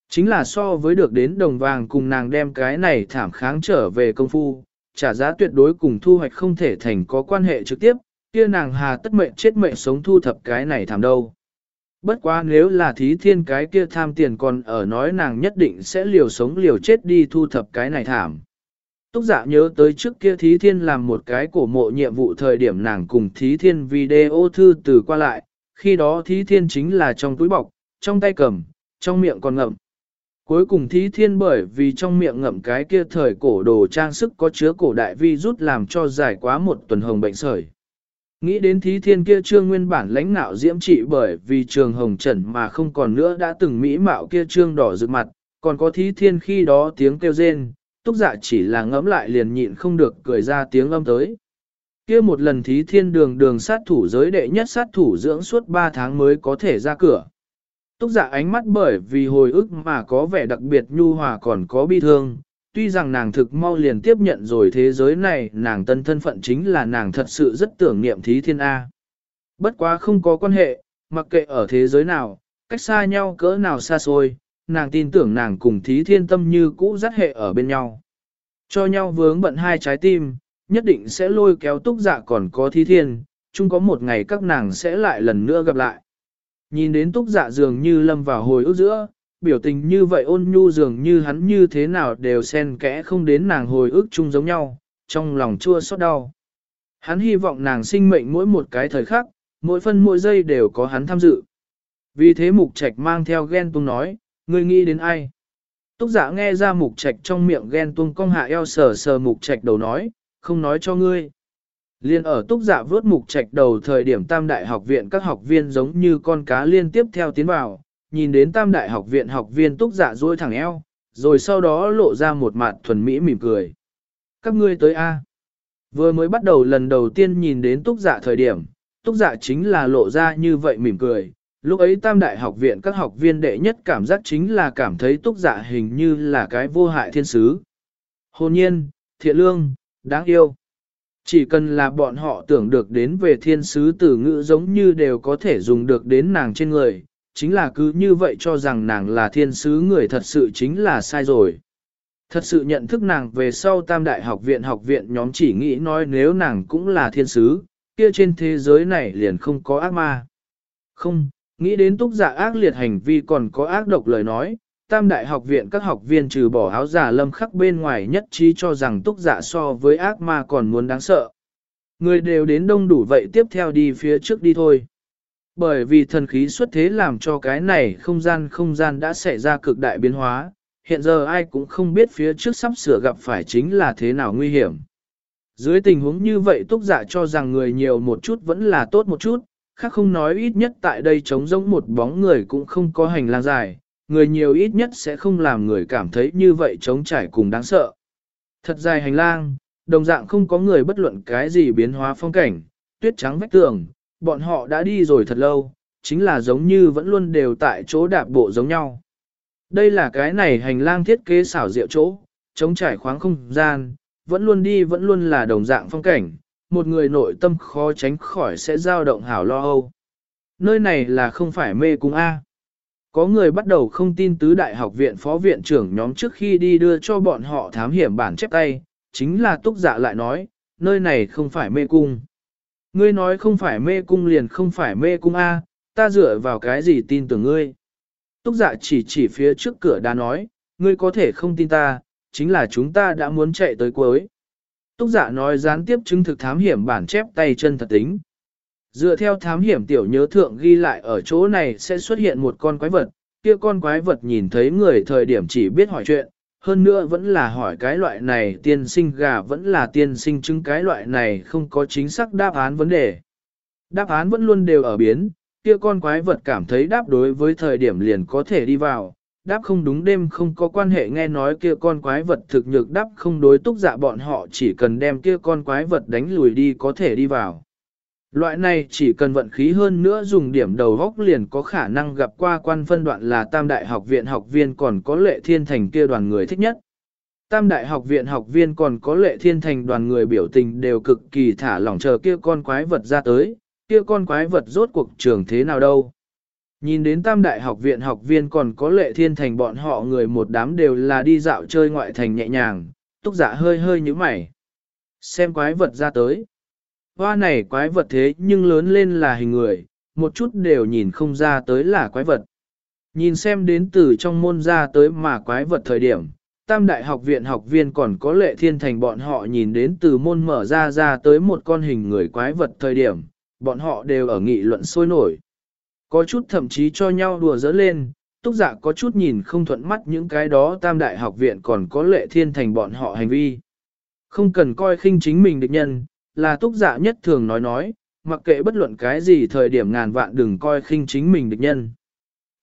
Chính là so với được đến đồng vàng cùng nàng đem cái này thảm kháng trở về công phu, trả giá tuyệt đối cùng thu hoạch không thể thành có quan hệ trực tiếp, kia nàng hà tất mệnh chết mệnh sống thu thập cái này thảm đâu. Bất quá nếu là thí thiên cái kia tham tiền còn ở nói nàng nhất định sẽ liều sống liều chết đi thu thập cái này thảm. Túc giả nhớ tới trước kia thí thiên làm một cái cổ mộ nhiệm vụ thời điểm nàng cùng thí thiên video thư từ qua lại, khi đó thí thiên chính là trong túi bọc, trong tay cầm, trong miệng còn ngậm. Cuối cùng thí thiên bởi vì trong miệng ngậm cái kia thời cổ đồ trang sức có chứa cổ đại vi rút làm cho dài quá một tuần hồng bệnh sởi. Nghĩ đến thí thiên kia trương nguyên bản lãnh nạo diễm trị bởi vì trường hồng trần mà không còn nữa đã từng mỹ mạo kia trương đỏ rực mặt, còn có thí thiên khi đó tiếng kêu rên, túc dạ chỉ là ngẫm lại liền nhịn không được cười ra tiếng âm tới. Kia một lần thí thiên đường đường sát thủ giới đệ nhất sát thủ dưỡng suốt 3 tháng mới có thể ra cửa. Túc dạ ánh mắt bởi vì hồi ức mà có vẻ đặc biệt nhu hòa còn có bi thương, tuy rằng nàng thực mau liền tiếp nhận rồi thế giới này, nàng tân thân phận chính là nàng thật sự rất tưởng niệm thí thiên A. Bất quá không có quan hệ, mặc kệ ở thế giới nào, cách xa nhau cỡ nào xa xôi, nàng tin tưởng nàng cùng thí thiên tâm như cũ dắt hệ ở bên nhau. Cho nhau vướng bận hai trái tim, nhất định sẽ lôi kéo túc dạ còn có thí thiên, chung có một ngày các nàng sẽ lại lần nữa gặp lại. Nhìn đến túc dạ dường như lâm vào hồi ức giữa, biểu tình như vậy ôn nhu dường như hắn như thế nào đều xen kẽ không đến nàng hồi ức chung giống nhau, trong lòng chua xót đau. Hắn hy vọng nàng sinh mệnh mỗi một cái thời khắc, mỗi phân mỗi giây đều có hắn tham dự. Vì thế mục trạch mang theo ghen tung nói, ngươi nghĩ đến ai? Túc giả nghe ra mục trạch trong miệng ghen tung cong hạ eo sờ sờ mục trạch đầu nói, không nói cho ngươi. Liên ở túc giả vớt mục trạch đầu thời điểm tam đại học viện các học viên giống như con cá liên tiếp theo tiến vào, nhìn đến tam đại học viện học viên túc dạ giả dôi thẳng eo, rồi sau đó lộ ra một mặt thuần mỹ mỉm cười. Các ngươi tới A. Vừa mới bắt đầu lần đầu tiên nhìn đến túc giả thời điểm, túc giả chính là lộ ra như vậy mỉm cười. Lúc ấy tam đại học viện các học viên đệ nhất cảm giác chính là cảm thấy túc giả hình như là cái vô hại thiên sứ. Hồn nhiên, thiện lương, đáng yêu. Chỉ cần là bọn họ tưởng được đến về thiên sứ từ ngữ giống như đều có thể dùng được đến nàng trên người, chính là cứ như vậy cho rằng nàng là thiên sứ người thật sự chính là sai rồi. Thật sự nhận thức nàng về sau tam đại học viện học viện nhóm chỉ nghĩ nói nếu nàng cũng là thiên sứ, kia trên thế giới này liền không có ác ma. Không, nghĩ đến túc giả ác liệt hành vi còn có ác độc lời nói, tam đại học viện các học viên trừ bỏ áo giả lâm khắc bên ngoài nhất trí cho rằng túc giả so với ác ma còn muốn đáng sợ. Người đều đến đông đủ vậy tiếp theo đi phía trước đi thôi. Bởi vì thần khí xuất thế làm cho cái này không gian không gian đã xảy ra cực đại biến hóa, hiện giờ ai cũng không biết phía trước sắp sửa gặp phải chính là thế nào nguy hiểm. Dưới tình huống như vậy túc giả cho rằng người nhiều một chút vẫn là tốt một chút, khác không nói ít nhất tại đây trống rỗng một bóng người cũng không có hành lang dài, người nhiều ít nhất sẽ không làm người cảm thấy như vậy trống trải cùng đáng sợ. Thật dài hành lang, đồng dạng không có người bất luận cái gì biến hóa phong cảnh, tuyết trắng vách tường, bọn họ đã đi rồi thật lâu, chính là giống như vẫn luôn đều tại chỗ đạp bộ giống nhau. Đây là cái này hành lang thiết kế xảo diệu chỗ, chống trải khoáng không gian, vẫn luôn đi vẫn luôn là đồng dạng phong cảnh, một người nội tâm khó tránh khỏi sẽ dao động hảo lo âu. Nơi này là không phải mê cung A. Có người bắt đầu không tin tứ đại học viện phó viện trưởng nhóm trước khi đi đưa cho bọn họ thám hiểm bản chép tay, chính là túc dạ lại nói, nơi này không phải mê cung. Ngươi nói không phải mê cung liền không phải mê cung A, ta dựa vào cái gì tin tưởng ngươi. Túc dạ chỉ chỉ phía trước cửa đá nói, ngươi có thể không tin ta, chính là chúng ta đã muốn chạy tới cuối. Túc dạ nói gián tiếp chứng thực thám hiểm bản chép tay chân thật tính. Dựa theo thám hiểm tiểu nhớ thượng ghi lại ở chỗ này sẽ xuất hiện một con quái vật, kia con quái vật nhìn thấy người thời điểm chỉ biết hỏi chuyện, hơn nữa vẫn là hỏi cái loại này tiên sinh gà vẫn là tiên sinh chứng cái loại này không có chính xác đáp án vấn đề. Đáp án vẫn luôn đều ở biến, kia con quái vật cảm thấy đáp đối với thời điểm liền có thể đi vào, đáp không đúng đêm không có quan hệ nghe nói kia con quái vật thực nhược đáp không đối túc dạ bọn họ chỉ cần đem kia con quái vật đánh lùi đi có thể đi vào. Loại này chỉ cần vận khí hơn nữa dùng điểm đầu góc liền có khả năng gặp qua quan phân đoạn là tam đại học viện học viên còn có lệ thiên thành kia đoàn người thích nhất. Tam đại học viện học viên còn có lệ thiên thành đoàn người biểu tình đều cực kỳ thả lỏng chờ kia con quái vật ra tới, kia con quái vật rốt cuộc trường thế nào đâu. Nhìn đến tam đại học viện học viên còn có lệ thiên thành bọn họ người một đám đều là đi dạo chơi ngoại thành nhẹ nhàng, túc dạ hơi hơi như mày. Xem quái vật ra tới. Hoa này quái vật thế nhưng lớn lên là hình người, một chút đều nhìn không ra tới là quái vật. Nhìn xem đến từ trong môn ra tới mà quái vật thời điểm, tam đại học viện học viên còn có lệ thiên thành bọn họ nhìn đến từ môn mở ra ra tới một con hình người quái vật thời điểm, bọn họ đều ở nghị luận sôi nổi. Có chút thậm chí cho nhau đùa dỡ lên, túc giả có chút nhìn không thuận mắt những cái đó tam đại học viện còn có lệ thiên thành bọn họ hành vi. Không cần coi khinh chính mình địch nhân, là túc dạ nhất thường nói nói, mặc kệ bất luận cái gì thời điểm ngàn vạn đừng coi khinh chính mình địch nhân.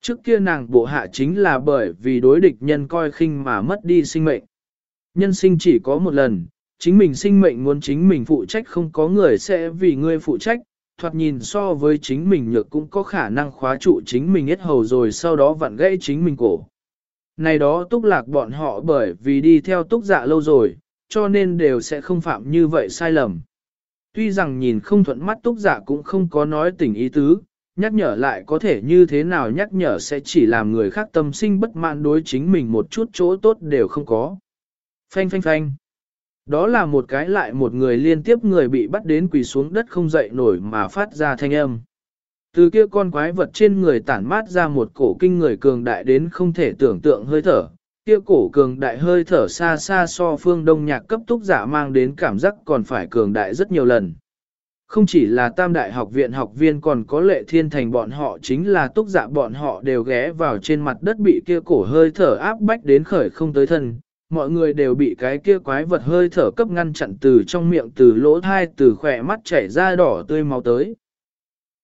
Trước kia nàng bộ hạ chính là bởi vì đối địch nhân coi khinh mà mất đi sinh mệnh. Nhân sinh chỉ có một lần, chính mình sinh mệnh muốn chính mình phụ trách không có người sẽ vì ngươi phụ trách, thoạt nhìn so với chính mình nhược cũng có khả năng khóa trụ chính mình hết hầu rồi sau đó vặn gãy chính mình cổ. Này đó túc lạc bọn họ bởi vì đi theo túc dạ lâu rồi, cho nên đều sẽ không phạm như vậy sai lầm. Tuy rằng nhìn không thuận mắt túc giả cũng không có nói tình ý tứ, nhắc nhở lại có thể như thế nào nhắc nhở sẽ chỉ làm người khác tâm sinh bất mãn đối chính mình một chút chỗ tốt đều không có. Phanh phanh phanh. Đó là một cái lại một người liên tiếp người bị bắt đến quỳ xuống đất không dậy nổi mà phát ra thanh âm. Từ kia con quái vật trên người tản mát ra một cổ kinh người cường đại đến không thể tưởng tượng hơi thở. Kia cổ cường đại hơi thở xa xa so phương đông nhạc cấp túc giả mang đến cảm giác còn phải cường đại rất nhiều lần. Không chỉ là tam đại học viện học viên còn có lệ thiên thành bọn họ chính là túc giả bọn họ đều ghé vào trên mặt đất bị kia cổ hơi thở áp bách đến khởi không tới thân, mọi người đều bị cái kia quái vật hơi thở cấp ngăn chặn từ trong miệng từ lỗ thai từ khỏe mắt chảy ra đỏ tươi máu tới.